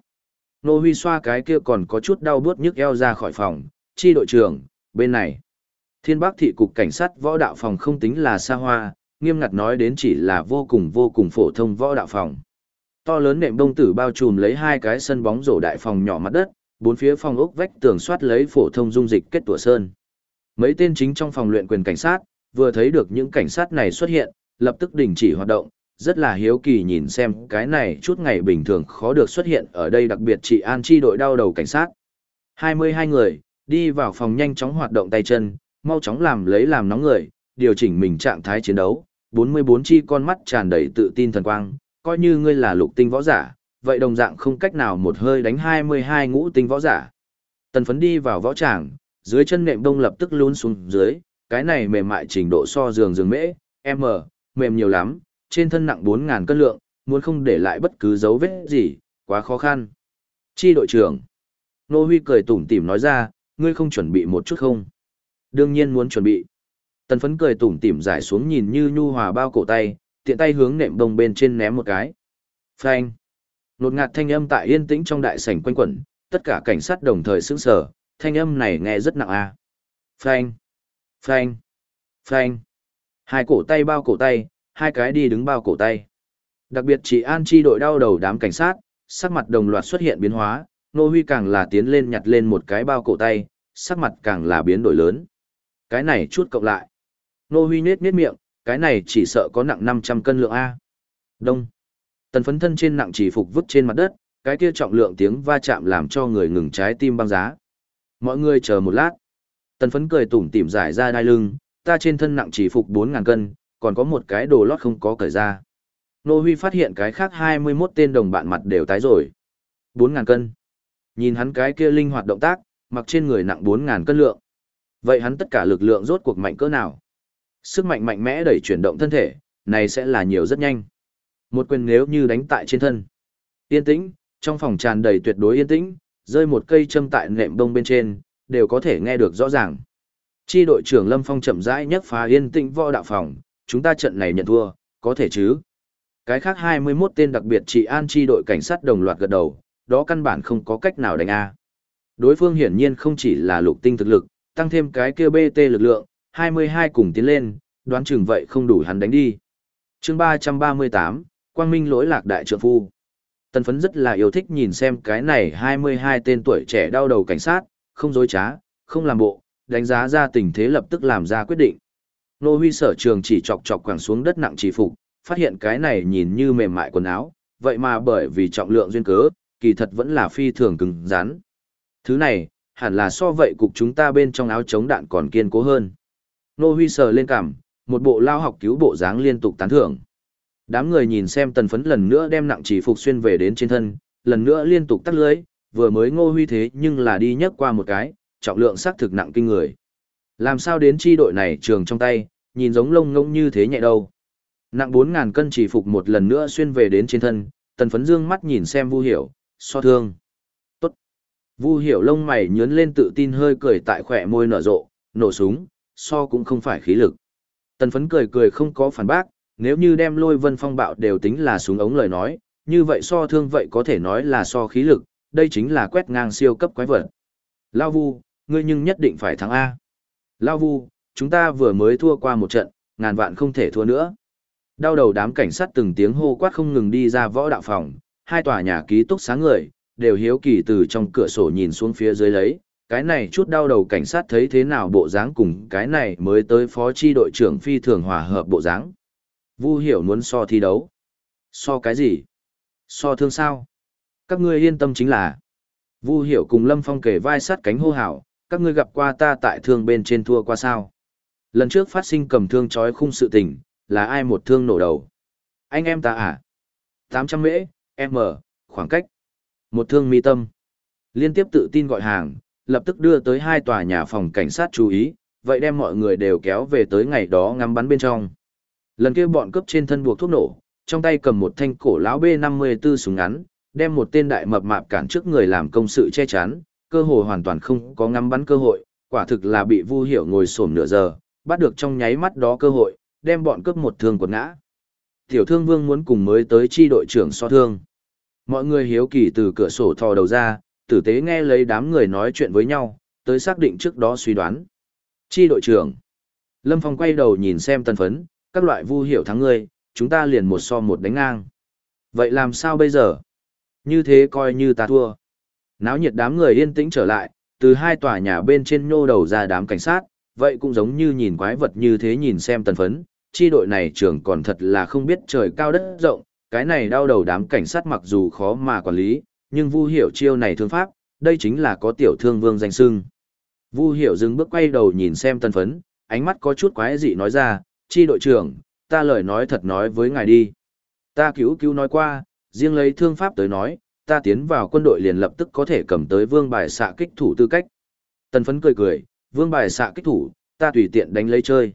Nô Huy xoa cái kia còn có chút đau bước nhức eo ra khỏi phòng, chi đội trưởng, bên này. Thiên Bắc thị cục cảnh sát võ đạo phòng không tính là xa hoa, nghiêm ngặt nói đến chỉ là vô cùng vô cùng phổ thông võ đạo phòng. To lớn nệm đông tử bao trùm lấy hai cái sân bóng rổ đại phòng nhỏ mặt đất, bốn phía phòng ốc vách tường soát lấy phổ thông dung dịch kết tủa sơn. Mấy tên chính trong phòng luyện quyền cảnh sát, vừa thấy được những cảnh sát này xuất hiện, lập tức đình chỉ hoạt động, rất là hiếu kỳ nhìn xem cái này chút ngày bình thường khó được xuất hiện ở đây đặc biệt trị an chi đội đau đầu cảnh sát. 22 người, đi vào phòng nhanh chóng hoạt động tay chân, mau chóng làm lấy làm nóng người, điều chỉnh mình trạng thái chiến đấu, 44 chi con mắt tràn đầy tự tin thần quang, coi như ngươi là lục tinh võ giả, vậy đồng dạng không cách nào một hơi đánh 22 ngũ tinh võ giả. Tần phấn đi vào võ tràng, dưới chân nệm đông lập tức lún xuống dưới, cái này mềm mại trình độ so giường giường mễ, m, mềm nhiều lắm, trên thân nặng 4.000 cân lượng, muốn không để lại bất cứ dấu vết gì, quá khó khăn. Chi đội trưởng. Nô Huy cười tủm tỉm nói ra, ngươi không chuẩn bị một chút không? Đương nhiên muốn chuẩn bị. Tần phấn cười tủm tỉm giải xuống nhìn như nhu hòa bao cổ tay, tiện tay hướng nệm đông bên trên ném một cái. Phanh. Nột ngạt thanh âm tại yên tĩnh trong đại sảnh quanh quẩn, tất cả cảnh sát đồng thời sững sờ, thanh âm này nghe rất nặng a. À. Phanh. Phanh. Phanh. Hai cổ tay bao cổ tay, hai cái đi đứng bao cổ tay. Đặc biệt chỉ an chi đội đau đầu đám cảnh sát, sắc mặt đồng loạt xuất hiện biến hóa, nô huy càng là tiến lên nhặt lên một cái bao cổ tay, sắc mặt càng là biến đổi lớn. Cái này chút cộng lại. Nô huy nết nết miệng, cái này chỉ sợ có nặng 500 cân lượng A. Đông. Tần phấn thân trên nặng chỉ phục vứt trên mặt đất, cái kia trọng lượng tiếng va chạm làm cho người ngừng trái tim băng giá. Mọi người chờ một lát. Tần phấn cười tủm tỉm giải ra đai lưng, ta trên thân nặng chỉ phục 4.000 cân, còn có một cái đồ lót không có cởi ra. Nô Huy phát hiện cái khác 21 tên đồng bạn mặt đều tái rồi. 4.000 cân. Nhìn hắn cái kia linh hoạt động tác, mặc trên người nặng 4.000 cân lượng. Vậy hắn tất cả lực lượng rốt cuộc mạnh cỡ nào? Sức mạnh mạnh mẽ đẩy chuyển động thân thể, này sẽ là nhiều rất nhanh. Một quyền nếu như đánh tại trên thân. Yên tĩnh, trong phòng tràn đầy tuyệt đối yên tĩnh, rơi một cây châm tại nệm đông bên trên, đều có thể nghe được rõ ràng. Chi đội trưởng Lâm Phong chậm rãi nhấc phá yên tĩnh võ đạo phòng, chúng ta trận này nhận thua, có thể chứ? Cái khác 21 tên đặc biệt trị an chi đội cảnh sát đồng loạt gật đầu, đó căn bản không có cách nào đánh A. Đối phương hiển nhiên không chỉ là lục tinh thực lực, tăng thêm cái kia BT lực lượng, 22 cùng tiến lên, đoán chừng vậy không đủ hắn đánh đi. chương 338, Quang Minh lỗi lạc đại trượng phu. Tần phấn rất là yêu thích nhìn xem cái này 22 tên tuổi trẻ đau đầu cảnh sát, không dối trá, không làm bộ, đánh giá ra tình thế lập tức làm ra quyết định. Nô huy sở trường chỉ chọc chọc quẳng xuống đất nặng chỉ phục, phát hiện cái này nhìn như mềm mại quần áo, vậy mà bởi vì trọng lượng duyên cớ, kỳ thật vẫn là phi thường cứng rắn. Thứ này, hẳn là so vậy cục chúng ta bên trong áo chống đạn còn kiên cố hơn. Nô huy sờ lên cằm, một bộ lao học cứu bộ dáng liên tục tán thưởng. Đám người nhìn xem tần phấn lần nữa đem nặng chỉ phục xuyên về đến trên thân, lần nữa liên tục tắt lưới, vừa mới ngô huy thế nhưng là đi nhấc qua một cái, trọng lượng xác thực nặng kinh người. Làm sao đến chi đội này trường trong tay, nhìn giống lông ngông như thế nhẹ đâu. Nặng 4.000 cân chỉ phục một lần nữa xuyên về đến trên thân, tần phấn dương mắt nhìn xem vu hiểu, so thương. Tốt. Vu hiểu lông mày nhướn lên tự tin hơi cười tại khỏe môi nở rộ, nổ súng, so cũng không phải khí lực. Tần phấn cười cười không có phản bác, nếu như đem lôi vân phong bạo đều tính là súng ống lời nói, như vậy so thương vậy có thể nói là so khí lực, đây chính là quét ngang siêu cấp quái vật. Lao vu, ngươi nhưng nhất định phải thắng A. Lao vu, chúng ta vừa mới thua qua một trận, ngàn vạn không thể thua nữa. Đau đầu đám cảnh sát từng tiếng hô quát không ngừng đi ra võ đạo phòng, hai tòa nhà ký túc sáng người, đều hiếu kỳ từ trong cửa sổ nhìn xuống phía dưới lấy, cái này chút đau đầu cảnh sát thấy thế nào bộ dáng cùng cái này mới tới phó chi đội trưởng phi thường hòa hợp bộ dáng. Vu hiểu muốn so thi đấu. So cái gì? So thương sao? Các ngươi yên tâm chính là. Vu hiểu cùng Lâm Phong kể vai sát cánh hô hào, các ngươi gặp qua ta tại thương bên trên thua qua sao? Lần trước phát sinh cầm thương chói khung sự tình, là ai một thương nổ đầu? Anh em ta à? 800 mễ, M, khoảng cách. Một thương mi tâm. Liên tiếp tự tin gọi hàng, lập tức đưa tới hai tòa nhà phòng cảnh sát chú ý, vậy đem mọi người đều kéo về tới ngày đó ngắm bắn bên trong. Lần kia bọn cướp trên thân buộc thuốc nổ, trong tay cầm một thanh cổ lão B54 súng ngắn, đem một tên đại mập mạp cản trước người làm công sự che chắn, cơ hội hoàn toàn không có ngắm bắn cơ hội, quả thực là bị Vu Hiểu ngồi xổm nửa giờ, bắt được trong nháy mắt đó cơ hội, đem bọn cướp một thương quật ngã. Tiểu Thương Vương muốn cùng mới tới chi đội trưởng so thương. Mọi người hiếu kỳ từ cửa sổ thò đầu ra, tử tế nghe lấy đám người nói chuyện với nhau, tới xác định trước đó suy đoán. Chi đội trưởng. Lâm Phong quay đầu nhìn xem tân phấn, các loại vu hiểu thắng ngươi, chúng ta liền một so một đánh ngang. Vậy làm sao bây giờ? Như thế coi như ta thua. Náo nhiệt đám người yên tĩnh trở lại, từ hai tòa nhà bên trên nhô đầu ra đám cảnh sát, vậy cũng giống như nhìn quái vật như thế nhìn xem tần phấn, chi đội này trưởng còn thật là không biết trời cao đất rộng, cái này đau đầu đám cảnh sát mặc dù khó mà quản lý, nhưng Vu Hiểu chiêu này thương pháp, đây chính là có tiểu thương vương danh sưng. Vu Hiểu dừng bước quay đầu nhìn xem tần phấn, ánh mắt có chút quái dị nói ra, chi đội trưởng, ta lời nói thật nói với ngài đi. Ta cứu cứu nói qua, riêng lấy thương pháp tới nói, ta tiến vào quân đội liền lập tức có thể cầm tới vương bài xạ kích thủ tư cách. Tần phấn cười cười, vương bài xạ kích thủ, ta tùy tiện đánh lấy chơi.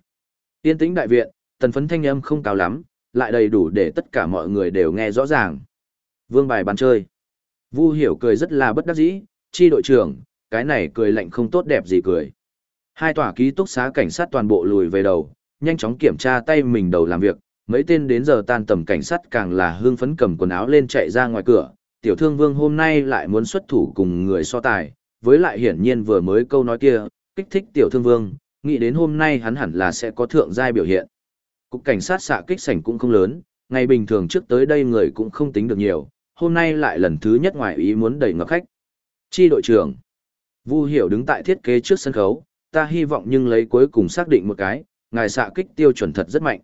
Yên tĩnh đại viện, tần phấn thanh âm không cao lắm, lại đầy đủ để tất cả mọi người đều nghe rõ ràng. Vương bài bàn chơi. Vu hiểu cười rất là bất đắc dĩ, chi đội trưởng, cái này cười lạnh không tốt đẹp gì cười. Hai tòa ký túc xá cảnh sát toàn bộ lùi về đầu, nhanh chóng kiểm tra tay mình đầu làm việc, mấy tên đến giờ tan tầm cảnh sát càng là hương phấn cầm quần áo lên chạy ra ngoài cửa, tiểu thương vương hôm nay lại muốn xuất thủ cùng người so tài, với lại hiển nhiên vừa mới câu nói kia, kích thích tiểu thương vương, nghĩ đến hôm nay hắn hẳn là sẽ có thượng giai biểu hiện. Cục cảnh sát xạ kích sảnh cũng không lớn, ngày bình thường trước tới đây người cũng không tính được nhiều, hôm nay lại lần thứ nhất ngoài ý muốn đẩy ngập khách. Chi đội trưởng, Vu Hiểu đứng tại thiết kế trước sân khấu, ta hy vọng nhưng lấy cuối cùng xác định một cái, ngài xạ kích tiêu chuẩn thật rất mạnh.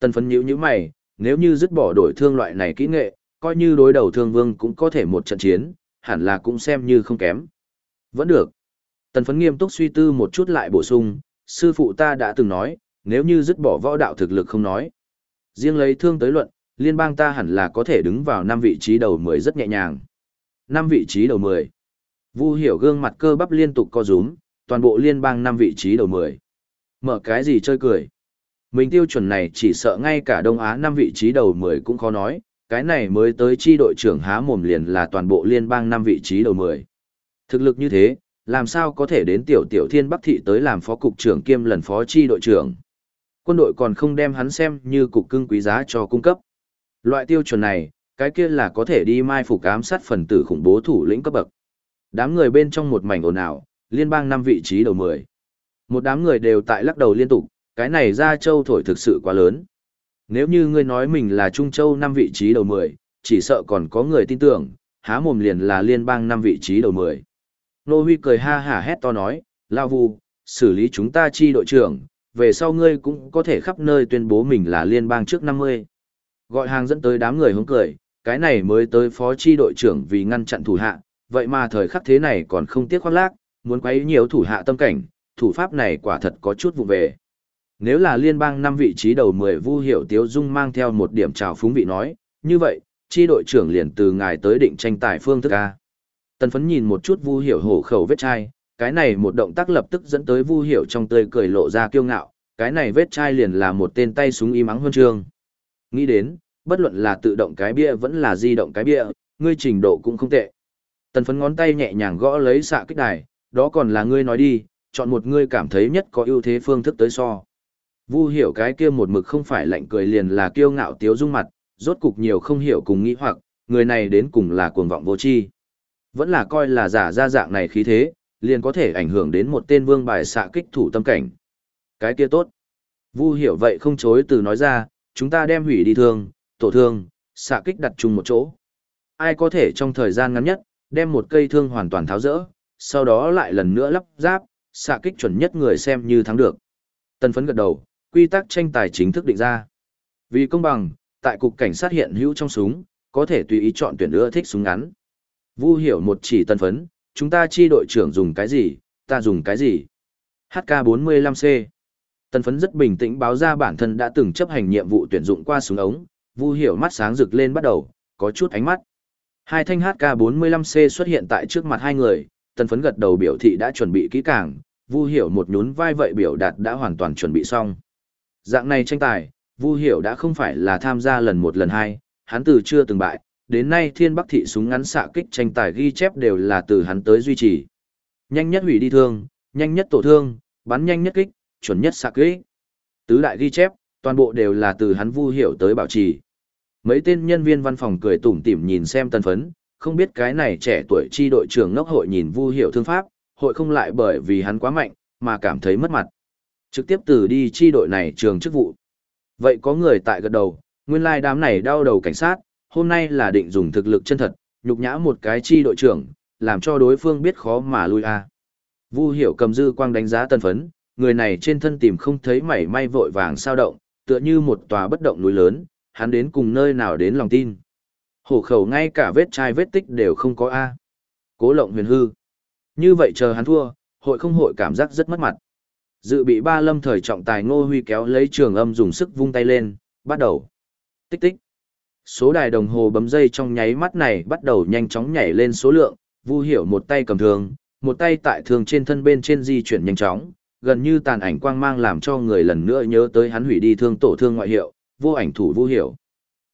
Tần phấn nhíu như mày, nếu như dứt bỏ đổi thương loại này kỹ nghệ, coi như đối đầu thương vương cũng có thể một trận chiến, hẳn là cũng xem như không kém. Vẫn được. Tần phấn nghiêm túc suy tư một chút lại bổ sung, sư phụ ta đã từng nói, nếu như dứt bỏ võ đạo thực lực không nói. Riêng lấy thương tới luận, liên bang ta hẳn là có thể đứng vào năm vị trí đầu 10 rất nhẹ nhàng. Năm vị trí đầu 10. Vu hiểu gương mặt cơ bắp liên tục co rúm, toàn bộ liên bang năm vị trí đầu 10. Mở cái gì chơi cười. Mình tiêu chuẩn này chỉ sợ ngay cả Đông Á năm vị trí đầu 10 cũng khó nói, cái này mới tới chi đội trưởng há mồm liền là toàn bộ liên bang năm vị trí đầu 10. Thực lực như thế, làm sao có thể đến tiểu tiểu thiên bắc thị tới làm phó cục trưởng kiêm lần phó chi đội trưởng. Quân đội còn không đem hắn xem như cục cưng quý giá cho cung cấp. Loại tiêu chuẩn này, cái kia là có thể đi mai phục ám sát phần tử khủng bố thủ lĩnh cấp bậc. Đám người bên trong một mảnh ồn ào, liên bang năm vị trí đầu 10. Một đám người đều tại lắc đầu liên tục, cái này ra châu thổi thực sự quá lớn. Nếu như ngươi nói mình là Trung Châu năm vị trí đầu 10, chỉ sợ còn có người tin tưởng, há mồm liền là liên bang năm vị trí đầu 10. Nô Huy cười ha hả hét to nói, Lao Vu, xử lý chúng ta chi đội trưởng, về sau ngươi cũng có thể khắp nơi tuyên bố mình là liên bang trước 50. Gọi hàng dẫn tới đám người hướng cười, cái này mới tới phó chi đội trưởng vì ngăn chặn thủ hạ, vậy mà thời khắc thế này còn không tiếc khoác lác, muốn quấy nhiều thủ hạ tâm cảnh, thủ pháp này quả thật có chút vụ về. Nếu là liên bang năm vị trí đầu 10 Vu Hiểu Tiếu Dung mang theo một điểm trào phúng vị nói, như vậy, chi đội trưởng liền từ ngài tới định tranh tài phương thức A. Tần phấn nhìn một chút Vu Hiểu hổ khẩu vết chai, cái này một động tác lập tức dẫn tới Vu Hiểu trong tươi cười lộ ra kiêu ngạo, cái này vết chai liền là một tên tay súng y mắng huân chương. Nghĩ đến, bất luận là tự động cái bia vẫn là di động cái bia, ngươi trình độ cũng không tệ. Tần phấn ngón tay nhẹ nhàng gõ lấy xạ kích đài, đó còn là ngươi nói đi, chọn một ngươi cảm thấy nhất có ưu thế phương thức tới so. Vu hiểu cái kia một mực không phải lạnh cười liền là kiêu ngạo tiếu dung mặt, rốt cục nhiều không hiểu cùng nghĩ hoặc, người này đến cùng là cuồng vọng vô tri. Vẫn là coi là giả ra dạng này khí thế, liền có thể ảnh hưởng đến một tên vương bài xạ kích thủ tâm cảnh. Cái kia tốt. Vu hiểu vậy không chối từ nói ra, chúng ta đem hủy đi thương, tổ thương, xạ kích đặt chung một chỗ. Ai có thể trong thời gian ngắn nhất, đem một cây thương hoàn toàn tháo rỡ, sau đó lại lần nữa lắp ráp, xạ kích chuẩn nhất người xem như thắng được. Tân phấn gật đầu, quy tắc tranh tài chính thức định ra. Vì công bằng, tại cục cảnh sát hiện hữu trong súng, có thể tùy ý chọn tuyển ưa thích súng ngắn. Vu hiểu một chỉ tân phấn, chúng ta chi đội trưởng dùng cái gì, ta dùng cái gì. HK45C Tân phấn rất bình tĩnh báo ra bản thân đã từng chấp hành nhiệm vụ tuyển dụng qua súng ống, Vu hiểu mắt sáng rực lên bắt đầu, có chút ánh mắt. Hai thanh HK45C xuất hiện tại trước mặt hai người, Tần phấn gật đầu biểu thị đã chuẩn bị kỹ càng, Vu hiểu một nhún vai vậy biểu đạt đã hoàn toàn chuẩn bị xong. Dạng này tranh tài, Vu Hiểu đã không phải là tham gia lần một lần hai, hắn từ chưa từng bại, đến nay Thiên Bắc thị súng ngắn xạ kích tranh tài ghi chép đều là từ hắn tới duy trì. Nhanh nhất hủy đi thương, nhanh nhất tổ thương, bắn nhanh nhất kích, chuẩn nhất xạ kích. Tứ đại ghi chép, toàn bộ đều là từ hắn Vu Hiểu tới bảo trì. Mấy tên nhân viên văn phòng cười tủm tỉm nhìn xem Tần phấn, không biết cái này trẻ tuổi chi đội trưởng ngốc hội nhìn Vu Hiểu thương pháp, hội không lại bởi vì hắn quá mạnh, mà cảm thấy mất mặt. Trực tiếp từ đi chi đội này trường chức vụ. Vậy có người tại gật đầu, nguyên lai đám này đau đầu cảnh sát, hôm nay là định dùng thực lực chân thật, nhục nhã một cái chi đội trưởng, làm cho đối phương biết khó mà lui a. Vu hiểu cầm dư quang đánh giá tân phấn, người này trên thân tìm không thấy mảy may vội vàng sao động, tựa như một tòa bất động núi lớn, hắn đến cùng nơi nào đến lòng tin. Hổ khẩu ngay cả vết chai vết tích đều không có A. Cố lộng huyền hư. Như vậy chờ hắn thua, hội không hội cảm giác rất mất mặt. Dự bị ba lâm thời trọng tài Ngô Huy kéo lấy trường âm dùng sức vung tay lên, bắt đầu. Tích tích. Số đài đồng hồ bấm dây trong nháy mắt này bắt đầu nhanh chóng nhảy lên số lượng, Vu Hiểu một tay cầm thương, một tay tại thương trên thân bên trên di chuyển nhanh chóng, gần như tàn ảnh quang mang làm cho người lần nữa nhớ tới hắn hủy đi thương tổ thương ngoại hiệu, vô ảnh thủ Vu Hiểu.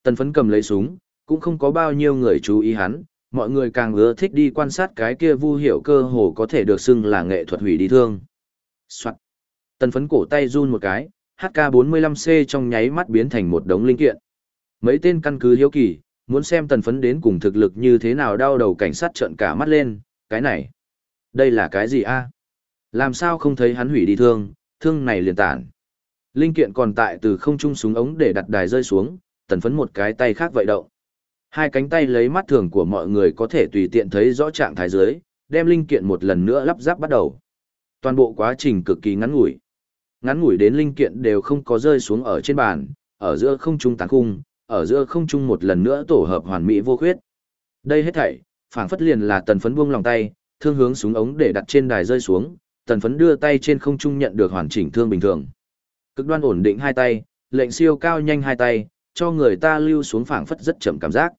Tần phấn cầm lấy súng, cũng không có bao nhiêu người chú ý hắn, mọi người càng ưa thích đi quan sát cái kia Vu Hiểu cơ hồ có thể được xưng là nghệ thuật hủy đi thương. Soạn. Tần phấn cổ tay run một cái, HK45C trong nháy mắt biến thành một đống linh kiện. Mấy tên căn cứ hiếu kỳ, muốn xem tần phấn đến cùng thực lực như thế nào đau đầu cảnh sát trợn cả mắt lên, cái này. Đây là cái gì a Làm sao không thấy hắn hủy đi thương, thương này liền tản. Linh kiện còn tại từ không trung súng ống để đặt đài rơi xuống, tần phấn một cái tay khác vậy động. Hai cánh tay lấy mắt thường của mọi người có thể tùy tiện thấy rõ trạng thái dưới, đem linh kiện một lần nữa lắp ráp bắt đầu. Toàn bộ quá trình cực kỳ ngắn ngủi ngắn ngủi đến linh kiện đều không có rơi xuống ở trên bàn, ở giữa không trung tán khung, ở giữa không trung một lần nữa tổ hợp hoàn mỹ vô khuyết. Đây hết thảy, phảng phất liền là tần phấn buông lòng tay, thương hướng súng ống để đặt trên đài rơi xuống, tần phấn đưa tay trên không trung nhận được hoàn chỉnh thương bình thường. Cực đoan ổn định hai tay, lệnh siêu cao nhanh hai tay, cho người ta lưu xuống phảng phất rất chậm cảm giác.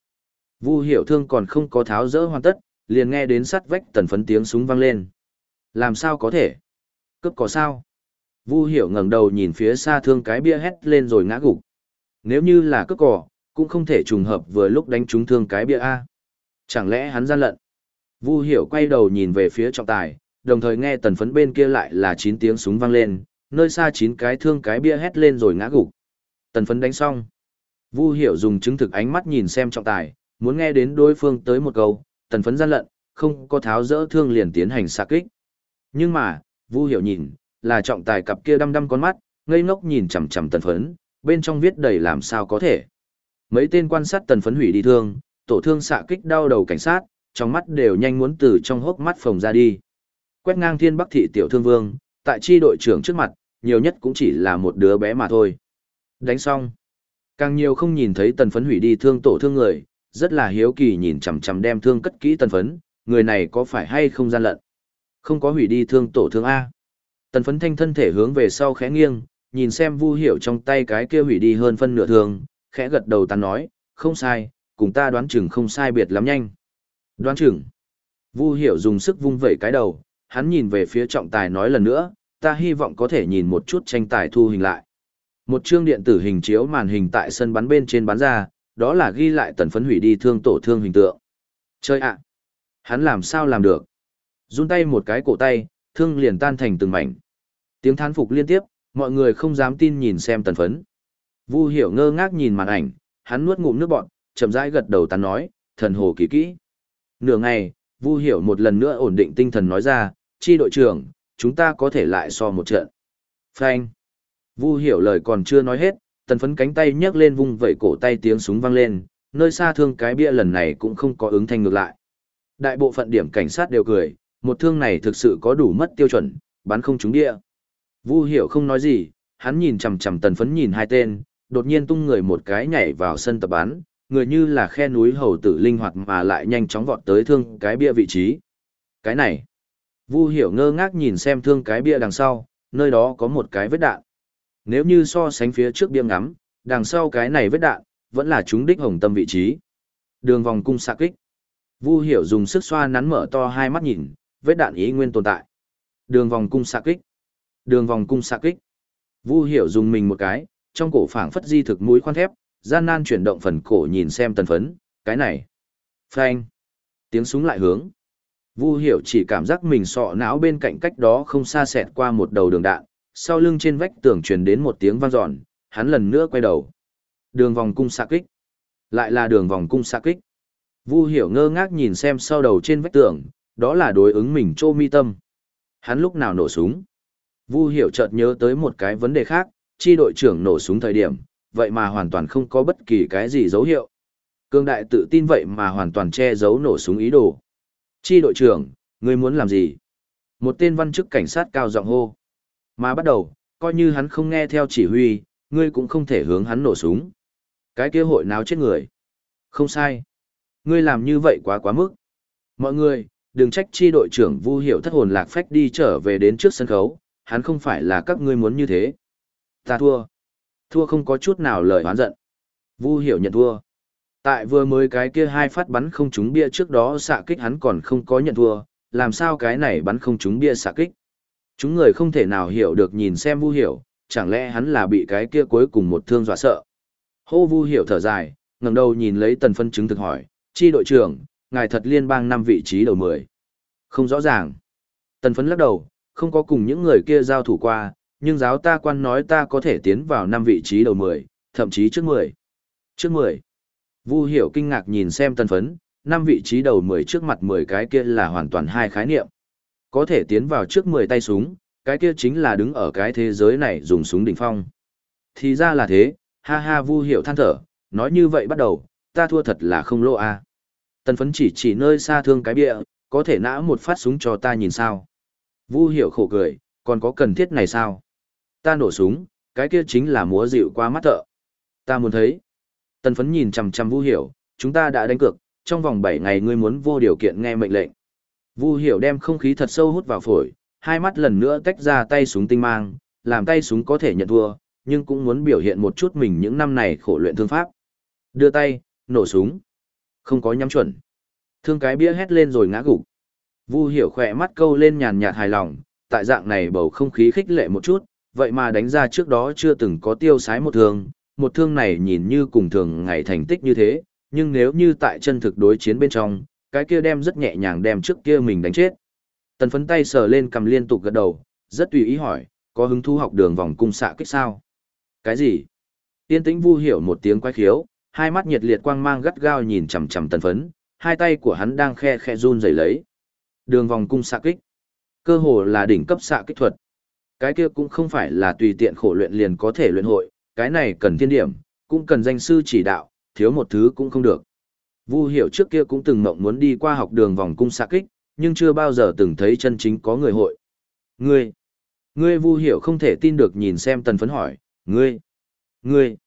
Vu hiểu thương còn không có tháo rỡ hoàn tất, liền nghe đến sắt vách tần phấn tiếng súng vang lên. Làm sao có thể? Cướp có sao? Vu hiểu ngẩng đầu nhìn phía xa thương cái bia hét lên rồi ngã gục. Nếu như là cướp cỏ, cũng không thể trùng hợp vừa lúc đánh trúng thương cái bia A. Chẳng lẽ hắn gian lận? Vu hiểu quay đầu nhìn về phía trọng tài, đồng thời nghe tần phấn bên kia lại là 9 tiếng súng vang lên, nơi xa 9 cái thương cái bia hét lên rồi ngã gục. Tần phấn đánh xong. Vu hiểu dùng chứng thực ánh mắt nhìn xem trọng tài, muốn nghe đến đối phương tới một câu, tần phấn gian lận, không có tháo rỡ thương liền tiến hành xạ kích. Nhưng mà, Vu hiểu nhìn, là trọng tài cặp kia đăm đăm con mắt, ngây ngốc nhìn chằm chằm tần phấn, bên trong viết đầy làm sao có thể. Mấy tên quan sát tần phấn hủy đi thương, tổ thương xạ kích đau đầu cảnh sát, trong mắt đều nhanh muốn từ trong hốc mắt phồng ra đi. Quét ngang thiên bắc thị tiểu thương vương, tại chi đội trưởng trước mặt, nhiều nhất cũng chỉ là một đứa bé mà thôi. Đánh xong. Càng nhiều không nhìn thấy tần phấn hủy đi thương tổ thương người, rất là hiếu kỳ nhìn chằm chằm đem thương cất kỹ tần phấn, người này có phải hay không gian lận. Không có hủy đi thương tổ thương A. Tần phấn thanh thân thể hướng về sau khẽ nghiêng, nhìn xem vu hiểu trong tay cái kia hủy đi hơn phân nửa thương, khẽ gật đầu tàn nói, không sai, cùng ta đoán chừng không sai biệt lắm nhanh. Đoán chừng. Vu hiểu dùng sức vung vẩy cái đầu, hắn nhìn về phía trọng tài nói lần nữa, ta hy vọng có thể nhìn một chút tranh tài thu hình lại. Một chương điện tử hình chiếu màn hình tại sân bắn bên trên bán ra, đó là ghi lại tần phấn hủy đi thương tổ thương hình tượng. Chơi ạ! Hắn làm sao làm được? Run tay một cái cổ tay, thương liền tan thành từng mảnh. Tiếng thán phục liên tiếp, mọi người không dám tin nhìn xem tần phấn. Vu hiểu ngơ ngác nhìn màn ảnh, hắn nuốt ngụm nước bọn, chậm rãi gật đầu tán nói, thần hồ kỳ kỹ. Nửa ngày, Vu hiểu một lần nữa ổn định tinh thần nói ra, chi đội trưởng, chúng ta có thể lại so một trận. Phanh. Vu hiểu lời còn chưa nói hết, tần phấn cánh tay nhấc lên vung vẩy cổ tay tiếng súng vang lên, nơi xa thương cái bia lần này cũng không có ứng thanh ngược lại. Đại bộ phận điểm cảnh sát đều cười, một thương này thực sự có đủ mất tiêu chuẩn, bắn không trúng địa. Vu hiểu không nói gì, hắn nhìn chằm chằm tần phấn nhìn hai tên, đột nhiên tung người một cái nhảy vào sân tập bắn, người như là khe núi hầu tử linh hoạt mà lại nhanh chóng vọt tới thương cái bia vị trí. Cái này, Vu hiểu ngơ ngác nhìn xem thương cái bia đằng sau, nơi đó có một cái vết đạn. Nếu như so sánh phía trước bia ngắm, đằng sau cái này vết đạn, vẫn là chúng đích hồng tâm vị trí. Đường vòng cung xạ kích. Vu hiểu dùng sức xoa nắn mở to hai mắt nhìn, vết đạn ý nguyên tồn tại. Đường vòng cung xạ kích. Đường vòng cung xạ kích. Vu hiểu dùng mình một cái, trong cổ phảng phất di thực mũi khoan thép, gian nan chuyển động phần cổ nhìn xem tần phấn, cái này. Phanh. Tiếng súng lại hướng. Vu hiểu chỉ cảm giác mình sọ não bên cạnh cách đó không xa xẹt qua một đầu đường đạn, sau lưng trên vách tường truyền đến một tiếng vang dọn, hắn lần nữa quay đầu. Đường vòng cung xạ kích. Lại là đường vòng cung xạ kích. Vu hiểu ngơ ngác nhìn xem sau đầu trên vách tường, đó là đối ứng mình trô mi tâm. Hắn lúc nào nổ súng? Vu hiểu chợt nhớ tới một cái vấn đề khác, chi đội trưởng nổ súng thời điểm, vậy mà hoàn toàn không có bất kỳ cái gì dấu hiệu. Cương đại tự tin vậy mà hoàn toàn che giấu nổ súng ý đồ. Chi đội trưởng, ngươi muốn làm gì? Một tên văn chức cảnh sát cao giọng hô. Mà bắt đầu, coi như hắn không nghe theo chỉ huy, ngươi cũng không thể hướng hắn nổ súng. Cái kia hội nào chết người. Không sai. Ngươi làm như vậy quá quá mức. Mọi người, đừng trách chi đội trưởng Vu Hiểu thất hồn lạc phách đi trở về đến trước sân khấu, hắn không phải là các ngươi muốn như thế. Ta thua. Thua không có chút nào lời oán giận. Vu Hiểu nhận thua. Tại vừa mới cái kia hai phát bắn không trúng bia trước đó xạ kích hắn còn không có nhận thua, làm sao cái này bắn không trúng bia xạ kích. Chúng người không thể nào hiểu được nhìn xem Vu Hiểu, chẳng lẽ hắn là bị cái kia cuối cùng một thương dọa sợ. Hô Vu Hiểu thở dài, ngẩng đầu nhìn lấy tần phân chứng thực hỏi, chi đội trưởng, ngài thật liên bang năm vị trí đầu mười. Không rõ ràng. Tần phấn lắc đầu, không có cùng những người kia giao thủ qua, nhưng giáo ta quan nói ta có thể tiến vào năm vị trí đầu mười, thậm chí trước mười. Trước mười. Vu hiểu kinh ngạc nhìn xem tần phấn, năm vị trí đầu mười trước mặt mười cái kia là hoàn toàn hai khái niệm. Có thể tiến vào trước mười tay súng, cái kia chính là đứng ở cái thế giới này dùng súng đỉnh phong. Thì ra là thế, ha ha vu hiểu than thở, nói như vậy bắt đầu, ta thua thật là không lô a. Tần phấn chỉ chỉ nơi xa thương cái bịa, có thể nã một phát súng cho ta nhìn sao. Vu hiểu khổ cười, còn có cần thiết này sao? Ta nổ súng, cái kia chính là múa dịu qua mắt thợ. Ta muốn thấy. Tần phấn nhìn chằm chằm Vu Hiểu, chúng ta đã đánh cược, trong vòng 7 ngày ngươi muốn vô điều kiện nghe mệnh lệnh. Vu Hiểu đem không khí thật sâu hút vào phổi, hai mắt lần nữa tách ra tay súng tinh mang, làm tay súng có thể nhận thua, nhưng cũng muốn biểu hiện một chút mình những năm này khổ luyện thương pháp. Đưa tay, nổ súng. Không có nhắm chuẩn. Thương cái bia hét lên rồi ngã gục. Vu hiểu khỏe mắt câu lên nhàn nhạt hài lòng, tại dạng này bầu không khí khích lệ một chút, vậy mà đánh ra trước đó chưa từng có tiêu sái một thương, một thương này nhìn như cùng thường ngày thành tích như thế, nhưng nếu như tại chân thực đối chiến bên trong, cái kia đem rất nhẹ nhàng đem trước kia mình đánh chết. Tần phấn tay sờ lên cầm liên tục gật đầu, rất tùy ý hỏi, có hứng thú học đường vòng cung xạ kích sao? Cái gì? Tiên tĩnh vu hiểu một tiếng quái khiếu, hai mắt nhiệt liệt quang mang gắt gao nhìn chằm chằm tần phấn, hai tay của hắn đang khe khe run rẩy lấy. Đường vòng cung xạ kích. Cơ hồ là đỉnh cấp xạ kích thuật. Cái kia cũng không phải là tùy tiện khổ luyện liền có thể luyện hội, cái này cần thiên điểm, cũng cần danh sư chỉ đạo, thiếu một thứ cũng không được. Vu Hiểu trước kia cũng từng mộng muốn đi qua học đường vòng cung xạ kích, nhưng chưa bao giờ từng thấy chân chính có người hội. Ngươi, ngươi Vu Hiểu không thể tin được nhìn xem tần phấn hỏi, ngươi, ngươi,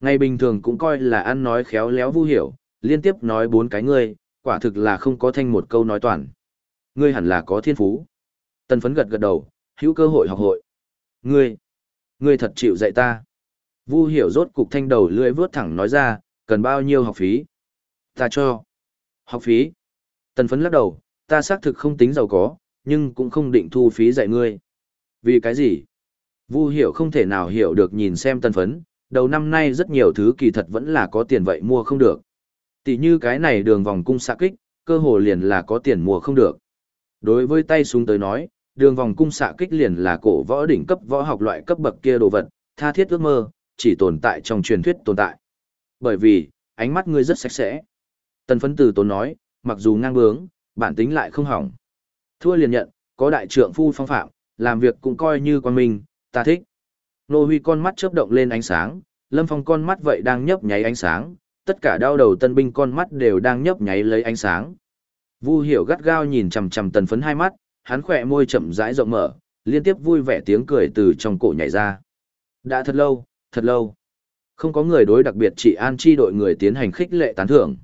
ngày bình thường cũng coi là ăn nói khéo léo Vu Hiểu, liên tiếp nói bốn cái ngươi, quả thực là không có thanh một câu nói toàn. Ngươi hẳn là có thiên phú. Tần phấn gật gật đầu, hữu cơ hội học hội. Ngươi, ngươi thật chịu dạy ta. Vu hiểu rốt cục thanh đầu lưỡi vướt thẳng nói ra, cần bao nhiêu học phí? Ta cho. Học phí? Tần phấn lắc đầu, ta xác thực không tính giàu có, nhưng cũng không định thu phí dạy ngươi. Vì cái gì? Vu hiểu không thể nào hiểu được nhìn xem tần phấn, đầu năm nay rất nhiều thứ kỳ thật vẫn là có tiền vậy mua không được. Tỷ như cái này đường vòng cung xạ kích, cơ hồ liền là có tiền mua không được. Đối với tay súng tới nói, đường vòng cung xạ kích liền là cổ võ đỉnh cấp võ học loại cấp bậc kia đồ vật, tha thiết ước mơ, chỉ tồn tại trong truyền thuyết tồn tại. Bởi vì, ánh mắt ngươi rất sạch sẽ. Tần phấn từ tốn nói, mặc dù ngang bướng, bản tính lại không hỏng. Thua liền nhận, có đại trượng phu phong phạm, làm việc cũng coi như quan mình, ta thích. Nô huy con mắt chớp động lên ánh sáng, lâm phong con mắt vậy đang nhấp nháy ánh sáng, tất cả đau đầu tân binh con mắt đều đang nhấp nháy lấy ánh sáng. Vu hiểu gắt gao nhìn chằm chằm tần phấn hai mắt, hắn khỏe môi chậm rãi rộng mở, liên tiếp vui vẻ tiếng cười từ trong cổ nhảy ra. Đã thật lâu, thật lâu. Không có người đối đặc biệt chỉ an chi đội người tiến hành khích lệ tán thưởng.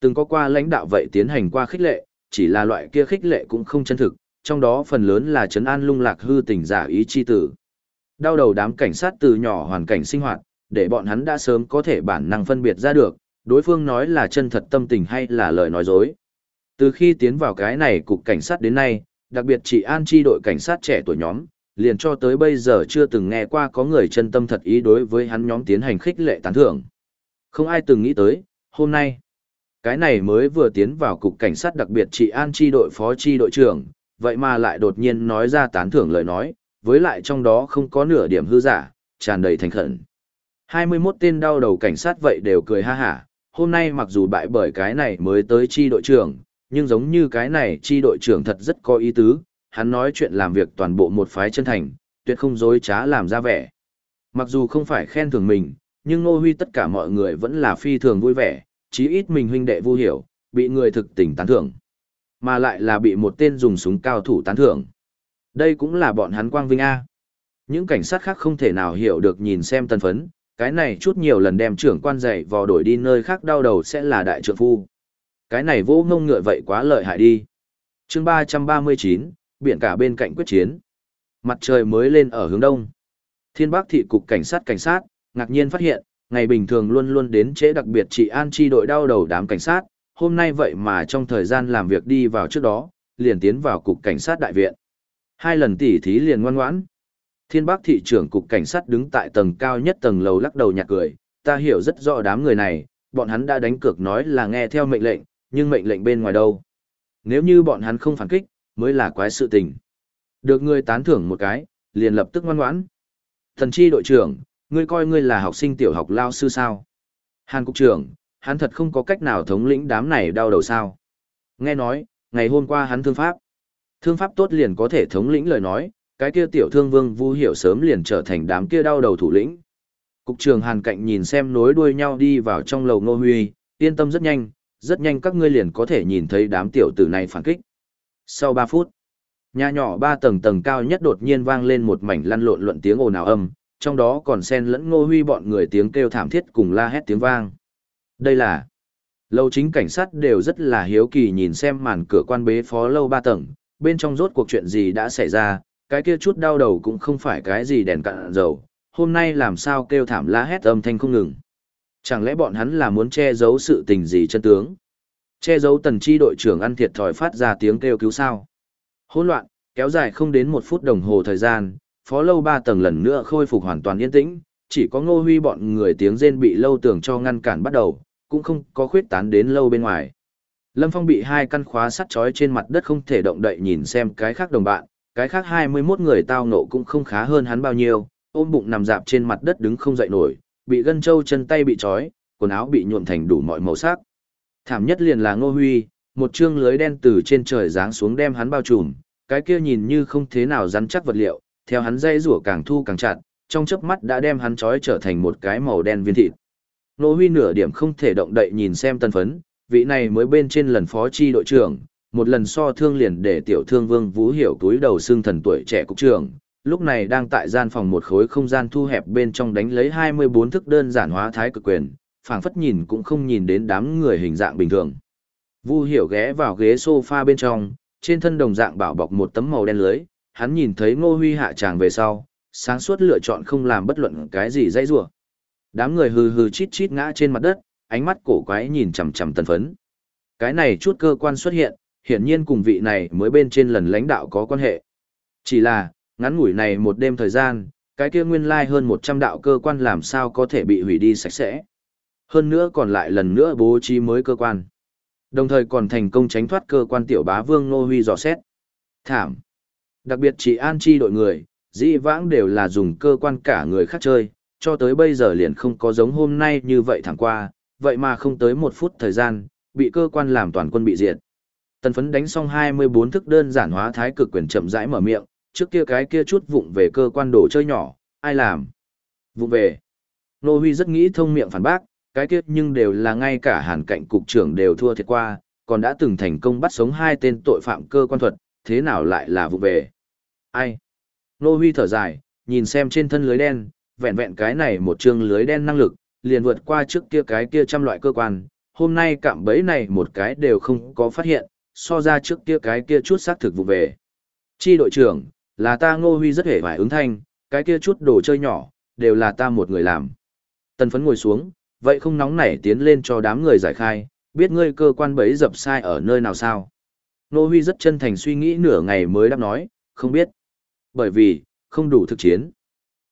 Từng có qua lãnh đạo vậy tiến hành qua khích lệ, chỉ là loại kia khích lệ cũng không chân thực, trong đó phần lớn là trấn an lung lạc hư tình giả ý chi tử. Đau đầu đám cảnh sát từ nhỏ hoàn cảnh sinh hoạt, để bọn hắn đã sớm có thể bản năng phân biệt ra được, đối phương nói là chân thật tâm tình hay là lời nói dối. Từ khi tiến vào cái này cục cảnh sát đến nay, đặc biệt chỉ an chi đội cảnh sát trẻ tuổi nhóm, liền cho tới bây giờ chưa từng nghe qua có người chân tâm thật ý đối với hắn nhóm tiến hành khích lệ tán thưởng. Không ai từng nghĩ tới, hôm nay, cái này mới vừa tiến vào cục cảnh sát đặc biệt trị an chi đội phó chi đội trưởng, vậy mà lại đột nhiên nói ra tán thưởng lời nói, với lại trong đó không có nửa điểm hư giả, tràn đầy thành khẩn. 21 tên đau đầu cảnh sát vậy đều cười ha hả, hôm nay mặc dù bại bởi cái này mới tới chi đội trưởng, nhưng giống như cái này chi đội trưởng thật rất có ý tứ, hắn nói chuyện làm việc toàn bộ một phái chân thành, tuyệt không dối trá làm ra vẻ. Mặc dù không phải khen thưởng mình, nhưng Ngô Huy tất cả mọi người vẫn là phi thường vui vẻ, chí ít mình huynh đệ vô hiểu, bị người thực tình tán thưởng. Mà lại là bị một tên dùng súng cao thủ tán thưởng. Đây cũng là bọn hắn quang vinh A. Những cảnh sát khác không thể nào hiểu được nhìn xem tân phấn, cái này chút nhiều lần đem trưởng quan dạy vò đổi đi nơi khác đau đầu sẽ là đại trượng phu. Cái này vô ngông ngựa vậy quá lợi hại đi. chương 339, biển cả bên cạnh quyết chiến. Mặt trời mới lên ở hướng đông. Thiên Bắc thị cục cảnh sát cảnh sát, ngạc nhiên phát hiện, ngày bình thường luôn luôn đến trễ đặc biệt chị an chi đội đau đầu đám cảnh sát, hôm nay vậy mà trong thời gian làm việc đi vào trước đó, liền tiến vào cục cảnh sát đại viện. Hai lần tỉ thí liền ngoan ngoãn. Thiên Bắc thị trưởng cục cảnh sát đứng tại tầng cao nhất tầng lầu lắc đầu nhạt cười, ta hiểu rất rõ đám người này, bọn hắn đã đánh cược nói là nghe theo mệnh lệnh, nhưng mệnh lệnh bên ngoài đâu. Nếu như bọn hắn không phản kích, mới là quái sự tình. Được người tán thưởng một cái, liền lập tức ngoan ngoãn. Thần chi đội trưởng, ngươi coi ngươi là học sinh tiểu học lao sư sao? Hàn cục trưởng, hắn thật không có cách nào thống lĩnh đám này đau đầu sao? Nghe nói, ngày hôm qua hắn thương pháp. Thương pháp tốt liền có thể thống lĩnh lời nói, cái kia tiểu thương vương vu hiểu sớm liền trở thành đám kia đau đầu thủ lĩnh. Cục trưởng Hàn cạnh nhìn xem nối đuôi nhau đi vào trong lầu Ngô Huy, yên tâm rất nhanh, rất nhanh các ngươi liền có thể nhìn thấy đám tiểu tử này phản kích. Sau 3 phút, nhà nhỏ ba tầng tầng cao nhất đột nhiên vang lên một mảnh lăn lộn luận tiếng ồn ào âm, trong đó còn xen lẫn ngô huy bọn người tiếng kêu thảm thiết cùng la hét tiếng vang. Đây là... Lâu chính cảnh sát đều rất là hiếu kỳ nhìn xem màn cửa quan bế phó lâu ba tầng, bên trong rốt cuộc chuyện gì đã xảy ra, cái kia chút đau đầu cũng không phải cái gì đèn cạn dầu, hôm nay làm sao kêu thảm la hét âm thanh không ngừng. Chẳng lẽ bọn hắn là muốn che giấu sự tình gì chân tướng? Che giấu tần chi đội trưởng ăn thiệt thòi phát ra tiếng kêu cứu sao? Hỗn loạn, kéo dài không đến một phút đồng hồ thời gian, phó lâu ba tầng lần nữa khôi phục hoàn toàn yên tĩnh, chỉ có ngô huy bọn người tiếng rên bị lâu tường cho ngăn cản bắt đầu, cũng không có khuyết tán đến lâu bên ngoài. Lâm Phong bị hai căn khóa sắt chói trên mặt đất không thể động đậy nhìn xem cái khác đồng bạn, cái khác 21 người tao nộ cũng không khá hơn hắn bao nhiêu, ôm bụng nằm dạp trên mặt đất đứng không dậy nổi, bị gân trâu chân tay bị trói, quần áo bị nhuộm thành đủ mọi màu sắc. Thảm nhất liền là Ngô Huy, một chương lưới đen từ trên trời giáng xuống đem hắn bao trùm, cái kia nhìn như không thế nào rắn chắc vật liệu, theo hắn dây rủa càng thu càng chặt, trong chớp mắt đã đem hắn trói trở thành một cái màu đen viên thịt. Nô Huy nửa điểm không thể động đậy nhìn xem tân phấn, vị này mới bên trên lần phó chi đội trưởng, một lần so thương liền để tiểu thương vương vũ hiểu túi đầu xương thần tuổi trẻ cục trưởng, lúc này đang tại gian phòng một khối không gian thu hẹp bên trong đánh lấy 24 thức đơn giản hóa thái cực quyền, phảng phất nhìn cũng không nhìn đến đám người hình dạng bình thường. Vu hiểu ghé vào ghế sofa bên trong, trên thân đồng dạng bảo bọc một tấm màu đen lưới, hắn nhìn thấy ngô huy hạ tràng về sau, sáng suốt lựa chọn không làm bất luận cái gì dãy rủa Đám người hừ hừ chít chít ngã trên mặt đất, ánh mắt cổ quái nhìn chằm chằm tần phấn. Cái này chút cơ quan xuất hiện, hiển nhiên cùng vị này mới bên trên lần lãnh đạo có quan hệ. Chỉ là, ngắn ngủi này một đêm thời gian, cái kia nguyên lai hơn 100 đạo cơ quan làm sao có thể bị hủy đi sạch sẽ. Hơn nữa còn lại lần nữa bố trí mới cơ quan. Đồng thời còn thành công tránh thoát cơ quan tiểu bá vương Nô Huy dò xét. Thảm. Đặc biệt chỉ an chi đội người, dĩ vãng đều là dùng cơ quan cả người khác chơi, cho tới bây giờ liền không có giống hôm nay như vậy thẳng qua, vậy mà không tới một phút thời gian, bị cơ quan làm toàn quân bị diệt. Tần phấn đánh xong 24 thức đơn giản hóa thái cực quyền chậm rãi mở miệng, trước kia cái kia chút vụng về cơ quan đồ chơi nhỏ, ai làm? Vụng về. Nô Huy rất nghĩ thông miệng phản bác, cái kia nhưng đều là ngay cả hàn cạnh cục trưởng đều thua thiệt qua, còn đã từng thành công bắt sống hai tên tội phạm cơ quan thuật, thế nào lại là vụng về? Ai? Nô Huy thở dài, nhìn xem trên thân lưới đen, vẹn vẹn cái này một chương lưới đen năng lực, liền vượt qua trước kia cái kia trăm loại cơ quan, hôm nay cạm bẫy này một cái đều không có phát hiện, so ra trước kia cái kia chút xác thực vụ về. Chi đội trưởng, là ta ngô huy rất hề vải ứng thanh, cái kia chút đồ chơi nhỏ, đều là ta một người làm. Tần phấn ngồi xuống, vậy không nóng nảy tiến lên cho đám người giải khai, biết ngươi cơ quan bẫy dập sai ở nơi nào sao. Ngô huy rất chân thành suy nghĩ nửa ngày mới đáp nói, không biết. Bởi vì, không đủ thực chiến.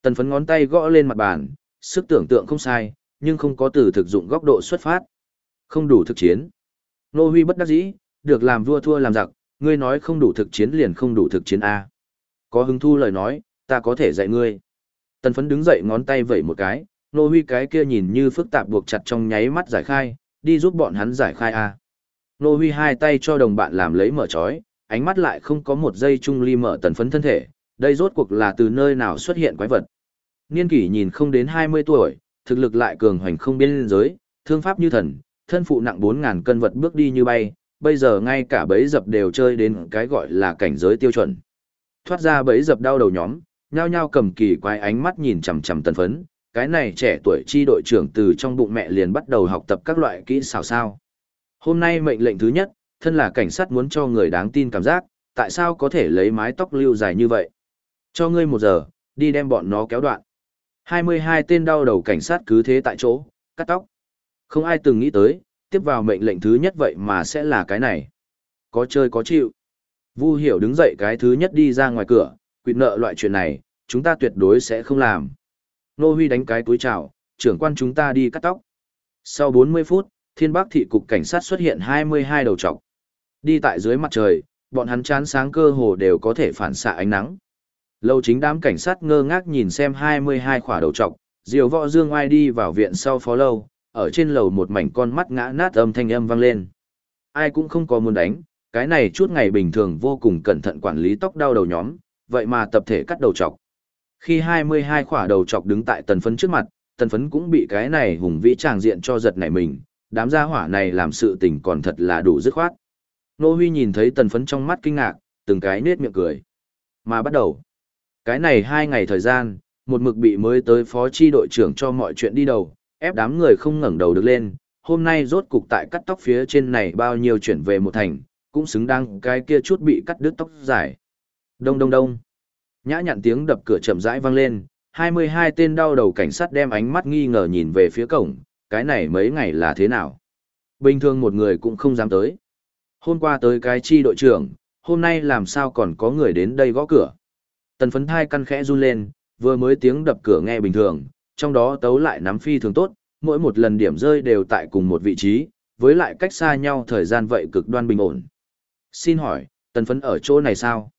Tần phấn ngón tay gõ lên mặt bàn, sức tưởng tượng không sai, nhưng không có từ thực dụng góc độ xuất phát. Không đủ thực chiến. Nô Huy bất đắc dĩ, được làm vua thua làm giặc, ngươi nói không đủ thực chiến liền không đủ thực chiến A. Có hứng thu lời nói, ta có thể dạy ngươi. Tần phấn đứng dậy ngón tay vẩy một cái, nô huy cái kia nhìn như phức tạp buộc chặt trong nháy mắt giải khai, đi giúp bọn hắn giải khai A. Nô huy hai tay cho đồng bạn làm lấy mở trói, ánh mắt lại không có một giây chung ly mở tần phấn thân thể, đây rốt cuộc là từ nơi nào xuất hiện quái vật. Niên kỷ nhìn không đến 20 tuổi, thực lực lại cường hoành không biên giới, thương pháp như thần, thân phụ nặng 4.000 cân vật bước đi như bay, bây giờ ngay cả bấy dập đều chơi đến cái gọi là cảnh giới tiêu chuẩn. Thoát ra bấy dập đau đầu nhóm, nhao nhao cầm kỳ quái ánh mắt nhìn chằm chằm tần phấn, cái này trẻ tuổi chi đội trưởng từ trong bụng mẹ liền bắt đầu học tập các loại kỹ xảo sao. Hôm nay mệnh lệnh thứ nhất, thân là cảnh sát muốn cho người đáng tin cảm giác, tại sao có thể lấy mái tóc lưu dài như vậy? Cho ngươi một giờ, đi đem bọn nó kéo đoạn. 22 tên đau đầu cảnh sát cứ thế tại chỗ, cắt tóc. Không ai từng nghĩ tới, tiếp vào mệnh lệnh thứ nhất vậy mà sẽ là cái này. Có chơi có chịu. Vu hiểu đứng dậy cái thứ nhất đi ra ngoài cửa, quyệt nợ loại chuyện này, chúng ta tuyệt đối sẽ không làm. Nô Huy đánh cái túi chào, trưởng quan chúng ta đi cắt tóc. Sau 40 phút, thiên bắc thị cục cảnh sát xuất hiện 22 đầu trọc. Đi tại dưới mặt trời, bọn hắn chán sáng cơ hồ đều có thể phản xạ ánh nắng. Lâu chính đám cảnh sát ngơ ngác nhìn xem 22 khỏa đầu trọc, diều võ dương ai đi vào viện sau phó lâu, ở trên lầu một mảnh con mắt ngã nát âm thanh âm vang lên. Ai cũng không có muốn đánh, cái này chút ngày bình thường vô cùng cẩn thận quản lý tóc đau đầu nhóm, vậy mà tập thể cắt đầu trọc. Khi 22 khỏa đầu trọc đứng tại tần phấn trước mặt, tần phấn cũng bị cái này hùng vĩ tràng diện cho giật nảy mình, đám gia hỏa này làm sự tình còn thật là đủ dứt khoát. Nô Huy nhìn thấy tần phấn trong mắt kinh ngạc, từng cái nết miệng cười. Mà bắt đầu, cái này hai ngày thời gian, một mực bị mới tới phó chi đội trưởng cho mọi chuyện đi đầu, ép đám người không ngẩng đầu được lên, hôm nay rốt cục tại cắt tóc phía trên này bao nhiêu chuyển về một thành, cũng xứng đáng cái kia chút bị cắt đứt tóc dài. Đông đông đông. Nhã nhặn tiếng đập cửa chậm rãi vang lên, 22 tên đau đầu cảnh sát đem ánh mắt nghi ngờ nhìn về phía cổng, cái này mấy ngày là thế nào? Bình thường một người cũng không dám tới. Hôm qua tới cái chi đội trưởng, hôm nay làm sao còn có người đến đây gõ cửa? Tần phấn thai căn khẽ run lên, vừa mới tiếng đập cửa nghe bình thường, trong đó tấu lại nắm phi thường tốt, mỗi một lần điểm rơi đều tại cùng một vị trí, với lại cách xa nhau thời gian vậy cực đoan bình ổn. Xin hỏi, tần phấn ở chỗ này sao?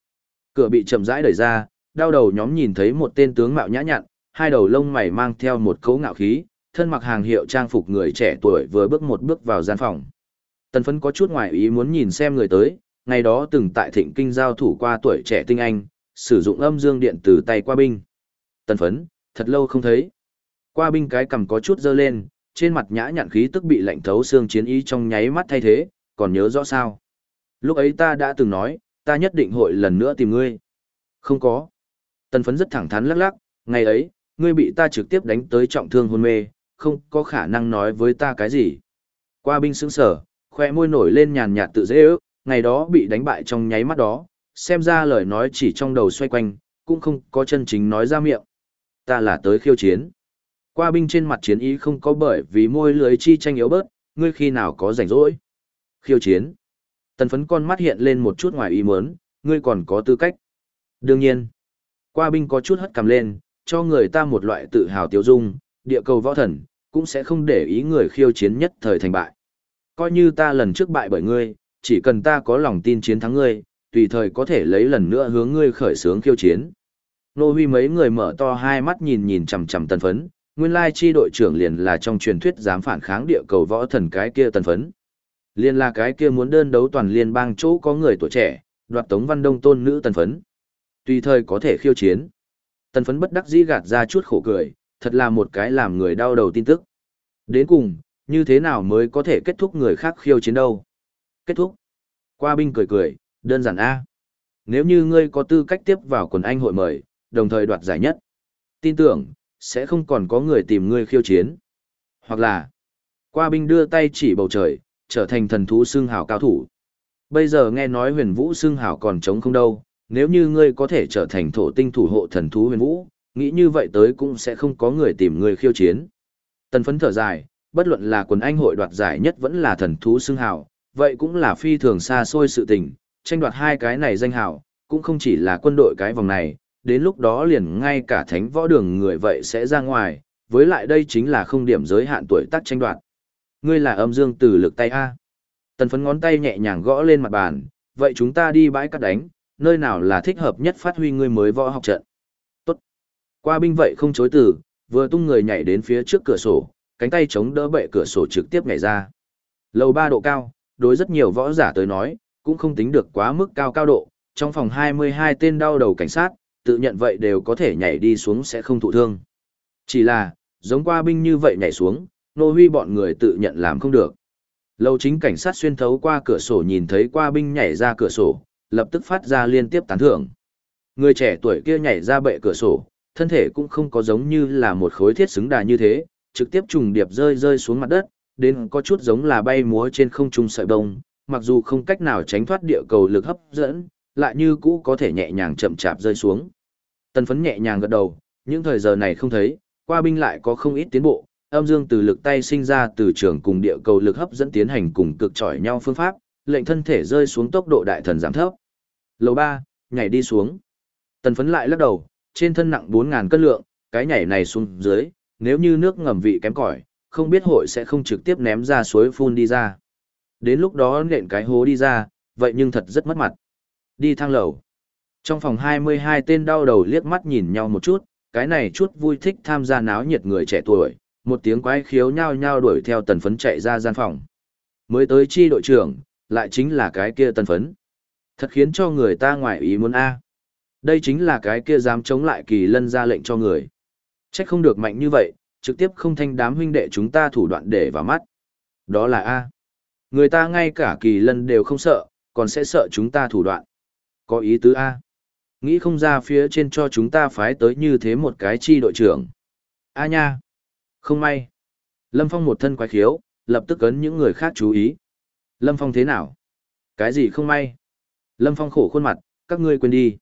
Cửa bị chậm rãi đẩy ra, đau đầu nhóm nhìn thấy một tên tướng mạo nhã nhặn, hai đầu lông mày mang theo một cấu ngạo khí, thân mặc hàng hiệu trang phục người trẻ tuổi vừa bước một bước vào gian phòng. Tần phấn có chút ngoài ý muốn nhìn xem người tới, ngày đó từng tại thịnh kinh giao thủ qua tuổi trẻ tinh anh, sử dụng âm dương điện từ tay qua binh. Tần phấn, thật lâu không thấy. Qua binh cái cầm có chút dơ lên, trên mặt nhã nhặn khí tức bị lạnh thấu xương chiến ý trong nháy mắt thay thế, còn nhớ rõ sao. Lúc ấy ta đã từng nói, ta nhất định hội lần nữa tìm ngươi. Không có. Tần phấn rất thẳng thắn lắc lắc, ngày ấy, ngươi bị ta trực tiếp đánh tới trọng thương hôn mê, không có khả năng nói với ta cái gì. Qua binh sững sở, khoe môi nổi lên nhàn nhạt tự dễ ước, ngày đó bị đánh bại trong nháy mắt đó, xem ra lời nói chỉ trong đầu xoay quanh, cũng không có chân chính nói ra miệng. Ta là tới khiêu chiến. Qua binh trên mặt chiến ý không có bởi vì môi lưới chi tranh yếu bớt, ngươi khi nào có rảnh rỗi. Khiêu chiến. Tần phấn con mắt hiện lên một chút ngoài ý muốn, ngươi còn có tư cách. Đương nhiên. Qua binh có chút hất cầm lên, cho người ta một loại tự hào tiêu dung, địa cầu võ thần, cũng sẽ không để ý người khiêu chiến nhất thời thành bại. Coi như ta lần trước bại bởi ngươi, chỉ cần ta có lòng tin chiến thắng ngươi, tùy thời có thể lấy lần nữa hướng ngươi khởi sướng khiêu chiến. Nô huy mấy người mở to hai mắt nhìn nhìn chằm chằm tần phấn, nguyên lai chi đội trưởng liền là trong truyền thuyết dám phản kháng địa cầu võ thần cái kia tần phấn. Liên là cái kia muốn đơn đấu toàn liên bang chỗ có người tuổi trẻ, đoạt tống văn đông tôn nữ tần phấn. Tùy thời có thể khiêu chiến. Tần phấn bất đắc dĩ gạt ra chút khổ cười, thật là một cái làm người đau đầu tin tức. Đến cùng, như thế nào mới có thể kết thúc người khác khiêu chiến đâu? Kết thúc. Qua binh cười cười, đơn giản A. Nếu như ngươi có tư cách tiếp vào quần anh hội mời, đồng thời đoạt giải nhất. Tin tưởng, sẽ không còn có người tìm ngươi khiêu chiến. Hoặc là, qua binh đưa tay chỉ bầu trời, trở thành thần thú xương hào cao thủ. Bây giờ nghe nói huyền vũ xương hào còn chống không đâu, nếu như ngươi có thể trở thành thổ tinh thủ hộ thần thú huyền vũ, nghĩ như vậy tới cũng sẽ không có người tìm ngươi khiêu chiến. Tần phấn thở dài, bất luận là quần anh hội đoạt giải nhất vẫn là thần thú xương hào, vậy cũng là phi thường xa xôi sự tình, tranh đoạt hai cái này danh hào, cũng không chỉ là quân đội cái vòng này, đến lúc đó liền ngay cả thánh võ đường người vậy sẽ ra ngoài, với lại đây chính là không điểm giới hạn tuổi tác tranh đoạt. Ngươi là âm dương từ lực tay A. Tần phấn ngón tay nhẹ nhàng gõ lên mặt bàn, vậy chúng ta đi bãi cắt đánh, nơi nào là thích hợp nhất phát huy ngươi mới võ học trận. Tốt. Qua binh vậy không chối từ, vừa tung người nhảy đến phía trước cửa sổ, cánh tay chống đỡ bệ cửa sổ trực tiếp nhảy ra. Lầu 3 độ cao, đối rất nhiều võ giả tới nói, cũng không tính được quá mức cao cao độ, trong phòng 22 tên đau đầu cảnh sát, tự nhận vậy đều có thể nhảy đi xuống sẽ không thụ thương. Chỉ là, giống qua binh như vậy nhảy xuống, nô huy bọn người tự nhận làm không được. Lâu chính cảnh sát xuyên thấu qua cửa sổ nhìn thấy qua binh nhảy ra cửa sổ, lập tức phát ra liên tiếp tán thưởng. Người trẻ tuổi kia nhảy ra bệ cửa sổ, thân thể cũng không có giống như là một khối thiết xứng đà như thế, trực tiếp trùng điệp rơi rơi xuống mặt đất, đến có chút giống là bay múa trên không trung sợi bông, mặc dù không cách nào tránh thoát địa cầu lực hấp dẫn, lại như cũ có thể nhẹ nhàng chậm chạp rơi xuống. Tần phấn nhẹ nhàng gật đầu, những thời giờ này không thấy, qua binh lại có không ít tiến bộ, âm dương từ lực tay sinh ra từ trường cùng địa cầu lực hấp dẫn tiến hành cùng cực chọi nhau phương pháp, lệnh thân thể rơi xuống tốc độ đại thần giảm thấp. Lầu 3, nhảy đi xuống. Tần phấn lại lắc đầu, trên thân nặng 4.000 cân lượng, cái nhảy này xuống dưới, nếu như nước ngầm vị kém cỏi, không biết hội sẽ không trực tiếp ném ra suối phun đi ra. Đến lúc đó nện cái hố đi ra, vậy nhưng thật rất mất mặt. Đi thang lầu. Trong phòng 22 tên đau đầu liếc mắt nhìn nhau một chút, cái này chút vui thích tham gia náo nhiệt người trẻ tuổi, một tiếng quái khiếu nhao nhao đuổi theo tần phấn chạy ra gian phòng. Mới tới chi đội trưởng, lại chính là cái kia tần phấn. Thật khiến cho người ta ngoài ý muốn A. Đây chính là cái kia dám chống lại kỳ lân ra lệnh cho người. Trách không được mạnh như vậy, trực tiếp không thanh đám huynh đệ chúng ta thủ đoạn để vào mắt. Đó là A. Người ta ngay cả kỳ lân đều không sợ, còn sẽ sợ chúng ta thủ đoạn. Có ý tứ A. Nghĩ không ra phía trên cho chúng ta phái tới như thế một cái chi đội trưởng. A nha. Không may. Lâm Phong một thân quái khiếu, lập tức ấn những người khác chú ý. Lâm Phong thế nào? Cái gì không may? Lâm Phong khổ khuôn mặt, các ngươi quên đi.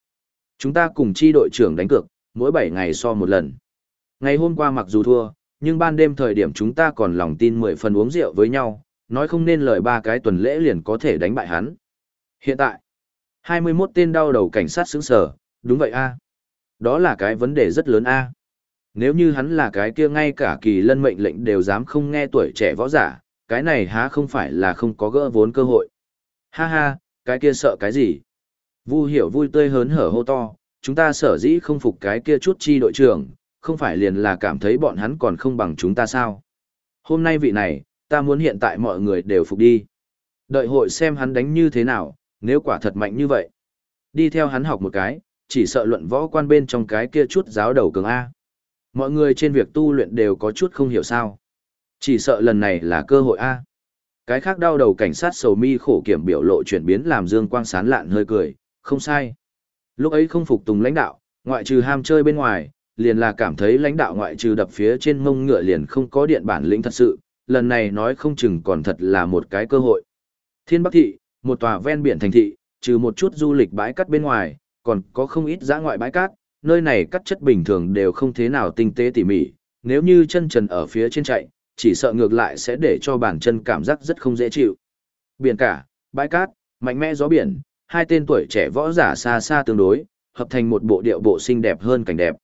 Chúng ta cùng chi đội trưởng đánh cược, mỗi 7 ngày so một lần. Ngày hôm qua mặc dù thua, nhưng ban đêm thời điểm chúng ta còn lòng tin 10 phần uống rượu với nhau, nói không nên lời ba cái tuần lễ liền có thể đánh bại hắn. Hiện tại, 21 tên đau đầu cảnh sát xứng sở, đúng vậy a Đó là cái vấn đề rất lớn a Nếu như hắn là cái kia ngay cả kỳ lân mệnh lệnh đều dám không nghe tuổi trẻ võ giả, cái này há không phải là không có gỡ vốn cơ hội. Ha ha, cái kia sợ cái gì? Vu hiểu vui tươi hớn hở hô to, chúng ta sở dĩ không phục cái kia chút chi đội trưởng, không phải liền là cảm thấy bọn hắn còn không bằng chúng ta sao? Hôm nay vị này, ta muốn hiện tại mọi người đều phục đi. Đợi hội xem hắn đánh như thế nào, nếu quả thật mạnh như vậy. Đi theo hắn học một cái, chỉ sợ luận võ quan bên trong cái kia chút giáo đầu cường A. Mọi người trên việc tu luyện đều có chút không hiểu sao. Chỉ sợ lần này là cơ hội A. Cái khác đau đầu cảnh sát sầu mi khổ kiểm biểu lộ chuyển biến làm dương quang sán lạn hơi cười, không sai. Lúc ấy không phục tùng lãnh đạo, ngoại trừ ham chơi bên ngoài, liền là cảm thấy lãnh đạo ngoại trừ đập phía trên mông ngựa liền không có điện bản lĩnh thật sự, lần này nói không chừng còn thật là một cái cơ hội. Thiên Bắc Thị, một tòa ven biển thành thị, trừ một chút du lịch bãi cát bên ngoài, còn có không ít giã ngoại bãi cát, nơi này cắt chất bình thường đều không thế nào tinh tế tỉ mỉ, nếu như chân trần ở phía trên chạy, chỉ sợ ngược lại sẽ để cho bàn chân cảm giác rất không dễ chịu. Biển cả, bãi cát, mạnh mẽ gió biển, hai tên tuổi trẻ võ giả xa xa tương đối, hợp thành một bộ điệu bộ xinh đẹp hơn cảnh đẹp.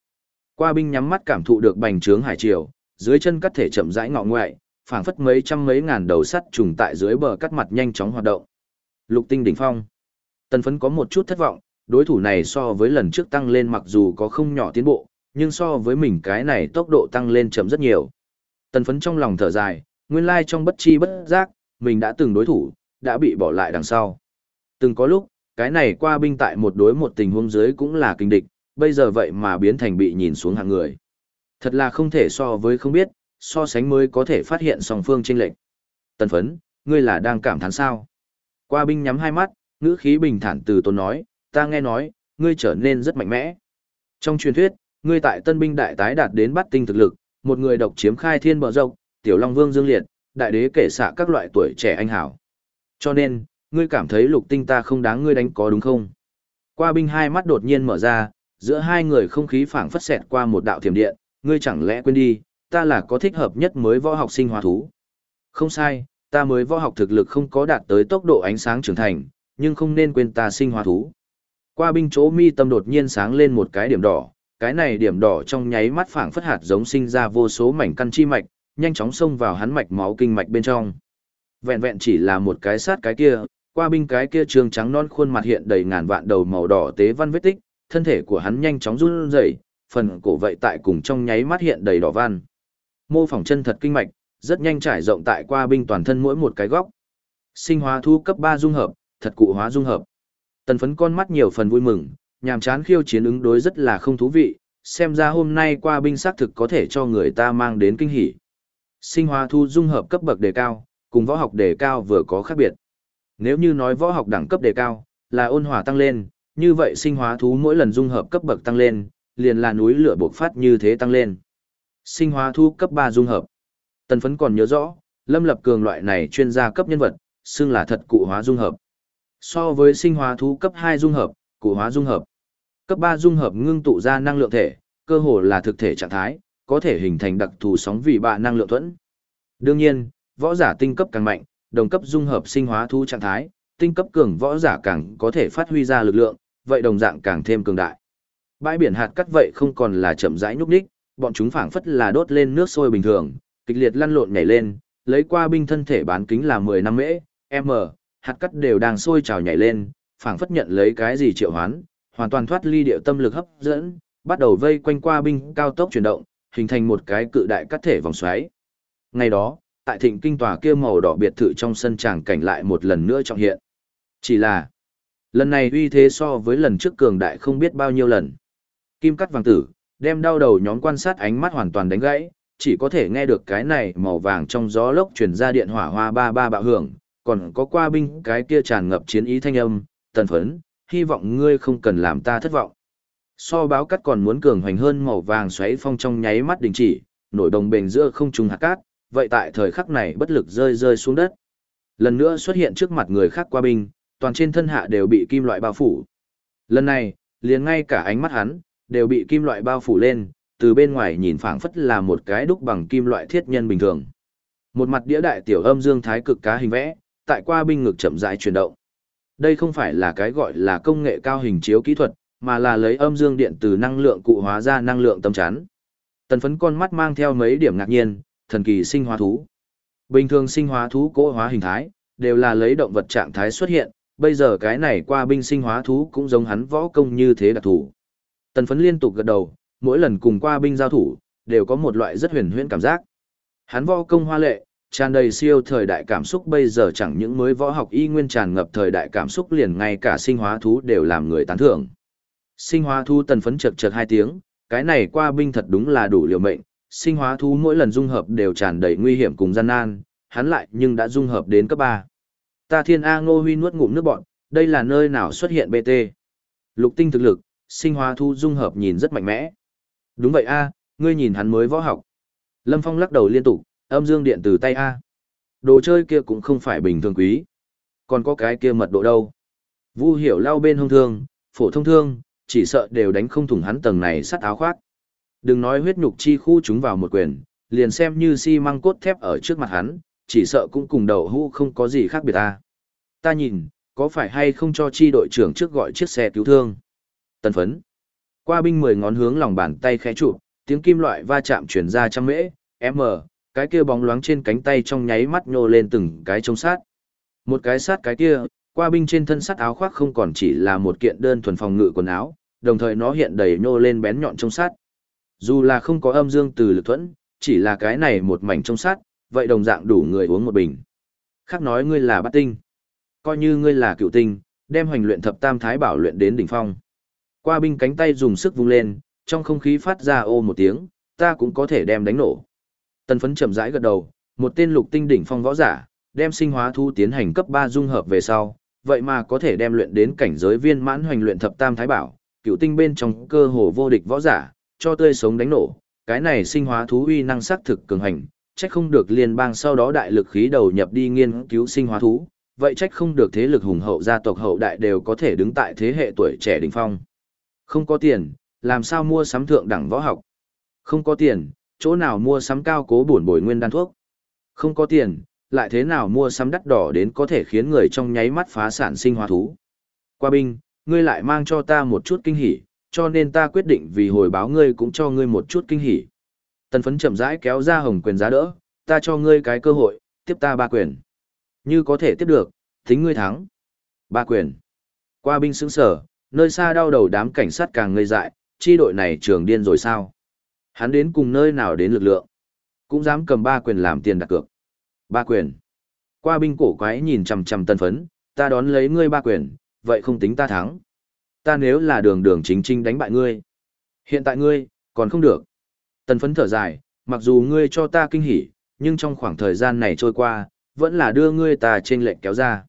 Qua binh nhắm mắt cảm thụ được bành trướng hải triều, dưới chân cắt thể chậm rãi ngọ ngoại, phảng phất mấy trăm mấy ngàn đầu sắt trùng tại dưới bờ cắt mặt nhanh chóng hoạt động. Lục tinh đỉnh phong. Tần phấn có một chút thất vọng, đối thủ này so với lần trước tăng lên mặc dù có không nhỏ tiến bộ, nhưng so với mình cái này tốc độ tăng lên chậm rất nhiều. Tần phấn trong lòng thở dài, nguyên lai trong bất chi bất giác, mình đã từng đối thủ, đã bị bỏ lại đằng sau. Từng có lúc, cái này qua binh tại một đối một tình huống dưới cũng là kinh địch, bây giờ vậy mà biến thành bị nhìn xuống hàng người. Thật là không thể so với không biết, so sánh mới có thể phát hiện song phương chênh lệch. Tần phấn, ngươi là đang cảm thán sao? Qua binh nhắm hai mắt, ngữ khí bình thản từ tốn nói, ta nghe nói, ngươi trở nên rất mạnh mẽ. Trong truyền thuyết, ngươi tại tân binh đại tái đạt đến bắt tinh thực lực, một người độc chiếm khai thiên bờ rộng, tiểu long vương dương liệt, đại đế kể xạ các loại tuổi trẻ anh hảo. Cho nên, ngươi cảm thấy lục tinh ta không đáng ngươi đánh có đúng không? Qua binh hai mắt đột nhiên mở ra, giữa hai người không khí phảng phất xẹt qua một đạo thiểm điện, ngươi chẳng lẽ quên đi, ta là có thích hợp nhất mới võ học sinh hóa thú. Không sai, ta mới võ học thực lực không có đạt tới tốc độ ánh sáng trưởng thành, nhưng không nên quên ta sinh hóa thú. Qua binh chỗ mi tâm đột nhiên sáng lên một cái điểm đỏ, cái này điểm đỏ trong nháy mắt phảng phất hạt giống sinh ra vô số mảnh căn chi mạch, nhanh chóng xông vào hắn mạch máu kinh mạch bên trong. Vẹn vẹn chỉ là một cái sát cái kia, qua binh cái kia trường trắng non khuôn mặt hiện đầy ngàn vạn đầu màu đỏ tế văn vết tích, thân thể của hắn nhanh chóng run rẩy, phần cổ vậy tại cùng trong nháy mắt hiện đầy đỏ văn. Mô phỏng chân thật kinh mạch, rất nhanh trải rộng tại qua binh toàn thân mỗi một cái góc. Sinh hóa thu cấp 3 dung hợp, thật cụ hóa dung hợp. Tần phấn con mắt nhiều phần vui mừng, nhàm chán khiêu chiến ứng đối rất là không thú vị, xem ra hôm nay qua binh xác thực có thể cho người ta mang đến kinh hỉ. Sinh hóa thu dung hợp cấp bậc đề cao, cùng võ học đề cao vừa có khác biệt. Nếu như nói võ học đẳng cấp đề cao, là ôn hòa tăng lên, như vậy sinh hóa thú mỗi lần dung hợp cấp bậc tăng lên, liền là núi lửa bộc phát như thế tăng lên. Sinh hóa thu cấp 3 dung hợp. Tần phấn còn nhớ rõ, Lâm Lập Cường loại này chuyên gia cấp nhân vật, xưng là thật cụ hóa dung hợp. So với sinh hóa thú cấp 2 dung hợp, cụ hóa dung hợp. Cấp 3 dung hợp ngưng tụ ra năng lượng thể, cơ hồ là thực thể trạng thái, có thể hình thành đặc thù sóng vị bạ năng lượng thuẫn. Đương nhiên, võ giả tinh cấp càng mạnh, đồng cấp dung hợp sinh hóa thú trạng thái, tinh cấp cường võ giả càng có thể phát huy ra lực lượng, vậy đồng dạng càng thêm cường đại. Bãi biển hạt cắt vậy không còn là chậm rãi nhúc nhích, bọn chúng phảng phất là đốt lên nước sôi bình thường, kịch liệt lăn lộn nhảy lên, lấy qua binh thân thể bán kính là 10 năm mễ, m, hạt cắt đều đang sôi trào nhảy lên, phảng phất nhận lấy cái gì triệu hoán, hoàn toàn thoát ly điệu tâm lực hấp dẫn, bắt đầu vây quanh qua binh cao tốc chuyển động, hình thành một cái cự đại cắt thể vòng xoáy. Ngày đó, tại thịnh kinh tòa kia màu đỏ biệt thự trong sân tràng cảnh lại một lần nữa trọng hiện. Chỉ là, lần này uy thế so với lần trước cường đại không biết bao nhiêu lần. Kim cắt vàng tử, đem đau đầu nhóm quan sát ánh mắt hoàn toàn đánh gãy, chỉ có thể nghe được cái này màu vàng trong gió lốc truyền ra điện hỏa hoa ba ba bạo hưởng, còn có qua binh cái kia tràn ngập chiến ý thanh âm, tần phấn, hy vọng ngươi không cần làm ta thất vọng. So báo cắt còn muốn cường hoành hơn màu vàng xoáy phong trong nháy mắt đình chỉ, nổi đồng bền giữa không trùng hạt cát, vậy tại thời khắc này bất lực rơi rơi xuống đất. Lần nữa xuất hiện trước mặt người khác qua binh, toàn trên thân hạ đều bị kim loại bao phủ. Lần này, liền ngay cả ánh mắt hắn, đều bị kim loại bao phủ lên, từ bên ngoài nhìn phảng phất là một cái đúc bằng kim loại thiết nhân bình thường. Một mặt đĩa đại tiểu âm dương thái cực cá hình vẽ, tại qua binh ngực chậm rãi chuyển động. Đây không phải là cái gọi là công nghệ cao hình chiếu kỹ thuật, mà là lấy âm dương điện từ năng lượng cụ hóa ra năng lượng tâm chắn. Tần phấn con mắt mang theo mấy điểm ngạc nhiên, thần kỳ sinh hóa thú. Bình thường sinh hóa thú cố hóa hình thái, đều là lấy động vật trạng thái xuất hiện, bây giờ cái này qua binh sinh hóa thú cũng giống hắn võ công như thế đặc thủ. Tần phấn liên tục gật đầu, mỗi lần cùng qua binh giao thủ, đều có một loại rất huyền huyễn cảm giác. Hắn võ công hoa lệ, tràn đầy siêu thời đại cảm xúc bây giờ chẳng những mới võ học y nguyên tràn ngập thời đại cảm xúc liền ngay cả sinh hóa thú đều làm người tán thưởng. Sinh hóa thú tần phấn chật chật hai tiếng, cái này qua binh thật đúng là đủ liều mệnh, sinh hóa thú mỗi lần dung hợp đều tràn đầy nguy hiểm cùng gian nan, hắn lại nhưng đã dung hợp đến cấp 3. Ta thiên A ngô huy nuốt ngụm nước bọn, đây là nơi nào xuất hiện BT. Lục tinh thực lực, sinh hóa thu dung hợp nhìn rất mạnh mẽ. Đúng vậy A, ngươi nhìn hắn mới võ học. Lâm Phong lắc đầu liên tục, âm dương điện từ tay A. Đồ chơi kia cũng không phải bình thường quý. Còn có cái kia mật độ đâu. Vu hiểu lao bên hông thương, phổ thông thương, chỉ sợ đều đánh không thủng hắn tầng này sắt áo khoác. Đừng nói huyết nhục chi khu chúng vào một quyền, liền xem như xi si măng cốt thép ở trước mặt hắn, chỉ sợ cũng cùng đầu hũ không có gì khác biệt ta. Ta nhìn, có phải hay không cho chi đội trưởng trước gọi chiếc xe cứu thương? Tân phấn. Qua binh mười ngón hướng lòng bàn tay khẽ trụ, tiếng kim loại va chạm chuyển ra trăm mễ, m, cái kia bóng loáng trên cánh tay trong nháy mắt nhô lên từng cái trông sát. Một cái sát cái kia, qua binh trên thân sắt áo khoác không còn chỉ là một kiện đơn thuần phòng ngự quần áo, đồng thời nó hiện đầy nhô lên bén nhọn trông sát. Dù là không có âm dương từ lực thuẫn, chỉ là cái này một mảnh trông sát, vậy đồng dạng đủ người uống một bình. Khác nói ngươi là bát tinh. Coi như ngươi là cựu tinh, đem hoành luyện thập tam thái bảo luyện đến đỉnh phong. Qua binh cánh tay dùng sức vung lên, trong không khí phát ra ô một tiếng, ta cũng có thể đem đánh nổ. Tần phấn chậm rãi gật đầu, một tên lục tinh đỉnh phong võ giả, đem sinh hóa thu tiến hành cấp 3 dung hợp về sau, vậy mà có thể đem luyện đến cảnh giới viên mãn hoành luyện thập tam thái bảo, cựu tinh bên trong cơ hồ vô địch võ giả, cho tươi sống đánh nổ. Cái này sinh hóa thú uy năng sắc thực cường hành, trách không được liên bang sau đó đại lực khí đầu nhập đi nghiên cứu sinh hóa thú, vậy trách không được thế lực hùng hậu gia tộc hậu đại đều có thể đứng tại thế hệ tuổi trẻ đỉnh phong. Không có tiền, làm sao mua sắm thượng đẳng võ học? Không có tiền, chỗ nào mua sắm cao cố bổn bồi nguyên đan thuốc? Không có tiền, lại thế nào mua sắm đắt đỏ đến có thể khiến người trong nháy mắt phá sản sinh hóa thú? Qua binh, ngươi lại mang cho ta một chút kinh hỉ, cho nên ta quyết định vì hồi báo ngươi cũng cho ngươi một chút kinh hỉ. Tần phấn chậm rãi kéo ra hồng quyền giá đỡ, ta cho ngươi cái cơ hội, tiếp ta ba quyền. Như có thể tiếp được, tính ngươi thắng. Ba quyền. Qua binh sững sở, nơi xa đau đầu đám cảnh sát càng ngây dại, chi đội này trường điên rồi sao? Hắn đến cùng nơi nào đến lực lượng? Cũng dám cầm ba quyền làm tiền đặt cược. Ba quyền. Qua binh cổ quái nhìn chằm chằm tân phấn, ta đón lấy ngươi ba quyền, vậy không tính ta thắng. Ta nếu là đường đường chính chính đánh bại ngươi. Hiện tại ngươi, còn không được. Tân phấn thở dài, mặc dù ngươi cho ta kinh hỉ, nhưng trong khoảng thời gian này trôi qua, vẫn là đưa ngươi ta trên lệnh kéo ra.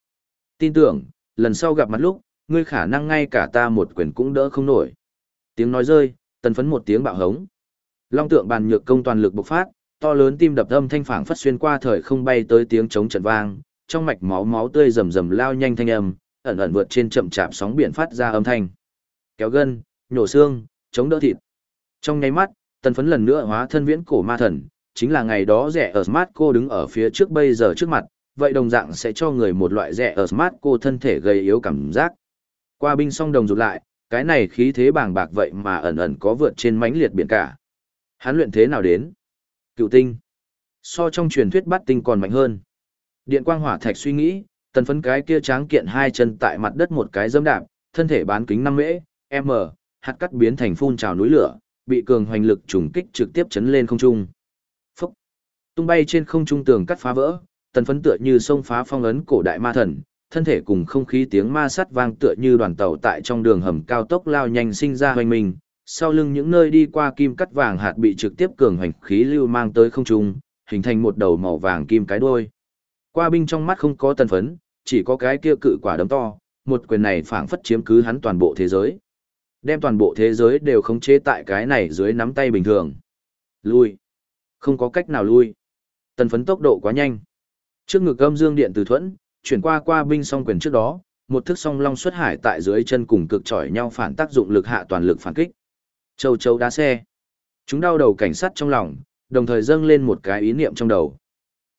Tin tưởng, lần sau gặp mặt lúc, ngươi khả năng ngay cả ta một quyền cũng đỡ không nổi. Tiếng nói rơi, tần phấn một tiếng bạo hống. Long tượng bàn nhược công toàn lực bộc phát, to lớn tim đập âm thanh phảng phất xuyên qua thời không bay tới tiếng chống trận vang, trong mạch máu máu tươi rầm rầm lao nhanh thanh âm, ẩn ẩn vượt trên chậm chạp sóng biển phát ra âm thanh. Kéo gân, nhổ xương, chống đỡ thịt. Trong nháy mắt, tần phấn lần nữa hóa thân viễn cổ ma thần, chính là ngày đó rẻ ở Smart cô đứng ở phía trước bây giờ trước mặt, vậy đồng dạng sẽ cho người một loại rẻ ở Smart cô thân thể gây yếu cảm giác. Qua binh song đồng rụt lại, cái này khí thế bàng bạc vậy mà ẩn ẩn có vượt trên mãnh liệt biển cả. Hắn luyện thế nào đến? Cựu tinh. So trong truyền thuyết bắt tinh còn mạnh hơn. Điện quang hỏa thạch suy nghĩ, tần phấn cái kia tráng kiện hai chân tại mặt đất một cái dâm đạp, thân thể bán kính 5 mễ, m, hạt cắt biến thành phun trào núi lửa, bị cường hoành lực trùng kích trực tiếp chấn lên không trung. Phúc! Tung bay trên không trung tường cắt phá vỡ, tần phấn tựa như sông phá phong ấn cổ đại ma thần, thân thể cùng không khí tiếng ma sắt vang tựa như đoàn tàu tại trong đường hầm cao tốc lao nhanh sinh ra hoành mình, sau lưng những nơi đi qua kim cắt vàng hạt bị trực tiếp cường hoành khí lưu mang tới không trung, hình thành một đầu màu vàng kim cái đuôi. Qua binh trong mắt không có tần phấn, chỉ có cái kia cự quả đấm to, một quyền này phảng phất chiếm cứ hắn toàn bộ thế giới. Đem toàn bộ thế giới đều khống chế tại cái này dưới nắm tay bình thường. Lui. Không có cách nào lui. Tần phấn tốc độ quá nhanh. Trước ngực âm dương điện từ thuẫn, chuyển qua qua binh song quyền trước đó, một thức song long xuất hải tại dưới chân cùng cực chọi nhau phản tác dụng lực hạ toàn lực phản kích. Châu châu đá xe. Chúng đau đầu cảnh sát trong lòng, đồng thời dâng lên một cái ý niệm trong đầu.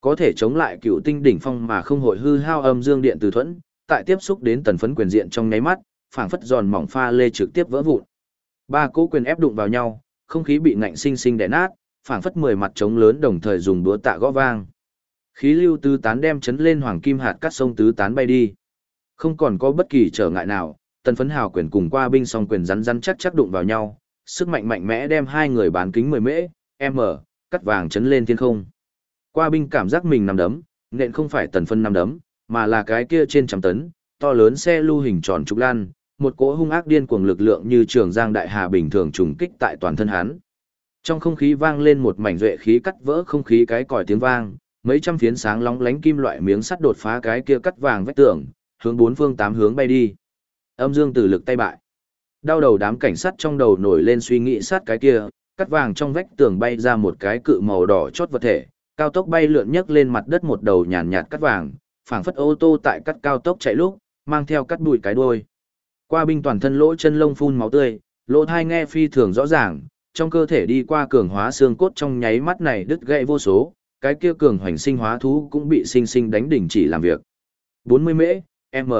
Có thể chống lại cựu tinh đỉnh phong mà không hội hư hao âm dương điện từ thuẫn, tại tiếp xúc đến tần phấn quyền diện trong nháy mắt, phảng phất giòn mỏng pha lê trực tiếp vỡ vụn. Ba cỗ quyền ép đụng vào nhau, không khí bị ngạnh sinh sinh đè nát, phảng phất mười mặt trống lớn đồng thời dùng đũa tạ gõ vang. Khí lưu tứ tán đem chấn lên hoàng kim hạt cắt sông tứ tán bay đi. Không còn có bất kỳ trở ngại nào, tần phấn hào quyền cùng qua binh song quyền rắn rắn chắc chắc đụng vào nhau, sức mạnh mạnh mẽ đem hai người bán kính 10 mễ, m, cắt vàng chấn lên thiên không. Qua binh cảm giác mình nằm đấm, nện không phải tần phân nằm đấm, mà là cái kia trên trăm tấn, to lớn xe lưu hình tròn trục lan, một cỗ hung ác điên cuồng lực lượng như trường giang đại hà bình thường trùng kích tại toàn thân hắn. Trong không khí vang lên một mảnh duệ khí cắt vỡ không khí cái còi tiếng vang, mấy trăm phiến sáng lóng lánh kim loại miếng sắt đột phá cái kia cắt vàng vách tường, hướng bốn phương tám hướng bay đi. Âm dương tử lực tay bại. Đau đầu đám cảnh sát trong đầu nổi lên suy nghĩ sát cái kia, cắt vàng trong vách tường bay ra một cái cự màu đỏ chót vật thể, cao tốc bay lượn nhấc lên mặt đất một đầu nhàn nhạt cắt vàng, phảng phất ô tô tại cắt cao tốc chạy lúc, mang theo cắt bụi cái đuôi. Qua binh toàn thân lỗ chân lông phun máu tươi, lỗ thai nghe phi thường rõ ràng, trong cơ thể đi qua cường hóa xương cốt trong nháy mắt này đứt gãy vô số, cái kia cường hoành sinh hóa thú cũng bị sinh sinh đánh đỉnh chỉ làm việc. 40 mễ, M.